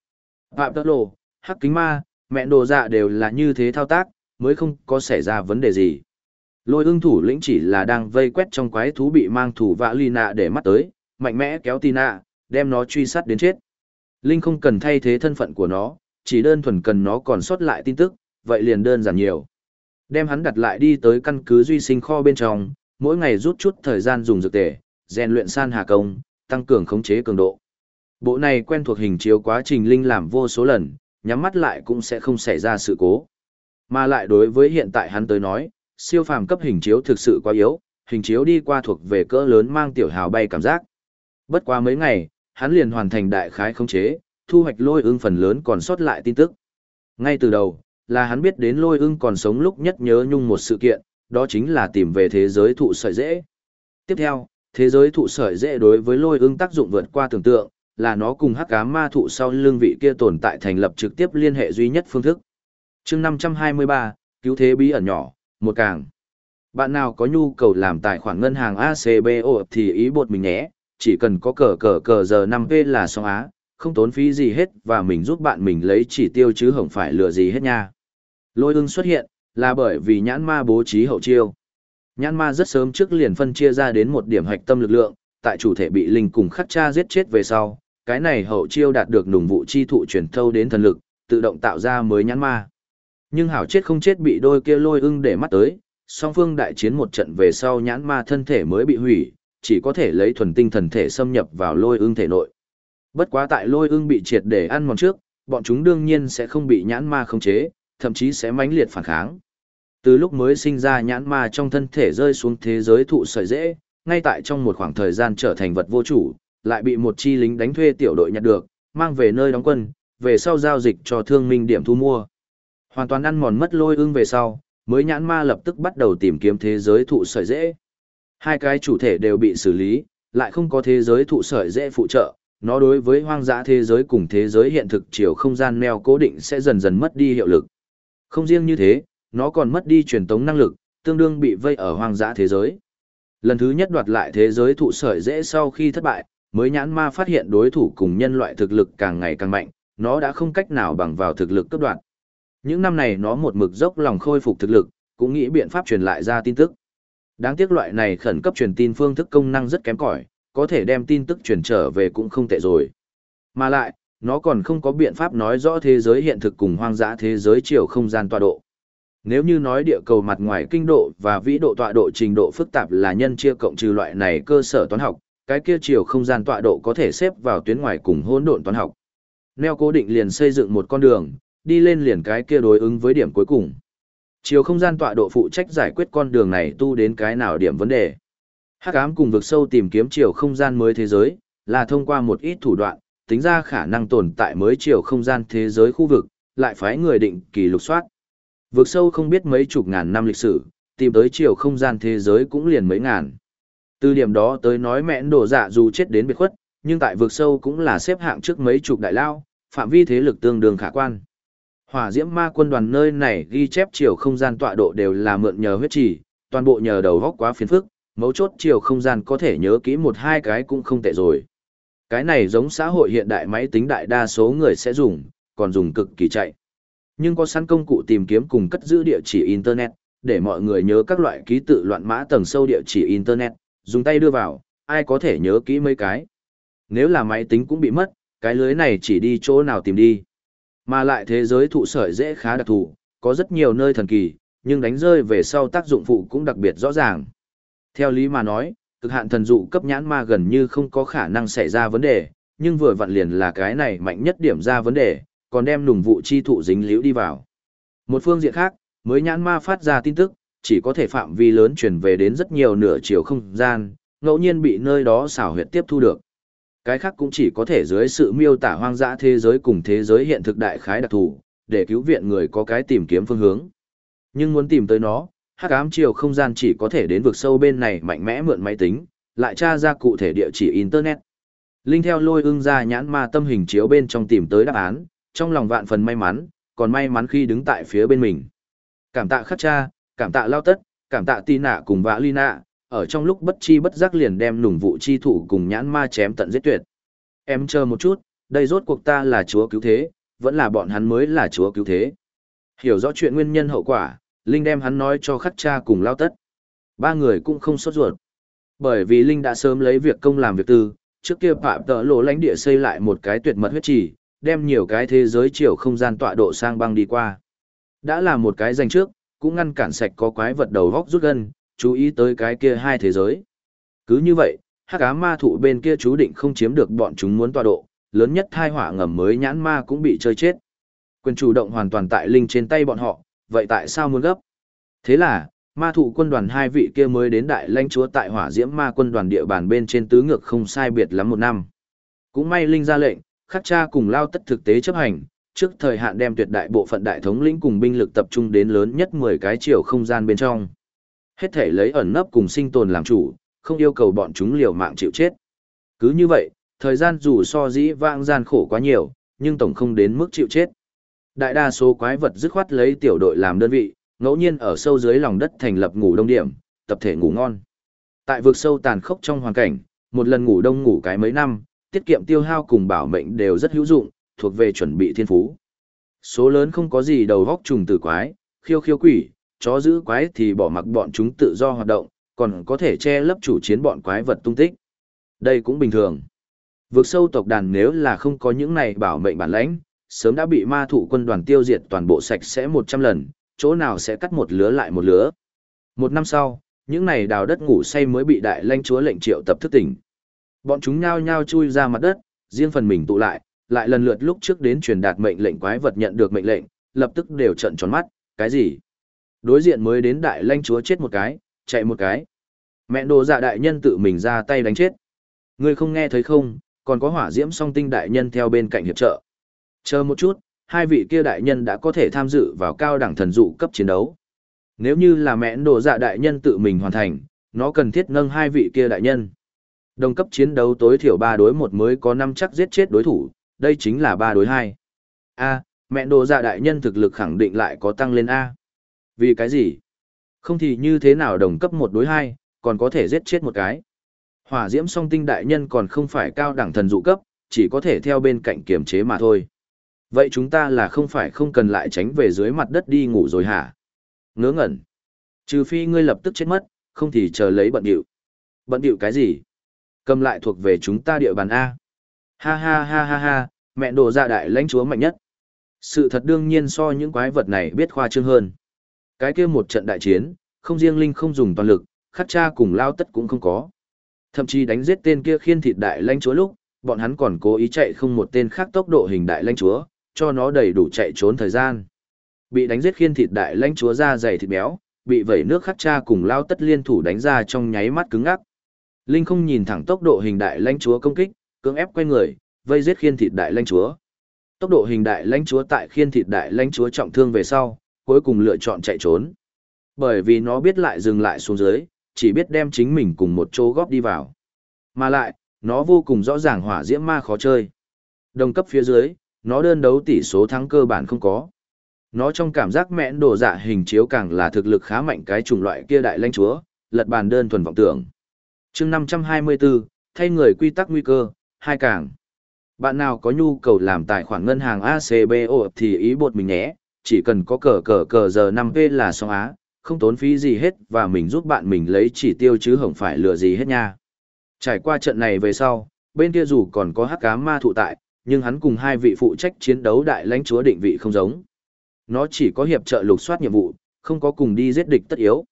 Phạm Tất Lộ, Hắc Kính Ma, mẹ đồ dạ đều là như thế thao tác, mới không có xảy ra vấn đề gì. Lôi ưng thủ lĩnh chỉ là đang vây quét trong quái thú bị mang thủ vạ ly nạ để mắt tới, mạnh mẽ kéo Tina, đem nó truy sát đến chết. Linh không cần thay thế thân phận của nó, chỉ đơn thuần cần nó còn sót lại tin tức, vậy liền đơn giản nhiều. Đem hắn đặt lại đi tới căn cứ duy sinh kho bên trong, mỗi ngày rút chút thời gian dùng dược tề, rèn luyện san hà công, tăng cường khống chế cường độ. Bộ này quen thuộc hình chiếu quá trình linh làm vô số lần, nhắm mắt lại cũng sẽ không xảy ra sự cố. Mà lại đối với hiện tại hắn tới nói, siêu phàm cấp hình chiếu thực sự quá yếu, hình chiếu đi qua thuộc về cỡ lớn mang tiểu hào bay cảm giác. Bất quá mấy ngày, hắn liền hoàn thành đại khái khống chế, thu hoạch lôi ưng phần lớn còn sót lại tin tức. Ngay từ đầu, là hắn biết đến lôi ưng còn sống lúc nhất nhớ nhung một sự kiện, đó chính là tìm về thế giới thụ sợi dễ. Tiếp theo, thế giới thụ sợi dễ đối với lôi ưng tác dụng vượt qua tưởng tượng, là nó cùng hắc cá ma thụ sau lưng vị kia tồn tại thành lập trực tiếp liên hệ duy nhất phương thức. chương 523, cứu thế bí ẩn nhỏ, một càng. Bạn nào có nhu cầu làm tài khoản ngân hàng ACBO thì ý bột mình nhé, chỉ cần có cờ cờ cờ giờ 5V là xong á, không tốn phí gì hết và mình giúp bạn mình lấy chỉ tiêu chứ không phải lừa gì hết nha. Lôi ưng xuất hiện, là bởi vì nhãn ma bố trí hậu chiêu. Nhãn ma rất sớm trước liền phân chia ra đến một điểm hạch tâm lực lượng, tại chủ thể bị linh cùng khắc cha giết chết về sau, cái này hậu chiêu đạt được nùng vụ chi thụ chuyển thâu đến thần lực, tự động tạo ra mới nhãn ma. Nhưng hảo chết không chết bị đôi kia lôi ưng để mắt tới, song phương đại chiến một trận về sau nhãn ma thân thể mới bị hủy, chỉ có thể lấy thuần tinh thần thể xâm nhập vào lôi ưng thể nội. Bất quá tại lôi ưng bị triệt để ăn mòn trước, bọn chúng đương nhiên sẽ không bị nhãn ma khống chế, thậm chí sẽ mãnh liệt phản kháng. Từ lúc mới sinh ra nhãn ma trong thân thể rơi xuống thế giới thụ sợi dễ, ngay tại trong một khoảng thời gian trở thành vật vô chủ, lại bị một chi lính đánh thuê tiểu đội nhặt được, mang về nơi đóng quân, về sau giao dịch cho thương minh điểm thu mua. Hoàn toàn ăn mòn mất lôi ưng về sau, mới nhãn ma lập tức bắt đầu tìm kiếm thế giới thụ sợi dễ. Hai cái chủ thể đều bị xử lý, lại không có thế giới thụ sợi dễ phụ trợ, nó đối với hoang dã thế giới cùng thế giới hiện thực chiều không gian neo cố định sẽ dần dần mất đi hiệu lực. Không riêng như thế, nó còn mất đi truyền tống năng lực, tương đương bị vây ở hoang dã thế giới. Lần thứ nhất đoạt lại thế giới thụ sợi dễ sau khi thất bại, mới nhãn ma phát hiện đối thủ cùng nhân loại thực lực càng ngày càng mạnh, nó đã không cách nào bằng vào thực lực cấp đoạt. Những năm này nó một mực dốc lòng khôi phục thực lực, cũng nghĩ biện pháp truyền lại ra tin tức. Đáng tiếc loại này khẩn cấp truyền tin phương thức công năng rất kém cỏi, có thể đem tin tức truyền trở về cũng không tệ rồi. Mà lại, nó còn không có biện pháp nói rõ thế giới hiện thực cùng hoang dã thế giới chiều không gian tọa độ. Nếu như nói địa cầu mặt ngoài kinh độ và vĩ độ tọa độ trình độ phức tạp là nhân chia cộng trừ loại này cơ sở toán học, cái kia chiều không gian tọa độ có thể xếp vào tuyến ngoài cùng hỗn độn toán học. Neo cố định liền xây dựng một con đường, đi lên liền cái kia đối ứng với điểm cuối cùng. Chiều không gian tọa độ phụ trách giải quyết con đường này tu đến cái nào điểm vấn đề. Hắc ám cùng vực sâu tìm kiếm chiều không gian mới thế giới, là thông qua một ít thủ đoạn, tính ra khả năng tồn tại mới chiều không gian thế giới khu vực, lại phái người định kỳ lục soát. vượt sâu không biết mấy chục ngàn năm lịch sử, tìm tới chiều không gian thế giới cũng liền mấy ngàn. Từ điểm đó tới nói mẹn đổ dạ dù chết đến biệt khuất, nhưng tại vượt sâu cũng là xếp hạng trước mấy chục đại lao, phạm vi thế lực tương đương khả quan. Hỏa diễm ma quân đoàn nơi này ghi chép chiều không gian tọa độ đều là mượn nhờ huyết trì, toàn bộ nhờ đầu góc quá phiền phức, mấu chốt chiều không gian có thể nhớ kỹ một hai cái cũng không tệ rồi. Cái này giống xã hội hiện đại máy tính đại đa số người sẽ dùng, còn dùng cực kỳ chạy. Nhưng có sẵn công cụ tìm kiếm cùng cất giữ địa chỉ Internet, để mọi người nhớ các loại ký tự loạn mã tầng sâu địa chỉ Internet, dùng tay đưa vào, ai có thể nhớ kỹ mấy cái. Nếu là máy tính cũng bị mất, cái lưới này chỉ đi chỗ nào tìm đi. Mà lại thế giới thụ sợi dễ khá đặc thù, có rất nhiều nơi thần kỳ, nhưng đánh rơi về sau tác dụng phụ cũng đặc biệt rõ ràng. Theo lý mà nói, cực hạn thần dụ cấp nhãn ma gần như không có khả năng xảy ra vấn đề, nhưng vừa vặn liền là cái này mạnh nhất điểm ra vấn đề, còn đem nùng vụ chi thụ dính liễu đi vào. Một phương diện khác, mới nhãn ma phát ra tin tức, chỉ có thể phạm vi lớn truyền về đến rất nhiều nửa chiều không gian, ngẫu nhiên bị nơi đó xảo huyệt tiếp thu được. Cái khác cũng chỉ có thể dưới sự miêu tả hoang dã thế giới cùng thế giới hiện thực đại khái đặc thù, để cứu viện người có cái tìm kiếm phương hướng. Nhưng muốn tìm tới nó, hắc ám chiều không gian chỉ có thể đến vực sâu bên này mạnh mẽ mượn máy tính, lại tra ra cụ thể địa chỉ Internet. Linh theo lôi ưng ra nhãn ma tâm hình chiếu bên trong tìm tới đáp án, trong lòng vạn phần may mắn, còn may mắn khi đứng tại phía bên mình. Cảm tạ khắc cha, cảm tạ lao tất, cảm tạ tì nạ cùng vã ly nạ, ở trong lúc bất chi bất giác liền đem nùng vụ chi thủ cùng nhãn ma chém tận giết tuyệt. Em chờ một chút, đây rốt cuộc ta là chúa cứu thế, vẫn là bọn hắn mới là chúa cứu thế. Hiểu rõ chuyện nguyên nhân hậu quả, Linh đem hắn nói cho khắc cha cùng lao tất. Ba người cũng không sốt ruột. Bởi vì Linh đã sớm lấy việc công làm việc tư, trước kia phạm tợ lộ lãnh địa xây lại một cái tuyệt mật huyết trì, đem nhiều cái thế giới chiều không gian tọa độ sang băng đi qua. Đã là một cái danh trước, cũng ngăn cản sạch có quái vật đầu góc rút gân, chú ý tới cái kia hai thế giới. Cứ như vậy, hắc ám ma thụ bên kia chú định không chiếm được bọn chúng muốn tọa độ, lớn nhất thai hỏa ngầm mới nhãn ma cũng bị chơi chết. Quyền chủ động hoàn toàn tại linh trên tay bọn họ, vậy tại sao muốn gấp? Thế là, ma thụ quân đoàn hai vị kia mới đến đại lãnh chúa tại hỏa diễm ma quân đoàn địa bàn bên trên tứ ngược không sai biệt lắm một năm. Cũng may linh ra lệnh, khắc cha cùng lao tất thực tế chấp hành, trước thời hạn đem tuyệt đại bộ phận đại thống lĩnh cùng binh lực tập trung đến lớn nhất 10 cái chiều không gian bên trong. Hết thể lấy ẩn nấp cùng sinh tồn làm chủ, không yêu cầu bọn chúng liều mạng chịu chết. Cứ như vậy, thời gian dù so dĩ vãng gian khổ quá nhiều, nhưng tổng không đến mức chịu chết. Đại đa số quái vật dứt khoát lấy tiểu đội làm đơn vị, ngẫu nhiên ở sâu dưới lòng đất thành lập ngủ đông điểm, tập thể ngủ ngon. Tại vực sâu tàn khốc trong hoàn cảnh, một lần ngủ đông ngủ cái mấy năm, tiết kiệm tiêu hao cùng bảo mệnh đều rất hữu dụng, thuộc về chuẩn bị thiên phú. Số lớn không có gì đầu góc trùng tử quái, khiêu khiêu quỷ, chó giữ quái thì bỏ mặc bọn chúng tự do hoạt động, còn có thể che lấp chủ chiến bọn quái vật tung tích. Đây cũng bình thường. Vực sâu tộc đàn nếu là không có những này bảo mệnh bản lãnh, sớm đã bị ma thủ quân đoàn tiêu diệt toàn bộ sạch sẽ 100 lần, chỗ nào sẽ cắt một lứa lại một lứa. Một năm sau, những này đào đất ngủ say mới bị đại lãnh chúa lệnh triệu tập thức tỉnh. Bọn chúng nhao nhao chui ra mặt đất, riêng phần mình tụ lại, lại lần lượt lúc trước đến truyền đạt mệnh lệnh quái vật nhận được mệnh lệnh, lập tức đều trợn tròn mắt, cái gì? Đối diện mới đến đại lãnh chúa chết một cái, chạy một cái. Mẹ đồ dạ đại nhân tự mình ra tay đánh chết. Ngươi không nghe thấy không, còn có hỏa diễm song tinh đại nhân theo bên cạnh hiệp trợ. Chờ một chút, hai vị kia đại nhân đã có thể tham dự vào cao đẳng thần dụ cấp chiến đấu. Nếu như là mẹ đồ dạ đại nhân tự mình hoàn thành, nó cần thiết nâng hai vị kia đại nhân. Đồng cấp chiến đấu tối thiểu 3 đối 1 mới có 5 chắc giết chết đối thủ, đây chính là 3 đối 2. A, mẹ đồ dạ đại nhân thực lực khẳng định lại có tăng lên A. Vì cái gì? Không thì như thế nào đồng cấp 1 đối 2, còn có thể giết chết một cái. Hỏa diễm song tinh đại nhân còn không phải cao đẳng thần dụ cấp, chỉ có thể theo bên cạnh kiềm chế mà thôi. Vậy chúng ta là không phải không cần lại tránh về dưới mặt đất đi ngủ rồi hả? Ngớ ngẩn. Trừ phi ngươi lập tức chết mất, không thì chờ lấy bận điệu. Bận điệu cái gì? Cầm lại thuộc về chúng ta địa bàn A. Ha ha ha ha ha, mẹ đồ ra đại lãnh chúa mạnh nhất. Sự thật đương nhiên so những quái vật này biết khoa trương hơn. Cái kia một trận đại chiến, không riêng Linh không dùng toàn lực, khát cha cùng lao tất cũng không có. Thậm chí đánh giết tên kia khiên thịt đại lãnh chúa lúc, bọn hắn còn cố ý chạy không một tên khác tốc độ hình đại lãnh chúa, cho nó đầy đủ chạy trốn thời gian. Bị đánh giết khiên thịt đại lãnh chúa ra dày thịt béo, bị vẩy nước khắc cha cùng lao tất liên thủ đánh ra trong nháy mắt cứng ngắc. Linh không nhìn thẳng tốc độ hình đại lãnh chúa công kích, cưỡng ép quay người, vây giết khiên thịt đại lãnh chúa. Tốc độ hình đại lãnh chúa tại khiên thịt đại lãnh chúa trọng thương về sau, cuối cùng lựa chọn chạy trốn. Bởi vì nó biết lại dừng lại xuống dưới, chỉ biết đem chính mình cùng một chỗ góp đi vào. Mà lại, nó vô cùng rõ ràng hỏa diễm ma khó chơi. Đồng cấp phía dưới, nó đơn đấu tỷ số thắng cơ bản không có. Nó trong cảm giác mẹn đồ dạ hình chiếu càng là thực lực khá mạnh cái chủng loại kia đại lãnh chúa, lật bàn đơn thuần vọng tưởng. chương 524, thay người quy tắc nguy cơ, hai càng. Bạn nào có nhu cầu làm tài khoản ngân hàng ACBO thì ý bột mình nhé, chỉ cần có cờ cờ cờ giờ 5P là xong á, không tốn phí gì hết và mình giúp bạn mình lấy chỉ tiêu chứ không phải lừa gì hết nha. Trải qua trận này về sau, bên kia dù còn có hắc cá ma thụ tại, nhưng hắn cùng hai vị phụ trách chiến đấu đại lãnh chúa định vị không giống. Nó chỉ có hiệp trợ lục soát nhiệm vụ, không có cùng đi giết địch tất yếu.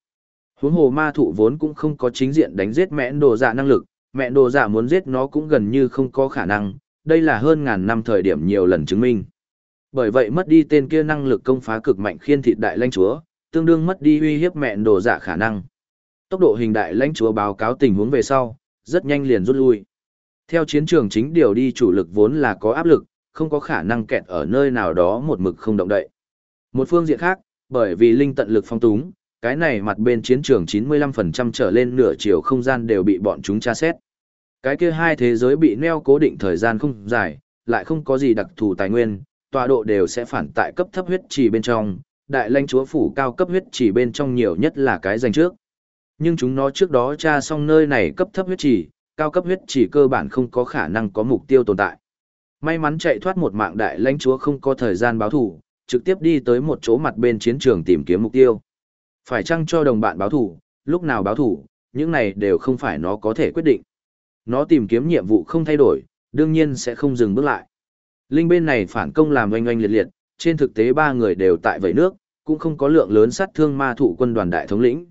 Huống hồ ma thụ vốn cũng không có chính diện đánh giết mẹ đồ giả năng lực, mẹ đồ giả muốn giết nó cũng gần như không có khả năng, đây là hơn ngàn năm thời điểm nhiều lần chứng minh. Bởi vậy mất đi tên kia năng lực công phá cực mạnh khiên thịt đại lãnh chúa, tương đương mất đi uy hiếp mẹ đồ giả khả năng. Tốc độ hình đại lãnh chúa báo cáo tình huống về sau, rất nhanh liền rút lui. Theo chiến trường chính điều đi chủ lực vốn là có áp lực, không có khả năng kẹt ở nơi nào đó một mực không động đậy. Một phương diện khác, bởi vì linh tận lực phong túng, cái này mặt bên chiến trường 95% trở lên nửa chiều không gian đều bị bọn chúng tra xét. Cái kia hai thế giới bị neo cố định thời gian không dài, lại không có gì đặc thù tài nguyên, tọa độ đều sẽ phản tại cấp thấp huyết trì bên trong, đại lãnh chúa phủ cao cấp huyết trì bên trong nhiều nhất là cái dành trước. Nhưng chúng nó trước đó tra xong nơi này cấp thấp huyết trì, cao cấp huyết chỉ cơ bản không có khả năng có mục tiêu tồn tại. May mắn chạy thoát một mạng đại lãnh chúa không có thời gian báo thủ, trực tiếp đi tới một chỗ mặt bên chiến trường tìm kiếm mục tiêu. Phải chăng cho đồng bạn báo thủ, lúc nào báo thủ, những này đều không phải nó có thể quyết định. Nó tìm kiếm nhiệm vụ không thay đổi, đương nhiên sẽ không dừng bước lại. Linh bên này phản công làm oanh oanh liệt liệt, trên thực tế ba người đều tại vẩy nước, cũng không có lượng lớn sát thương ma thủ quân đoàn đại thống lĩnh.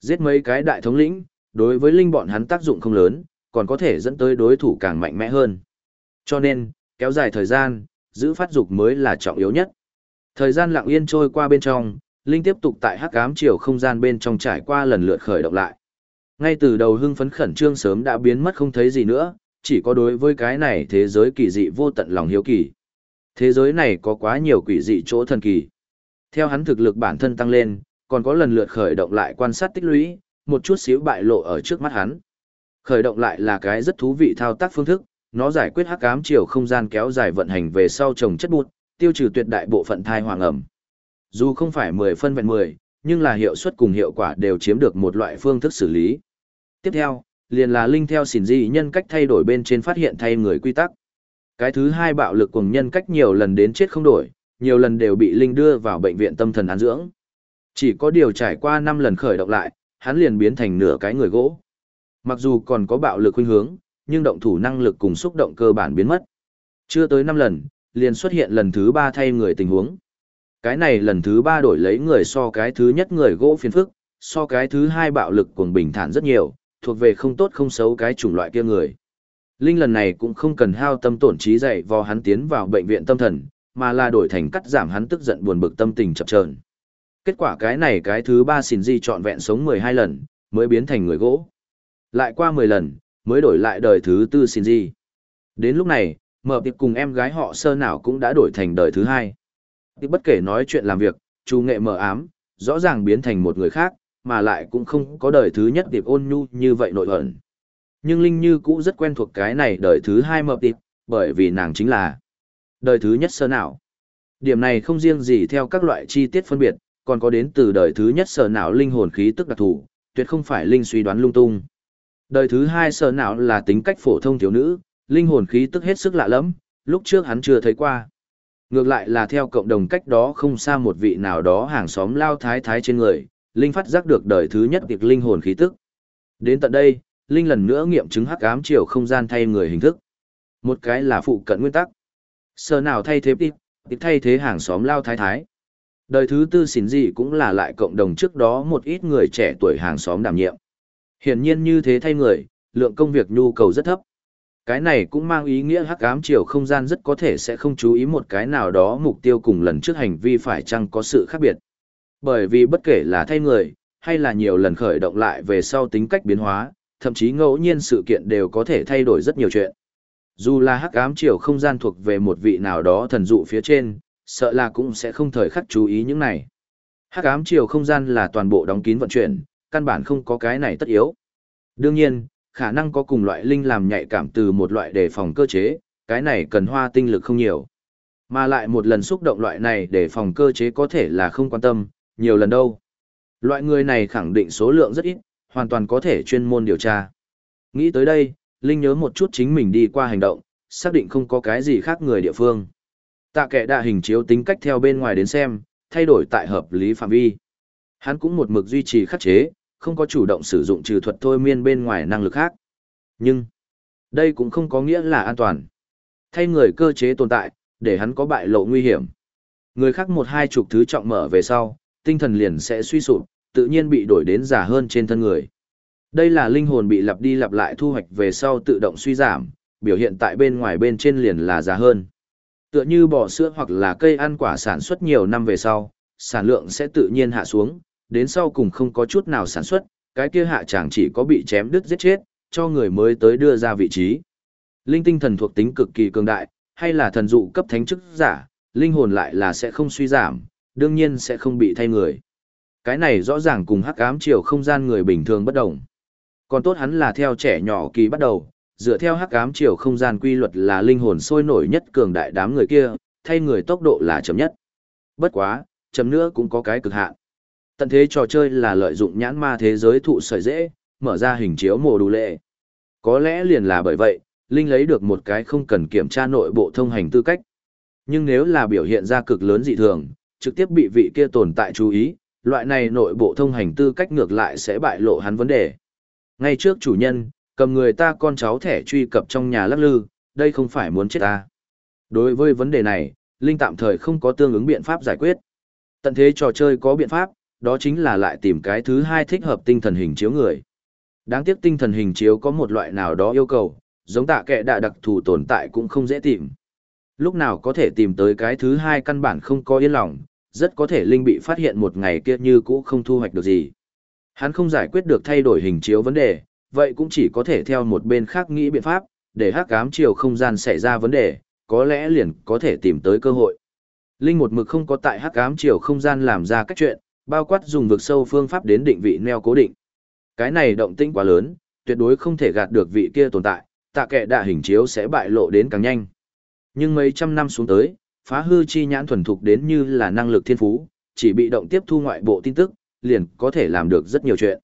Giết mấy cái đại thống lĩnh, đối với Linh bọn hắn tác dụng không lớn, còn có thể dẫn tới đối thủ càng mạnh mẽ hơn. Cho nên, kéo dài thời gian, giữ phát dục mới là trọng yếu nhất. Thời gian lặng yên trôi qua bên trong, Linh tiếp tục tại hắc ám chiều không gian bên trong trải qua lần lượt khởi động lại. Ngay từ đầu hưng phấn khẩn trương sớm đã biến mất không thấy gì nữa, chỉ có đối với cái này thế giới kỳ dị vô tận lòng hiếu kỳ. Thế giới này có quá nhiều quỷ dị chỗ thần kỳ. Theo hắn thực lực bản thân tăng lên, còn có lần lượt khởi động lại quan sát tích lũy, một chút xíu bại lộ ở trước mắt hắn. Khởi động lại là cái rất thú vị thao tác phương thức, nó giải quyết hắc ám chiều không gian kéo dài vận hành về sau trồng chất bụt, tiêu trừ tuyệt đại bộ phận thai hoàng ẩm. Dù không phải 10 phân vẹn 10, nhưng là hiệu suất cùng hiệu quả đều chiếm được một loại phương thức xử lý. Tiếp theo, liền là linh theo xỉn dị nhân cách thay đổi bên trên phát hiện thay người quy tắc. Cái thứ hai bạo lực cùng nhân cách nhiều lần đến chết không đổi, nhiều lần đều bị linh đưa vào bệnh viện tâm thần án dưỡng. Chỉ có điều trải qua 5 lần khởi động lại, hắn liền biến thành nửa cái người gỗ. Mặc dù còn có bạo lực khuynh hướng, nhưng động thủ năng lực cùng xúc động cơ bản biến mất. Chưa tới 5 lần, liền xuất hiện lần thứ 3 thay người tình huống. Cái này lần thứ 3 đổi lấy người so cái thứ nhất người gỗ phiền phức, so cái thứ hai bạo lực cùng bình thản rất nhiều, thuộc về không tốt không xấu cái chủng loại kia người. Linh lần này cũng không cần hao tâm tổn trí dạy vò hắn tiến vào bệnh viện tâm thần, mà là đổi thành cắt giảm hắn tức giận buồn bực tâm tình chập chờn. Kết quả cái này cái thứ ba xin di trọn vẹn sống 12 lần, mới biến thành người gỗ. Lại qua 10 lần, mới đổi lại đời thứ tư xin di. Đến lúc này, mở tiệp cùng em gái họ sơ nào cũng đã đổi thành đời thứ hai. Tiệp bất kể nói chuyện làm việc, chú nghệ mờ ám, rõ ràng biến thành một người khác, mà lại cũng không có đời thứ nhất tiệp ôn nhu như vậy nội ẩn. Nhưng Linh Như cũ rất quen thuộc cái này đời thứ hai mập tiệp, bởi vì nàng chính là đời thứ nhất sơ nào. Điểm này không riêng gì theo các loại chi tiết phân biệt, còn có đến từ đời thứ nhất sở não linh hồn khí tức đặc thù, tuyệt không phải Linh suy đoán lung tung. Đời thứ hai sở não là tính cách phổ thông thiếu nữ, linh hồn khí tức hết sức lạ lẫm, lúc trước hắn chưa thấy qua. Ngược lại là theo cộng đồng cách đó không xa một vị nào đó hàng xóm lao thái thái trên người, Linh phát giác được đời thứ nhất việc linh hồn khí tức. Đến tận đây, Linh lần nữa nghiệm chứng hắc ám chiều không gian thay người hình thức. Một cái là phụ cận nguyên tắc. sở nào thay thế tiếp, tiếp thay thế hàng xóm lao thái thái. Đời thứ tư xỉn gì cũng là lại cộng đồng trước đó một ít người trẻ tuổi hàng xóm đảm nhiệm. Hiển nhiên như thế thay người, lượng công việc nhu cầu rất thấp. Cái này cũng mang ý nghĩa hắc ám chiều không gian rất có thể sẽ không chú ý một cái nào đó mục tiêu cùng lần trước hành vi phải chăng có sự khác biệt. Bởi vì bất kể là thay người, hay là nhiều lần khởi động lại về sau tính cách biến hóa, thậm chí ngẫu nhiên sự kiện đều có thể thay đổi rất nhiều chuyện. Dù là hắc ám chiều không gian thuộc về một vị nào đó thần dụ phía trên, sợ là cũng sẽ không thời khắc chú ý những này. Hắc ám chiều không gian là toàn bộ đóng kín vận chuyển, căn bản không có cái này tất yếu. Đương nhiên, khả năng có cùng loại linh làm nhạy cảm từ một loại đề phòng cơ chế, cái này cần hoa tinh lực không nhiều. Mà lại một lần xúc động loại này để phòng cơ chế có thể là không quan tâm, nhiều lần đâu. Loại người này khẳng định số lượng rất ít, hoàn toàn có thể chuyên môn điều tra. Nghĩ tới đây, Linh nhớ một chút chính mình đi qua hành động, xác định không có cái gì khác người địa phương. Tạ kẻ đạ hình chiếu tính cách theo bên ngoài đến xem, thay đổi tại hợp lý phạm vi. Hắn cũng một mực duy trì khắc chế, không có chủ động sử dụng trừ thuật thôi miên bên ngoài năng lực khác. Nhưng, đây cũng không có nghĩa là an toàn. Thay người cơ chế tồn tại, để hắn có bại lộ nguy hiểm. Người khác một hai chục thứ trọng mở về sau, tinh thần liền sẽ suy sụp, tự nhiên bị đổi đến giả hơn trên thân người. Đây là linh hồn bị lặp đi lặp lại thu hoạch về sau tự động suy giảm, biểu hiện tại bên ngoài bên trên liền là giả hơn. Tựa như bò sữa hoặc là cây ăn quả sản xuất nhiều năm về sau, sản lượng sẽ tự nhiên hạ xuống, đến sau cùng không có chút nào sản xuất, cái kia hạ chẳng chỉ có bị chém đứt giết chết, cho người mới tới đưa ra vị trí. Linh tinh thần thuộc tính cực kỳ cường đại, hay là thần dụ cấp thánh chức giả, linh hồn lại là sẽ không suy giảm, đương nhiên sẽ không bị thay người. Cái này rõ ràng cùng hắc ám chiều không gian người bình thường bất đồng. Còn tốt hắn là theo trẻ nhỏ kỳ bắt đầu, dựa theo hắc ám chiều không gian quy luật là linh hồn sôi nổi nhất cường đại đám người kia, thay người tốc độ là chậm nhất. Bất quá, chậm nữa cũng có cái cực hạn. Tận thế trò chơi là lợi dụng nhãn ma thế giới thụ sợi dễ, mở ra hình chiếu mồ đủ lệ. Có lẽ liền là bởi vậy, Linh lấy được một cái không cần kiểm tra nội bộ thông hành tư cách. Nhưng nếu là biểu hiện ra cực lớn dị thường, trực tiếp bị vị kia tồn tại chú ý, loại này nội bộ thông hành tư cách ngược lại sẽ bại lộ hắn vấn đề. Ngay trước chủ nhân, cầm người ta con cháu thẻ truy cập trong nhà lắc lư, đây không phải muốn chết ta. Đối với vấn đề này, Linh tạm thời không có tương ứng biện pháp giải quyết. Tận thế trò chơi có biện pháp, đó chính là lại tìm cái thứ hai thích hợp tinh thần hình chiếu người. Đáng tiếc tinh thần hình chiếu có một loại nào đó yêu cầu, giống tạ kệ đại đặc thù tồn tại cũng không dễ tìm. Lúc nào có thể tìm tới cái thứ hai căn bản không có yên lòng, rất có thể Linh bị phát hiện một ngày kia như cũ không thu hoạch được gì. Hắn không giải quyết được thay đổi hình chiếu vấn đề, vậy cũng chỉ có thể theo một bên khác nghĩ biện pháp, để hắc ám chiều không gian xảy ra vấn đề, có lẽ liền có thể tìm tới cơ hội. Linh một mực không có tại hắc ám chiều không gian làm ra các chuyện, bao quát dùng vực sâu phương pháp đến định vị neo cố định. Cái này động tĩnh quá lớn, tuyệt đối không thể gạt được vị kia tồn tại, tạ kệ đạ hình chiếu sẽ bại lộ đến càng nhanh. Nhưng mấy trăm năm xuống tới, phá hư chi nhãn thuần thục đến như là năng lực thiên phú, chỉ bị động tiếp thu ngoại bộ tin tức, liền có thể làm được rất nhiều chuyện.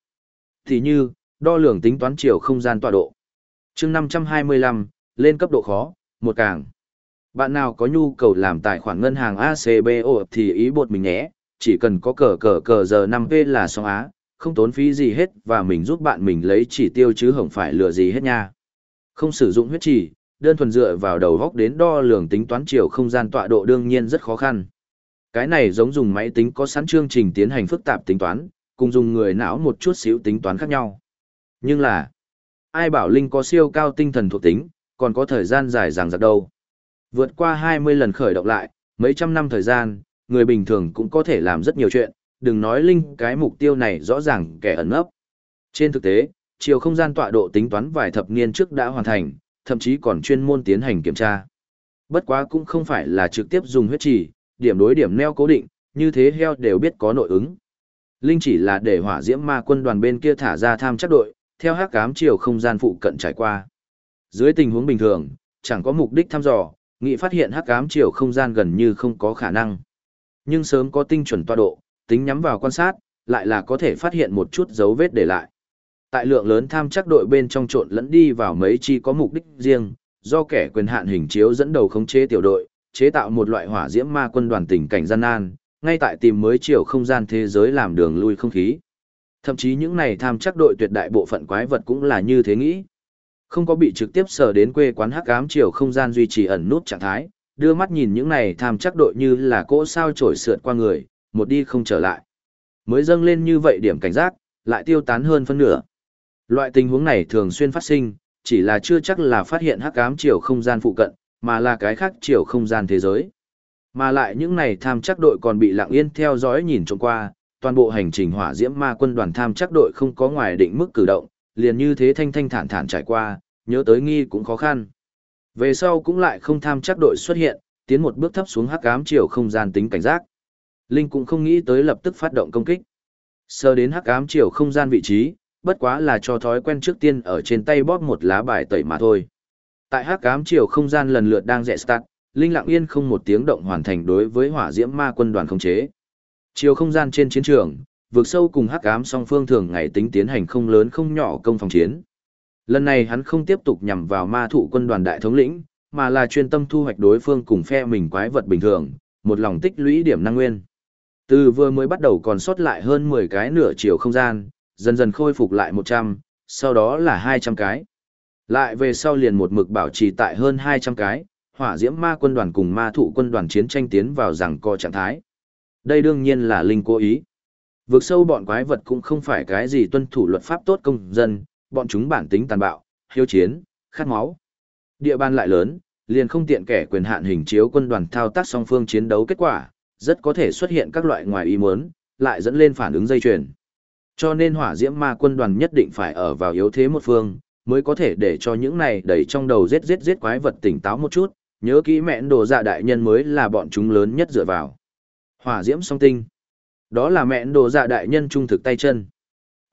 Thì như, đo lường tính toán chiều không gian tọa độ. chương 525, lên cấp độ khó, một càng. Bạn nào có nhu cầu làm tài khoản ngân hàng ACBO thì ý bột mình nhé, chỉ cần có cờ cờ cờ giờ 5P là xong á, không tốn phí gì hết và mình giúp bạn mình lấy chỉ tiêu chứ không phải lừa gì hết nha. Không sử dụng huyết chỉ, đơn thuần dựa vào đầu góc đến đo lường tính toán chiều không gian tọa độ đương nhiên rất khó khăn. Cái này giống dùng máy tính có sẵn chương trình tiến hành phức tạp tính toán, cùng dùng người não một chút xíu tính toán khác nhau. Nhưng là, ai bảo Linh có siêu cao tinh thần thuộc tính, còn có thời gian dài dằng dặc đâu. Vượt qua 20 lần khởi động lại, mấy trăm năm thời gian, người bình thường cũng có thể làm rất nhiều chuyện, đừng nói Linh cái mục tiêu này rõ ràng kẻ ẩn ấp. Trên thực tế, chiều không gian tọa độ tính toán vài thập niên trước đã hoàn thành, thậm chí còn chuyên môn tiến hành kiểm tra. Bất quá cũng không phải là trực tiếp dùng huyết trì, điểm đối điểm neo cố định, như thế heo đều biết có nội ứng. Linh chỉ là để hỏa diễm ma quân đoàn bên kia thả ra tham chắc đội, theo hắc ám chiều không gian phụ cận trải qua. Dưới tình huống bình thường, chẳng có mục đích thăm dò, nghị phát hiện hắc ám chiều không gian gần như không có khả năng. Nhưng sớm có tinh chuẩn tọa độ, tính nhắm vào quan sát, lại là có thể phát hiện một chút dấu vết để lại. Tại lượng lớn tham chắc đội bên trong trộn lẫn đi vào mấy chi có mục đích riêng, do kẻ quyền hạn hình chiếu dẫn đầu khống chế tiểu đội, chế tạo một loại hỏa diễm ma quân đoàn tình cảnh gian nan, ngay tại tìm mới chiều không gian thế giới làm đường lui không khí. Thậm chí những này tham chắc đội tuyệt đại bộ phận quái vật cũng là như thế nghĩ. Không có bị trực tiếp sở đến quê quán hắc ám chiều không gian duy trì ẩn nút trạng thái, đưa mắt nhìn những này tham chắc đội như là cỗ sao trổi sượt qua người, một đi không trở lại. Mới dâng lên như vậy điểm cảnh giác, lại tiêu tán hơn phân nửa. Loại tình huống này thường xuyên phát sinh, chỉ là chưa chắc là phát hiện hắc ám chiều không gian phụ cận, mà là cái khác chiều không gian thế giới. Mà lại những này tham chắc đội còn bị lặng yên theo dõi nhìn trông qua, toàn bộ hành trình hỏa diễm ma quân đoàn tham chắc đội không có ngoài định mức cử động, liền như thế thanh thanh thản thản trải qua, nhớ tới nghi cũng khó khăn. Về sau cũng lại không tham chắc đội xuất hiện, tiến một bước thấp xuống hắc ám chiều không gian tính cảnh giác. Linh cũng không nghĩ tới lập tức phát động công kích. Sơ đến hắc ám chiều không gian vị trí, bất quá là cho thói quen trước tiên ở trên tay bóp một lá bài tẩy mà thôi. Tại hắc ám chiều không gian lần lượt đang rẽ start, Linh lặng yên không một tiếng động hoàn thành đối với hỏa diễm ma quân đoàn khống chế. Chiều không gian trên chiến trường, vượt sâu cùng hắc ám song phương thường ngày tính tiến hành không lớn không nhỏ công phòng chiến. Lần này hắn không tiếp tục nhằm vào ma thụ quân đoàn đại thống lĩnh, mà là chuyên tâm thu hoạch đối phương cùng phe mình quái vật bình thường, một lòng tích lũy điểm năng nguyên. Từ vừa mới bắt đầu còn sót lại hơn 10 cái nửa chiều không gian, dần dần khôi phục lại 100, sau đó là 200 cái. Lại về sau liền một mực bảo trì tại hơn 200 cái, hỏa diễm ma quân đoàn cùng ma thụ quân đoàn chiến tranh tiến vào rằng co trạng thái. Đây đương nhiên là linh cố ý. Vượt sâu bọn quái vật cũng không phải cái gì tuân thủ luật pháp tốt công dân, bọn chúng bản tính tàn bạo, hiếu chiến, khát máu. Địa bàn lại lớn, liền không tiện kẻ quyền hạn hình chiếu quân đoàn thao tác song phương chiến đấu kết quả, rất có thể xuất hiện các loại ngoài ý muốn, lại dẫn lên phản ứng dây chuyền. Cho nên hỏa diễm ma quân đoàn nhất định phải ở vào yếu thế một phương, mới có thể để cho những này đẩy trong đầu giết giết giết quái vật tỉnh táo một chút, nhớ kỹ mẹn đồ dạ đại nhân mới là bọn chúng lớn nhất dựa vào. Hỏa diễm song tinh. Đó là mẹn đồ dạ đại nhân trung thực tay chân.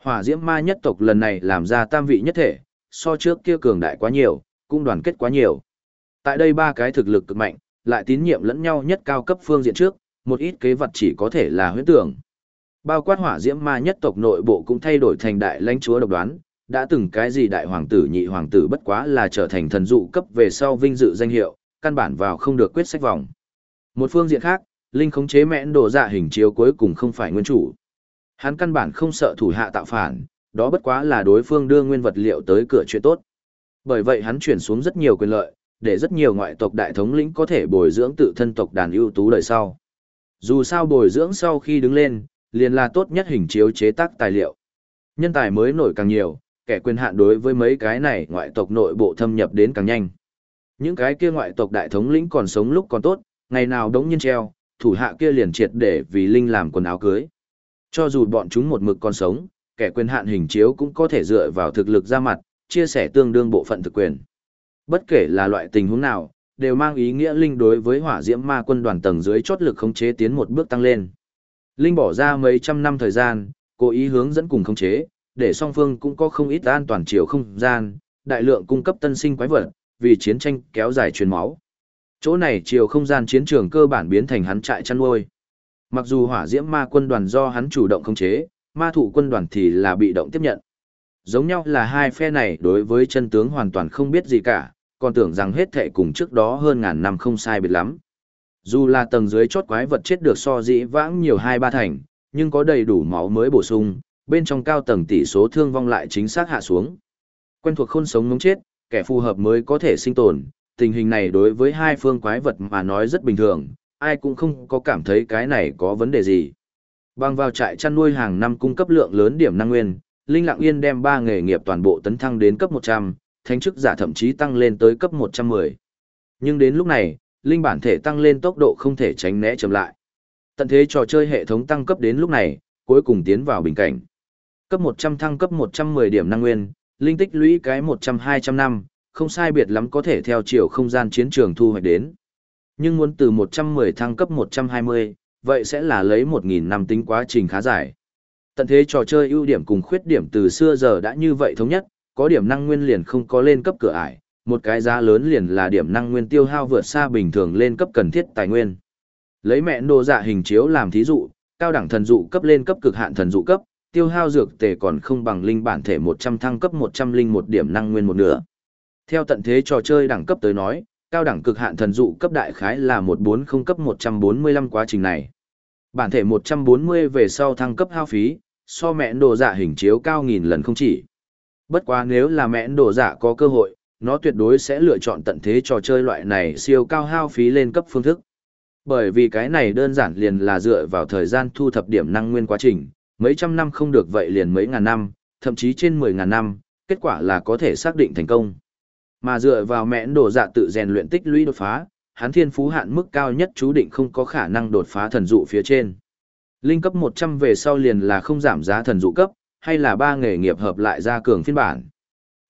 Hỏa diễm ma nhất tộc lần này làm ra tam vị nhất thể, so trước kia cường đại quá nhiều, cũng đoàn kết quá nhiều. Tại đây ba cái thực lực cực mạnh, lại tín nhiệm lẫn nhau nhất cao cấp phương diện trước, một ít kế vật chỉ có thể là huyễn tưởng. Bao quát hỏa diễm ma nhất tộc nội bộ cũng thay đổi thành đại lãnh chúa độc đoán, đã từng cái gì đại hoàng tử nhị hoàng tử bất quá là trở thành thần dụ cấp về sau vinh dự danh hiệu, căn bản vào không được quyết sách vòng. Một phương diện khác, Linh khống chế mẽn đồ dạ hình chiếu cuối cùng không phải nguyên chủ. Hắn căn bản không sợ thủ hạ tạo phản, đó bất quá là đối phương đưa nguyên vật liệu tới cửa chuyện tốt. Bởi vậy hắn chuyển xuống rất nhiều quyền lợi, để rất nhiều ngoại tộc đại thống lĩnh có thể bồi dưỡng tự thân tộc đàn ưu tú đời sau. Dù sao bồi dưỡng sau khi đứng lên, liền là tốt nhất hình chiếu chế tác tài liệu. Nhân tài mới nổi càng nhiều, kẻ quyền hạn đối với mấy cái này ngoại tộc nội bộ thâm nhập đến càng nhanh. Những cái kia ngoại tộc đại thống lĩnh còn sống lúc còn tốt, ngày nào đống nhiên treo, thủ hạ kia liền triệt để vì Linh làm quần áo cưới. Cho dù bọn chúng một mực còn sống, kẻ quyền hạn hình chiếu cũng có thể dựa vào thực lực ra mặt, chia sẻ tương đương bộ phận thực quyền. Bất kể là loại tình huống nào, đều mang ý nghĩa Linh đối với hỏa diễm ma quân đoàn tầng dưới chốt lực khống chế tiến một bước tăng lên. Linh bỏ ra mấy trăm năm thời gian, cố ý hướng dẫn cùng khống chế, để song phương cũng có không ít an toàn chiều không gian, đại lượng cung cấp tân sinh quái vật, vì chiến tranh kéo dài truyền máu. Chỗ này chiều không gian chiến trường cơ bản biến thành hắn trại chăn nuôi. Mặc dù hỏa diễm ma quân đoàn do hắn chủ động khống chế, ma thụ quân đoàn thì là bị động tiếp nhận. Giống nhau là hai phe này đối với chân tướng hoàn toàn không biết gì cả, còn tưởng rằng hết thệ cùng trước đó hơn ngàn năm không sai biệt lắm. Dù là tầng dưới chốt quái vật chết được so dĩ vãng nhiều hai ba thành, nhưng có đầy đủ máu mới bổ sung, bên trong cao tầng tỷ số thương vong lại chính xác hạ xuống. Quen thuộc khôn sống ngống chết, kẻ phù hợp mới có thể sinh tồn, tình hình này đối với hai phương quái vật mà nói rất bình thường, ai cũng không có cảm thấy cái này có vấn đề gì. Bằng vào trại chăn nuôi hàng năm cung cấp lượng lớn điểm năng nguyên, Linh Lặng Yên đem ba nghề nghiệp toàn bộ tấn thăng đến cấp 100, thánh chức giả thậm chí tăng lên tới cấp 110. Nhưng đến lúc này, Linh bản thể tăng lên tốc độ không thể tránh né chậm lại. Tận thế trò chơi hệ thống tăng cấp đến lúc này, cuối cùng tiến vào bình cảnh. Cấp 100 thăng cấp 110 điểm năng nguyên, Linh tích lũy cái 100-200 năm, không sai biệt lắm có thể theo chiều không gian chiến trường thu hoạch đến. Nhưng muốn từ 110 thăng cấp 120, vậy sẽ là lấy 1.000 năm tính quá trình khá dài. Tận thế trò chơi ưu điểm cùng khuyết điểm từ xưa giờ đã như vậy thống nhất, có điểm năng nguyên liền không có lên cấp cửa ải, một cái giá lớn liền là điểm năng nguyên tiêu hao vượt xa bình thường lên cấp cần thiết tài nguyên. Lấy mẹ đồ dạ hình chiếu làm thí dụ, cao đẳng thần dụ cấp lên cấp cực hạn thần dụ cấp, tiêu hao dược tề còn không bằng linh bản thể 100 thăng cấp 101 điểm năng nguyên một nửa. Theo tận thế trò chơi đẳng cấp tới nói, cao đẳng cực hạn thần dụ cấp đại khái là 140 cấp 145 quá trình này. Bản thể 140 về sau thăng cấp hao phí, so mẹ đồ giả hình chiếu cao nghìn lần không chỉ. Bất quá nếu là mẹ đồ giả có cơ hội, nó tuyệt đối sẽ lựa chọn tận thế trò chơi loại này siêu cao hao phí lên cấp phương thức. Bởi vì cái này đơn giản liền là dựa vào thời gian thu thập điểm năng nguyên quá trình, mấy trăm năm không được vậy liền mấy ngàn năm, thậm chí trên mười ngàn năm, kết quả là có thể xác định thành công. Mà dựa vào mẹn đổ dạ tự rèn luyện tích lũy đột phá, hắn thiên phú hạn mức cao nhất chú định không có khả năng đột phá thần dụ phía trên. Linh cấp 100 về sau liền là không giảm giá thần dụ cấp, hay là ba nghề nghiệp hợp lại ra cường phiên bản.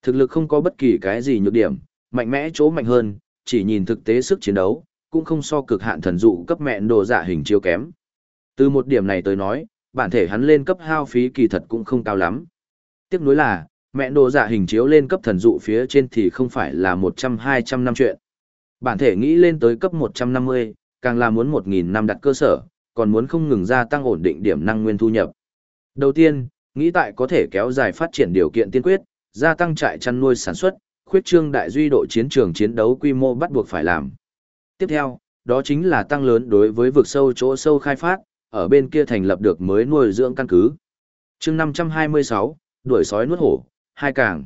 Thực lực không có bất kỳ cái gì nhược điểm, mạnh mẽ chỗ mạnh hơn, chỉ nhìn thực tế sức chiến đấu, cũng không so cực hạn thần dụ cấp mẹn đồ giả hình chiếu kém. Từ một điểm này tới nói, bản thể hắn lên cấp hao phí kỳ thật cũng không cao lắm. Tiếc nuối là, mẹ đồ giả hình chiếu lên cấp thần dụ phía trên thì không phải là 100-200 năm chuyện. Bản thể nghĩ lên tới cấp 150, càng là muốn 1.000 năm đặt cơ sở, còn muốn không ngừng gia tăng ổn định điểm năng nguyên thu nhập. Đầu tiên, nghĩ tại có thể kéo dài phát triển điều kiện tiên quyết, gia tăng trại chăn nuôi sản xuất, khuyết trương đại duy độ chiến trường chiến đấu quy mô bắt buộc phải làm. Tiếp theo, đó chính là tăng lớn đối với vực sâu chỗ sâu khai phát, ở bên kia thành lập được mới nuôi dưỡng căn cứ. chương 526, đuổi sói nuốt hổ, hai càng.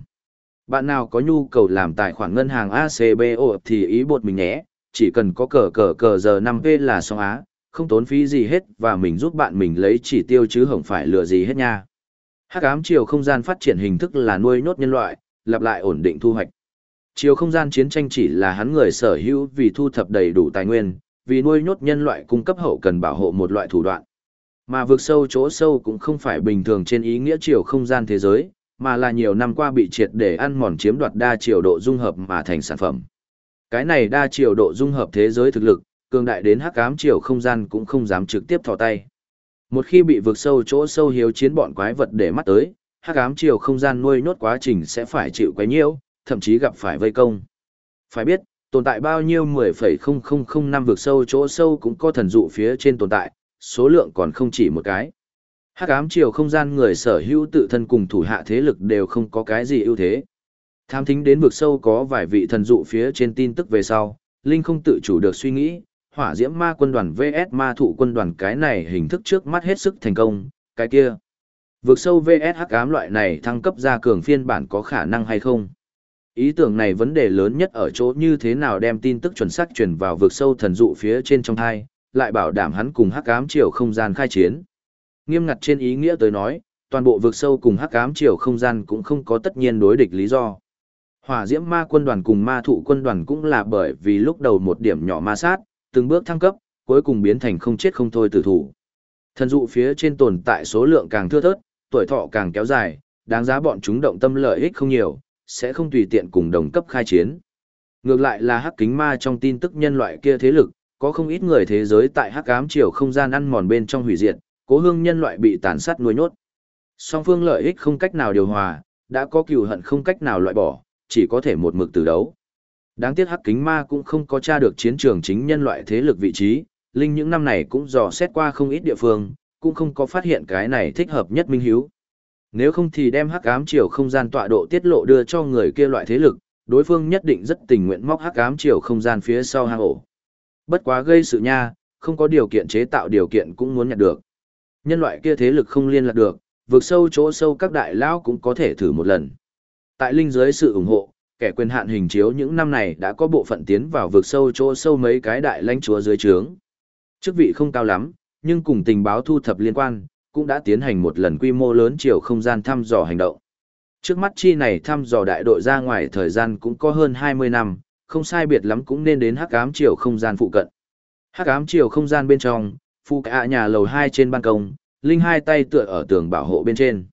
Bạn nào có nhu cầu làm tài khoản ngân hàng ACBO thì ý bột mình nhé, chỉ cần có cờ cờ cờ giờ 5P là xong á, không tốn phí gì hết và mình giúp bạn mình lấy chỉ tiêu chứ không phải lừa gì hết nha. Hắc ám chiều không gian phát triển hình thức là nuôi nhốt nhân loại, lặp lại ổn định thu hoạch. Chiều không gian chiến tranh chỉ là hắn người sở hữu vì thu thập đầy đủ tài nguyên, vì nuôi nhốt nhân loại cung cấp hậu cần bảo hộ một loại thủ đoạn. Mà vượt sâu chỗ sâu cũng không phải bình thường trên ý nghĩa chiều không gian thế giới, mà là nhiều năm qua bị triệt để ăn mòn chiếm đoạt đa chiều độ dung hợp mà thành sản phẩm. Cái này đa chiều độ dung hợp thế giới thực lực, cường đại đến hắc ám chiều không gian cũng không dám trực tiếp thò tay. Một khi bị vượt sâu chỗ sâu hiếu chiến bọn quái vật để mắt tới, hắc ám chiều không gian nuôi nốt quá trình sẽ phải chịu quấy nhiễu, thậm chí gặp phải vây công. Phải biết, tồn tại bao nhiêu 10,0005 năm vượt sâu chỗ sâu cũng có thần dụ phía trên tồn tại, số lượng còn không chỉ một cái. Hắc ám chiều không gian người sở hữu tự thân cùng thủ hạ thế lực đều không có cái gì ưu thế. Tham thính đến vực sâu có vài vị thần dụ phía trên tin tức về sau, Linh không tự chủ được suy nghĩ, hỏa diễm ma quân đoàn VS ma thụ quân đoàn cái này hình thức trước mắt hết sức thành công, cái kia. Vực sâu VS hắc ám loại này thăng cấp ra cường phiên bản có khả năng hay không? Ý tưởng này vấn đề lớn nhất ở chỗ như thế nào đem tin tức chuẩn xác truyền vào vực sâu thần dụ phía trên trong thai, lại bảo đảm hắn cùng hắc ám chiều không gian khai chiến. Nghiêm ngặt trên ý nghĩa tới nói, toàn bộ vực sâu cùng hắc ám chiều không gian cũng không có tất nhiên đối địch lý do. Hỏa diễm ma quân đoàn cùng ma thụ quân đoàn cũng là bởi vì lúc đầu một điểm nhỏ ma sát, từng bước thăng cấp, cuối cùng biến thành không chết không thôi tử thủ. Thần dụ phía trên tồn tại số lượng càng thưa thớt, tuổi thọ càng kéo dài, đáng giá bọn chúng động tâm lợi ích không nhiều, sẽ không tùy tiện cùng đồng cấp khai chiến. Ngược lại là hắc kính ma trong tin tức nhân loại kia thế lực, có không ít người thế giới tại hắc ám chiều không gian ăn mòn bên trong hủy diệt, cố hương nhân loại bị tàn sát nuôi nhốt. Song phương lợi ích không cách nào điều hòa, đã có cừu hận không cách nào loại bỏ, chỉ có thể một mực từ đấu. Đáng tiếc hắc kính ma cũng không có tra được chiến trường chính nhân loại thế lực vị trí, Linh những năm này cũng dò xét qua không ít địa phương, cũng không có phát hiện cái này thích hợp nhất minh hiếu. Nếu không thì đem hắc ám triều không gian tọa độ tiết lộ đưa cho người kia loại thế lực, đối phương nhất định rất tình nguyện móc hắc ám triều không gian phía sau hang ổ. Bất quá gây sự nha, không có điều kiện chế tạo điều kiện cũng muốn nhận được. Nhân loại kia thế lực không liên lạc được, vượt sâu chỗ sâu các đại lão cũng có thể thử một lần. Tại linh dưới sự ủng hộ, kẻ quyền hạn hình chiếu những năm này đã có bộ phận tiến vào vượt sâu chỗ sâu mấy cái đại lãnh chúa dưới trướng. Chức vị không cao lắm, nhưng cùng tình báo thu thập liên quan, cũng đã tiến hành một lần quy mô lớn chiều không gian thăm dò hành động. Trước mắt chi này thăm dò đại đội ra ngoài thời gian cũng có hơn 20 năm, không sai biệt lắm cũng nên đến hắc ám chiều không gian phụ cận. Hắc ám chiều không gian bên trong, phụ cả nhà lầu hai trên ban công, Linh hai tay tựa ở tường bảo hộ bên trên.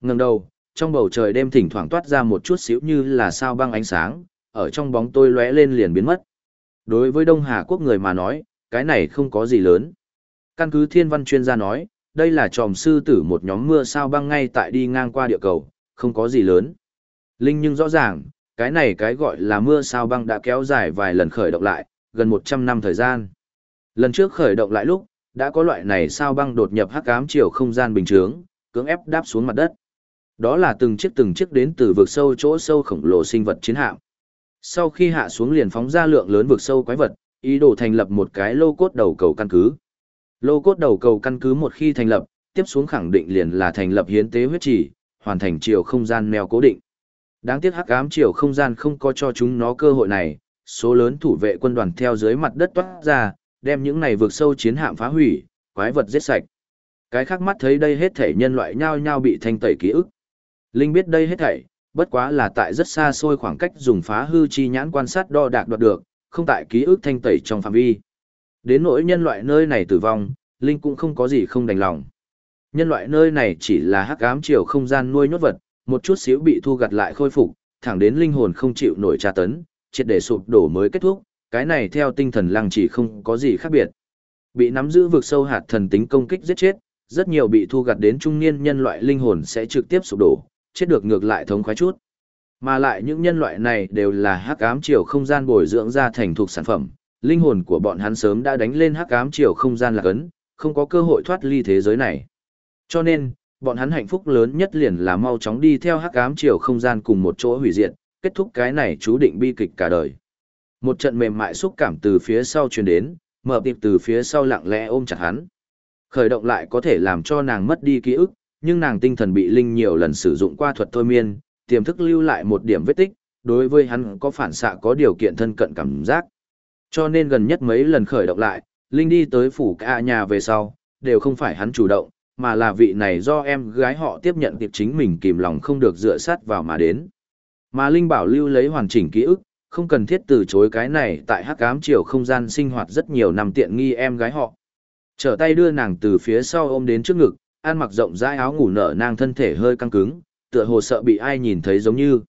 Ngừng đầu, trong bầu trời đêm thỉnh thoảng toát ra một chút xíu như là sao băng ánh sáng, ở trong bóng tôi lóe lên liền biến mất. Đối với Đông Hà Quốc người mà nói, cái này không có gì lớn. Căn cứ thiên văn chuyên gia nói, đây là tròm sư tử một nhóm mưa sao băng ngay tại đi ngang qua địa cầu, không có gì lớn. Linh nhưng rõ ràng, cái này cái gọi là mưa sao băng đã kéo dài vài lần khởi động lại, gần 100 năm thời gian. Lần trước khởi động lại lúc, đã có loại này sao băng đột nhập hắc ám chiều không gian bình thường, cưỡng ép đáp xuống mặt đất. Đó là từng chiếc từng chiếc đến từ vực sâu chỗ sâu khổng lồ sinh vật chiến hạm. Sau khi hạ xuống liền phóng ra lượng lớn vực sâu quái vật, ý đồ thành lập một cái lô cốt đầu cầu căn cứ. Lô cốt đầu cầu căn cứ một khi thành lập, tiếp xuống khẳng định liền là thành lập hiến tế huyết trì, hoàn thành chiều không gian neo cố định. Đáng tiếc hắc ám chiều không gian không có cho chúng nó cơ hội này, số lớn thủ vệ quân đoàn theo dưới mặt đất toát ra, đem những này vượt sâu chiến hạm phá hủy, quái vật giết sạch. Cái khác mắt thấy đây hết thể nhân loại nhao nhao bị thanh tẩy ký ức. Linh biết đây hết thảy, bất quá là tại rất xa xôi khoảng cách dùng phá hư chi nhãn quan sát đo đạc đoạt được, không tại ký ức thanh tẩy trong phạm vi. Đến nỗi nhân loại nơi này tử vong, Linh cũng không có gì không đành lòng. Nhân loại nơi này chỉ là hắc ám chiều không gian nuôi nhốt vật, một chút xíu bị thu gặt lại khôi phục, thẳng đến linh hồn không chịu nổi tra tấn, triệt để sụp đổ mới kết thúc, cái này theo tinh thần lăng chỉ không có gì khác biệt. Bị nắm giữ vực sâu hạt thần tính công kích giết chết, rất nhiều bị thu gặt đến trung niên nhân loại linh hồn sẽ trực tiếp sụp đổ, chết được ngược lại thống khoái chút. Mà lại những nhân loại này đều là hắc ám chiều không gian bồi dưỡng ra thành thuộc sản phẩm, linh hồn của bọn hắn sớm đã đánh lên hắc ám chiều không gian là cấn, không có cơ hội thoát ly thế giới này. Cho nên, bọn hắn hạnh phúc lớn nhất liền là mau chóng đi theo hắc ám chiều không gian cùng một chỗ hủy diệt, kết thúc cái này chú định bi kịch cả đời. Một trận mềm mại xúc cảm từ phía sau truyền đến, mở tiệp từ phía sau lặng lẽ ôm chặt hắn. Khởi động lại có thể làm cho nàng mất đi ký ức, nhưng nàng tinh thần bị linh nhiều lần sử dụng qua thuật thôi miên, tiềm thức lưu lại một điểm vết tích, đối với hắn có phản xạ có điều kiện thân cận cảm giác. Cho nên gần nhất mấy lần khởi động lại, linh đi tới phủ cả nhà về sau, đều không phải hắn chủ động, mà là vị này do em gái họ tiếp nhận tiệp chính mình kìm lòng không được dựa sát vào mà đến. Mà linh bảo lưu lấy hoàn chỉnh ký ức, không cần thiết từ chối cái này tại hắc ám chiều không gian sinh hoạt rất nhiều năm tiện nghi em gái họ. Trở tay đưa nàng từ phía sau ôm đến trước ngực, ăn mặc rộng rãi áo ngủ nở nàng thân thể hơi căng cứng, tựa hồ sợ bị ai nhìn thấy giống như.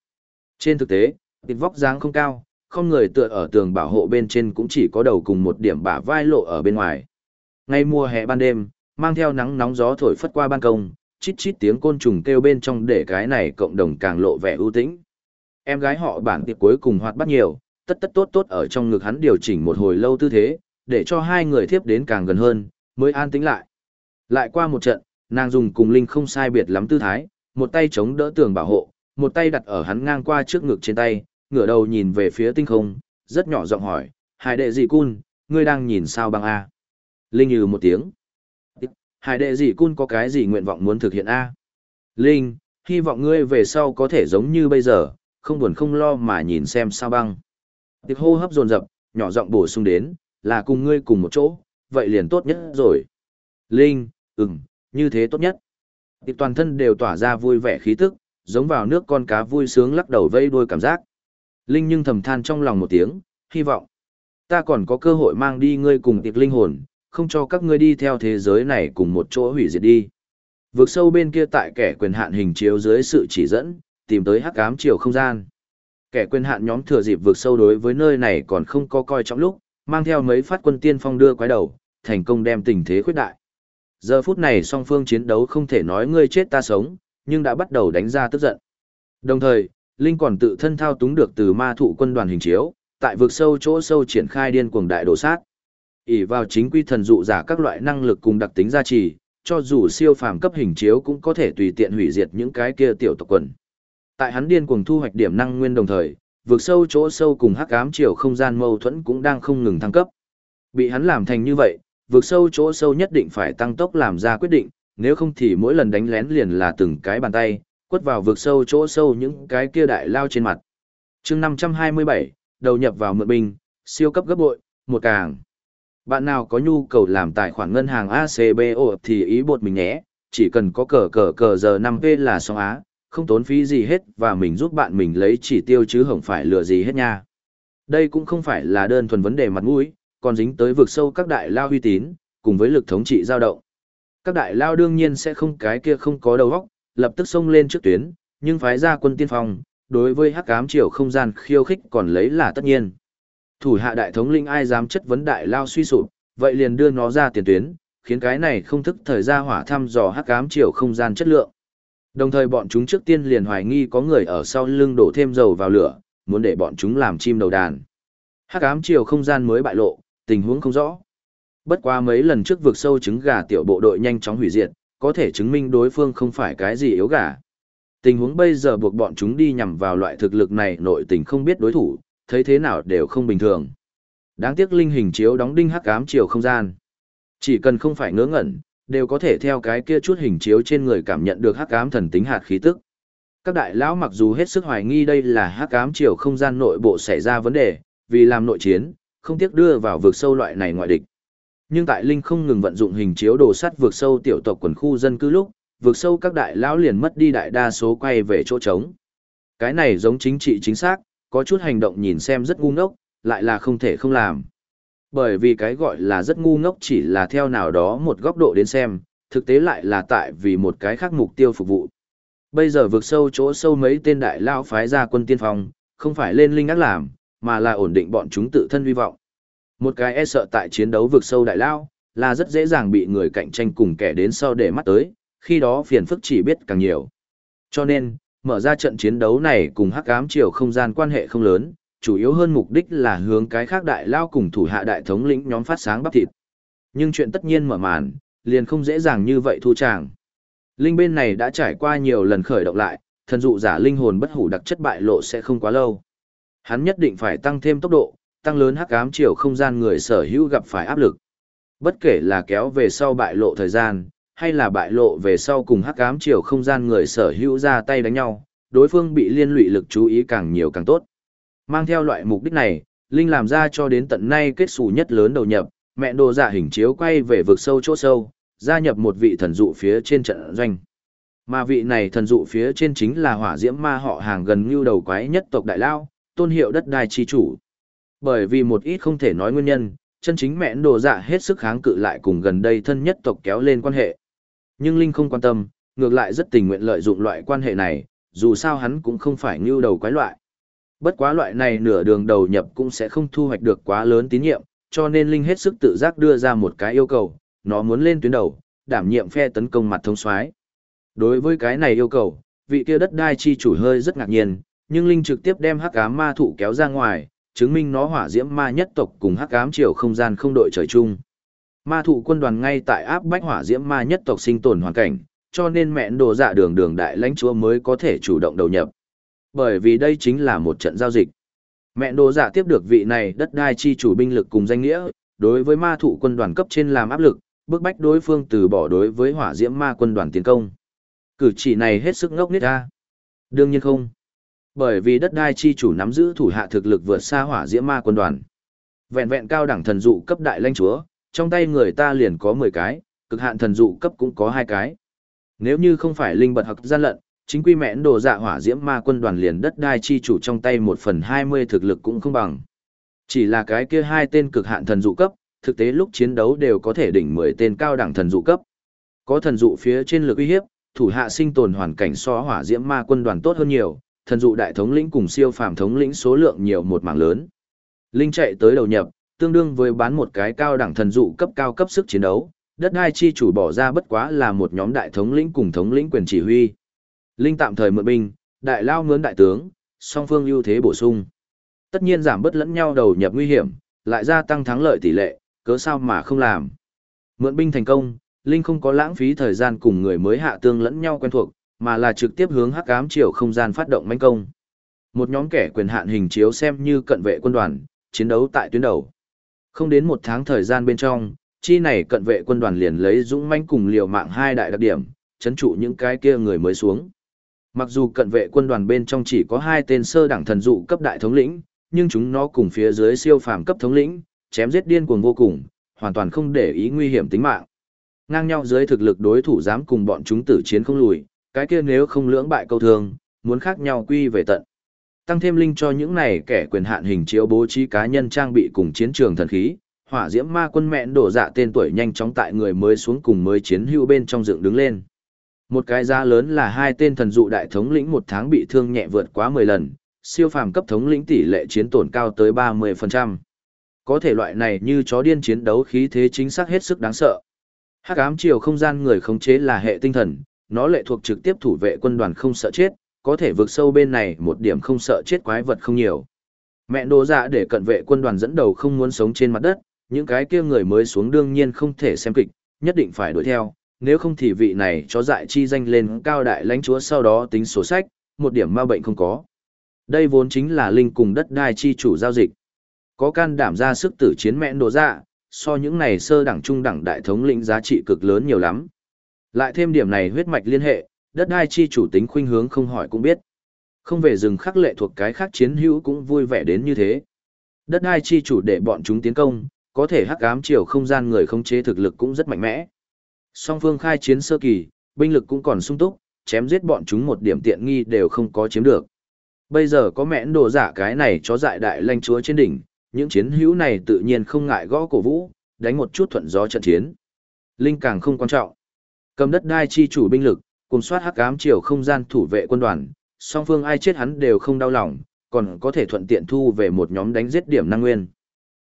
Trên thực tế, tịt vóc dáng không cao, không người tựa ở tường bảo hộ bên trên cũng chỉ có đầu cùng một điểm bả vai lộ ở bên ngoài. Ngay mùa hè ban đêm, mang theo nắng nóng gió thổi phất qua ban công, chít chít tiếng côn trùng kêu bên trong để cái này cộng đồng càng lộ vẻ ưu tĩnh. Em gái họ bản tiệp cuối cùng hoạt bắt nhiều, tất tất tốt tốt ở trong ngực hắn điều chỉnh một hồi lâu tư thế, để cho hai người thiếp đến càng gần hơn, mới an tĩnh lại. Lại qua một trận, nàng dùng cùng linh không sai biệt lắm tư thái, một tay chống đỡ tường bảo hộ, một tay đặt ở hắn ngang qua trước ngực trên tay, ngửa đầu nhìn về phía tinh không, rất nhỏ giọng hỏi, hải đệ dị cun, ngươi đang nhìn sao băng A. Linh như một tiếng. Hải đệ dị cun có cái gì nguyện vọng muốn thực hiện A. Linh, hy vọng ngươi về sau có thể giống như bây giờ, không buồn không lo mà nhìn xem sao băng. Tiệp hô hấp dồn dập, nhỏ giọng bổ sung đến, là cùng ngươi cùng một chỗ, vậy liền tốt nhất rồi. Linh, ừm, như thế tốt nhất. Tiệp toàn thân đều tỏa ra vui vẻ khí tức, giống vào nước con cá vui sướng lắc đầu vây đuôi cảm giác. Linh nhưng thầm than trong lòng một tiếng, hy vọng. Ta còn có cơ hội mang đi ngươi cùng tiệp linh hồn, không cho các ngươi đi theo thế giới này cùng một chỗ hủy diệt đi. Vượt sâu bên kia tại kẻ quyền hạn hình chiếu dưới sự chỉ dẫn, tìm tới hắc ám chiều không gian. Kẻ quyền hạn nhóm thừa dịp vượt sâu đối với nơi này còn không có coi trọng lúc, mang theo mấy phát quân tiên phong đưa quái đầu, thành công đem tình thế khuyết đại. Giờ phút này song phương chiến đấu không thể nói ngươi chết ta sống, nhưng đã bắt đầu đánh ra tức giận. Đồng thời, Linh còn tự thân thao túng được từ ma thụ quân đoàn hình chiếu, tại vực sâu chỗ sâu triển khai điên cuồng đại đổ sát. ỷ vào chính quy thần dụ giả các loại năng lực cùng đặc tính gia trì, cho dù siêu phàm cấp hình chiếu cũng có thể tùy tiện hủy diệt những cái kia tiểu tộc quần. Tại hắn điên cuồng thu hoạch điểm năng nguyên đồng thời, vực sâu chỗ sâu cùng hắc ám chiều không gian mâu thuẫn cũng đang không ngừng thăng cấp. Bị hắn làm thành như vậy, vực sâu chỗ sâu nhất định phải tăng tốc làm ra quyết định, nếu không thì mỗi lần đánh lén liền là từng cái bàn tay, quất vào vực sâu chỗ sâu những cái kia đại lao trên mặt. chương 527, đầu nhập vào mượn binh, siêu cấp gấp bội, một càng. Bạn nào có nhu cầu làm tài khoản ngân hàng ACBO thì ý bột mình nhé, chỉ cần có cờ cờ cờ giờ 5V là xong á, không tốn phí gì hết và mình giúp bạn mình lấy chỉ tiêu chứ không phải lừa gì hết nha. Đây cũng không phải là đơn thuần vấn đề mặt mũi, còn dính tới vực sâu các đại lao uy tín, cùng với lực thống trị dao động. Các đại lao đương nhiên sẽ không cái kia không có đầu óc, lập tức xông lên trước tuyến, nhưng phái ra quân tiên phong, đối với hắc ám triều không gian khiêu khích còn lấy là tất nhiên. Thủ hạ đại thống linh ai dám chất vấn đại lao suy sụp, vậy liền đưa nó ra tiền tuyến, khiến cái này không thức thời ra hỏa thăm dò hắc ám triều không gian chất lượng. Đồng thời bọn chúng trước tiên liền hoài nghi có người ở sau lưng đổ thêm dầu vào lửa, muốn để bọn chúng làm chim đầu đàn. Hắc ám chiều không gian mới bại lộ, tình huống không rõ. Bất quá mấy lần trước vượt sâu trứng gà tiểu bộ đội nhanh chóng hủy diệt, có thể chứng minh đối phương không phải cái gì yếu gà. Tình huống bây giờ buộc bọn chúng đi nhằm vào loại thực lực này nội tình không biết đối thủ, thấy thế nào đều không bình thường. Đáng tiếc linh hình chiếu đóng đinh hắc ám chiều không gian. Chỉ cần không phải ngớ ngẩn, đều có thể theo cái kia chút hình chiếu trên người cảm nhận được hắc ám thần tính hạt khí tức. Các đại lão mặc dù hết sức hoài nghi đây là hắc ám chiều không gian nội bộ xảy ra vấn đề, vì làm nội chiến, không tiếc đưa vào vực sâu loại này ngoại địch. Nhưng tại Linh không ngừng vận dụng hình chiếu đồ sắt vượt sâu tiểu tộc quần khu dân cư lúc, vượt sâu các đại lão liền mất đi đại đa số quay về chỗ trống. Cái này giống chính trị chính xác, có chút hành động nhìn xem rất ngu ngốc, lại là không thể không làm. Bởi vì cái gọi là rất ngu ngốc chỉ là theo nào đó một góc độ đến xem, thực tế lại là tại vì một cái khác mục tiêu phục vụ. Bây giờ vượt sâu chỗ sâu mấy tên đại lao phái ra quân tiên phong, không phải lên linh ác làm, mà là ổn định bọn chúng tự thân hy vọng. Một cái e sợ tại chiến đấu vượt sâu đại lao, là rất dễ dàng bị người cạnh tranh cùng kẻ đến sau để mắt tới, khi đó phiền phức chỉ biết càng nhiều. Cho nên, mở ra trận chiến đấu này cùng hắc ám chiều không gian quan hệ không lớn, chủ yếu hơn mục đích là hướng cái khác đại lao cùng thủ hạ đại thống lĩnh nhóm phát sáng bắp thịt. Nhưng chuyện tất nhiên mở màn, liền không dễ dàng như vậy thu tràng. Linh bên này đã trải qua nhiều lần khởi động lại, thần dụ giả linh hồn bất hủ đặc chất bại lộ sẽ không quá lâu. Hắn nhất định phải tăng thêm tốc độ, tăng lớn hắc ám chiều không gian người sở hữu gặp phải áp lực. Bất kể là kéo về sau bại lộ thời gian, hay là bại lộ về sau cùng hắc ám chiều không gian người sở hữu ra tay đánh nhau, đối phương bị liên lụy lực chú ý càng nhiều càng tốt. Mang theo loại mục đích này, Linh làm ra cho đến tận nay kết xù nhất lớn đầu nhập, mẹ đồ giả hình chiếu quay về vực sâu chỗ sâu, gia nhập một vị thần dụ phía trên trận doanh. Mà vị này thần dụ phía trên chính là hỏa diễm ma họ hàng gần như đầu quái nhất tộc đại lao, tôn hiệu đất đai chi chủ. Bởi vì một ít không thể nói nguyên nhân, chân chính mẹ đồ dạ hết sức kháng cự lại cùng gần đây thân nhất tộc kéo lên quan hệ. Nhưng Linh không quan tâm, ngược lại rất tình nguyện lợi dụng loại quan hệ này, dù sao hắn cũng không phải như đầu quái loại. Bất quá loại này nửa đường đầu nhập cũng sẽ không thu hoạch được quá lớn tín nhiệm, cho nên Linh hết sức tự giác đưa ra một cái yêu cầu, nó muốn lên tuyến đầu, đảm nhiệm phe tấn công mặt thông soái. Đối với cái này yêu cầu, vị kia đất đai chi chủ hơi rất ngạc nhiên, nhưng Linh trực tiếp đem hắc ám ma thụ kéo ra ngoài, chứng minh nó hỏa diễm ma nhất tộc cùng hắc ám chiều không gian không đội trời chung. Ma thụ quân đoàn ngay tại áp bách hỏa diễm ma nhất tộc sinh tồn hoàn cảnh, cho nên mẹn đồ dạ đường đường đại lãnh chúa mới có thể chủ động đầu nhập. Bởi vì đây chính là một trận giao dịch. Mẹ đồ dạ tiếp được vị này đất đai chi chủ binh lực cùng danh nghĩa, đối với ma thủ quân đoàn cấp trên làm áp lực, bức bách đối phương từ bỏ đối với hỏa diễm ma quân đoàn tiến công. Cử chỉ này hết sức ngốc nít ra. Đương nhiên không. Bởi vì đất đai chi chủ nắm giữ thủ hạ thực lực vượt xa hỏa diễm ma quân đoàn. Vẹn vẹn cao đẳng thần dụ cấp đại lãnh chúa, trong tay người ta liền có 10 cái, cực hạn thần dụ cấp cũng có hai cái. Nếu như không phải linh bật hoặc gian lận, chính quy mẽn đồ dạ hỏa diễm ma quân đoàn liền đất đai chi chủ trong tay một phần 20 thực lực cũng không bằng. Chỉ là cái kia hai tên cực hạn thần dụ cấp, thực tế lúc chiến đấu đều có thể đỉnh 10 tên cao đẳng thần dụ cấp. Có thần dụ phía trên lực uy hiếp, thủ hạ sinh tồn hoàn cảnh so hỏa diễm ma quân đoàn tốt hơn nhiều, thần dụ đại thống lĩnh cùng siêu phàm thống lĩnh số lượng nhiều một mảng lớn. Linh chạy tới đầu nhập, tương đương với bán một cái cao đẳng thần dụ cấp cao cấp sức chiến đấu, đất đai chi chủ bỏ ra bất quá là một nhóm đại thống lĩnh cùng thống lĩnh quyền chỉ huy. Linh tạm thời mượn binh, đại lao mướn đại tướng, song phương ưu thế bổ sung. Tất nhiên giảm bớt lẫn nhau đầu nhập nguy hiểm, lại gia tăng thắng lợi tỷ lệ, cớ sao mà không làm. Mượn binh thành công, Linh không có lãng phí thời gian cùng người mới hạ tương lẫn nhau quen thuộc, mà là trực tiếp hướng hắc ám chiều không gian phát động manh công. Một nhóm kẻ quyền hạn hình chiếu xem như cận vệ quân đoàn, chiến đấu tại tuyến đầu. Không đến một tháng thời gian bên trong, chi này cận vệ quân đoàn liền lấy dũng manh cùng liều mạng hai đại đặc điểm, chấn trụ những cái kia người mới xuống. Mặc dù cận vệ quân đoàn bên trong chỉ có hai tên sơ đẳng thần dụ cấp đại thống lĩnh, nhưng chúng nó cùng phía dưới siêu phàm cấp thống lĩnh, chém giết điên cuồng vô cùng, hoàn toàn không để ý nguy hiểm tính mạng. Ngang nhau dưới thực lực đối thủ dám cùng bọn chúng tử chiến không lùi, cái kia nếu không lưỡng bại câu thương, muốn khác nhau quy về tận. Tăng thêm linh cho những này kẻ quyền hạn hình chiếu bố trí cá nhân trang bị cùng chiến trường thần khí, hỏa diễm ma quân mẹn đổ dạ tên tuổi nhanh chóng tại người mới xuống cùng mới chiến hữu bên trong dựng đứng lên. Một cái giá lớn là hai tên thần dụ đại thống lĩnh một tháng bị thương nhẹ vượt quá 10 lần, siêu phàm cấp thống lĩnh tỷ lệ chiến tổn cao tới 30%. Có thể loại này như chó điên chiến đấu khí thế chính xác hết sức đáng sợ. Hắc ám chiều không gian người khống chế là hệ tinh thần, nó lệ thuộc trực tiếp thủ vệ quân đoàn không sợ chết, có thể vượt sâu bên này một điểm không sợ chết quái vật không nhiều. Mẹ đồ dạ để cận vệ quân đoàn dẫn đầu không muốn sống trên mặt đất, những cái kia người mới xuống đương nhiên không thể xem kịch, nhất định phải đuổi theo, nếu không thì vị này cho dại chi danh lên cao đại lãnh chúa sau đó tính sổ sách, một điểm ma bệnh không có. Đây vốn chính là linh cùng đất đai chi chủ giao dịch. Có can đảm ra sức tử chiến mẹn đồ dạ, ra so những này sơ đẳng trung đẳng đại thống lĩnh giá trị cực lớn nhiều lắm. Lại thêm điểm này huyết mạch liên hệ, đất đai chi chủ tính khuynh hướng không hỏi cũng biết. Không về rừng khắc lệ thuộc cái khác chiến hữu cũng vui vẻ đến như thế. Đất đai chi chủ để bọn chúng tiến công, có thể hắc ám chiều không gian người không chế thực lực cũng rất mạnh mẽ. Song phương khai chiến sơ kỳ, binh lực cũng còn sung túc, chém giết bọn chúng một điểm tiện nghi đều không có chiếm được. Bây giờ có mẽn đồ giả cái này cho dại đại lanh chúa trên đỉnh, những chiến hữu này tự nhiên không ngại gõ cổ vũ, đánh một chút thuận gió trận chiến. Linh càng không quan trọng. Cầm đất đai chi chủ binh lực, cùng soát hắc ám chiều không gian thủ vệ quân đoàn, song phương ai chết hắn đều không đau lòng, còn có thể thuận tiện thu về một nhóm đánh giết điểm năng nguyên.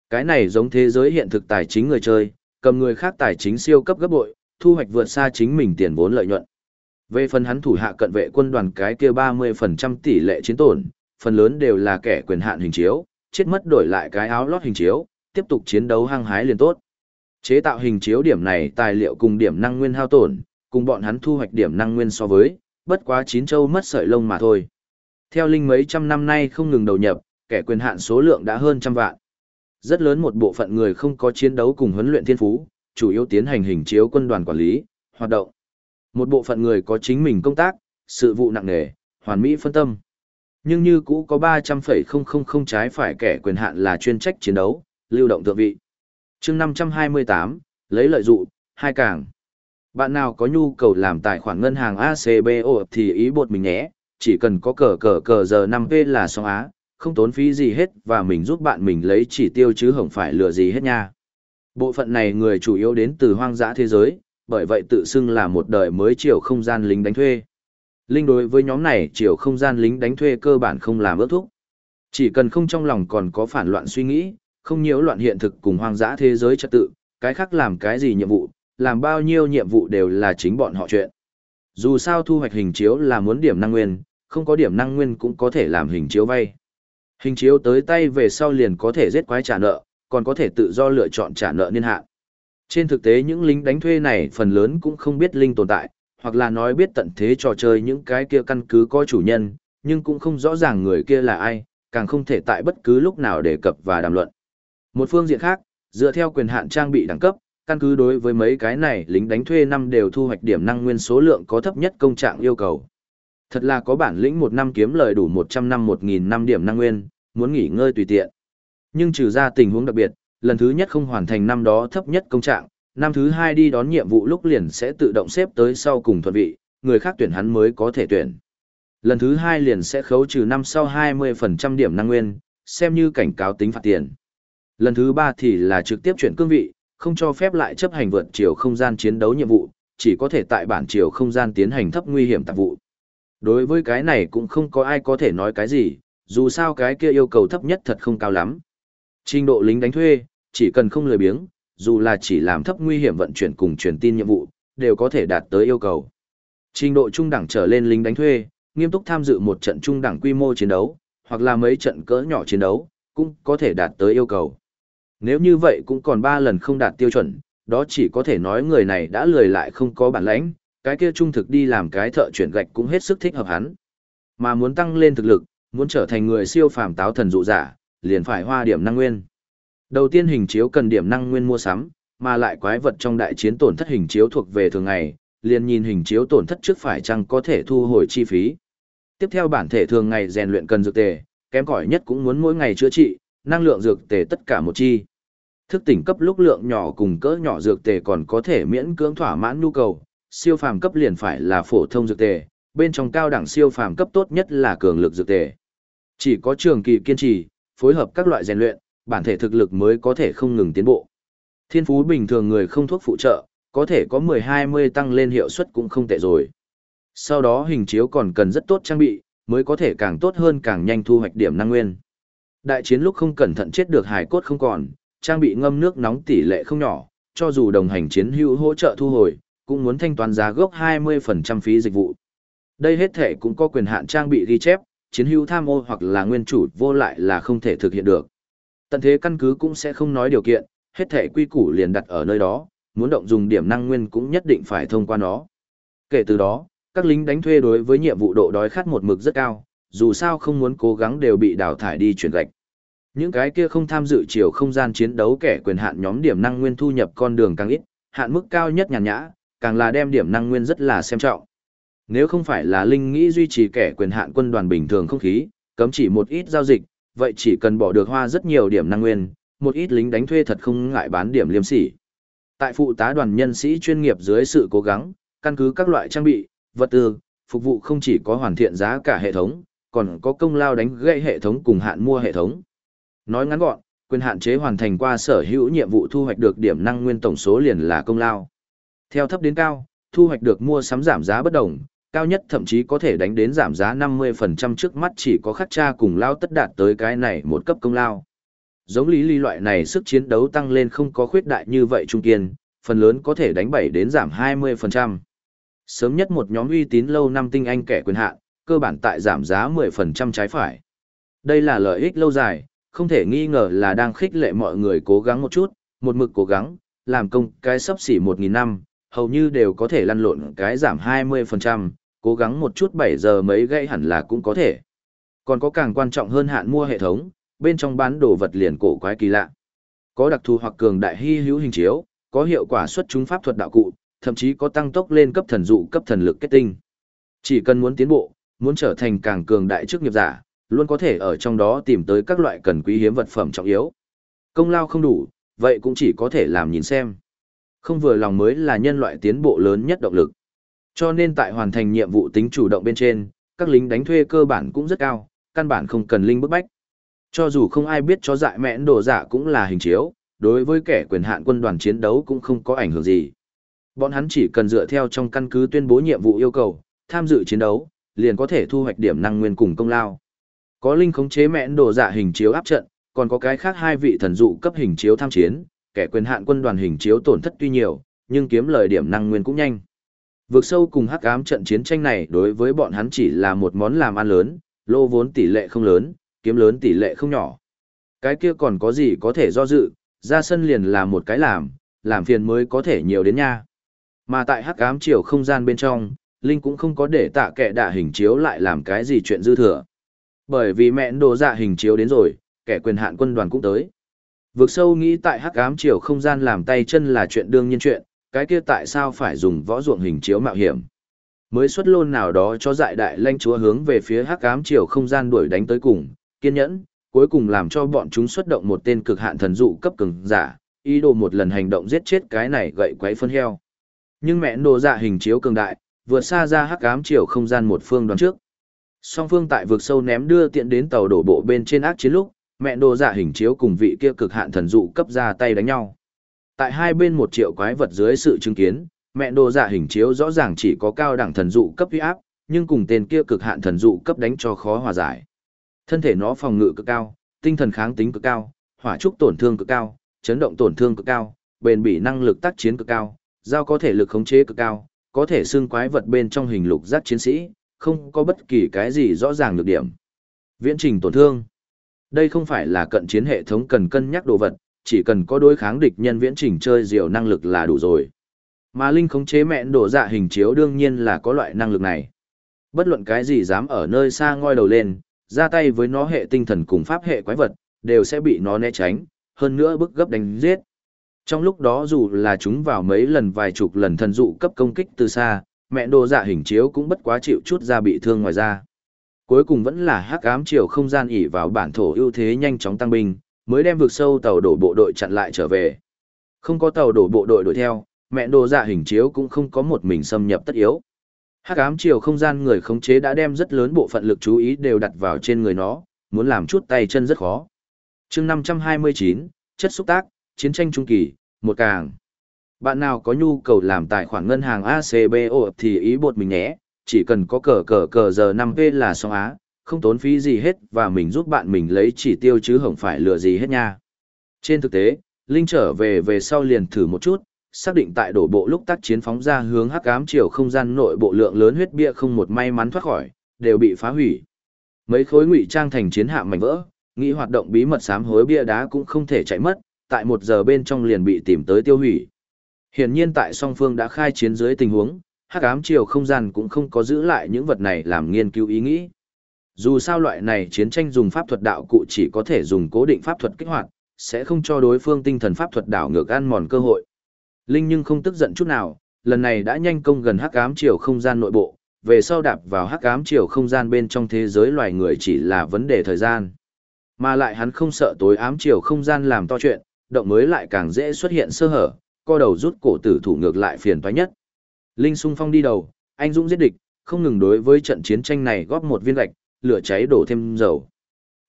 Cái này giống thế giới hiện thực tài chính người chơi, cầm người khác tài chính siêu cấp gấp bội, thu hoạch vượt xa chính mình tiền vốn lợi nhuận. Về phần hắn thủ hạ cận vệ quân đoàn cái kia 30% tỷ lệ chiến tổn, phần lớn đều là kẻ quyền hạn hình chiếu, chết mất đổi lại cái áo lót hình chiếu, tiếp tục chiến đấu hăng hái liền tốt. Chế tạo hình chiếu điểm này tài liệu cùng điểm năng nguyên hao tổn, cùng bọn hắn thu hoạch điểm năng nguyên so với, bất quá chín châu mất sợi lông mà thôi. Theo linh mấy trăm năm nay không ngừng đầu nhập, kẻ quyền hạn số lượng đã hơn trăm vạn. Rất lớn một bộ phận người không có chiến đấu cùng huấn luyện thiên phú, chủ yếu tiến hành hình chiếu quân đoàn quản lý, hoạt động. Một bộ phận người có chính mình công tác, sự vụ nặng nề, hoàn mỹ phân tâm. Nhưng như cũ có 300,000 trái phải kẻ quyền hạn là chuyên trách chiến đấu, lưu động thượng vị. chương 528, lấy lợi dụ, hai càng. Bạn nào có nhu cầu làm tài khoản ngân hàng ACBO thì ý bột mình nhé, chỉ cần có cờ cờ cờ giờ 5P là xong á, không tốn phí gì hết và mình giúp bạn mình lấy chỉ tiêu chứ không phải lừa gì hết nha. Bộ phận này người chủ yếu đến từ hoang dã thế giới, bởi vậy tự xưng là một đời mới chiều không gian lính đánh thuê. Linh đối với nhóm này chiều không gian lính đánh thuê cơ bản không làm ước thúc. Chỉ cần không trong lòng còn có phản loạn suy nghĩ, không nhiễu loạn hiện thực cùng hoang dã thế giới trật tự, cái khác làm cái gì nhiệm vụ, làm bao nhiêu nhiệm vụ đều là chính bọn họ chuyện. Dù sao thu hoạch hình chiếu là muốn điểm năng nguyên, không có điểm năng nguyên cũng có thể làm hình chiếu vay. Hình chiếu tới tay về sau liền có thể giết quái trả nợ, còn có thể tự do lựa chọn trả nợ niên hạn. Trên thực tế những lính đánh thuê này phần lớn cũng không biết linh tồn tại, hoặc là nói biết tận thế trò chơi những cái kia căn cứ có chủ nhân, nhưng cũng không rõ ràng người kia là ai, càng không thể tại bất cứ lúc nào đề cập và đàm luận. Một phương diện khác, dựa theo quyền hạn trang bị đẳng cấp, căn cứ đối với mấy cái này lính đánh thuê năm đều thu hoạch điểm năng nguyên số lượng có thấp nhất công trạng yêu cầu. Thật là có bản lĩnh một năm kiếm lời đủ 100 năm 1000 năm điểm năng nguyên, muốn nghỉ ngơi tùy tiện. Nhưng trừ ra tình huống đặc biệt, lần thứ nhất không hoàn thành năm đó thấp nhất công trạng, năm thứ hai đi đón nhiệm vụ lúc liền sẽ tự động xếp tới sau cùng thuận vị, người khác tuyển hắn mới có thể tuyển. Lần thứ hai liền sẽ khấu trừ năm sau 20% điểm năng nguyên, xem như cảnh cáo tính phạt tiền. Lần thứ ba thì là trực tiếp chuyển cương vị, không cho phép lại chấp hành vượt chiều không gian chiến đấu nhiệm vụ, chỉ có thể tại bản chiều không gian tiến hành thấp nguy hiểm tạp vụ. Đối với cái này cũng không có ai có thể nói cái gì, dù sao cái kia yêu cầu thấp nhất thật không cao lắm. Trình độ lính đánh thuê, chỉ cần không lười biếng, dù là chỉ làm thấp nguy hiểm vận chuyển cùng truyền tin nhiệm vụ, đều có thể đạt tới yêu cầu. Trình độ trung đẳng trở lên lính đánh thuê, nghiêm túc tham dự một trận trung đẳng quy mô chiến đấu, hoặc là mấy trận cỡ nhỏ chiến đấu, cũng có thể đạt tới yêu cầu. Nếu như vậy cũng còn 3 lần không đạt tiêu chuẩn, đó chỉ có thể nói người này đã lười lại không có bản lãnh, cái kia trung thực đi làm cái thợ chuyển gạch cũng hết sức thích hợp hắn. Mà muốn tăng lên thực lực, muốn trở thành người siêu phàm táo thần dụ giả, liền phải hoa điểm năng nguyên. Đầu tiên hình chiếu cần điểm năng nguyên mua sắm, mà lại quái vật trong đại chiến tổn thất hình chiếu thuộc về thường ngày, liền nhìn hình chiếu tổn thất trước phải chăng có thể thu hồi chi phí. Tiếp theo bản thể thường ngày rèn luyện cần dược tề, kém cỏi nhất cũng muốn mỗi ngày chữa trị, năng lượng dược tề tất cả một chi. Thức tỉnh cấp lúc lượng nhỏ cùng cỡ nhỏ dược tề còn có thể miễn cưỡng thỏa mãn nhu cầu, siêu phàm cấp liền phải là phổ thông dược tề, bên trong cao đẳng siêu phàm cấp tốt nhất là cường lực dược tề. Chỉ có trường kỳ kiên trì, phối hợp các loại rèn luyện, bản thể thực lực mới có thể không ngừng tiến bộ. Thiên phú bình thường người không thuốc phụ trợ, có thể có 10-20 tăng lên hiệu suất cũng không tệ rồi. Sau đó hình chiếu còn cần rất tốt trang bị, mới có thể càng tốt hơn càng nhanh thu hoạch điểm năng nguyên. Đại chiến lúc không cẩn thận chết được hài cốt không còn, trang bị ngâm nước nóng tỷ lệ không nhỏ, cho dù đồng hành chiến hữu hỗ trợ thu hồi, cũng muốn thanh toán giá gốc 20% phí dịch vụ. Đây hết thể cũng có quyền hạn trang bị ghi chép, chiến hữu tham ô hoặc là nguyên chủ vô lại là không thể thực hiện được. Tận thế căn cứ cũng sẽ không nói điều kiện, hết thể quy củ liền đặt ở nơi đó, muốn động dùng điểm năng nguyên cũng nhất định phải thông qua nó. Kể từ đó, các lính đánh thuê đối với nhiệm vụ độ đói khát một mực rất cao, dù sao không muốn cố gắng đều bị đào thải đi chuyển gạch. Những cái kia không tham dự chiều không gian chiến đấu kẻ quyền hạn nhóm điểm năng nguyên thu nhập con đường càng ít, hạn mức cao nhất nhàn nhã, càng là đem điểm năng nguyên rất là xem trọng. Nếu không phải là Linh nghĩ duy trì kẻ quyền hạn quân đoàn bình thường không khí, cấm chỉ một ít giao dịch, vậy chỉ cần bỏ được hoa rất nhiều điểm năng nguyên, một ít lính đánh thuê thật không ngại bán điểm liêm sỉ. Tại phụ tá đoàn nhân sĩ chuyên nghiệp dưới sự cố gắng, căn cứ các loại trang bị, vật tư, phục vụ không chỉ có hoàn thiện giá cả hệ thống, còn có công lao đánh gãy hệ thống cùng hạn mua hệ thống. Nói ngắn gọn, quyền hạn chế hoàn thành qua sở hữu nhiệm vụ thu hoạch được điểm năng nguyên tổng số liền là công lao. Theo thấp đến cao, thu hoạch được mua sắm giảm giá bất đồng, cao nhất thậm chí có thể đánh đến giảm giá 50% trước mắt chỉ có khắc cha cùng lao tất đạt tới cái này một cấp công lao. Giống lý ly loại này sức chiến đấu tăng lên không có khuyết đại như vậy trung kiên, phần lớn có thể đánh 7 đến giảm 20%. Sớm nhất một nhóm uy tín lâu năm tinh anh kẻ quyền hạn, cơ bản tại giảm giá 10% trái phải. Đây là lợi ích lâu dài, không thể nghi ngờ là đang khích lệ mọi người cố gắng một chút, một mực cố gắng, làm công cái sắp xỉ 1.000 năm, hầu như đều có thể lăn lộn cái giảm 20%, cố gắng một chút 7 giờ mấy gãy hẳn là cũng có thể. Còn có càng quan trọng hơn hạn mua hệ thống, bên trong bán đồ vật liền cổ quái kỳ lạ. Có đặc thù hoặc cường đại hy hữu hình chiếu, có hiệu quả xuất chúng pháp thuật đạo cụ, thậm chí có tăng tốc lên cấp thần dụ cấp thần lực kết tinh. Chỉ cần muốn tiến bộ, muốn trở thành càng cường đại chức nghiệp giả, luôn có thể ở trong đó tìm tới các loại cần quý hiếm vật phẩm trọng yếu. Công lao không đủ, vậy cũng chỉ có thể làm nhìn xem. Không vừa lòng mới là nhân loại tiến bộ lớn nhất động lực. Cho nên tại hoàn thành nhiệm vụ tính chủ động bên trên, các lính đánh thuê cơ bản cũng rất cao, căn bản không cần linh bức bách. Cho dù không ai biết cho dại mẹn đồ giả cũng là hình chiếu, đối với kẻ quyền hạn quân đoàn chiến đấu cũng không có ảnh hưởng gì. Bọn hắn chỉ cần dựa theo trong căn cứ tuyên bố nhiệm vụ yêu cầu, tham dự chiến đấu, liền có thể thu hoạch điểm năng nguyên cùng công lao. Có linh khống chế mẹn đồ giả hình chiếu áp trận, còn có cái khác hai vị thần dụ cấp hình chiếu tham chiến, kẻ quyền hạn quân đoàn hình chiếu tổn thất tuy nhiều, nhưng kiếm lời điểm năng nguyên cũng nhanh. Vượt sâu cùng hắc ám trận chiến tranh này đối với bọn hắn chỉ là một món làm ăn lớn, lô vốn tỷ lệ không lớn, kiếm lớn tỷ lệ không nhỏ. Cái kia còn có gì có thể do dự, ra sân liền là một cái làm, làm phiền mới có thể nhiều đến nha. Mà tại hắc ám chiều không gian bên trong, Linh cũng không có để tạ kẻ đạ hình chiếu lại làm cái gì chuyện dư thừa. Bởi vì mẹn đồ dạ hình chiếu đến rồi, kẻ quyền hạn quân đoàn cũng tới. Vượt sâu nghĩ tại hắc ám chiều không gian làm tay chân là chuyện đương nhiên chuyện, cái kia tại sao phải dùng võ ruộng hình chiếu mạo hiểm. Mới xuất lôn nào đó cho dại đại lanh chúa hướng về phía hắc ám chiều không gian đuổi đánh tới cùng, kiên nhẫn, cuối cùng làm cho bọn chúng xuất động một tên cực hạn thần dụ cấp cường giả, ý đồ một lần hành động giết chết cái này gậy quấy phân heo. Nhưng mẹ đồ dạ hình chiếu cường đại, vượt xa ra hắc ám chiều không gian một phương đoán trước. Song phương tại vực sâu ném đưa tiện đến tàu đổ bộ bên trên ác chiến lúc, mẹ đồ dạ hình chiếu cùng vị kia cực hạn thần dụ cấp ra tay đánh nhau. Tại hai bên một triệu quái vật dưới sự chứng kiến, mẹ đồ dạ hình chiếu rõ ràng chỉ có cao đẳng thần dụ cấp huy áp, nhưng cùng tên kia cực hạn thần dụ cấp đánh cho khó hòa giải. Thân thể nó phòng ngự cực cao, tinh thần kháng tính cực cao, hỏa trúc tổn thương cực cao, chấn động tổn thương cực cao, bền bỉ năng lực tác chiến cực cao, giao có thể lực khống chế cực cao, có thể xương quái vật bên trong hình lục giác chiến sĩ, không có bất kỳ cái gì rõ ràng được điểm. Viễn trình tổn thương. Đây không phải là cận chiến hệ thống cần cân nhắc đồ vật, chỉ cần có đối kháng địch nhân viễn trình chơi diều năng lực là đủ rồi. Mà Linh khống chế mẹn đổ dạ hình chiếu đương nhiên là có loại năng lực này. Bất luận cái gì dám ở nơi xa ngoi đầu lên, ra tay với nó hệ tinh thần cùng pháp hệ quái vật, đều sẽ bị nó né tránh, hơn nữa bức gấp đánh giết. Trong lúc đó dù là chúng vào mấy lần vài chục lần thần dụ cấp công kích từ xa, mẹ đồ dạ hình chiếu cũng bất quá chịu chút ra bị thương ngoài ra. Cuối cùng vẫn là hắc ám chiều không gian ỉ vào bản thổ ưu thế nhanh chóng tăng binh, mới đem vượt sâu tàu đổ bộ đội chặn lại trở về. Không có tàu đổ bộ đội đuổi theo, mẹ đồ dạ hình chiếu cũng không có một mình xâm nhập tất yếu. Hắc ám chiều không gian người khống chế đã đem rất lớn bộ phận lực chú ý đều đặt vào trên người nó, muốn làm chút tay chân rất khó. chương 529, chất xúc tác, chiến tranh trung kỳ, một càng. Bạn nào có nhu cầu làm tài khoản ngân hàng ACBO thì ý bột mình nhé, chỉ cần có cờ cờ cờ giờ 5P là xong á, không tốn phí gì hết và mình giúp bạn mình lấy chỉ tiêu chứ không phải lừa gì hết nha. Trên thực tế, Linh trở về về sau liền thử một chút, xác định tại đổ bộ lúc tác chiến phóng ra hướng hắc ám chiều không gian nội bộ lượng lớn huyết bia không một may mắn thoát khỏi, đều bị phá hủy. Mấy khối ngụy trang thành chiến hạm mảnh vỡ, nghĩ hoạt động bí mật sám hối bia đá cũng không thể chạy mất, tại một giờ bên trong liền bị tìm tới tiêu hủy. Hiển nhiên tại song phương đã khai chiến dưới tình huống, hắc ám chiều không gian cũng không có giữ lại những vật này làm nghiên cứu ý nghĩ. Dù sao loại này chiến tranh dùng pháp thuật đạo cụ chỉ có thể dùng cố định pháp thuật kích hoạt, sẽ không cho đối phương tinh thần pháp thuật đảo ngược ăn mòn cơ hội. Linh nhưng không tức giận chút nào, lần này đã nhanh công gần hắc ám chiều không gian nội bộ, về sau đạp vào hắc ám chiều không gian bên trong thế giới loài người chỉ là vấn đề thời gian. Mà lại hắn không sợ tối ám chiều không gian làm to chuyện, động mới lại càng dễ xuất hiện sơ hở, co đầu rút cổ tử thủ ngược lại phiền toái nhất. Linh sung phong đi đầu, anh dũng giết địch, không ngừng đối với trận chiến tranh này góp một viên gạch, lửa cháy đổ thêm dầu.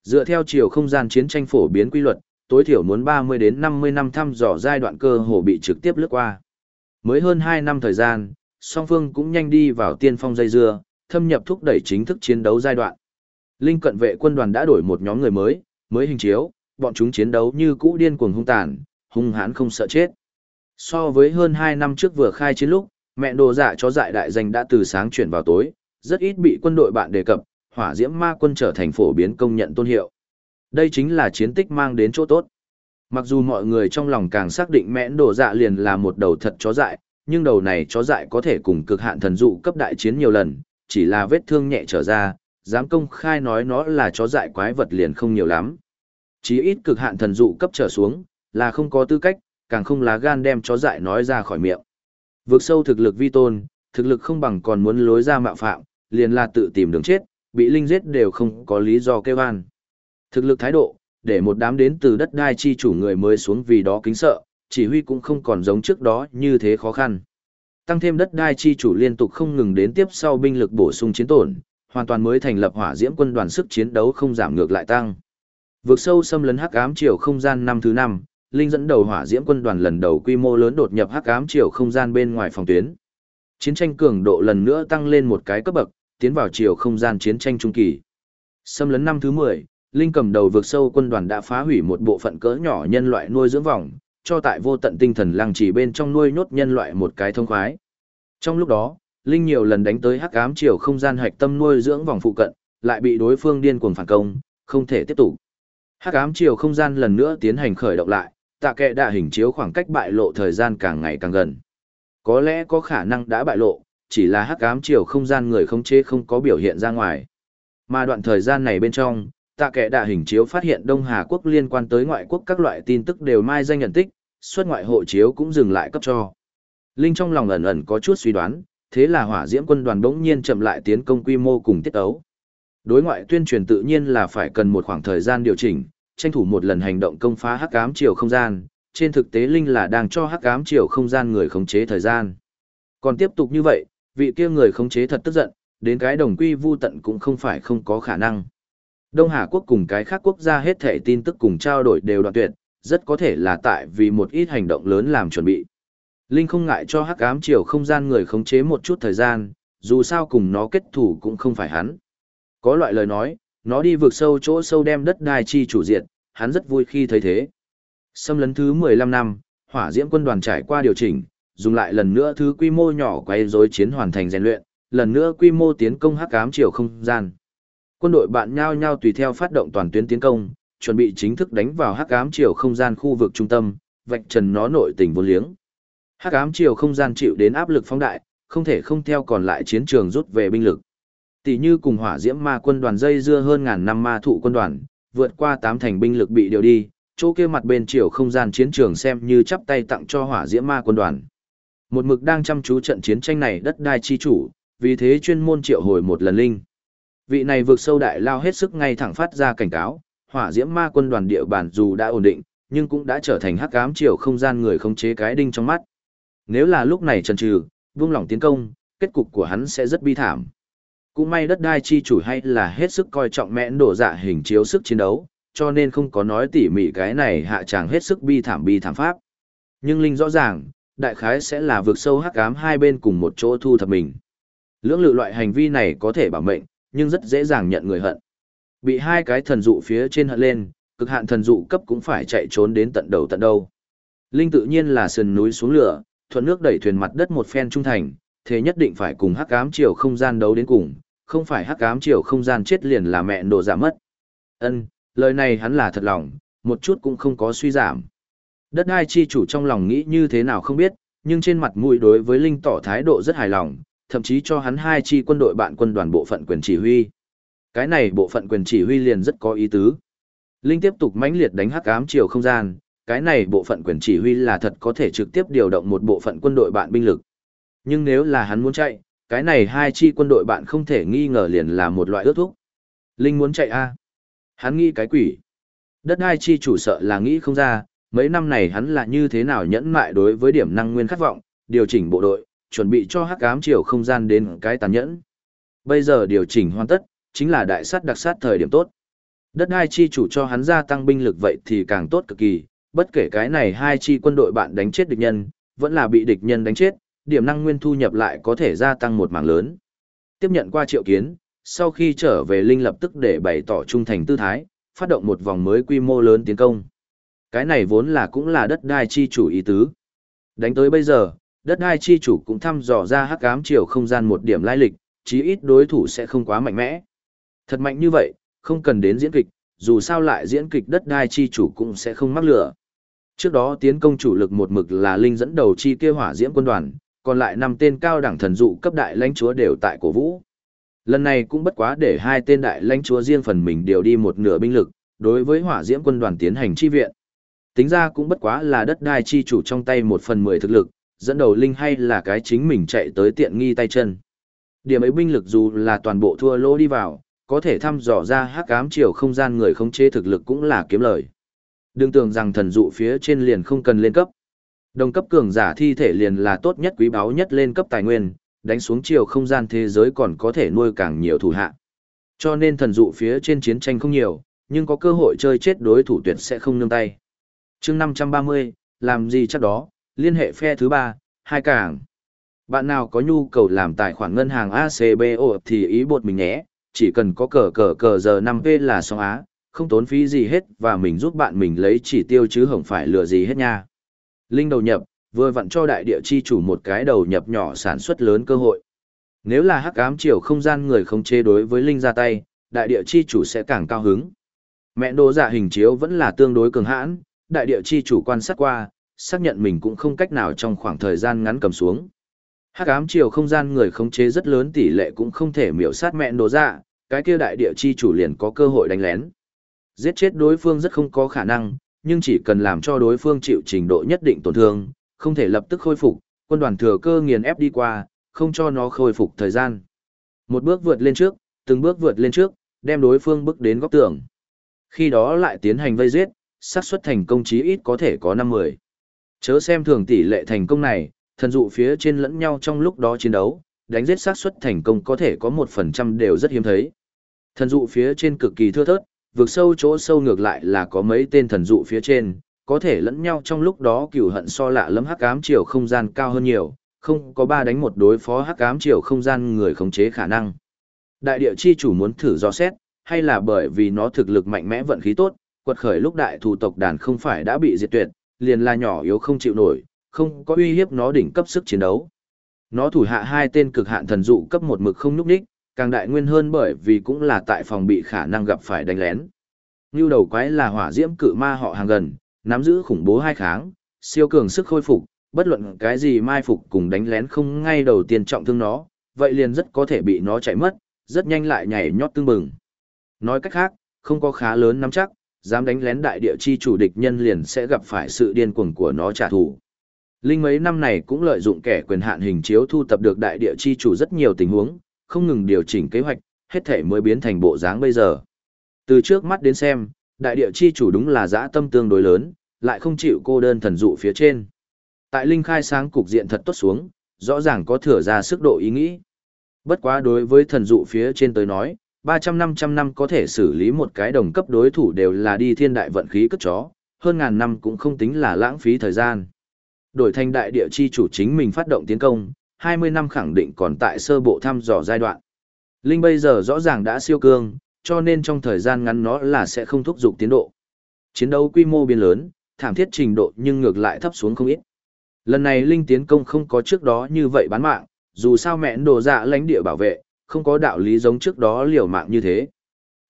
Dựa theo chiều không gian chiến tranh phổ biến quy luật, tối thiểu muốn 30 đến 50 năm thăm dò giai đoạn cơ hồ bị trực tiếp lướt qua. Mới hơn 2 năm thời gian, song phương cũng nhanh đi vào tiên phong dây dưa, thâm nhập thúc đẩy chính thức chiến đấu giai đoạn. Linh cận vệ quân đoàn đã đổi một nhóm người mới, mới hình chiếu, bọn chúng chiến đấu như cũ điên cuồng hung tàn, hung hãn không sợ chết. So với hơn 2 năm trước vừa khai chiến lúc, mẹ đồ dạ giả cho dại đại danh đã từ sáng chuyển vào tối, rất ít bị quân đội bạn đề cập, hỏa diễm ma quân trở thành phổ biến công nhận tôn hiệu. Đây chính là chiến tích mang đến chỗ tốt. Mặc dù mọi người trong lòng càng xác định mẽn đồ dạ liền là một đầu thật chó dại, nhưng đầu này chó dại có thể cùng cực hạn thần dụ cấp đại chiến nhiều lần, chỉ là vết thương nhẹ trở ra, dám công khai nói nó là chó dại quái vật liền không nhiều lắm. Chí ít cực hạn thần dụ cấp trở xuống, là không có tư cách, càng không lá gan đem chó dại nói ra khỏi miệng. Vượt sâu thực lực vi tôn, thực lực không bằng còn muốn lối ra mạo phạm, liền là tự tìm đường chết, bị linh giết đều không có lý do kêu an. Thực lực thái độ, để một đám đến từ đất đai chi chủ người mới xuống vì đó kính sợ, chỉ huy cũng không còn giống trước đó như thế khó khăn. Tăng thêm đất đai chi chủ liên tục không ngừng đến tiếp sau binh lực bổ sung chiến tổn, hoàn toàn mới thành lập hỏa diễm quân đoàn sức chiến đấu không giảm ngược lại tăng. Vượt sâu xâm lấn hắc ám chiều không gian năm thứ năm, Linh dẫn đầu hỏa diễm quân đoàn lần đầu quy mô lớn đột nhập hắc ám chiều không gian bên ngoài phòng tuyến. Chiến tranh cường độ lần nữa tăng lên một cái cấp bậc, tiến vào chiều không gian chiến tranh trung kỳ. Xâm lấn năm thứ 10, Linh cầm đầu vượt sâu quân đoàn đã phá hủy một bộ phận cỡ nhỏ nhân loại nuôi dưỡng vòng, cho tại vô tận tinh thần lăng chỉ bên trong nuôi nhốt nhân loại một cái thông khoái. Trong lúc đó, Linh nhiều lần đánh tới hắc ám chiều không gian hạch tâm nuôi dưỡng vòng phụ cận, lại bị đối phương điên cuồng phản công, không thể tiếp tục. Hắc ám chiều không gian lần nữa tiến hành khởi động lại, tạ kệ đã hình chiếu khoảng cách bại lộ thời gian càng ngày càng gần. Có lẽ có khả năng đã bại lộ, chỉ là hắc ám chiều không gian người không chế không có biểu hiện ra ngoài. Mà đoạn thời gian này bên trong, tạ kệ đạ hình chiếu phát hiện Đông Hà Quốc liên quan tới ngoại quốc các loại tin tức đều mai danh nhận tích, xuất ngoại hộ chiếu cũng dừng lại cấp cho. Linh trong lòng ẩn ẩn có chút suy đoán, thế là hỏa diễm quân đoàn bỗng nhiên chậm lại tiến công quy mô cùng tiết ấu. Đối ngoại tuyên truyền tự nhiên là phải cần một khoảng thời gian điều chỉnh, tranh thủ một lần hành động công phá hắc ám chiều không gian, trên thực tế Linh là đang cho hắc ám chiều không gian người khống chế thời gian. Còn tiếp tục như vậy, vị kia người khống chế thật tức giận, đến cái đồng quy vu tận cũng không phải không có khả năng. Đông Hà quốc cùng cái khác quốc gia hết thể tin tức cùng trao đổi đều đoạn tuyệt, rất có thể là tại vì một ít hành động lớn làm chuẩn bị. Linh không ngại cho hắc ám chiều không gian người khống chế một chút thời gian, dù sao cùng nó kết thủ cũng không phải hắn. Có loại lời nói, nó đi vượt sâu chỗ sâu đem đất đai chi chủ diệt, hắn rất vui khi thấy thế. Xâm lấn thứ 15 năm, hỏa diễm quân đoàn trải qua điều chỉnh, dùng lại lần nữa thứ quy mô nhỏ quay dối chiến hoàn thành rèn luyện, lần nữa quy mô tiến công hắc ám chiều không gian. Quân đội bạn nhau nhau tùy theo phát động toàn tuyến tiến công, chuẩn bị chính thức đánh vào hắc ám chiều không gian khu vực trung tâm, vạch trần nó nội tình vô liếng. Hắc ám chiều không gian chịu đến áp lực phóng đại, không thể không theo còn lại chiến trường rút về binh lực. Tỷ như cùng hỏa diễm ma quân đoàn dây dưa hơn ngàn năm ma thụ quân đoàn, vượt qua tám thành binh lực bị điều đi, chỗ kia mặt bên chiều không gian chiến trường xem như chắp tay tặng cho hỏa diễm ma quân đoàn. Một mực đang chăm chú trận chiến tranh này đất đai chi chủ, vì thế chuyên môn triệu hồi một lần linh. Vị này vượt sâu đại lao hết sức ngay thẳng phát ra cảnh cáo, hỏa diễm ma quân đoàn địa bàn dù đã ổn định, nhưng cũng đã trở thành hắc ám chiều không gian người khống chế cái đinh trong mắt. Nếu là lúc này trần trừ, vung lòng tiến công, kết cục của hắn sẽ rất bi thảm. Cũng may đất đai chi chủ hay là hết sức coi trọng mẽn đổ dạ hình chiếu sức chiến đấu, cho nên không có nói tỉ mỉ cái này hạ chàng hết sức bi thảm bi thảm pháp. Nhưng Linh rõ ràng, đại khái sẽ là vượt sâu hắc ám hai bên cùng một chỗ thu thập mình. Lưỡng lự loại hành vi này có thể bảo mệnh, nhưng rất dễ dàng nhận người hận. Bị hai cái thần dụ phía trên hận lên, cực hạn thần dụ cấp cũng phải chạy trốn đến tận đầu tận đâu. Linh tự nhiên là sườn núi xuống lửa, thuận nước đẩy thuyền mặt đất một phen trung thành, thế nhất định phải cùng hắc ám chiều không gian đấu đến cùng, không phải hắc ám chiều không gian chết liền là mẹ đồ giảm mất. Ân, lời này hắn là thật lòng, một chút cũng không có suy giảm. Đất hai chi chủ trong lòng nghĩ như thế nào không biết, nhưng trên mặt mũi đối với Linh tỏ thái độ rất hài lòng, thậm chí cho hắn hai chi quân đội bạn quân đoàn bộ phận quyền chỉ huy. Cái này bộ phận quyền chỉ huy liền rất có ý tứ. Linh tiếp tục mãnh liệt đánh hắc ám chiều không gian, cái này bộ phận quyền chỉ huy là thật có thể trực tiếp điều động một bộ phận quân đội bạn binh lực. Nhưng nếu là hắn muốn chạy, cái này hai chi quân đội bạn không thể nghi ngờ liền là một loại ước thúc. Linh muốn chạy a Hắn nghĩ cái quỷ. Đất hai chi chủ sợ là nghĩ không ra, mấy năm này hắn là như thế nào nhẫn mại đối với điểm năng nguyên khát vọng, điều chỉnh bộ đội, chuẩn bị cho hắc ám chiều không gian đến cái tàn nhẫn. Bây giờ điều chỉnh hoàn tất, chính là đại sát đặc sát thời điểm tốt. Đất hai chi chủ cho hắn gia tăng binh lực vậy thì càng tốt cực kỳ, bất kể cái này hai chi quân đội bạn đánh chết địch nhân, vẫn là bị địch nhân đánh chết, điểm năng nguyên thu nhập lại có thể gia tăng một mảng lớn. Tiếp nhận qua triệu kiến, sau khi trở về Linh lập tức để bày tỏ trung thành tư thái, phát động một vòng mới quy mô lớn tiến công. Cái này vốn là cũng là đất đai chi chủ ý tứ. Đánh tới bây giờ, đất đai chi chủ cũng thăm dò ra hắc ám chiều không gian một điểm lai lịch, chí ít đối thủ sẽ không quá mạnh mẽ. Thật mạnh như vậy, không cần đến diễn kịch, dù sao lại diễn kịch đất đai chi chủ cũng sẽ không mắc lửa. Trước đó tiến công chủ lực một mực là linh dẫn đầu chi kia hỏa diễm quân đoàn, còn lại năm tên cao đẳng thần dụ cấp đại lãnh chúa đều tại cổ vũ. Lần này cũng bất quá để hai tên đại lãnh chúa riêng phần mình đều đi một nửa binh lực, đối với hỏa diễm quân đoàn tiến hành chi viện. Tính ra cũng bất quá là đất đai chi chủ trong tay một phần mười thực lực, dẫn đầu linh hay là cái chính mình chạy tới tiện nghi tay chân. Điểm ấy binh lực dù là toàn bộ thua lỗ đi vào, có thể thăm dò ra hắc ám chiều không gian người không chế thực lực cũng là kiếm lời. Đừng tưởng rằng thần dụ phía trên liền không cần lên cấp. Đồng cấp cường giả thi thể liền là tốt nhất quý báu nhất lên cấp tài nguyên, đánh xuống chiều không gian thế giới còn có thể nuôi càng nhiều thủ hạ. Cho nên thần dụ phía trên chiến tranh không nhiều, nhưng có cơ hội chơi chết đối thủ tuyệt sẽ không nương tay chương 530, làm gì chắc đó, liên hệ phe thứ ba, hai cảng. Bạn nào có nhu cầu làm tài khoản ngân hàng ACBO thì ý bột mình nhé, chỉ cần có cờ cờ cờ giờ 5P là xong á, không tốn phí gì hết và mình giúp bạn mình lấy chỉ tiêu chứ không phải lừa gì hết nha. Linh đầu nhập, vừa vặn cho đại địa chi chủ một cái đầu nhập nhỏ sản xuất lớn cơ hội. Nếu là hắc ám chiều không gian người không chế đối với Linh ra tay, đại địa chi chủ sẽ càng cao hứng. Mẹ đồ giả hình chiếu vẫn là tương đối cường hãn, đại địa chi chủ quan sát qua, xác nhận mình cũng không cách nào trong khoảng thời gian ngắn cầm xuống. Hắc ám chiều không gian người khống chế rất lớn tỷ lệ cũng không thể miểu sát mẹ nổ ra. cái kia đại địa chi chủ liền có cơ hội đánh lén. Giết chết đối phương rất không có khả năng, nhưng chỉ cần làm cho đối phương chịu trình độ nhất định tổn thương, không thể lập tức khôi phục, quân đoàn thừa cơ nghiền ép đi qua, không cho nó khôi phục thời gian. Một bước vượt lên trước, từng bước vượt lên trước, đem đối phương bước đến góc tường. Khi đó lại tiến hành vây giết, xác suất thành công chí ít có thể có 50. Chớ xem thường tỷ lệ thành công này, thần dụ phía trên lẫn nhau trong lúc đó chiến đấu, đánh giết xác suất thành công có thể có 1% đều rất hiếm thấy. Thần dụ phía trên cực kỳ thưa thớt, vượt sâu chỗ sâu ngược lại là có mấy tên thần dụ phía trên, có thể lẫn nhau trong lúc đó cửu hận so lạ lẫm hắc ám chiều không gian cao hơn nhiều, không có ba đánh một đối phó hắc ám chiều không gian người khống chế khả năng. Đại địa chi chủ muốn thử do xét, hay là bởi vì nó thực lực mạnh mẽ vận khí tốt, quật khởi lúc đại thủ tộc đàn không phải đã bị diệt tuyệt, liền là nhỏ yếu không chịu nổi, không có uy hiếp nó đỉnh cấp sức chiến đấu. Nó thủ hạ hai tên cực hạn thần dụ cấp một mực không núp đích, càng đại nguyên hơn bởi vì cũng là tại phòng bị khả năng gặp phải đánh lén. Như đầu quái là hỏa diễm cự ma họ hàng gần, nắm giữ khủng bố hai kháng, siêu cường sức khôi phục, bất luận cái gì mai phục cùng đánh lén không ngay đầu tiên trọng thương nó, vậy liền rất có thể bị nó chạy mất, rất nhanh lại nhảy nhót tương bừng. Nói cách khác, không có khá lớn nắm chắc, dám đánh lén đại địa chi chủ địch nhân liền sẽ gặp phải sự điên cuồng của nó trả thù. Linh mấy năm này cũng lợi dụng kẻ quyền hạn hình chiếu thu tập được đại địa chi chủ rất nhiều tình huống, không ngừng điều chỉnh kế hoạch, hết thể mới biến thành bộ dáng bây giờ. Từ trước mắt đến xem, đại địa chi chủ đúng là dã tâm tương đối lớn, lại không chịu cô đơn thần dụ phía trên. Tại Linh khai sáng cục diện thật tốt xuống, rõ ràng có thừa ra sức độ ý nghĩ. Bất quá đối với thần dụ phía trên tới nói, 300-500 năm có thể xử lý một cái đồng cấp đối thủ đều là đi thiên đại vận khí cất chó, hơn ngàn năm cũng không tính là lãng phí thời gian. Đổi thành đại địa chi chủ chính mình phát động tiến công, 20 năm khẳng định còn tại sơ bộ thăm dò giai đoạn. Linh bây giờ rõ ràng đã siêu cương, cho nên trong thời gian ngắn nó là sẽ không thúc giục tiến độ. Chiến đấu quy mô biến lớn, thảm thiết trình độ nhưng ngược lại thấp xuống không ít. Lần này Linh tiến công không có trước đó như vậy bán mạng, dù sao mẹn đồ dạ lãnh địa bảo vệ, không có đạo lý giống trước đó liều mạng như thế.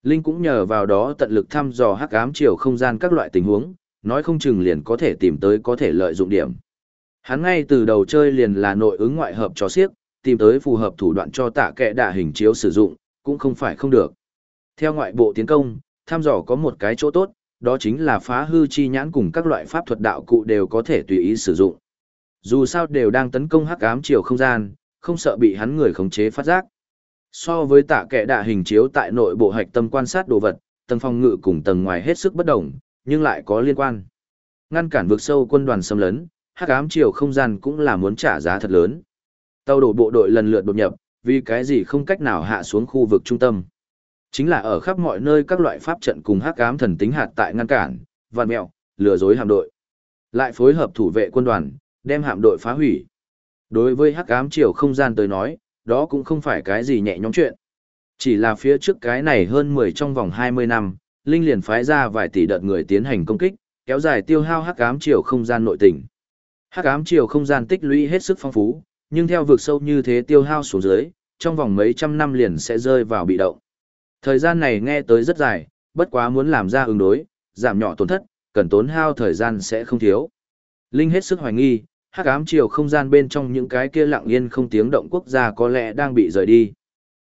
Linh cũng nhờ vào đó tận lực thăm dò hắc ám chiều không gian các loại tình huống, nói không chừng liền có thể tìm tới có thể lợi dụng điểm. Hắn ngay từ đầu chơi liền là nội ứng ngoại hợp cho siếc, tìm tới phù hợp thủ đoạn cho tạ kệ đạ hình chiếu sử dụng, cũng không phải không được. Theo ngoại bộ tiến công, thăm dò có một cái chỗ tốt, đó chính là phá hư chi nhãn cùng các loại pháp thuật đạo cụ đều có thể tùy ý sử dụng. Dù sao đều đang tấn công hắc ám chiều không gian, không sợ bị hắn người khống chế phát giác. So với tạ kẻ đạ hình chiếu tại nội bộ hạch tâm quan sát đồ vật, tầng phòng ngự cùng tầng ngoài hết sức bất đồng, nhưng lại có liên quan. Ngăn cản vực sâu quân đoàn xâm lấn, hắc ám chiều không gian cũng là muốn trả giá thật lớn. Tàu đổ bộ đội lần lượt đột nhập, vì cái gì không cách nào hạ xuống khu vực trung tâm. Chính là ở khắp mọi nơi các loại pháp trận cùng hắc ám thần tính hạt tại ngăn cản, vạn mẹo, lừa dối hạm đội. Lại phối hợp thủ vệ quân đoàn, đem hạm đội phá hủy. Đối với hắc ám chiều không gian tới nói, đó cũng không phải cái gì nhẹ nhõm chuyện. Chỉ là phía trước cái này hơn 10 trong vòng 20 năm, Linh liền phái ra vài tỷ đợt người tiến hành công kích, kéo dài tiêu hao hắc ám chiều không gian nội tình. Hắc ám chiều không gian tích lũy hết sức phong phú, nhưng theo vực sâu như thế tiêu hao xuống dưới, trong vòng mấy trăm năm liền sẽ rơi vào bị động. Thời gian này nghe tới rất dài, bất quá muốn làm ra ứng đối, giảm nhỏ tổn thất, cần tốn hao thời gian sẽ không thiếu. Linh hết sức hoài nghi, hắc ám chiều không gian bên trong những cái kia lặng yên không tiếng động quốc gia có lẽ đang bị rời đi.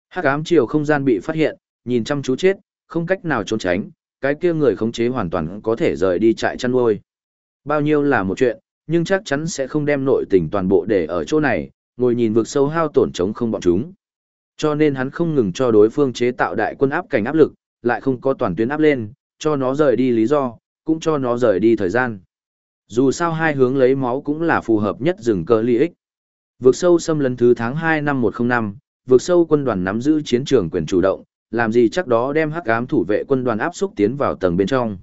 Hắc ám chiều không gian bị phát hiện, nhìn chăm chú chết, không cách nào trốn tránh, cái kia người khống chế hoàn toàn có thể rời đi trại chăn nuôi. Bao nhiêu là một chuyện, nhưng chắc chắn sẽ không đem nội tình toàn bộ để ở chỗ này, ngồi nhìn vực sâu hao tổn chống không bọn chúng. Cho nên hắn không ngừng cho đối phương chế tạo đại quân áp cảnh áp lực, lại không có toàn tuyến áp lên, cho nó rời đi lý do, cũng cho nó rời đi thời gian. Dù sao hai hướng lấy máu cũng là phù hợp nhất rừng cơ 利 ích. Vượt sâu xâm lấn thứ tháng 2 năm 105, vượt sâu quân đoàn nắm giữ chiến trường quyền chủ động, làm gì chắc đó đem hắc ám thủ vệ quân đoàn áp xúc tiến vào tầng bên trong.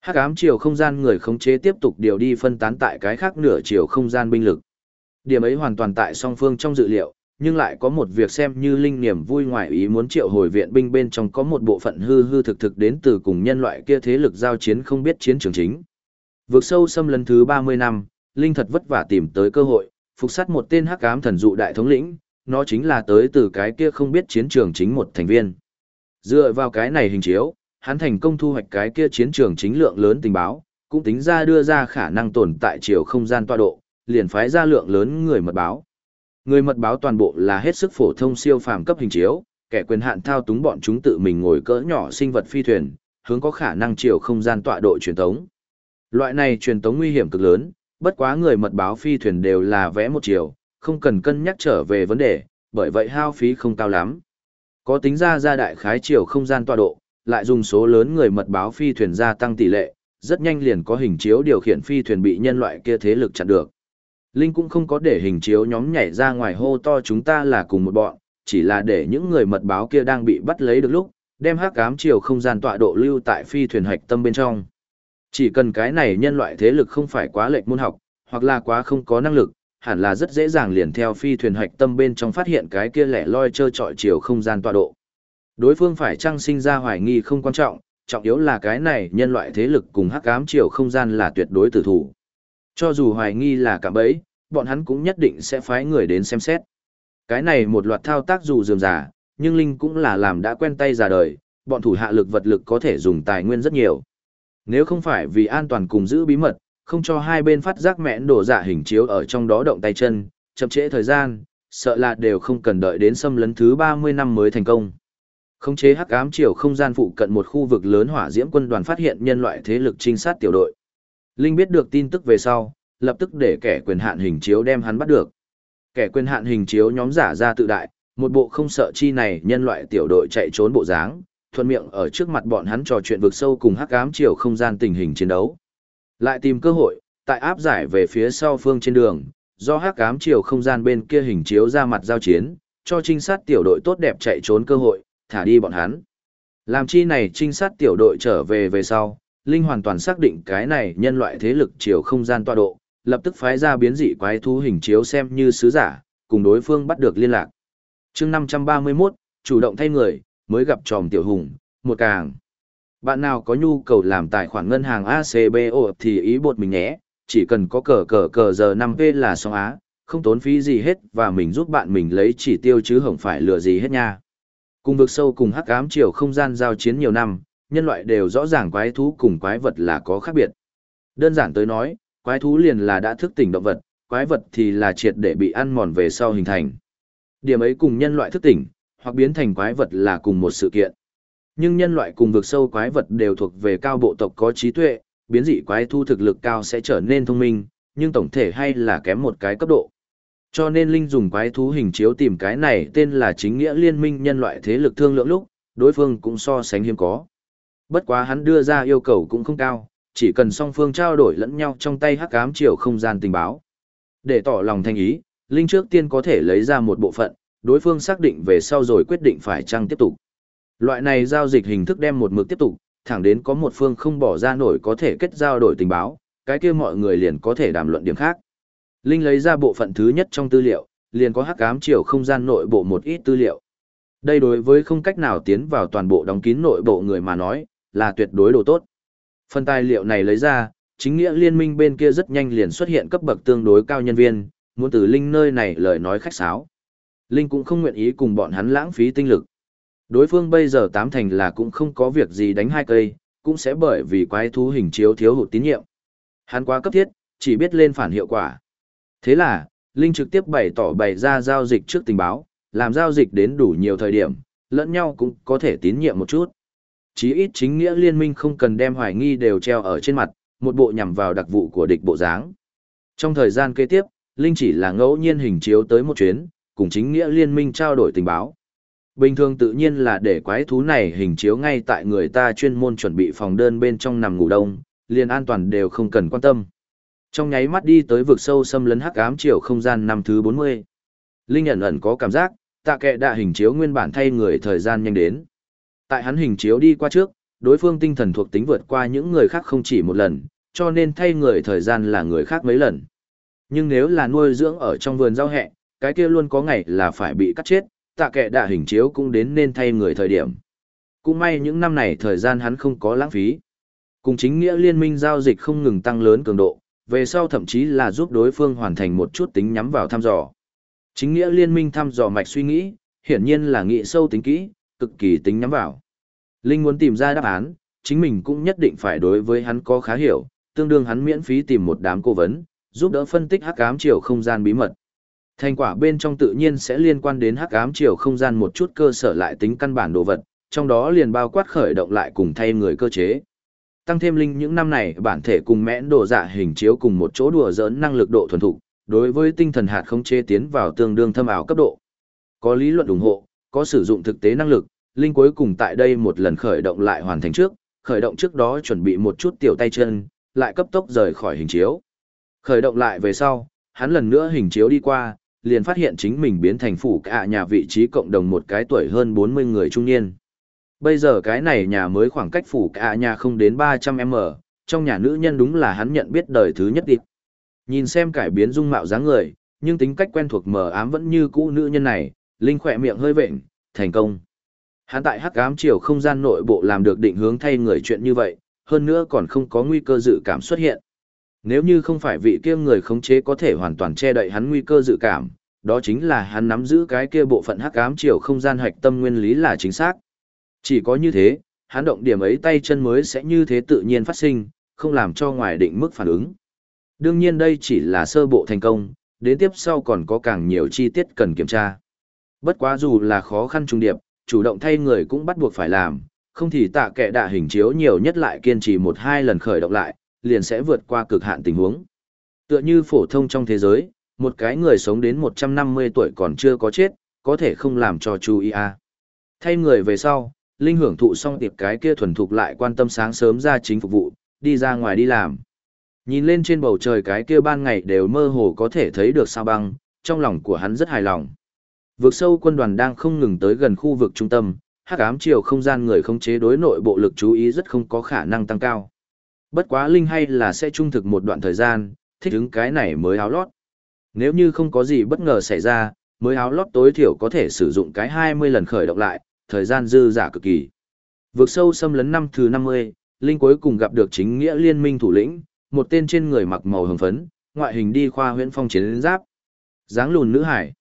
Hắc ám chiều không gian người khống chế tiếp tục điều đi phân tán tại cái khác nửa chiều không gian binh lực. Điểm ấy hoàn toàn tại song phương trong dự liệu, nhưng lại có một việc xem như linh niềm vui ngoài ý muốn triệu hồi viện binh bên trong có một bộ phận hư hư thực thực đến từ cùng nhân loại kia thế lực giao chiến không biết chiến trường chính. Vượt sâu xâm lần thứ 30 năm, Linh thật vất vả tìm tới cơ hội, phục sát một tên hắc ám thần dụ đại thống lĩnh, nó chính là tới từ cái kia không biết chiến trường chính một thành viên. Dựa vào cái này hình chiếu, hắn thành công thu hoạch cái kia chiến trường chính lượng lớn tình báo, cũng tính ra đưa ra khả năng tồn tại chiều không gian tọa độ, liền phái ra lượng lớn người mật báo. Người mật báo toàn bộ là hết sức phổ thông siêu phàm cấp hình chiếu, kẻ quyền hạn thao túng bọn chúng tự mình ngồi cỡ nhỏ sinh vật phi thuyền, hướng có khả năng chiều không gian tọa độ truyền tống. Loại này truyền tống nguy hiểm cực lớn, bất quá người mật báo phi thuyền đều là vẽ một chiều, không cần cân nhắc trở về vấn đề, bởi vậy hao phí không cao lắm. Có tính ra ra đại khái chiều không gian tọa độ, lại dùng số lớn người mật báo phi thuyền gia tăng tỷ lệ, rất nhanh liền có hình chiếu điều khiển phi thuyền bị nhân loại kia thế lực chặn được. Linh cũng không có để hình chiếu nhóm nhảy ra ngoài hô to chúng ta là cùng một bọn, chỉ là để những người mật báo kia đang bị bắt lấy được lúc, đem hắc ám chiều không gian tọa độ lưu tại phi thuyền hạch tâm bên trong. Chỉ cần cái này nhân loại thế lực không phải quá lệch môn học, hoặc là quá không có năng lực, hẳn là rất dễ dàng liền theo phi thuyền hạch tâm bên trong phát hiện cái kia lẻ loi trơ trọi chiều không gian tọa độ. Đối phương phải chăng sinh ra hoài nghi không quan trọng, trọng yếu là cái này nhân loại thế lực cùng hắc ám chiều không gian là tuyệt đối tử thủ. Cho dù hoài nghi là cả bấy, bọn hắn cũng nhất định sẽ phái người đến xem xét. Cái này một loạt thao tác dù dườm giả, nhưng Linh cũng là làm đã quen tay già đời, bọn thủ hạ lực vật lực có thể dùng tài nguyên rất nhiều. Nếu không phải vì an toàn cùng giữ bí mật, không cho hai bên phát giác mẹn đổ giả dạ hình chiếu ở trong đó động tay chân, chậm trễ thời gian, sợ là đều không cần đợi đến xâm lấn thứ 30 năm mới thành công. Khống chế hắc ám chiều không gian phụ cận một khu vực lớn hỏa diễm quân đoàn phát hiện nhân loại thế lực trinh sát tiểu đội. Linh biết được tin tức về sau, lập tức để kẻ quyền hạn hình chiếu đem hắn bắt được. Kẻ quyền hạn hình chiếu nhóm giả ra tự đại, một bộ không sợ chi này nhân loại tiểu đội chạy trốn bộ dáng, thuận miệng ở trước mặt bọn hắn trò chuyện vực sâu cùng hắc ám chiều không gian tình hình chiến đấu. Lại tìm cơ hội, tại áp giải về phía sau phương trên đường, do hắc ám chiều không gian bên kia hình chiếu ra mặt giao chiến, cho trinh sát tiểu đội tốt đẹp chạy trốn cơ hội, thả đi bọn hắn. Làm chi này trinh sát tiểu đội trở về về sau, Linh hoàn toàn xác định cái này nhân loại thế lực chiều không gian tọa độ, lập tức phái ra biến dị quái thú hình chiếu xem như sứ giả, cùng đối phương bắt được liên lạc. chương 531, chủ động thay người, mới gặp tròm tiểu hùng, một càng. Bạn nào có nhu cầu làm tài khoản ngân hàng ACBO thì ý bột mình nhé, chỉ cần có cờ cờ cờ giờ 5P là xong á, không tốn phí gì hết và mình giúp bạn mình lấy chỉ tiêu chứ không phải lừa gì hết nha. Cùng vực sâu cùng hắc ám chiều không gian giao chiến nhiều năm, nhân loại đều rõ ràng quái thú cùng quái vật là có khác biệt. Đơn giản tới nói, quái thú liền là đã thức tỉnh động vật, quái vật thì là triệt để bị ăn mòn về sau hình thành. Điểm ấy cùng nhân loại thức tỉnh, hoặc biến thành quái vật là cùng một sự kiện. Nhưng nhân loại cùng vực sâu quái vật đều thuộc về cao bộ tộc có trí tuệ, biến dị quái thu thực lực cao sẽ trở nên thông minh, nhưng tổng thể hay là kém một cái cấp độ. Cho nên Linh dùng quái thú hình chiếu tìm cái này tên là chính nghĩa liên minh nhân loại thế lực thương lượng lúc, đối phương cũng so sánh hiếm có. Bất quá hắn đưa ra yêu cầu cũng không cao, chỉ cần song phương trao đổi lẫn nhau trong tay hắc ám chiều không gian tình báo. Để tỏ lòng thanh ý, Linh trước tiên có thể lấy ra một bộ phận, đối phương xác định về sau rồi quyết định phải chăng tiếp tục. Loại này giao dịch hình thức đem một mực tiếp tục, thẳng đến có một phương không bỏ ra nổi có thể kết giao đổi tình báo, cái kia mọi người liền có thể đàm luận điểm khác. Linh lấy ra bộ phận thứ nhất trong tư liệu, liền có hắc ám chiều không gian nội bộ một ít tư liệu. Đây đối với không cách nào tiến vào toàn bộ đóng kín nội bộ người mà nói, là tuyệt đối đồ tốt. Phần tài liệu này lấy ra, chính nghĩa liên minh bên kia rất nhanh liền xuất hiện cấp bậc tương đối cao nhân viên, muốn từ Linh nơi này lời nói khách sáo. Linh cũng không nguyện ý cùng bọn hắn lãng phí tinh lực. Đối phương bây giờ tám thành là cũng không có việc gì đánh hai cây, cũng sẽ bởi vì quái thú hình chiếu thiếu hụt tín nhiệm. Hắn quá cấp thiết, chỉ biết lên phản hiệu quả. Thế là, Linh trực tiếp bày tỏ bày ra giao dịch trước tình báo, làm giao dịch đến đủ nhiều thời điểm, lẫn nhau cũng có thể tín nhiệm một chút. Chí ít chính nghĩa liên minh không cần đem hoài nghi đều treo ở trên mặt, một bộ nhằm vào đặc vụ của địch bộ dáng. Trong thời gian kế tiếp, Linh chỉ là ngẫu nhiên hình chiếu tới một chuyến, cùng chính nghĩa liên minh trao đổi tình báo. Bình thường tự nhiên là để quái thú này hình chiếu ngay tại người ta chuyên môn chuẩn bị phòng đơn bên trong nằm ngủ đông, liền an toàn đều không cần quan tâm. Trong nháy mắt đi tới vực sâu xâm lấn hắc ám chiều không gian năm thứ 40. Linh ẩn ẩn có cảm giác, tạ kệ đạ hình chiếu nguyên bản thay người thời gian nhanh đến. Tại hắn hình chiếu đi qua trước, đối phương tinh thần thuộc tính vượt qua những người khác không chỉ một lần, cho nên thay người thời gian là người khác mấy lần. Nhưng nếu là nuôi dưỡng ở trong vườn rau hẹ, cái kia luôn có ngày là phải bị cắt chết, tạ kệ đạ hình chiếu cũng đến nên thay người thời điểm. Cũng may những năm này thời gian hắn không có lãng phí. Cùng chính nghĩa liên minh giao dịch không ngừng tăng lớn cường độ, về sau thậm chí là giúp đối phương hoàn thành một chút tính nhắm vào thăm dò. Chính nghĩa liên minh thăm dò mạch suy nghĩ, hiển nhiên là nghĩ sâu tính kỹ, cực kỳ tính nhắm vào. Linh muốn tìm ra đáp án, chính mình cũng nhất định phải đối với hắn có khá hiểu, tương đương hắn miễn phí tìm một đám cố vấn, giúp đỡ phân tích hắc ám chiều không gian bí mật. Thành quả bên trong tự nhiên sẽ liên quan đến hắc ám chiều không gian một chút cơ sở lại tính căn bản đồ vật, trong đó liền bao quát khởi động lại cùng thay người cơ chế. Tăng thêm linh những năm này bản thể cùng mẽn đồ dạ hình chiếu cùng một chỗ đùa giỡn năng lực độ thuần thục, đối với tinh thần hạt không chế tiến vào tương đương thâm ảo cấp độ. Có lý luận ủng hộ, có sử dụng thực tế năng lực, linh cuối cùng tại đây một lần khởi động lại hoàn thành trước, khởi động trước đó chuẩn bị một chút tiểu tay chân, lại cấp tốc rời khỏi hình chiếu. Khởi động lại về sau, hắn lần nữa hình chiếu đi qua, liền phát hiện chính mình biến thành phủ cả nhà vị trí cộng đồng một cái tuổi hơn 40 người trung niên. Bây giờ cái này nhà mới khoảng cách phủ cả nhà không đến 300m, trong nhà nữ nhân đúng là hắn nhận biết đời thứ nhất đi. Nhìn xem cải biến dung mạo dáng người, nhưng tính cách quen thuộc mờ ám vẫn như cũ nữ nhân này, Linh khỏe miệng hơi vệnh, thành công. Hắn tại hắc ám chiều không gian nội bộ làm được định hướng thay người chuyện như vậy, hơn nữa còn không có nguy cơ dự cảm xuất hiện. Nếu như không phải vị kia người khống chế có thể hoàn toàn che đậy hắn nguy cơ dự cảm, đó chính là hắn nắm giữ cái kia bộ phận hắc ám chiều không gian hạch tâm nguyên lý là chính xác. Chỉ có như thế, hắn động điểm ấy tay chân mới sẽ như thế tự nhiên phát sinh, không làm cho ngoài định mức phản ứng. Đương nhiên đây chỉ là sơ bộ thành công, đến tiếp sau còn có càng nhiều chi tiết cần kiểm tra. Bất quá dù là khó khăn trung điệp, chủ động thay người cũng bắt buộc phải làm, không thì tạ kệ đạ hình chiếu nhiều nhất lại kiên trì một hai lần khởi động lại, liền sẽ vượt qua cực hạn tình huống. Tựa như phổ thông trong thế giới, một cái người sống đến 150 tuổi còn chưa có chết, có thể không làm cho chú ý à. Thay người về sau, Linh hưởng thụ xong tiệp cái kia thuần thục lại quan tâm sáng sớm ra chính phục vụ, đi ra ngoài đi làm. Nhìn lên trên bầu trời cái kia ban ngày đều mơ hồ có thể thấy được sao băng, trong lòng của hắn rất hài lòng. Vượt sâu quân đoàn đang không ngừng tới gần khu vực trung tâm, hắc ám chiều không gian người không chế đối nội bộ lực chú ý rất không có khả năng tăng cao. Bất quá Linh hay là sẽ trung thực một đoạn thời gian, thích ứng cái này mới áo lót. Nếu như không có gì bất ngờ xảy ra, mới áo lót tối thiểu có thể sử dụng cái 20 lần khởi động lại, thời gian dư giả cực kỳ. Vượt sâu xâm lấn năm thứ 50, Linh cuối cùng gặp được chính nghĩa liên minh thủ lĩnh, một tên trên người mặc màu hồng phấn, ngoại hình đi khoa huyễn phong chiến giáp. dáng lùn nữ hải.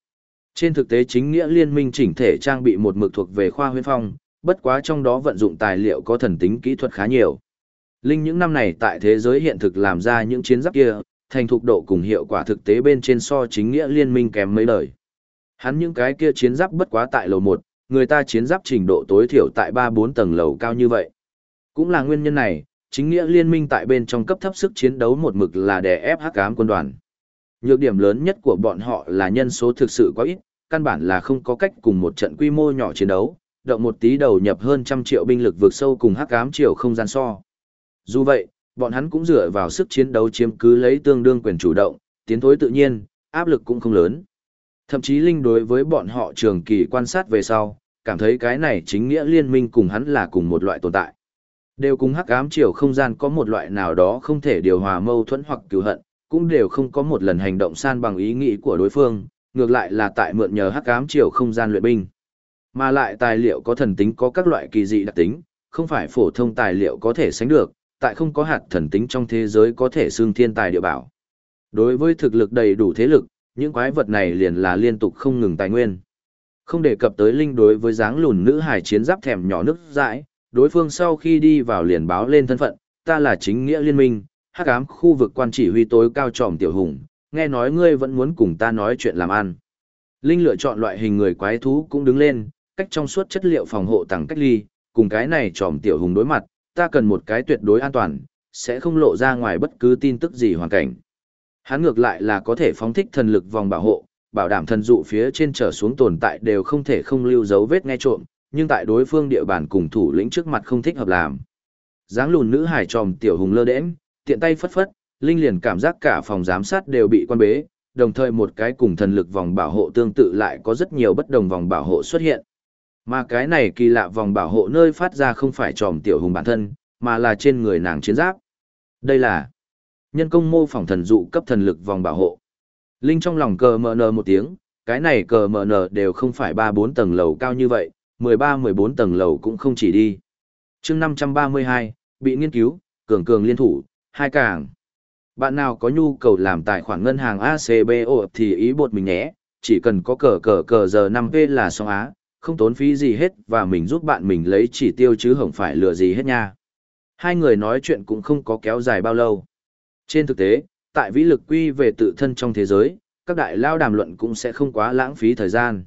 Trên thực tế chính nghĩa liên minh chỉnh thể trang bị một mực thuộc về khoa huyễn phong, bất quá trong đó vận dụng tài liệu có thần tính kỹ thuật khá nhiều. Linh những năm này tại thế giới hiện thực làm ra những chiến giáp kia, thành thục độ cùng hiệu quả thực tế bên trên so chính nghĩa liên minh kém mấy lời. Hắn những cái kia chiến giáp bất quá tại lầu 1, người ta chiến giáp trình độ tối thiểu tại 3-4 tầng lầu cao như vậy. Cũng là nguyên nhân này, chính nghĩa liên minh tại bên trong cấp thấp sức chiến đấu một mực là đè ép hắc ám quân đoàn. Nhược điểm lớn nhất của bọn họ là nhân số thực sự quá ít, căn bản là không có cách cùng một trận quy mô nhỏ chiến đấu, động một tí đầu nhập hơn trăm triệu binh lực vượt sâu cùng hắc ám triều không gian so. Dù vậy, bọn hắn cũng dựa vào sức chiến đấu chiếm cứ lấy tương đương quyền chủ động, tiến thối tự nhiên, áp lực cũng không lớn. Thậm chí Linh đối với bọn họ trường kỳ quan sát về sau, cảm thấy cái này chính nghĩa liên minh cùng hắn là cùng một loại tồn tại. Đều cùng hắc ám chiều không gian có một loại nào đó không thể điều hòa mâu thuẫn hoặc cứu hận, cũng đều không có một lần hành động san bằng ý nghĩ của đối phương, ngược lại là tại mượn nhờ hắc ám chiều không gian luyện binh. Mà lại tài liệu có thần tính có các loại kỳ dị đặc tính, không phải phổ thông tài liệu có thể sánh được, tại không có hạt thần tính trong thế giới có thể xương thiên tài địa bảo. Đối với thực lực đầy đủ thế lực, những quái vật này liền là liên tục không ngừng tài nguyên. Không đề cập tới linh đối với dáng lùn nữ hải chiến giáp thèm nhỏ nước dãi, đối phương sau khi đi vào liền báo lên thân phận, ta là chính nghĩa liên minh, hắc ám khu vực quan chỉ huy tối cao tròm tiểu hùng, nghe nói ngươi vẫn muốn cùng ta nói chuyện làm ăn. Linh lựa chọn loại hình người quái thú cũng đứng lên, cách trong suốt chất liệu phòng hộ tàng cách ly, cùng cái này tròm tiểu hùng đối mặt, ta cần một cái tuyệt đối an toàn, sẽ không lộ ra ngoài bất cứ tin tức gì hoàn cảnh. Hắn ngược lại là có thể phóng thích thần lực vòng bảo hộ, bảo đảm thần dụ phía trên trở xuống tồn tại đều không thể không lưu dấu vết nghe trộm, nhưng tại đối phương địa bàn cùng thủ lĩnh trước mặt không thích hợp làm. Dáng lùn nữ hải tròm tiểu hùng lơ đễnh, tiện tay phất phất, linh liền cảm giác cả phòng giám sát đều bị quan bế, đồng thời một cái cùng thần lực vòng bảo hộ tương tự lại có rất nhiều bất đồng vòng bảo hộ xuất hiện. Mà cái này kỳ lạ vòng bảo hộ nơi phát ra không phải tròm tiểu hùng bản thân, mà là trên người nàng chiến giáp. Đây là nhân công mô phỏng thần dụ cấp thần lực vòng bảo hộ. Linh trong lòng cờ mờ nờ một tiếng, cái này cờ mờ nờ đều không phải 3-4 tầng lầu cao như vậy, 13-14 tầng lầu cũng không chỉ đi. chương 532, bị nghiên cứu, cường cường liên thủ, hai càng. Bạn nào có nhu cầu làm tài khoản ngân hàng ACBO thì ý bột mình nhé, chỉ cần có cờ cờ cờ giờ 5V là xong á, không tốn phí gì hết và mình giúp bạn mình lấy chỉ tiêu chứ không phải lừa gì hết nha. Hai người nói chuyện cũng không có kéo dài bao lâu. Trên thực tế, tại vĩ lực quy về tự thân trong thế giới, các đại lao đàm luận cũng sẽ không quá lãng phí thời gian.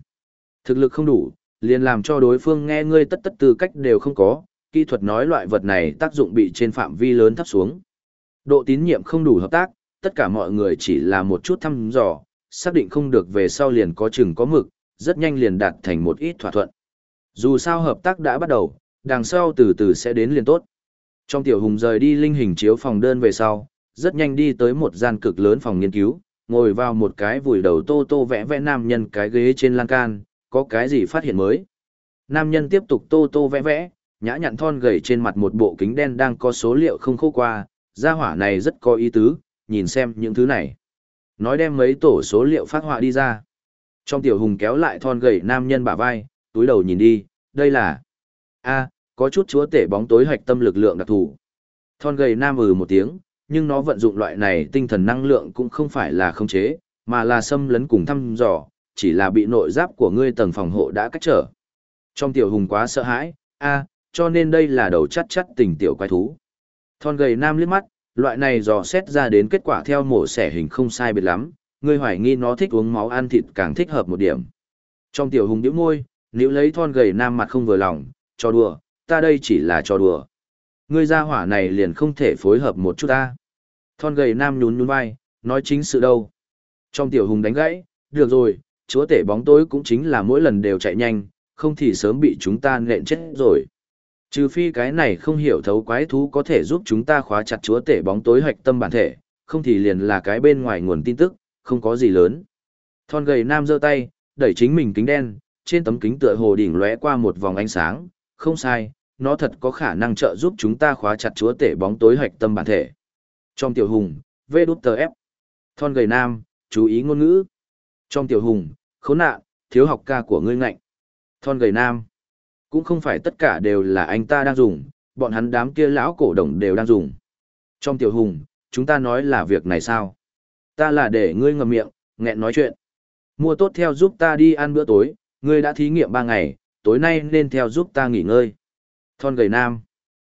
Thực lực không đủ, liền làm cho đối phương nghe ngươi tất tất tư cách đều không có, kỹ thuật nói loại vật này tác dụng bị trên phạm vi lớn thấp xuống. Độ tín nhiệm không đủ hợp tác, tất cả mọi người chỉ là một chút thăm dò, xác định không được về sau liền có chừng có mực, rất nhanh liền đạt thành một ít thỏa thuận. Dù sao hợp tác đã bắt đầu, đằng sau từ từ sẽ đến liền tốt. Trong tiểu hùng rời đi linh hình chiếu phòng đơn về sau, rất nhanh đi tới một gian cực lớn phòng nghiên cứu, ngồi vào một cái vùi đầu tô tô vẽ vẽ nam nhân cái ghế trên lan can, có cái gì phát hiện mới. Nam nhân tiếp tục tô tô vẽ vẽ, nhã nhặn thon gầy trên mặt một bộ kính đen đang có số liệu không khô qua, gia hỏa này rất có ý tứ, nhìn xem những thứ này. Nói đem mấy tổ số liệu phát họa đi ra. Trong tiểu hùng kéo lại thon gầy nam nhân bả vai, túi đầu nhìn đi, đây là... a có chút chúa tể bóng tối hoạch tâm lực lượng đặc thù. Thon gầy nam ừ một tiếng, nhưng nó vận dụng loại này tinh thần năng lượng cũng không phải là khống chế, mà là xâm lấn cùng thăm dò, chỉ là bị nội giáp của ngươi tầng phòng hộ đã cách trở. Trong tiểu hùng quá sợ hãi, a, cho nên đây là đầu chắt chắt tình tiểu quái thú. Thon gầy nam liếc mắt, loại này dò xét ra đến kết quả theo mổ xẻ hình không sai biệt lắm, ngươi hoài nghi nó thích uống máu ăn thịt càng thích hợp một điểm. Trong tiểu hùng nhíu môi, nếu lấy thon gầy nam mặt không vừa lòng, cho đùa, ta đây chỉ là cho đùa. Ngươi ra hỏa này liền không thể phối hợp một chút ta. Thon gầy nam nhún nhún vai, nói chính sự đâu. Trong tiểu hùng đánh gãy, được rồi, chúa tể bóng tối cũng chính là mỗi lần đều chạy nhanh, không thì sớm bị chúng ta nện chết rồi. Trừ phi cái này không hiểu thấu quái thú có thể giúp chúng ta khóa chặt chúa tể bóng tối hoạch tâm bản thể, không thì liền là cái bên ngoài nguồn tin tức, không có gì lớn. Thon gầy nam giơ tay, đẩy chính mình kính đen, trên tấm kính tựa hồ đỉnh lóe qua một vòng ánh sáng, không sai, nó thật có khả năng trợ giúp chúng ta khóa chặt chúa tể bóng tối hoạch tâm bản thể. Trong tiểu hùng, vê đút tờ ép. Thon gầy nam, chú ý ngôn ngữ. Trong tiểu hùng, khốn nạn, thiếu học ca của ngươi ngạnh. Thon gầy nam. Cũng không phải tất cả đều là anh ta đang dùng, bọn hắn đám kia lão cổ đồng đều đang dùng. Trong tiểu hùng, chúng ta nói là việc này sao? Ta là để ngươi ngậm miệng, nghẹn nói chuyện. Mua tốt theo giúp ta đi ăn bữa tối, ngươi đã thí nghiệm ba ngày, tối nay nên theo giúp ta nghỉ ngơi. Thon gầy nam.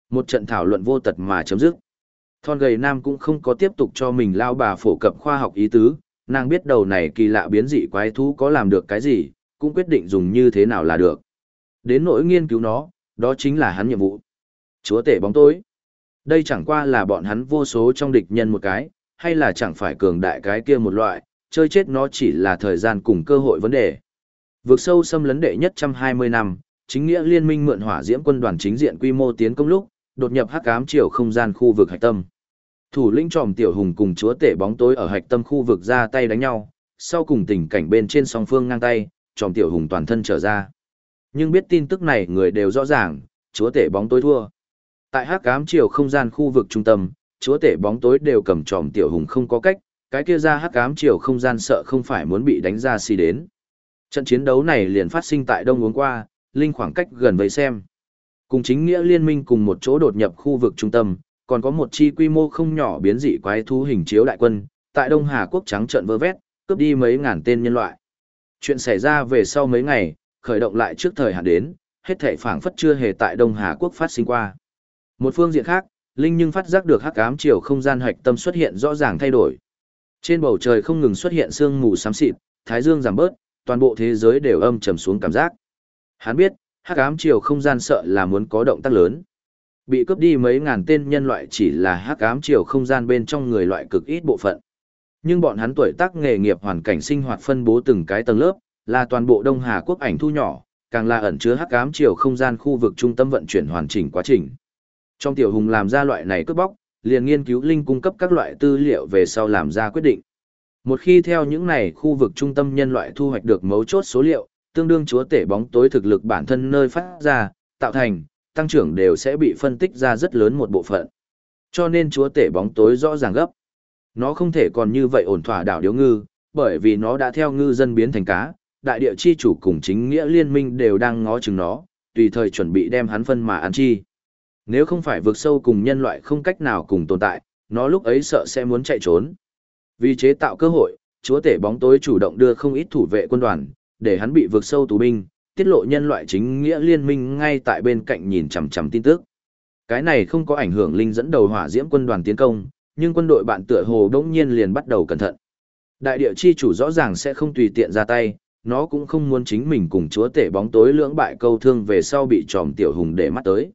Một trận thảo luận vô tật mà chấm dứt. Thon gầy nam cũng không có tiếp tục cho mình lao bà phổ cập khoa học ý tứ, nàng biết đầu này kỳ lạ biến dị quái thú có làm được cái gì, cũng quyết định dùng như thế nào là được. Đến nỗi nghiên cứu nó, đó chính là hắn nhiệm vụ. Chúa tể bóng tối. Đây chẳng qua là bọn hắn vô số trong địch nhân một cái, hay là chẳng phải cường đại cái kia một loại, chơi chết nó chỉ là thời gian cùng cơ hội vấn đề. Vượt sâu xâm lấn đệ nhất trăm hai mươi năm, chính nghĩa liên minh mượn hỏa diễm quân đoàn chính diện quy mô tiến công lúc, đột nhập hắc ám chiều không gian khu vực hạch tâm. Thủ lĩnh tròm tiểu hùng cùng chúa tể bóng tối ở hạch tâm khu vực ra tay đánh nhau, sau cùng tình cảnh bên trên song phương ngang tay, tròm tiểu hùng toàn thân trở ra. Nhưng biết tin tức này người đều rõ ràng, chúa tể bóng tối thua. Tại hắc ám chiều không gian khu vực trung tâm, chúa tể bóng tối đều cầm tròm tiểu hùng không có cách, cái kia ra hắc ám chiều không gian sợ không phải muốn bị đánh ra xì đến. Trận chiến đấu này liền phát sinh tại đông uống qua, linh khoảng cách gần với xem. Cùng chính nghĩa liên minh cùng một chỗ đột nhập khu vực trung tâm, còn có một chi quy mô không nhỏ biến dị quái thú hình chiếu đại quân, tại Đông Hà quốc trắng trận vơ vét, cướp đi mấy ngàn tên nhân loại. Chuyện xảy ra về sau mấy ngày, khởi động lại trước thời hạn đến, hết thảy phảng phất chưa hề tại Đông Hà quốc phát sinh qua. Một phương diện khác, Linh nhưng phát giác được hắc ám chiều không gian hạch tâm xuất hiện rõ ràng thay đổi. Trên bầu trời không ngừng xuất hiện sương mù xám xịt, thái dương giảm bớt, toàn bộ thế giới đều âm trầm xuống cảm giác. Hắn biết, hắc ám chiều không gian sợ là muốn có động tác lớn. Bị cướp đi mấy ngàn tên nhân loại chỉ là hắc ám chiều không gian bên trong người loại cực ít bộ phận. Nhưng bọn hắn tuổi tác nghề nghiệp hoàn cảnh sinh hoạt phân bố từng cái tầng lớp, là toàn bộ Đông Hà quốc ảnh thu nhỏ, càng là ẩn chứa hắc ám chiều không gian khu vực trung tâm vận chuyển hoàn chỉnh quá trình. Trong tiểu hùng làm ra loại này cướp bóc, liền nghiên cứu linh cung cấp các loại tư liệu về sau làm ra quyết định. Một khi theo những này khu vực trung tâm nhân loại thu hoạch được mấu chốt số liệu, tương đương chúa tể bóng tối thực lực bản thân nơi phát ra, tạo thành, tăng trưởng đều sẽ bị phân tích ra rất lớn một bộ phận. Cho nên chúa tể bóng tối rõ ràng gấp. Nó không thể còn như vậy ổn thỏa đảo điếu ngư, bởi vì nó đã theo ngư dân biến thành cá, đại địa chi chủ cùng chính nghĩa liên minh đều đang ngó chừng nó, tùy thời chuẩn bị đem hắn phân mà ăn chi. Nếu không phải vượt sâu cùng nhân loại không cách nào cùng tồn tại, nó lúc ấy sợ sẽ muốn chạy trốn. Vì chế tạo cơ hội, chúa tể bóng tối chủ động đưa không ít thủ vệ quân đoàn, để hắn bị vượt sâu tù binh, tiết lộ nhân loại chính nghĩa liên minh ngay tại bên cạnh nhìn chằm chằm tin tức. Cái này không có ảnh hưởng linh dẫn đầu hỏa diễm quân đoàn tiến công, nhưng quân đội bạn tựa hồ đống nhiên liền bắt đầu cẩn thận. Đại địa chi chủ rõ ràng sẽ không tùy tiện ra tay, nó cũng không muốn chính mình cùng chúa tể bóng tối lưỡng bại câu thương về sau bị tròm tiểu hùng để mắt tới.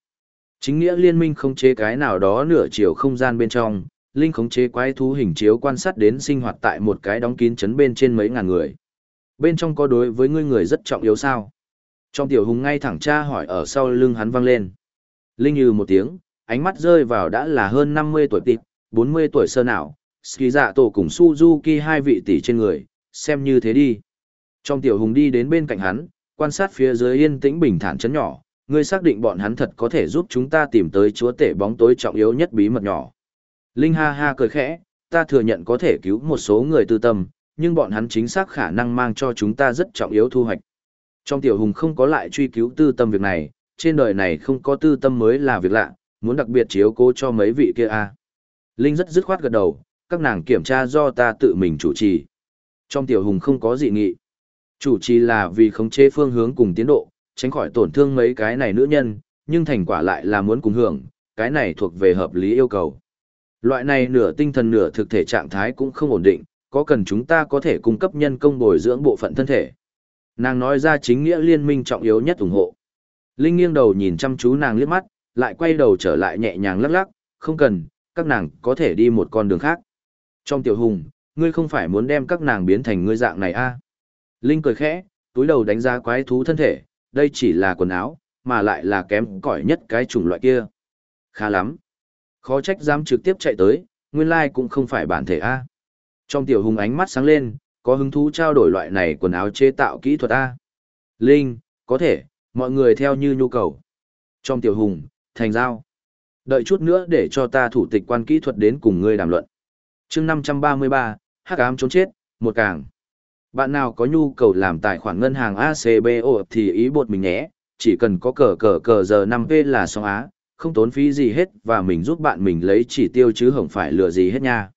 Chính nghĩa liên minh không chế cái nào đó nửa chiều không gian bên trong, linh khống chế quái thú hình chiếu quan sát đến sinh hoạt tại một cái đóng kín chấn bên trên mấy ngàn người. Bên trong có đối với ngươi người rất trọng yếu sao? Trong tiểu hùng ngay thẳng tra hỏi ở sau lưng hắn vang lên. Linh như một tiếng, ánh mắt rơi vào đã là hơn 50 tuổi tịp, 40 tuổi sơ nào, ski dạ tổ cùng Suzuki hai vị tỷ trên người, xem như thế đi. Trong tiểu hùng đi đến bên cạnh hắn, quan sát phía dưới yên tĩnh bình thản chấn nhỏ, ngươi xác định bọn hắn thật có thể giúp chúng ta tìm tới chúa tể bóng tối trọng yếu nhất bí mật nhỏ. Linh ha ha cười khẽ, ta thừa nhận có thể cứu một số người tư tâm, nhưng bọn hắn chính xác khả năng mang cho chúng ta rất trọng yếu thu hoạch. Trong tiểu hùng không có lại truy cứu tư tâm việc này, trên đời này không có tư tâm mới là việc lạ, muốn đặc biệt chiếu cố cho mấy vị kia a. Linh rất dứt khoát gật đầu, các nàng kiểm tra do ta tự mình chủ trì. Trong tiểu hùng không có dị nghị. Chủ trì là vì khống chế phương hướng cùng tiến độ, tránh khỏi tổn thương mấy cái này nữ nhân, nhưng thành quả lại là muốn cùng hưởng, cái này thuộc về hợp lý yêu cầu. Loại này nửa tinh thần nửa thực thể trạng thái cũng không ổn định, có cần chúng ta có thể cung cấp nhân công bồi dưỡng bộ phận thân thể. Nàng nói ra chính nghĩa liên minh trọng yếu nhất ủng hộ. Linh nghiêng đầu nhìn chăm chú nàng liếc mắt, lại quay đầu trở lại nhẹ nhàng lắc lắc, không cần, các nàng có thể đi một con đường khác. Trong tiểu hùng, ngươi không phải muốn đem các nàng biến thành ngươi dạng này a? À? Linh cười khẽ, túi đầu đánh giá quái thú thân thể, đây chỉ là quần áo, mà lại là kém cỏi nhất cái chủng loại kia. Khá lắm. Khó trách dám trực tiếp chạy tới, nguyên lai like cũng không phải bản thể A. Trong tiểu hùng ánh mắt sáng lên, có hứng thú trao đổi loại này quần áo chế tạo kỹ thuật A. Linh, có thể, mọi người theo như nhu cầu. Trong tiểu hùng, thành giao. Đợi chút nữa để cho ta thủ tịch quan kỹ thuật đến cùng ngươi đàm luận. chương 533, hắc ám trốn chết, một càng. Bạn nào có nhu cầu làm tài khoản ngân hàng ACBO thì ý bột mình nhé, chỉ cần có cờ cờ cờ giờ 5V là xong á, không tốn phí gì hết và mình giúp bạn mình lấy chỉ tiêu chứ không phải lừa gì hết nha.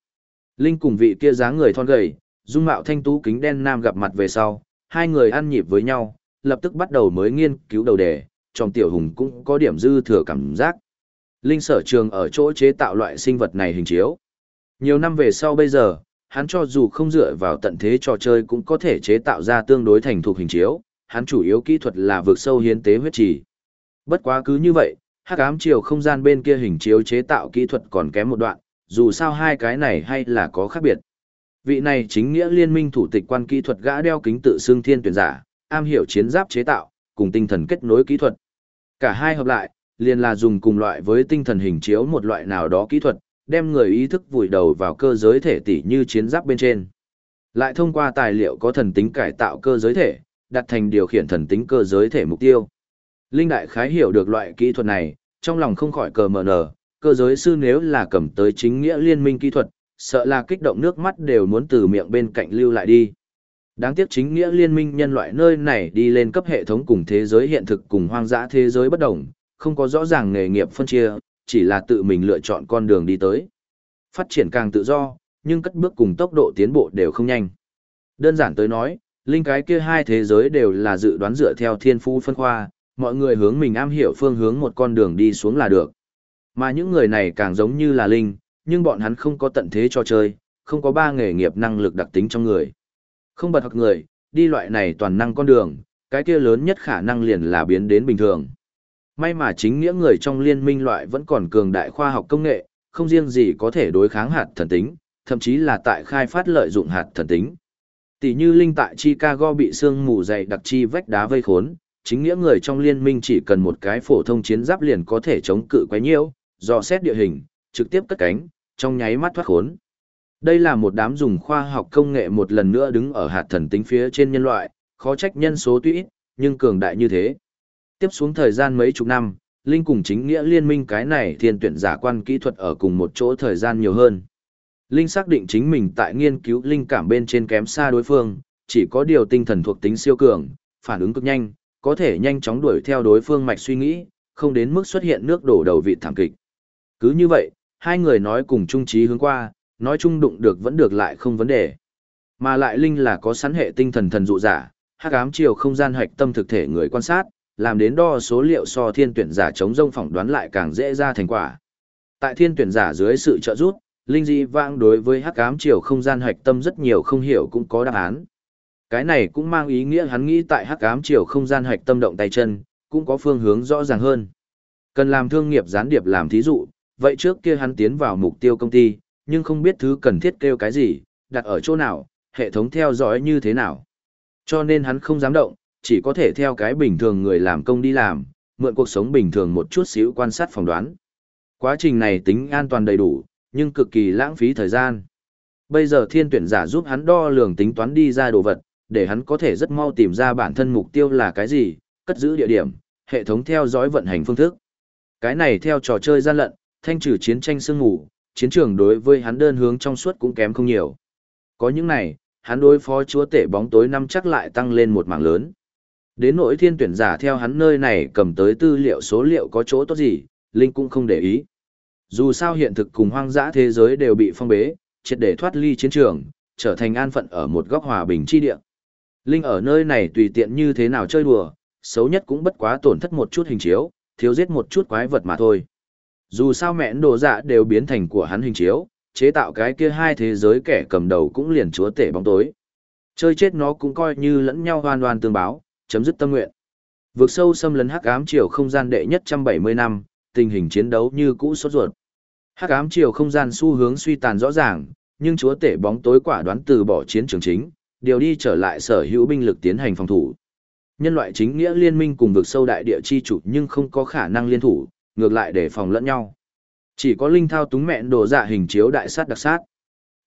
Linh cùng vị kia dáng người thon gầy, dung mạo thanh tú kính đen nam gặp mặt về sau, hai người ăn nhịp với nhau, lập tức bắt đầu mới nghiên cứu đầu đề, trong tiểu hùng cũng có điểm dư thừa cảm giác. Linh sở trường ở chỗ chế tạo loại sinh vật này hình chiếu. Nhiều năm về sau bây giờ, hắn cho dù không dựa vào tận thế trò chơi cũng có thể chế tạo ra tương đối thành thục hình chiếu, hắn chủ yếu kỹ thuật là vượt sâu hiến tế huyết trì. Bất quá cứ như vậy, hắc ám chiều không gian bên kia hình chiếu chế tạo kỹ thuật còn kém một đoạn, dù sao hai cái này hay là có khác biệt. Vị này chính nghĩa liên minh thủ tịch quan kỹ thuật gã đeo kính tự xương thiên tuyển giả, am hiểu chiến giáp chế tạo, cùng tinh thần kết nối kỹ thuật. Cả hai hợp lại, liền là dùng cùng loại với tinh thần hình chiếu một loại nào đó kỹ thuật, đem người ý thức vùi đầu vào cơ giới thể tỷ như chiến giáp bên trên. Lại thông qua tài liệu có thần tính cải tạo cơ giới thể, đặt thành điều khiển thần tính cơ giới thể mục tiêu. Linh Đại khái hiểu được loại kỹ thuật này, trong lòng không khỏi cờ mờ nở, cơ giới sư nếu là cầm tới chính nghĩa liên minh kỹ thuật, sợ là kích động nước mắt đều muốn từ miệng bên cạnh lưu lại đi. Đáng tiếc chính nghĩa liên minh nhân loại nơi này đi lên cấp hệ thống cùng thế giới hiện thực cùng hoang dã thế giới bất đồng, không có rõ ràng nghề nghiệp phân chia, chỉ là tự mình lựa chọn con đường đi tới. Phát triển càng tự do, nhưng cất bước cùng tốc độ tiến bộ đều không nhanh. Đơn giản tới nói, linh cái kia hai thế giới đều là dự đoán dựa theo thiên phú phân khoa, mọi người hướng mình am hiểu phương hướng một con đường đi xuống là được. Mà những người này càng giống như là linh, nhưng bọn hắn không có tận thế cho chơi, không có ba nghề nghiệp năng lực đặc tính trong người. Không bật hoặc người, đi loại này toàn năng con đường, cái kia lớn nhất khả năng liền là biến đến bình thường. May mà chính nghĩa người trong liên minh loại vẫn còn cường đại khoa học công nghệ, không riêng gì có thể đối kháng hạt thần tính, thậm chí là tại khai phát lợi dụng hạt thần tính. Tỷ như linh tại Chicago bị sương mù dày đặc chi vách đá vây khốn, chính nghĩa người trong liên minh chỉ cần một cái phổ thông chiến giáp liền có thể chống cự quái nhiễu, dò xét địa hình, trực tiếp cất cánh, trong nháy mắt thoát khốn. Đây là một đám dùng khoa học công nghệ một lần nữa đứng ở hạt thần tính phía trên nhân loại, khó trách nhân số tuy ít, nhưng cường đại như thế. Tiếp xuống thời gian mấy chục năm, Linh cùng chính nghĩa liên minh cái này thiên tuyển giả quan kỹ thuật ở cùng một chỗ thời gian nhiều hơn. Linh xác định chính mình tại nghiên cứu linh cảm bên trên kém xa đối phương, chỉ có điều tinh thần thuộc tính siêu cường, phản ứng cực nhanh, có thể nhanh chóng đuổi theo đối phương mạch suy nghĩ, không đến mức xuất hiện nước đổ đầu vị thảm kịch. Cứ như vậy, hai người nói cùng chung trí hướng qua, nói chung đụng được vẫn được lại không vấn đề. Mà lại Linh là có sẵn hệ tinh thần thần dụ giả, hắc ám chiều không gian hạch tâm thực thể người quan sát, làm đến đo số liệu so thiên tuyển giả chống rông phỏng đoán lại càng dễ ra thành quả. Tại thiên tuyển giả dưới sự trợ giúp, Linh Di vãng đối với hắc ám chiều không gian hoạch tâm rất nhiều không hiểu cũng có đáp án. Cái này cũng mang ý nghĩa hắn nghĩ tại hắc ám chiều không gian hoạch tâm động tay chân, cũng có phương hướng rõ ràng hơn. Cần làm thương nghiệp gián điệp làm thí dụ, vậy trước kia hắn tiến vào mục tiêu công ty, nhưng không biết thứ cần thiết kêu cái gì, đặt ở chỗ nào, hệ thống theo dõi như thế nào. Cho nên hắn không dám động, chỉ có thể theo cái bình thường người làm công đi làm, mượn cuộc sống bình thường một chút xíu quan sát phỏng đoán. Quá trình này tính an toàn đầy đủ, nhưng cực kỳ lãng phí thời gian. Bây giờ thiên tuyển giả giúp hắn đo lường tính toán đi ra đồ vật, để hắn có thể rất mau tìm ra bản thân mục tiêu là cái gì, cất giữ địa điểm, hệ thống theo dõi vận hành phương thức. Cái này theo trò chơi gian lận, thanh trừ chiến tranh sương ngủ, chiến trường đối với hắn đơn hướng trong suốt cũng kém không nhiều. Có những này, hắn đối phó chúa tể bóng tối năm chắc lại tăng lên một mảng lớn. Đến nỗi thiên tuyển giả theo hắn nơi này cầm tới tư liệu số liệu có chỗ tốt gì, Linh cũng không để ý. Dù sao hiện thực cùng hoang dã thế giới đều bị phong bế, triệt để thoát ly chiến trường, trở thành an phận ở một góc hòa bình chi địa. Linh ở nơi này tùy tiện như thế nào chơi đùa, xấu nhất cũng bất quá tổn thất một chút hình chiếu, thiếu giết một chút quái vật mà thôi. Dù sao mẹn đồ dạ đều biến thành của hắn hình chiếu, chế tạo cái kia hai thế giới kẻ cầm đầu cũng liền chúa tể bóng tối. Chơi chết nó cũng coi như lẫn nhau hoàn hoàn tương báo, chấm dứt tâm nguyện. Vượt sâu xâm lấn hắc ám chiều không gian đệ nhất trăm bảy mươi năm, tình hình chiến đấu như cũ sốt ruột. Hắc ám chiều không gian xu hướng suy tàn rõ ràng, nhưng chúa tể bóng tối quả đoán từ bỏ chiến trường chính, điều đi trở lại sở hữu binh lực tiến hành phòng thủ. Nhân loại chính nghĩa liên minh cùng vực sâu đại địa chi chủ nhưng không có khả năng liên thủ, ngược lại để phòng lẫn nhau. Chỉ có linh thao túng mẹn đồ dạ hình chiếu đại sát đặc sát.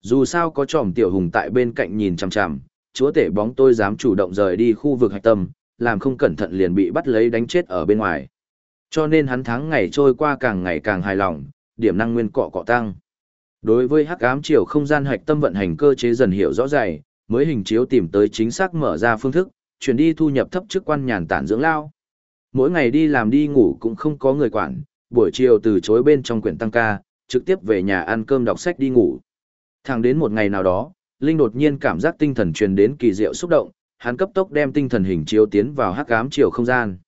Dù sao có tròm tiểu hùng tại bên cạnh nhìn chằm chằm, chúa tể bóng tôi dám chủ động rời đi khu vực hạch tâm, làm không cẩn thận liền bị bắt lấy đánh chết ở bên ngoài. Cho nên hắn tháng ngày trôi qua càng ngày càng hài lòng, điểm năng nguyên cọ cọ tăng. Đối với hắc ám chiều không gian hạch tâm vận hành cơ chế dần hiểu rõ ràng, mới hình chiếu tìm tới chính xác mở ra phương thức, chuyển đi thu nhập thấp chức quan nhàn tản dưỡng lao. Mỗi ngày đi làm đi ngủ cũng không có người quản, buổi chiều từ chối bên trong quyển tăng ca, trực tiếp về nhà ăn cơm đọc sách đi ngủ. Thẳng đến một ngày nào đó, Linh đột nhiên cảm giác tinh thần truyền đến kỳ diệu xúc động, hắn cấp tốc đem tinh thần hình chiếu tiến vào hắc ám chiều không gian.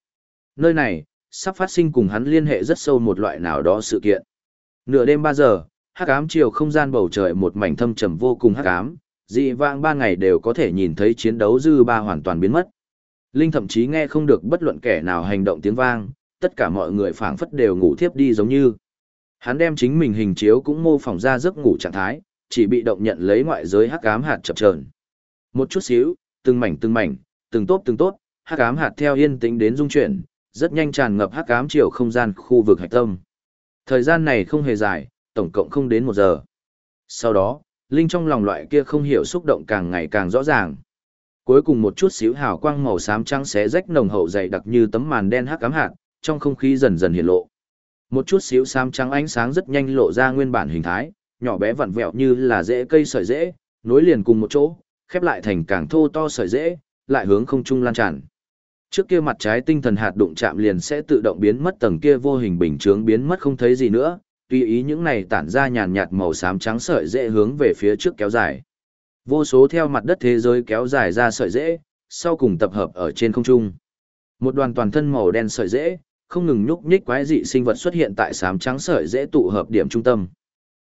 Nơi này, sắp phát sinh cùng hắn liên hệ rất sâu một loại nào đó sự kiện. Nửa đêm 3 giờ, hắc ám chiều không gian bầu trời một mảnh thâm trầm vô cùng hắc ám, dị vãng ba ngày đều có thể nhìn thấy chiến đấu dư ba hoàn toàn biến mất. Linh thậm chí nghe không được bất luận kẻ nào hành động tiếng vang, tất cả mọi người phảng phất đều ngủ thiếp đi giống như. Hắn đem chính mình hình chiếu cũng mô phỏng ra giấc ngủ trạng thái, chỉ bị động nhận lấy ngoại giới hắc ám hạt chập chờn. Một chút xíu, từng mảnh từng mảnh, từng tốt từng tốt, hắc ám hạt theo yên tĩnh đến dung chuyển, rất nhanh tràn ngập hắc ám chiều không gian khu vực hạch tâm. Thời gian này không hề dài, tổng cộng không đến một giờ. Sau đó, linh trong lòng loại kia không hiểu xúc động càng ngày càng rõ ràng. Cuối cùng một chút xíu hào quang màu xám trắng xé rách nồng hậu dày đặc như tấm màn đen hắc ám hạt, trong không khí dần dần hiện lộ. Một chút xíu xám trắng ánh sáng rất nhanh lộ ra nguyên bản hình thái, nhỏ bé vặn vẹo như là rễ cây sợi rễ, nối liền cùng một chỗ, khép lại thành càng thô to sợi rễ, lại hướng không trung lan tràn. Trước kia mặt trái tinh thần hạt đụng chạm liền sẽ tự động biến mất tầng kia vô hình bình chướng biến mất không thấy gì nữa, tùy ý những này tản ra nhàn nhạt màu xám trắng sợi rễ hướng về phía trước kéo dài. Vô số theo mặt đất thế giới kéo dài ra sợi rễ, sau cùng tập hợp ở trên không trung. Một đoàn toàn thân màu đen sợi rễ, không ngừng nhúc nhích quái dị sinh vật xuất hiện tại xám trắng sợi rễ tụ hợp điểm trung tâm.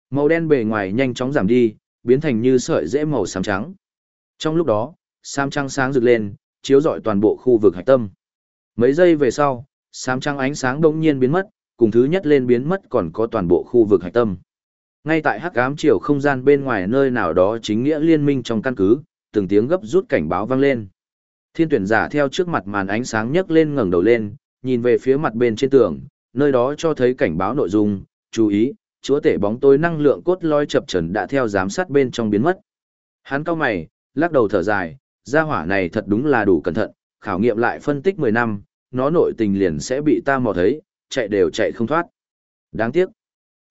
Màu đen bề ngoài nhanh chóng giảm đi, biến thành như sợi rễ màu xám trắng. Trong lúc đó, xám trắng sáng rực lên, chiếu rọi toàn bộ khu vực hạch tâm. Mấy giây về sau, xám trắng ánh sáng đột nhiên biến mất, cùng thứ nhất lên biến mất còn có toàn bộ khu vực hạch tâm. Ngay tại hắc ám chiều không gian bên ngoài nơi nào đó chính nghĩa liên minh trong căn cứ, từng tiếng gấp rút cảnh báo vang lên. Thiên tuyển giả theo trước mặt màn ánh sáng nhấc lên ngẩng đầu lên, nhìn về phía mặt bên trên tường, nơi đó cho thấy cảnh báo nội dung, chú ý, chúa tể bóng tối năng lượng cốt loi chập trần đã theo giám sát bên trong biến mất. Hắn cao mày, lắc đầu thở dài, gia hỏa này thật đúng là đủ cẩn thận, khảo nghiệm lại phân tích 10 năm, nó nội tình liền sẽ bị ta mò thấy, chạy đều chạy không thoát. Đáng tiếc.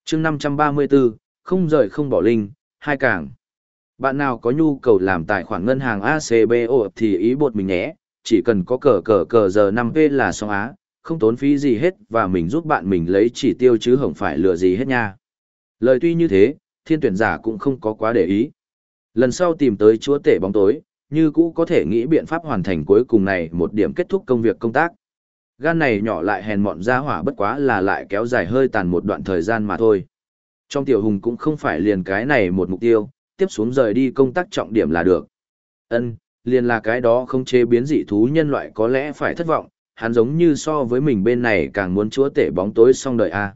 chương 534, không rời không bỏ linh, hai càng. Bạn nào có nhu cầu làm tài khoản ngân hàng ACBO thì ý bột mình nhé, chỉ cần có cờ cờ cờ giờ 5P là xong á, không tốn phí gì hết và mình giúp bạn mình lấy chỉ tiêu chứ không phải lừa gì hết nha. Lời tuy như thế, thiên tuyển giả cũng không có quá để ý. Lần sau tìm tới chúa tể bóng tối, như cũ có thể nghĩ biện pháp hoàn thành cuối cùng này một điểm kết thúc công việc công tác. Gan này nhỏ lại hèn mọn ra hỏa bất quá là lại kéo dài hơi tàn một đoạn thời gian mà thôi. Trong tiểu hùng cũng không phải liền cái này một mục tiêu, tiếp xuống rời đi công tác trọng điểm là được. Ân, liền là cái đó không chế biến dị thú nhân loại có lẽ phải thất vọng, hắn giống như so với mình bên này càng muốn chúa tể bóng tối xong đời a.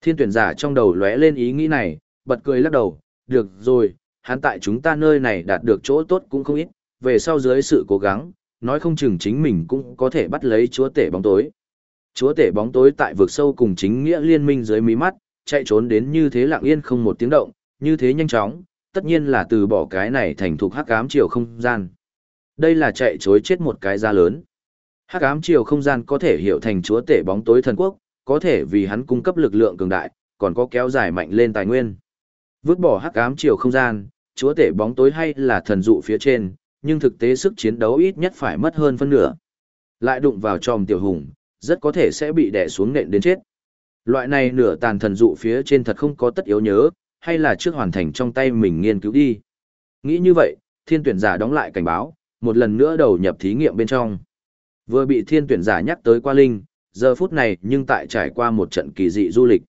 Thiên tuyển giả trong đầu lóe lên ý nghĩ này, bật cười lắc đầu, được rồi, hắn tại chúng ta nơi này đạt được chỗ tốt cũng không ít, về sau dưới sự cố gắng, nói không chừng chính mình cũng có thể bắt lấy chúa tể bóng tối. Chúa tể bóng tối tại vực sâu cùng chính nghĩa liên minh dưới mí mắt, chạy trốn đến như thế lặng yên không một tiếng động, như thế nhanh chóng, tất nhiên là từ bỏ cái này thành thuộc hắc ám chiều không gian. Đây là chạy chối chết một cái ra lớn. Hắc ám chiều không gian có thể hiểu thành chúa tể bóng tối thần quốc, có thể vì hắn cung cấp lực lượng cường đại, còn có kéo dài mạnh lên tài nguyên. Vứt bỏ hắc ám chiều không gian, chúa tể bóng tối hay là thần dụ phía trên, nhưng thực tế sức chiến đấu ít nhất phải mất hơn phân nửa. Lại đụng vào tròm tiểu hùng, rất có thể sẽ bị đè xuống nện đến chết. Loại này nửa tàn thần dụ phía trên thật không có tất yếu nhớ, hay là trước hoàn thành trong tay mình nghiên cứu đi. Nghĩ như vậy, thiên tuyển giả đóng lại cảnh báo, một lần nữa đầu nhập thí nghiệm bên trong. Vừa bị thiên tuyển giả nhắc tới qua linh, giờ phút này nhưng tại trải qua một trận kỳ dị du lịch.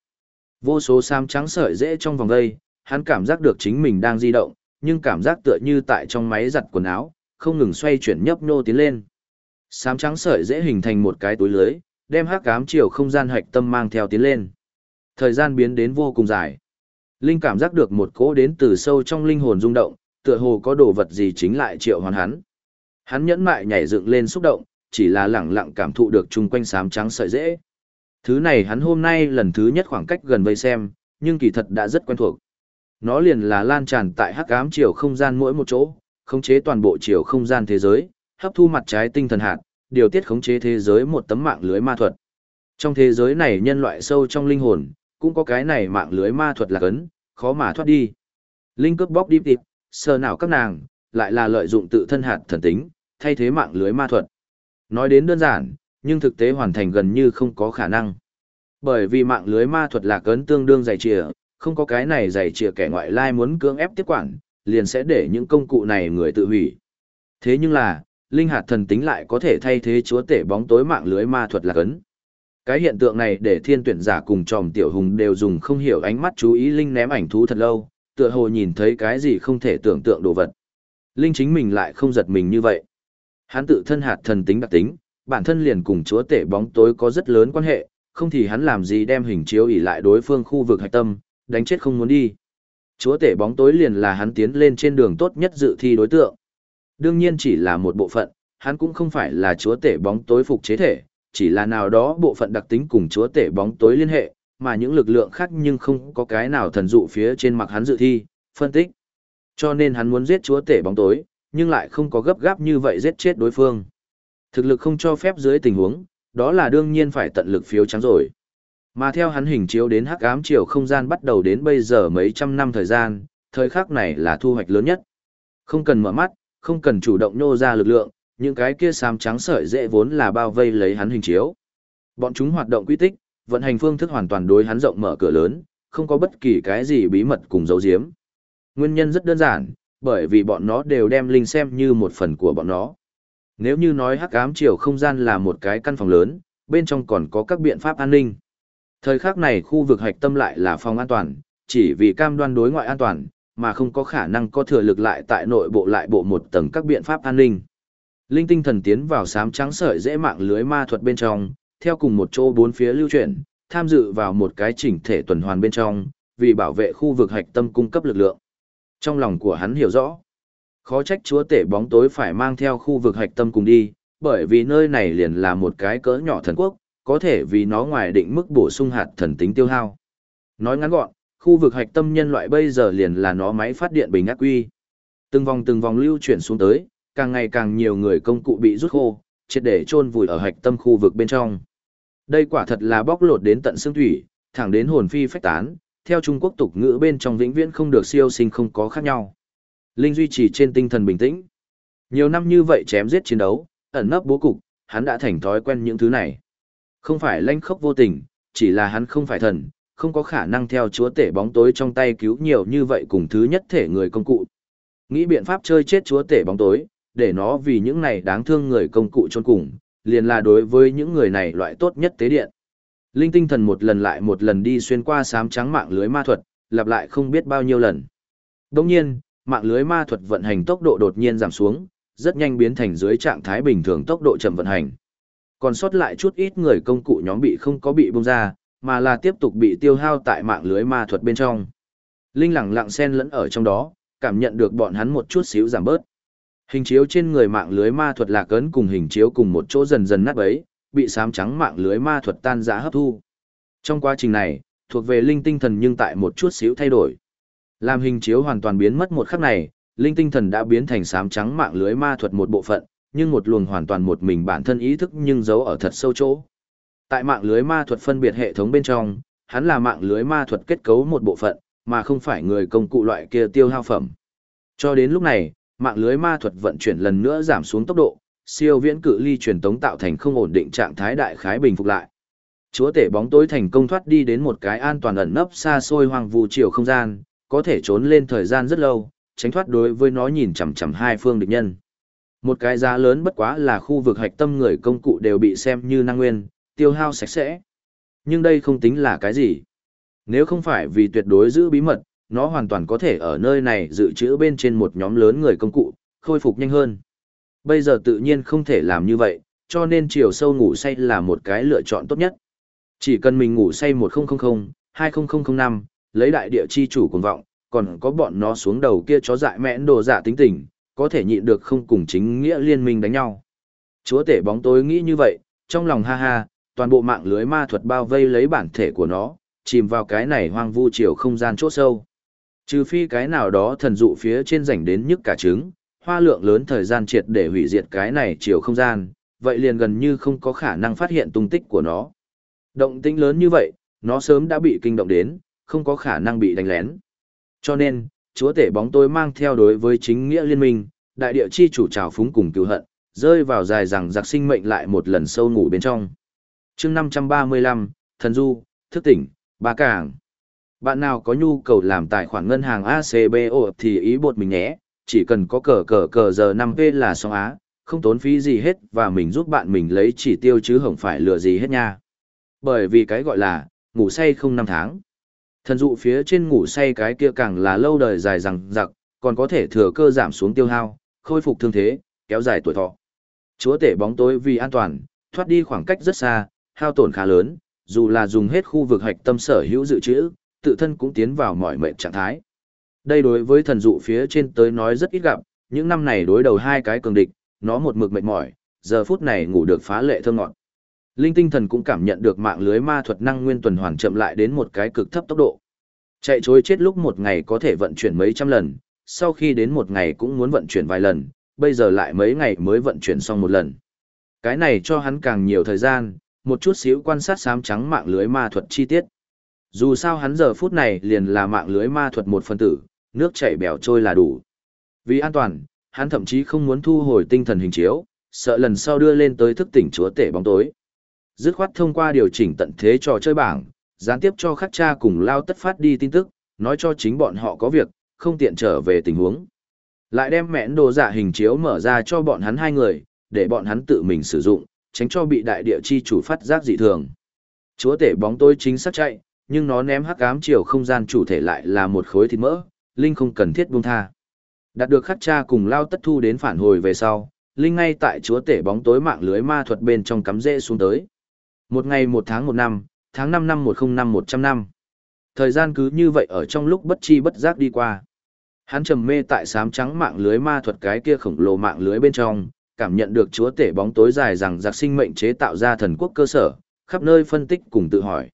Vô số sam trắng sợi dễ trong vòng đây, hắn cảm giác được chính mình đang di động, nhưng cảm giác tựa như tại trong máy giặt quần áo, không ngừng xoay chuyển nhấp nhô tiến lên. Sám trắng sợi dễ hình thành một cái túi lưới, đem hắc ám chiều không gian hạch tâm mang theo tiến lên. Thời gian biến đến vô cùng dài. Linh cảm giác được một cỗ đến từ sâu trong linh hồn rung động, tựa hồ có đồ vật gì chính lại triệu hoàn hắn. Hắn nhẫn mại nhảy dựng lên xúc động, chỉ là lẳng lặng cảm thụ được chung quanh sám trắng sợi dễ. Thứ này hắn hôm nay lần thứ nhất khoảng cách gần vây xem, nhưng kỳ thật đã rất quen thuộc. Nó liền là lan tràn tại hắc ám chiều không gian mỗi một chỗ, khống chế toàn bộ chiều không gian thế giới, hấp thu mặt trái tinh thần hạt, điều tiết khống chế thế giới một tấm mạng lưới ma thuật. Trong thế giới này nhân loại sâu trong linh hồn, cũng có cái này mạng lưới ma thuật là cấn, khó mà thoát đi. Linh cướp bóc đi tịp, sờ nào các nàng, lại là lợi dụng tự thân hạt thần tính, thay thế mạng lưới ma thuật. Nói đến đơn giản, nhưng thực tế hoàn thành gần như không có khả năng. Bởi vì mạng lưới ma thuật là cấn tương đương dày trìa, không có cái này dày trìa kẻ ngoại lai muốn cưỡng ép tiếp quản, liền sẽ để những công cụ này người tự hủy. Thế nhưng là, linh hạt thần tính lại có thể thay thế chúa tể bóng tối mạng lưới ma thuật là cấn. Cái hiện tượng này để thiên tuyển giả cùng tròm tiểu hùng đều dùng không hiểu ánh mắt chú ý Linh ném ảnh thú thật lâu, tựa hồ nhìn thấy cái gì không thể tưởng tượng đồ vật. Linh chính mình lại không giật mình như vậy. Hắn tự thân hạt thần tính đặc tính, bản thân liền cùng chúa tể bóng tối có rất lớn quan hệ, không thì hắn làm gì đem hình chiếu ỉ lại đối phương khu vực hạch tâm, đánh chết không muốn đi. Chúa tể bóng tối liền là hắn tiến lên trên đường tốt nhất dự thi đối tượng. Đương nhiên chỉ là một bộ phận, hắn cũng không phải là chúa tể bóng tối phục chế thể, chỉ là nào đó bộ phận đặc tính cùng chúa tể bóng tối liên hệ, mà những lực lượng khác nhưng không có cái nào thần dụ phía trên mặt hắn dự thi, phân tích. Cho nên hắn muốn giết chúa tể bóng tối, nhưng lại không có gấp gáp như vậy giết chết đối phương. Thực lực không cho phép dưới tình huống, đó là đương nhiên phải tận lực phiếu trắng rồi. Mà theo hắn hình chiếu đến hắc ám chiều không gian bắt đầu đến bây giờ mấy trăm năm thời gian, thời khắc này là thu hoạch lớn nhất. Không cần mở mắt, không cần chủ động nô ra lực lượng, những cái kia xám trắng sợi dễ vốn là bao vây lấy hắn hình chiếu. Bọn chúng hoạt động quy tích, vận hành phương thức hoàn toàn đối hắn rộng mở cửa lớn, không có bất kỳ cái gì bí mật cùng giấu giếm. Nguyên nhân rất đơn giản, bởi vì bọn nó đều đem linh xem như một phần của bọn nó. Nếu như nói hắc ám chiều không gian là một cái căn phòng lớn, bên trong còn có các biện pháp an ninh. Thời khắc này khu vực hạch tâm lại là phòng an toàn, chỉ vì cam đoan đối ngoại an toàn, mà không có khả năng có thừa lực lại tại nội bộ lại bộ một tầng các biện pháp an ninh. Linh tinh thần tiến vào sám trắng sợi dễ mạng lưới ma thuật bên trong, theo cùng một chỗ bốn phía lưu chuyển, tham dự vào một cái chỉnh thể tuần hoàn bên trong, vì bảo vệ khu vực hạch tâm cung cấp lực lượng. Trong lòng của hắn hiểu rõ, khó trách chúa tể bóng tối phải mang theo khu vực hạch tâm cùng đi, bởi vì nơi này liền là một cái cỡ nhỏ thần quốc, có thể vì nó ngoài định mức bổ sung hạt thần tính tiêu hao. Nói ngắn gọn, khu vực hạch tâm nhân loại bây giờ liền là nó máy phát điện bình ác quy. Từng vòng từng vòng lưu chuyển xuống tới, càng ngày càng nhiều người công cụ bị rút khô, triệt để chôn vùi ở hạch tâm khu vực bên trong. Đây quả thật là bóc lột đến tận xương thủy, thẳng đến hồn phi phách tán, theo Trung Quốc tục ngữ bên trong vĩnh viễn không được siêu sinh không có khác nhau. Linh duy trì trên tinh thần bình tĩnh. Nhiều năm như vậy chém giết chiến đấu, ẩn nấp bố cục, hắn đã thành thói quen những thứ này. Không phải lanh khốc vô tình, chỉ là hắn không phải thần, không có khả năng theo chúa tể bóng tối trong tay cứu nhiều như vậy cùng thứ nhất thể người công cụ. Nghĩ biện pháp chơi chết chúa tể bóng tối, để nó vì những này đáng thương người công cụ trôn cùng, liền là đối với những người này loại tốt nhất tế điện. Linh tinh thần một lần lại một lần đi xuyên qua sám trắng mạng lưới ma thuật, lặp lại không biết bao nhiêu lần. Đồng nhiên, mạng lưới ma thuật vận hành tốc độ đột nhiên giảm xuống, rất nhanh biến thành dưới trạng thái bình thường tốc độ chậm vận hành. Còn sót lại chút ít người công cụ nhóm bị không có bị bung ra, mà là tiếp tục bị tiêu hao tại mạng lưới ma thuật bên trong. Linh lẳng lặng xen lẫn ở trong đó, cảm nhận được bọn hắn một chút xíu giảm bớt. Hình chiếu trên người mạng lưới ma thuật lạc ấn cùng hình chiếu cùng một chỗ dần dần nát bấy, bị sám trắng mạng lưới ma thuật tan rã hấp thu. Trong quá trình này, thuộc về linh tinh thần nhưng tại một chút xíu thay đổi. Làm hình chiếu hoàn toàn biến mất một khắc này, linh tinh thần đã biến thành sám trắng mạng lưới ma thuật một bộ phận, nhưng một luồng hoàn toàn một mình bản thân ý thức nhưng giấu ở thật sâu chỗ. Tại mạng lưới ma thuật phân biệt hệ thống bên trong, hắn là mạng lưới ma thuật kết cấu một bộ phận, mà không phải người công cụ loại kia tiêu hao phẩm. Cho đến lúc này, mạng lưới ma thuật vận chuyển lần nữa giảm xuống tốc độ, siêu viễn cự ly truyền tống tạo thành không ổn định trạng thái đại khái bình phục lại. Chúa tể bóng tối thành công thoát đi đến một cái an toàn ẩn nấp xa xôi hoang vu chiều không gian, có thể trốn lên thời gian rất lâu, tránh thoát đối với nó nhìn chằm chằm hai phương địch nhân. Một cái giá lớn bất quá là khu vực hạch tâm người công cụ đều bị xem như năng nguyên, tiêu hao sạch sẽ. Nhưng đây không tính là cái gì. Nếu không phải vì tuyệt đối giữ bí mật, nó hoàn toàn có thể ở nơi này dự trữ bên trên một nhóm lớn người công cụ, khôi phục nhanh hơn. Bây giờ tự nhiên không thể làm như vậy, cho nên chiều sâu ngủ say là một cái lựa chọn tốt nhất. Chỉ cần mình ngủ say 1000, 20005, lấy đại địa chi chủ cuồng vọng, còn có bọn nó xuống đầu kia chó dại mẽn đồ giả dạ tính tình, có thể nhịn được không cùng chính nghĩa liên minh đánh nhau. Chúa tể bóng tối nghĩ như vậy, trong lòng ha ha, toàn bộ mạng lưới ma thuật bao vây lấy bản thể của nó, chìm vào cái này hoang vu chiều không gian chỗ sâu. Trừ phi cái nào đó thần dụ phía trên rảnh đến nhức cả trứng, hoa lượng lớn thời gian triệt để hủy diệt cái này chiều không gian, vậy liền gần như không có khả năng phát hiện tung tích của nó. Động tĩnh lớn như vậy, nó sớm đã bị kinh động đến, không có khả năng bị đánh lén. Cho nên, chúa tể bóng tối mang theo đối với chính nghĩa liên minh, đại địa chi chủ trào phúng cùng cứu hận, rơi vào dài rằng giặc sinh mệnh lại một lần sâu ngủ bên trong. chương 535, thần du, thức tỉnh, ba cảng. Bạn nào có nhu cầu làm tài khoản ngân hàng ACBO thì ý bột mình nhé, chỉ cần có cờ cờ cờ giờ 5P là xong á, không tốn phí gì hết và mình giúp bạn mình lấy chỉ tiêu chứ không phải lừa gì hết nha. Bởi vì cái gọi là, ngủ say không năm tháng. Thần dụ phía trên ngủ say cái kia càng là lâu đời dài rằng giặc, còn có thể thừa cơ giảm xuống tiêu hao, khôi phục thương thế, kéo dài tuổi thọ. Chúa tể bóng tối vì an toàn, thoát đi khoảng cách rất xa, hao tổn khá lớn, dù là dùng hết khu vực hạch tâm sở hữu dự trữ, tự thân cũng tiến vào mọi mệnh trạng thái. Đây đối với thần dụ phía trên tới nói rất ít gặp, những năm này đối đầu hai cái cường địch, nó một mực mệt mỏi, giờ phút này ngủ được phá lệ thơ ngọt. Linh tinh thần cũng cảm nhận được mạng lưới ma thuật năng nguyên tuần hoàn chậm lại đến một cái cực thấp tốc độ. Chạy trối chết lúc một ngày có thể vận chuyển mấy trăm lần, sau khi đến một ngày cũng muốn vận chuyển vài lần, bây giờ lại mấy ngày mới vận chuyển xong một lần. Cái này cho hắn càng nhiều thời gian, một chút xíu quan sát sám trắng mạng lưới ma thuật chi tiết. Dù sao hắn giờ phút này liền là mạng lưới ma thuật một phân tử, nước chảy bèo trôi là đủ. Vì an toàn, hắn thậm chí không muốn thu hồi tinh thần hình chiếu, sợ lần sau đưa lên tới thức tỉnh chúa tể bóng tối. Dứt khoát thông qua điều chỉnh tận thế trò chơi bảng, gián tiếp cho khắc cha cùng lao tất phát đi tin tức, nói cho chính bọn họ có việc, không tiện trở về tình huống. Lại đem mẹn đồ giả dạ hình chiếu mở ra cho bọn hắn hai người, để bọn hắn tự mình sử dụng, tránh cho bị đại địa chi chủ phát giác dị thường. Chúa tể bóng tối chính xác chạy, nhưng nó ném hắc ám chiều không gian chủ thể lại là một khối thịt mỡ, Linh không cần thiết buông tha. Đạt được khắc cha cùng lao tất thu đến phản hồi về sau, Linh ngay tại chúa tể bóng tối mạng lưới ma thuật bên trong cắm rễ xuống tới. Một ngày một tháng một năm, tháng năm năm một không năm một trăm năm. Thời gian cứ như vậy ở trong lúc bất chi bất giác đi qua. Hắn trầm mê tại sám trắng mạng lưới ma thuật cái kia khổng lồ mạng lưới bên trong, cảm nhận được chúa tể bóng tối dài rằng giặc sinh mệnh chế tạo ra thần quốc cơ sở, khắp nơi phân tích cùng tự hỏi.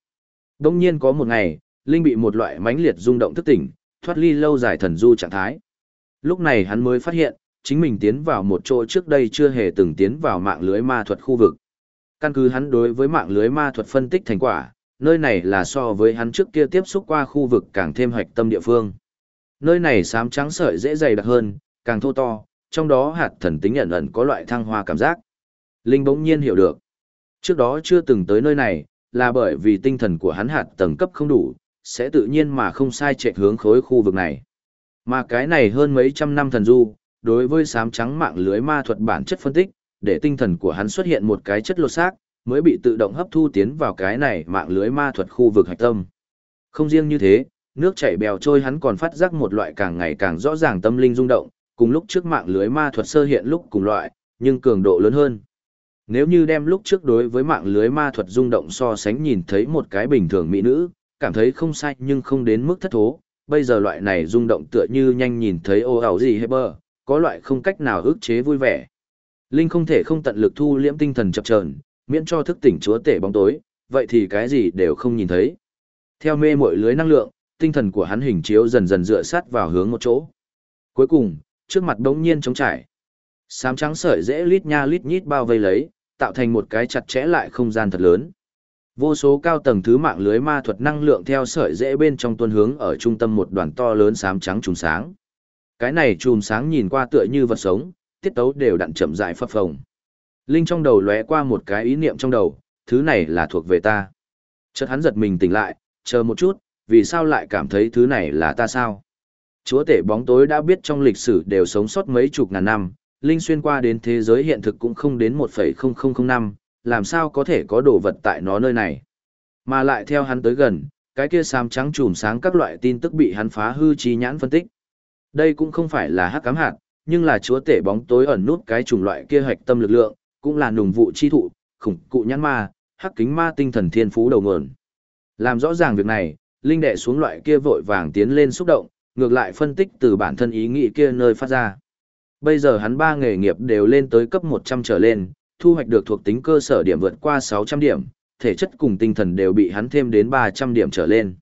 Đông nhiên có một ngày, Linh bị một loại mãnh liệt rung động thức tỉnh, thoát ly lâu dài thần du trạng thái. Lúc này hắn mới phát hiện, chính mình tiến vào một chỗ trước đây chưa hề từng tiến vào mạng lưới ma thuật khu vực. Căn cứ hắn đối với mạng lưới ma thuật phân tích thành quả, nơi này là so với hắn trước kia tiếp xúc qua khu vực càng thêm hoạch tâm địa phương. Nơi này xám trắng sợi dễ dày đặc hơn, càng thô to, trong đó hạt thần tính ẩn ẩn có loại thăng hoa cảm giác. Linh bỗng nhiên hiểu được. Trước đó chưa từng tới nơi này, là bởi vì tinh thần của hắn hạt tầng cấp không đủ, sẽ tự nhiên mà không sai chạy hướng khối khu vực này. Mà cái này hơn mấy trăm năm thần du, đối với sám trắng mạng lưới ma thuật bản chất phân tích, để tinh thần của hắn xuất hiện một cái chất lột xác, mới bị tự động hấp thu tiến vào cái này mạng lưới ma thuật khu vực hạch tâm. Không riêng như thế, nước chảy bèo trôi hắn còn phát giác một loại càng ngày càng rõ ràng tâm linh rung động, cùng lúc trước mạng lưới ma thuật sơ hiện lúc cùng loại, nhưng cường độ lớn hơn. Nếu như đem lúc trước đối với mạng lưới ma thuật rung động so sánh nhìn thấy một cái bình thường mỹ nữ, cảm thấy không sai nhưng không đến mức thất thố, bây giờ loại này rung động tựa như nhanh nhìn thấy ô ảo gì hết bơ, có loại không cách nào ức chế vui vẻ. Linh không thể không tận lực thu liễm tinh thần chập chờn, miễn cho thức tỉnh chúa tể bóng tối, vậy thì cái gì đều không nhìn thấy. Theo mê mội lưới năng lượng, tinh thần của hắn hình chiếu dần dần dựa sát vào hướng một chỗ. Cuối cùng, trước mặt đống nhiên trống trải. Sám trắng sợi dễ lít nha lít nhít bao vây lấy, tạo thành một cái chặt chẽ lại không gian thật lớn. Vô số cao tầng thứ mạng lưới ma thuật năng lượng theo sợi rễ bên trong tuân hướng ở trung tâm một đoàn to lớn sám trắng trùng sáng. Cái này chùm sáng nhìn qua tựa như vật sống, tiết tấu đều đặn chậm rãi phập phồng. Linh trong đầu lóe qua một cái ý niệm trong đầu, thứ này là thuộc về ta. Chợt hắn giật mình tỉnh lại, chờ một chút, vì sao lại cảm thấy thứ này là ta sao? Chúa tể bóng tối đã biết trong lịch sử đều sống sót mấy chục ngàn năm, Linh xuyên qua đến thế giới hiện thực cũng không đến 1,0005, làm sao có thể có đồ vật tại nó nơi này. Mà lại theo hắn tới gần, cái kia xám trắng trùm sáng các loại tin tức bị hắn phá hư trí nhãn phân tích. Đây cũng không phải là hắc cám hạt, nhưng là chúa tể bóng tối ẩn nút cái chủng loại kia hạch tâm lực lượng, cũng là nùng vụ chi thụ, khủng cụ nhãn ma, hắc kính ma tinh thần thiên phú đầu nguồn. Làm rõ ràng việc này, Linh đệ xuống loại kia vội vàng tiến lên xúc động, ngược lại phân tích từ bản thân ý nghĩ kia nơi phát ra. Bây giờ hắn ba nghề nghiệp đều lên tới cấp 100 trở lên, thu hoạch được thuộc tính cơ sở điểm vượt qua 600 điểm, thể chất cùng tinh thần đều bị hắn thêm đến 300 điểm trở lên.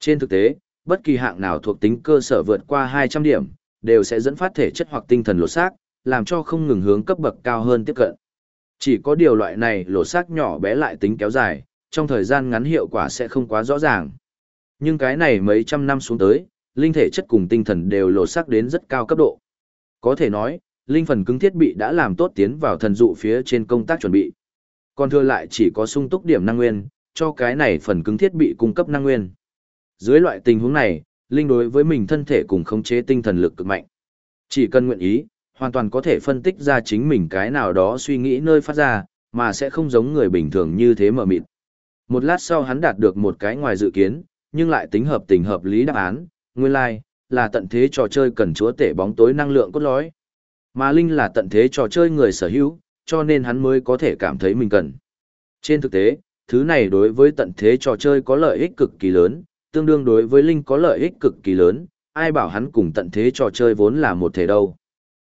Trên thực tế, bất kỳ hạng nào thuộc tính cơ sở vượt qua 200 điểm, đều sẽ dẫn phát thể chất hoặc tinh thần lột xác, làm cho không ngừng hướng cấp bậc cao hơn tiếp cận. Chỉ có điều loại này lột xác nhỏ bé lại tính kéo dài, trong thời gian ngắn hiệu quả sẽ không quá rõ ràng. Nhưng cái này mấy trăm năm xuống tới, linh thể chất cùng tinh thần đều lột xác đến rất cao cấp độ. Có thể nói, linh phần cứng thiết bị đã làm tốt tiến vào thần dụ phía trên công tác chuẩn bị. Còn thừa lại chỉ có sung túc điểm năng nguyên, cho cái này phần cứng thiết bị cung cấp năng nguyên. Dưới loại tình huống này, linh đối với mình thân thể cùng khống chế tinh thần lực cực mạnh. Chỉ cần nguyện ý, hoàn toàn có thể phân tích ra chính mình cái nào đó suy nghĩ nơi phát ra, mà sẽ không giống người bình thường như thế mở mịt. Một lát sau hắn đạt được một cái ngoài dự kiến, nhưng lại tính hợp tình hợp lý đáp án, nguyên lai, like, là tận thế trò chơi cần chúa tể bóng tối năng lượng cốt lõi. Mà Linh là tận thế trò chơi người sở hữu, cho nên hắn mới có thể cảm thấy mình cần. Trên thực tế, thứ này đối với tận thế trò chơi có lợi ích cực kỳ lớn, tương đương đối với Linh có lợi ích cực kỳ lớn, ai bảo hắn cùng tận thế trò chơi vốn là một thể đâu.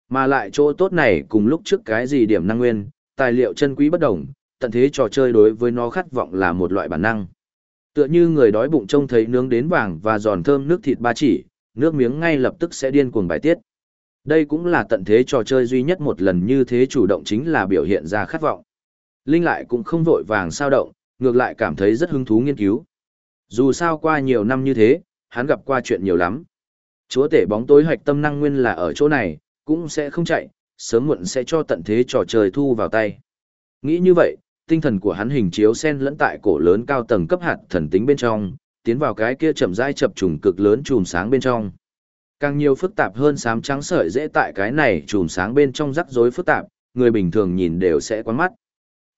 Mà lại chỗ tốt này cùng lúc trước cái gì điểm năng nguyên, tài liệu chân quý bất đồng, tận thế trò chơi đối với nó khát vọng là một loại bản năng. Tựa như người đói bụng trông thấy nướng đến vàng và giòn thơm nước thịt ba chỉ, nước miếng ngay lập tức sẽ điên cuồng bài tiết. Đây cũng là tận thế trò chơi duy nhất một lần như thế chủ động chính là biểu hiện ra khát vọng. Linh lại cũng không vội vàng sao động, ngược lại cảm thấy rất hứng thú nghiên cứu. Dù sao qua nhiều năm như thế, hắn gặp qua chuyện nhiều lắm. Chúa tể bóng tối hoạch tâm năng nguyên là ở chỗ này, cũng sẽ không chạy, sớm muộn sẽ cho tận thế trò chơi thu vào tay. Nghĩ như vậy, tinh thần của hắn hình chiếu sen lẫn tại cổ lớn cao tầng cấp hạt thần tính bên trong, tiến vào cái kia chậm rãi chập trùng cực lớn chùm sáng bên trong. Càng nhiều phức tạp hơn sám trắng sợi dễ tại cái này chùm sáng bên trong rắc rối phức tạp, người bình thường nhìn đều sẽ quán mắt.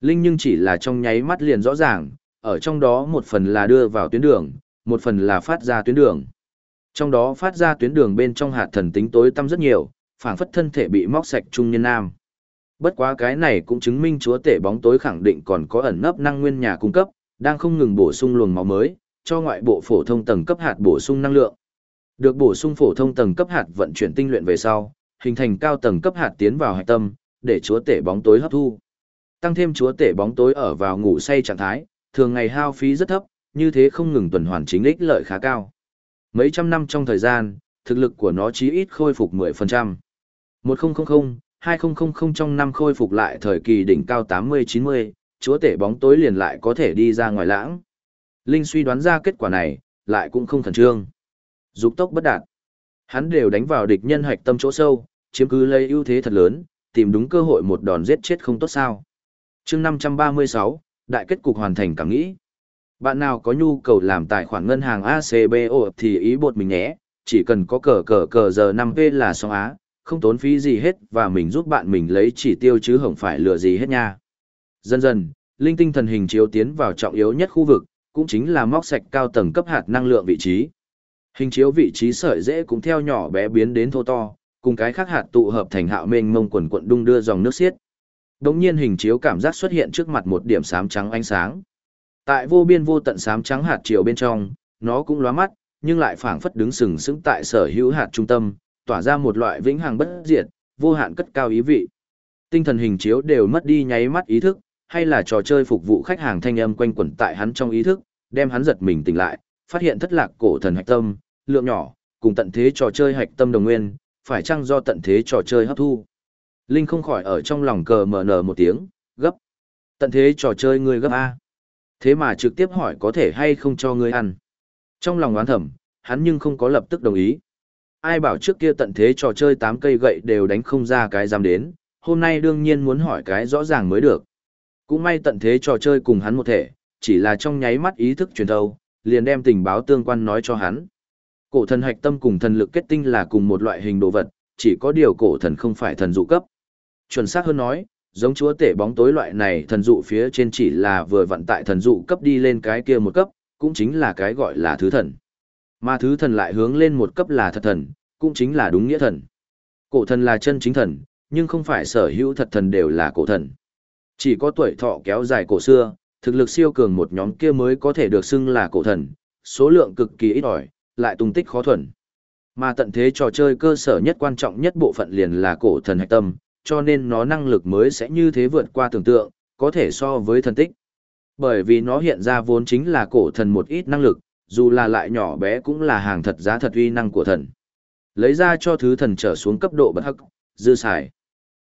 Linh nhưng chỉ là trong nháy mắt liền rõ ràng, ở trong đó một phần là đưa vào tuyến đường, một phần là phát ra tuyến đường. Trong đó phát ra tuyến đường bên trong hạt thần tính tối tăm rất nhiều, phảng phất thân thể bị móc sạch trung nhân nam. Bất quá cái này cũng chứng minh chúa tể bóng tối khẳng định còn có ẩn nấp năng nguyên nhà cung cấp, đang không ngừng bổ sung luồng máu mới, cho ngoại bộ phổ thông tầng cấp hạt bổ sung năng lượng. Được bổ sung phổ thông tầng cấp hạt vận chuyển tinh luyện về sau, hình thành cao tầng cấp hạt tiến vào hạch tâm, để chúa tể bóng tối hấp thu. Tăng thêm chúa tể bóng tối ở vào ngủ say trạng thái, thường ngày hao phí rất thấp, như thế không ngừng tuần hoàn chính ích lợi khá cao. Mấy trăm năm trong thời gian, thực lực của nó chí ít khôi phục 10%. 1000, 2000 trong năm khôi phục lại thời kỳ đỉnh cao 80-90, chúa tể bóng tối liền lại có thể đi ra ngoài lãng. Linh suy đoán ra kết quả này, lại cũng không khẩn trương. Dục tốc bất đạt. Hắn đều đánh vào địch nhân hạch tâm chỗ sâu, chiếm cứ lấy ưu thế thật lớn, tìm đúng cơ hội một đòn giết chết không tốt sao. chương 536, đại kết cục hoàn thành cảm nghĩ. Bạn nào có nhu cầu làm tài khoản ngân hàng ACBO thì ý bột mình nhé, chỉ cần có cờ cờ cờ giờ 5P là xong á, không tốn phí gì hết và mình giúp bạn mình lấy chỉ tiêu chứ không phải lừa gì hết nha. Dần dần, linh tinh thần hình chiếu tiến vào trọng yếu nhất khu vực, cũng chính là móc sạch cao tầng cấp hạt năng lượng vị trí. Hình chiếu vị trí sợi dễ cũng theo nhỏ bé biến đến thô to, cùng cái khác hạt tụ hợp thành hạo mênh mông quần quận đung đưa dòng nước xiết. Đống nhiên hình chiếu cảm giác xuất hiện trước mặt một điểm sám trắng ánh sáng. Tại vô biên vô tận sám trắng hạt chiều bên trong, nó cũng lóa mắt, nhưng lại phảng phất đứng sừng sững tại sở hữu hạt trung tâm, tỏa ra một loại vĩnh hằng bất diệt, vô hạn cất cao ý vị. Tinh thần hình chiếu đều mất đi nháy mắt ý thức, hay là trò chơi phục vụ khách hàng thanh âm quanh quẩn tại hắn trong ý thức, đem hắn giật mình tỉnh lại, phát hiện thất lạc cổ thần hạch tâm, lượng nhỏ, cùng tận thế trò chơi hạch tâm đồng nguyên, phải chăng do tận thế trò chơi hấp thu. Linh không khỏi ở trong lòng cờ mở nở một tiếng, gấp. Tận thế trò chơi người gấp A. Thế mà trực tiếp hỏi có thể hay không cho ngươi ăn. Trong lòng oán thầm, hắn nhưng không có lập tức đồng ý. Ai bảo trước kia tận thế trò chơi tám cây gậy đều đánh không ra cái dám đến, hôm nay đương nhiên muốn hỏi cái rõ ràng mới được. Cũng may tận thế trò chơi cùng hắn một thể, chỉ là trong nháy mắt ý thức truyền thâu, liền đem tình báo tương quan nói cho hắn. Cổ thần hạch tâm cùng thần lực kết tinh là cùng một loại hình đồ vật, chỉ có điều cổ thần không phải thần dụ cấp. Chuẩn xác hơn nói, giống chúa tể bóng tối loại này thần dụ phía trên chỉ là vừa vận tại thần dụ cấp đi lên cái kia một cấp, cũng chính là cái gọi là thứ thần. Mà thứ thần lại hướng lên một cấp là thật thần, cũng chính là đúng nghĩa thần. Cổ thần là chân chính thần, nhưng không phải sở hữu thật thần đều là cổ thần. Chỉ có tuổi thọ kéo dài cổ xưa, thực lực siêu cường một nhóm kia mới có thể được xưng là cổ thần, số lượng cực kỳ ít ỏi, lại tung tích khó thuần. Mà tận thế trò chơi cơ sở nhất quan trọng nhất bộ phận liền là cổ thần hạch tâm, cho nên nó năng lực mới sẽ như thế vượt qua tưởng tượng, có thể so với thần tích. Bởi vì nó hiện ra vốn chính là cổ thần một ít năng lực, dù là lại nhỏ bé cũng là hàng thật giá thật uy năng của thần. Lấy ra cho thứ thần trở xuống cấp độ bất hắc, dư xài.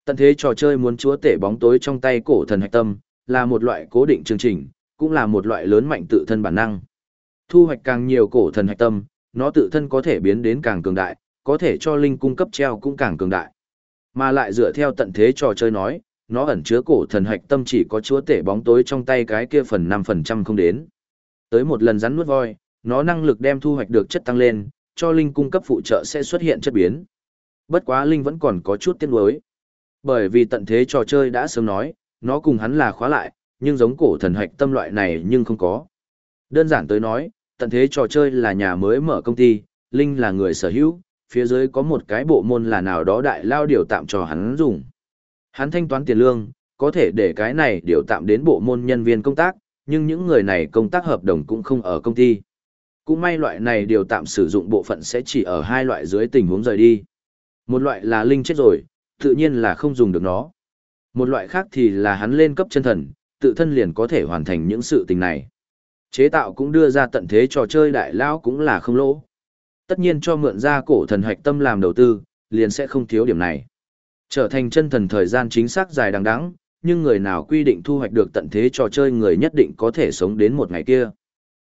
Tận thế trò chơi muốn chúa tể bóng tối trong tay cổ thần hạch tâm, là một loại cố định chương trình, cũng là một loại lớn mạnh tự thân bản năng. Thu hoạch càng nhiều cổ thần hạch tâm, nó tự thân có thể biến đến càng cường đại, có thể cho linh cung cấp treo cũng càng cường đại. Mà lại dựa theo tận thế trò chơi nói, nó ẩn chứa cổ thần hạch tâm chỉ có chúa tể bóng tối trong tay cái kia phần 5% không đến. Tới một lần rắn nuốt voi, nó năng lực đem thu hoạch được chất tăng lên, cho linh cung cấp phụ trợ sẽ xuất hiện chất biến. Bất quá linh vẫn còn có chút tiếc nuối. Bởi vì tận thế trò chơi đã sớm nói, nó cùng hắn là khóa lại, nhưng giống cổ thần hạch tâm loại này nhưng không có. Đơn giản tới nói, tận thế trò chơi là nhà mới mở công ty, Linh là người sở hữu, phía dưới có một cái bộ môn là nào đó đại lao điều tạm cho hắn dùng. Hắn thanh toán tiền lương, có thể để cái này điều tạm đến bộ môn nhân viên công tác, nhưng những người này công tác hợp đồng cũng không ở công ty. Cũng may loại này điều tạm sử dụng bộ phận sẽ chỉ ở hai loại dưới tình huống rời đi. Một loại là linh chết rồi, tự nhiên là không dùng được nó. Một loại khác thì là hắn lên cấp chân thần, tự thân liền có thể hoàn thành những sự tình này. Chế tạo cũng đưa ra tận thế trò chơi đại lão cũng là không lỗ. Tất nhiên cho mượn ra cổ thần hạch tâm làm đầu tư, liền sẽ không thiếu điểm này. Trở thành chân thần thời gian chính xác dài đằng đẵng, nhưng người nào quy định thu hoạch được tận thế trò chơi người nhất định có thể sống đến một ngày kia.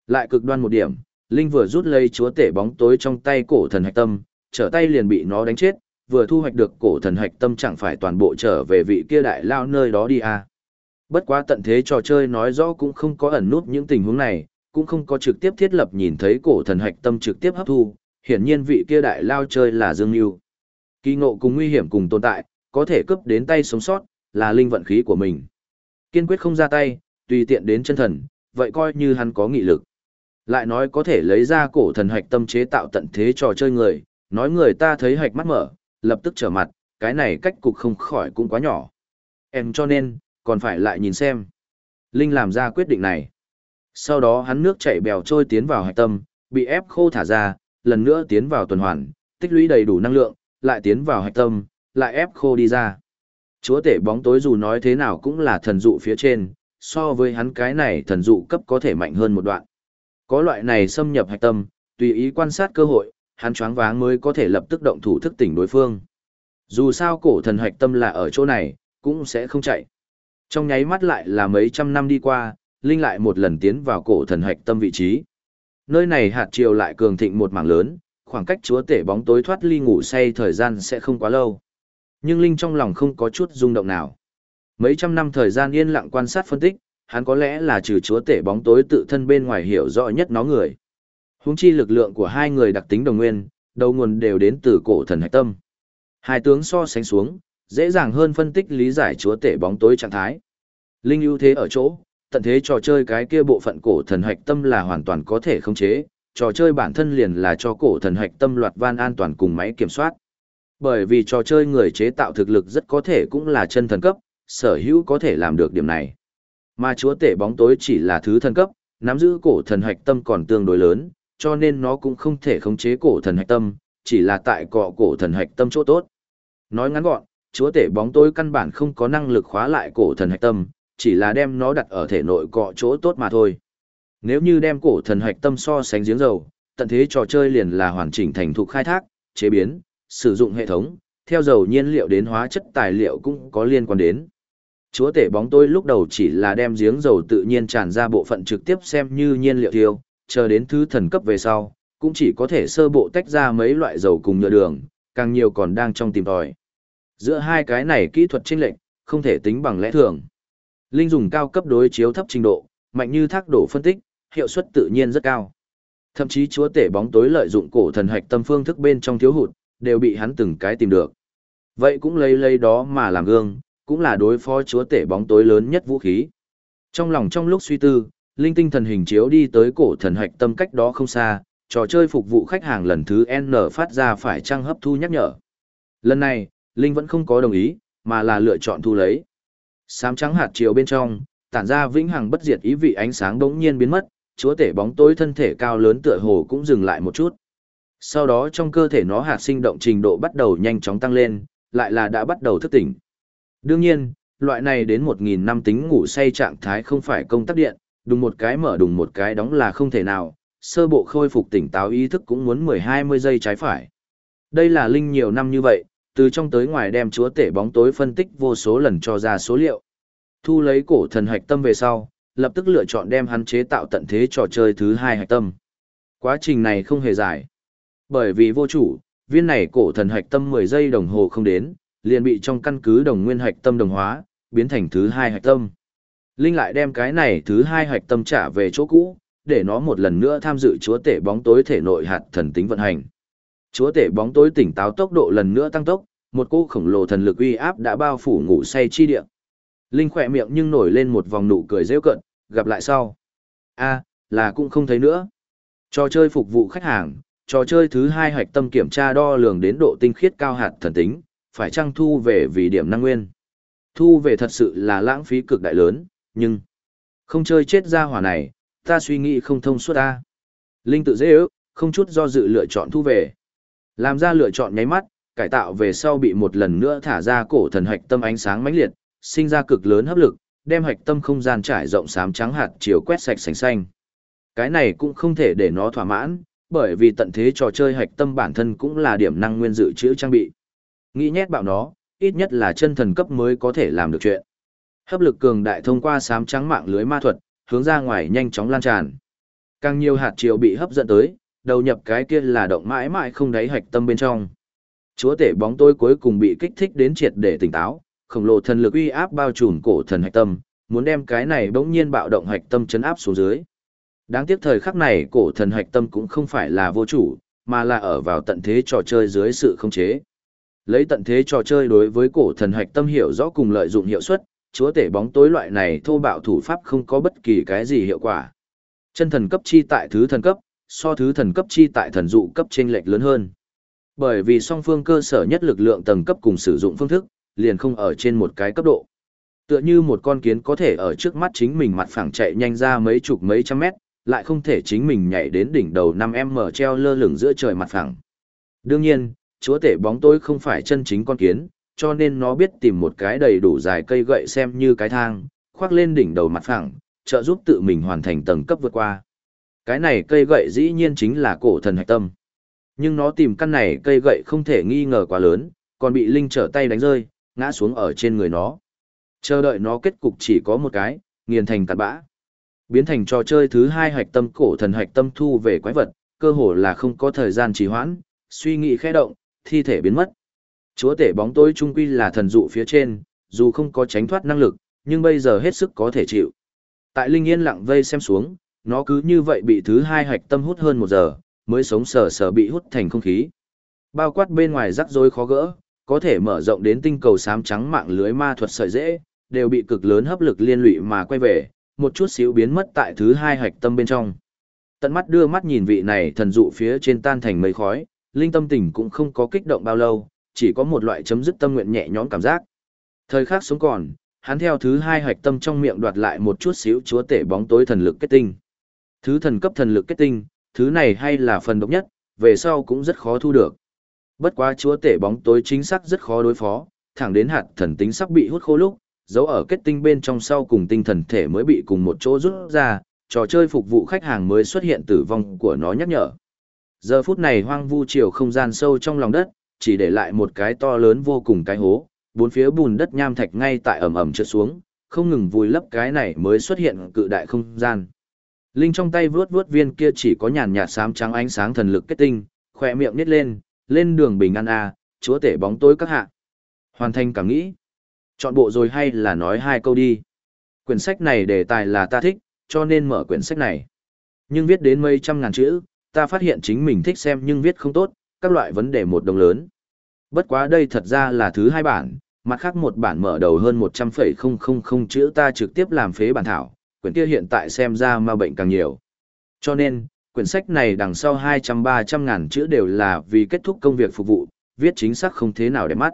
Lại cực đoan một điểm, Linh vừa rút lấy chúa tể bóng tối trong tay cổ thần hạch tâm, trở tay liền bị nó đánh chết, vừa thu hoạch được cổ thần hạch tâm chẳng phải toàn bộ trở về vị kia đại lao nơi đó đi à. Bất quá tận thế trò chơi nói rõ cũng không có ẩn nút những tình huống này, cũng không có trực tiếp thiết lập nhìn thấy cổ thần hạch tâm trực tiếp hấp thu, hiển nhiên vị kia đại lao chơi là Dương Nhu. Kỳ ngộ cùng nguy hiểm cùng tồn tại, có thể cướp đến tay sống sót, là linh vận khí của mình. Kiên quyết không ra tay, tùy tiện đến chân thần, vậy coi như hắn có nghị lực. Lại nói có thể lấy ra cổ thần hạch tâm chế tạo tận thế trò chơi người, nói người ta thấy hạch mắt mở, lập tức trở mặt, cái này cách cục không khỏi cũng quá nhỏ. Em cho nên, còn phải lại nhìn xem. Linh làm ra quyết định này. Sau đó hắn nước chảy bèo trôi tiến vào hạch tâm, bị ép khô thả ra, lần nữa tiến vào tuần hoàn, tích lũy đầy đủ năng lượng, lại tiến vào hạch tâm, lại ép khô đi ra. Chúa tể bóng tối dù nói thế nào cũng là thần dụ phía trên, so với hắn cái này thần dụ cấp có thể mạnh hơn một đoạn. Có loại này xâm nhập hạch tâm, tùy ý quan sát cơ hội, hắn choáng váng mới có thể lập tức động thủ thức tỉnh đối phương. Dù sao cổ thần hạch tâm là ở chỗ này, cũng sẽ không chạy. Trong nháy mắt lại là mấy trăm năm đi qua, Linh lại một lần tiến vào cổ thần hạch tâm vị trí. Nơi này hạt triều lại cường thịnh một mảng lớn, khoảng cách chúa tể bóng tối thoát ly ngủ say thời gian sẽ không quá lâu. Nhưng Linh trong lòng không có chút rung động nào. Mấy trăm năm thời gian yên lặng quan sát phân tích, hắn có lẽ là trừ chúa tể bóng tối tự thân bên ngoài hiểu rõ nhất nó người. Húng chi lực lượng của hai người đặc tính đồng nguyên, đầu nguồn đều đến từ cổ thần hạch tâm. Hai tướng so sánh xuống, dễ dàng hơn phân tích lý giải chúa tể bóng tối trạng thái. Linh ưu thế ở chỗ, tận thế trò chơi cái kia bộ phận cổ thần hạch tâm là hoàn toàn có thể khống chế, trò chơi bản thân liền là cho cổ thần hạch tâm loạt van an toàn cùng máy kiểm soát. Bởi vì trò chơi người chế tạo thực lực rất có thể cũng là chân thần cấp, sở hữu có thể làm được điểm này. Mà chúa tể bóng tối chỉ là thứ thần cấp, nắm giữ cổ thần hạch tâm còn tương đối lớn, cho nên nó cũng không thể khống chế cổ thần hạch tâm, chỉ là tại cọ cổ thần hạch tâm chỗ tốt. Nói ngắn gọn, chúa tể bóng tối căn bản không có năng lực khóa lại cổ thần hạch tâm, chỉ là đem nó đặt ở thể nội cọ chỗ tốt mà thôi. Nếu như đem cổ thần hạch tâm so sánh giếng dầu, tận thế trò chơi liền là hoàn chỉnh thành thục khai thác, chế biến, sử dụng hệ thống, theo dầu nhiên liệu đến hóa chất tài liệu cũng có liên quan đến. Chúa tể bóng tôi lúc đầu chỉ là đem giếng dầu tự nhiên tràn ra bộ phận trực tiếp xem như nhiên liệu tiêu, chờ đến thứ thần cấp về sau, cũng chỉ có thể sơ bộ tách ra mấy loại dầu cùng nhựa đường, càng nhiều còn đang trong tìm tòi. Giữa hai cái này kỹ thuật chênh lệch, không thể tính bằng lẽ thường. Linh dùng cao cấp đối chiếu thấp trình độ, mạnh như thác đổ phân tích, hiệu suất tự nhiên rất cao. Thậm chí chúa tể bóng tối lợi dụng cổ thần hạch tâm phương thức bên trong thiếu hụt, đều bị hắn từng cái tìm được. Vậy cũng lấy lấy đó mà làm gương, cũng là đối phó chúa tể bóng tối lớn nhất vũ khí. Trong lòng trong lúc suy tư, linh tinh thần hình chiếu đi tới cổ thần hạch tâm cách đó không xa, trò chơi phục vụ khách hàng lần thứ N phát ra phải trang hấp thu nhắc nhở. Lần này, Linh vẫn không có đồng ý, mà là lựa chọn thu lấy. Sám trắng hạt chiều bên trong, tản ra vĩnh hằng bất diệt ý vị ánh sáng đống nhiên biến mất, chúa tể bóng tối thân thể cao lớn tựa hồ cũng dừng lại một chút. Sau đó trong cơ thể nó hạt sinh động trình độ bắt đầu nhanh chóng tăng lên, lại là đã bắt đầu thức tỉnh. Đương nhiên, loại này đến 1.000 năm tính ngủ say trạng thái không phải công tắc điện, đùng một cái mở đùng một cái đóng là không thể nào, sơ bộ khôi phục tỉnh táo ý thức cũng muốn 10-20 giây trái phải. Đây là linh nhiều năm như vậy, từ trong tới ngoài đem chúa tể bóng tối phân tích vô số lần cho ra số liệu. Thu lấy cổ thần hạch tâm về sau, lập tức lựa chọn đem hắn chế tạo tận thế trò chơi thứ hai hạch tâm. Quá trình này không hề dài. Bởi vì vô chủ, viên này cổ thần hạch tâm 10 giây đồng hồ không đến, liền bị trong căn cứ đồng nguyên hạch tâm đồng hóa, biến thành thứ hai hạch tâm. Linh lại đem cái này thứ hai hạch tâm trả về chỗ cũ, để nó một lần nữa tham dự chúa tể bóng tối thể nội hạt thần tính vận hành. Chúa tể bóng tối tỉnh táo tốc độ lần nữa tăng tốc, một cỗ khổng lồ thần lực uy áp đã bao phủ ngủ say chi địa. Linh khỏe miệng nhưng nổi lên một vòng nụ cười rêu cận, gặp lại sau. a là cũng không thấy nữa. Trò chơi phục vụ khách hàng, trò chơi thứ hai hạch tâm kiểm tra đo lường đến độ tinh khiết cao hạt thần tính, phải chăng thu về vì điểm năng nguyên. Thu về thật sự là lãng phí cực đại lớn, nhưng không chơi chết ra hỏa này, ta suy nghĩ không thông suốt ta. Linh tự dễ ước, không chút do dự lựa chọn thu về. Làm ra lựa chọn nháy mắt, cải tạo về sau bị một lần nữa thả ra cổ thần hạch tâm ánh sáng mãnh liệt, sinh ra cực lớn hấp lực, đem hạch tâm không gian trải rộng xám trắng hạt chiều quét sạch sành xanh. Cái này cũng không thể để nó thỏa mãn, bởi vì tận thế trò chơi hạch tâm bản thân cũng là điểm năng nguyên dự trữ trang bị. Nghĩ nhét bạo nó, ít nhất là chân thần cấp mới có thể làm được chuyện. Hấp lực cường đại thông qua sám trắng mạng lưới ma thuật, hướng ra ngoài nhanh chóng lan tràn. Càng nhiều hạt chiều bị hấp dẫn tới, đầu nhập cái kia là động mãi mãi không đáy hạch tâm bên trong. Chúa tể bóng tối cuối cùng bị kích thích đến triệt để tỉnh táo, khổng lồ thần lực uy áp bao trùm cổ thần hạch tâm, muốn đem cái này bỗng nhiên bạo động hạch tâm chấn áp xuống dưới. Đáng tiếc thời khắc này cổ thần hạch tâm cũng không phải là vô chủ, mà là ở vào tận thế trò chơi dưới sự khống chế. Lấy tận thế trò chơi đối với cổ thần hạch tâm hiểu rõ cùng lợi dụng hiệu suất, chúa tể bóng tối loại này thô bạo thủ pháp không có bất kỳ cái gì hiệu quả. Chân thần cấp chi tại thứ thần cấp, so thứ thần cấp chi tại thần dụ cấp trên lệch lớn hơn. Bởi vì song phương cơ sở nhất lực lượng tầng cấp cùng sử dụng phương thức, liền không ở trên một cái cấp độ. Tựa như một con kiến có thể ở trước mắt chính mình mặt phẳng chạy nhanh ra mấy chục mấy trăm mét, lại không thể chính mình nhảy đến đỉnh đầu 5M treo lơ lửng giữa trời mặt phẳng. Đương nhiên, chúa tể bóng tối không phải chân chính con kiến, cho nên nó biết tìm một cái đầy đủ dài cây gậy xem như cái thang, khoác lên đỉnh đầu mặt phẳng, trợ giúp tự mình hoàn thành tầng cấp vượt qua. Cái này cây gậy dĩ nhiên chính là cổ thần hạch tâm. Nhưng nó tìm căn này cây gậy không thể nghi ngờ quá lớn, còn bị Linh trở tay đánh rơi, ngã xuống ở trên người nó. Chờ đợi nó kết cục chỉ có một cái, nghiền thành cặn bã. Biến thành trò chơi thứ hai hạch tâm cổ thần hạch tâm thu về quái vật, cơ hồ là không có thời gian trì hoãn, suy nghĩ khẽ động, thi thể biến mất. Chúa tể bóng tối trung quy là thần dụ phía trên, dù không có tránh thoát năng lực, nhưng bây giờ hết sức có thể chịu. Tại Linh Yên lặng vây xem xuống, nó cứ như vậy bị thứ hai hạch tâm hút hơn một giờ, mới sống sờ sờ bị hút thành không khí. Bao quát bên ngoài rắc rối khó gỡ, có thể mở rộng đến tinh cầu xám trắng mạng lưới ma thuật sợi dễ, đều bị cực lớn hấp lực liên lụy mà quay về, một chút xíu biến mất tại thứ hai hạch tâm bên trong. Tận mắt đưa mắt nhìn vị này thần dụ phía trên tan thành mây khói, linh tâm tình cũng không có kích động bao lâu, chỉ có một loại chấm dứt tâm nguyện nhẹ nhõm cảm giác. Thời khắc sống còn, hắn theo thứ hai hạch tâm trong miệng đoạt lại một chút xíu chúa tể bóng tối thần lực kết tinh. Thứ thần cấp thần lực kết tinh, thứ này hay là phần độc nhất, về sau cũng rất khó thu được. Bất quá chúa tể bóng tối chính xác rất khó đối phó, thẳng đến hạt thần tính sắp bị hút khô lúc, dấu ở kết tinh bên trong sau cùng tinh thần thể mới bị cùng một chỗ rút ra, trò chơi phục vụ khách hàng mới xuất hiện tử vong của nó nhắc nhở. Giờ phút này hoang vu chiều không gian sâu trong lòng đất, chỉ để lại một cái to lớn vô cùng cái hố, bốn phía bùn đất nham thạch ngay tại ẩm ẩm trượt xuống, không ngừng vùi lấp cái này mới xuất hiện cự đại không gian. Linh trong tay vướt vướt viên kia chỉ có nhàn nhạt xám trắng ánh sáng thần lực kết tinh, khỏe miệng nít lên, lên đường bình an a, chúa tể bóng tối các hạ. Hoàn thành cảm nghĩ. Chọn bộ rồi hay là nói hai câu đi. Quyển sách này đề tài là ta thích, cho nên mở quyển sách này. Nhưng viết đến mấy trăm ngàn chữ, ta phát hiện chính mình thích xem nhưng viết không tốt, các loại vấn đề một đồng lớn. Bất quá đây thật ra là thứ hai bản, mặt khác một bản mở đầu hơn 100,000 chữ ta trực tiếp làm phế bản thảo, quyển kia hiện tại xem ra ma bệnh càng nhiều. Cho nên, quyển sách này đằng sau 200-300 ngàn chữ đều là vì kết thúc công việc phục vụ, viết chính xác không thế nào để mắt.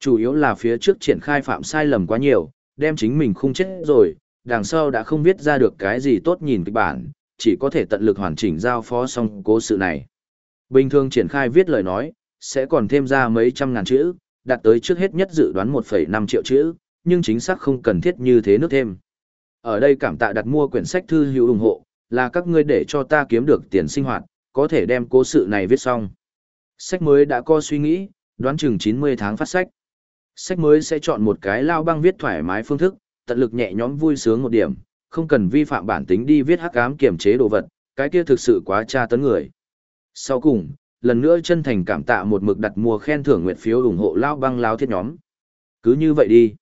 Chủ yếu là phía trước triển khai phạm sai lầm quá nhiều, đem chính mình không chết rồi, đằng sau đã không viết ra được cái gì tốt nhìn kịch bản, chỉ có thể tận lực hoàn chỉnh giao phó xong cố sự này. Bình thường triển khai viết lời nói, sẽ còn thêm ra mấy trăm ngàn chữ, đạt tới trước hết nhất dự đoán 1,5 triệu chữ, nhưng chính xác không cần thiết như thế nước thêm. Ở đây cảm tạ đặt mua quyển sách thư hữu ủng hộ, là các ngươi để cho ta kiếm được tiền sinh hoạt, có thể đem cố sự này viết xong. Sách mới đã có suy nghĩ, đoán chừng 90 tháng phát sách. Sách mới sẽ chọn một cái lao băng viết thoải mái phương thức, tận lực nhẹ nhõm vui sướng một điểm, không cần vi phạm bản tính đi viết hắc ám kiểm chế đồ vật, cái kia thực sự quá tra tấn người. Sau cùng, lần nữa chân thành cảm tạ một mực đặt mua khen thưởng nguyện phiếu ủng hộ lao băng lao thiết nhóm. Cứ như vậy đi.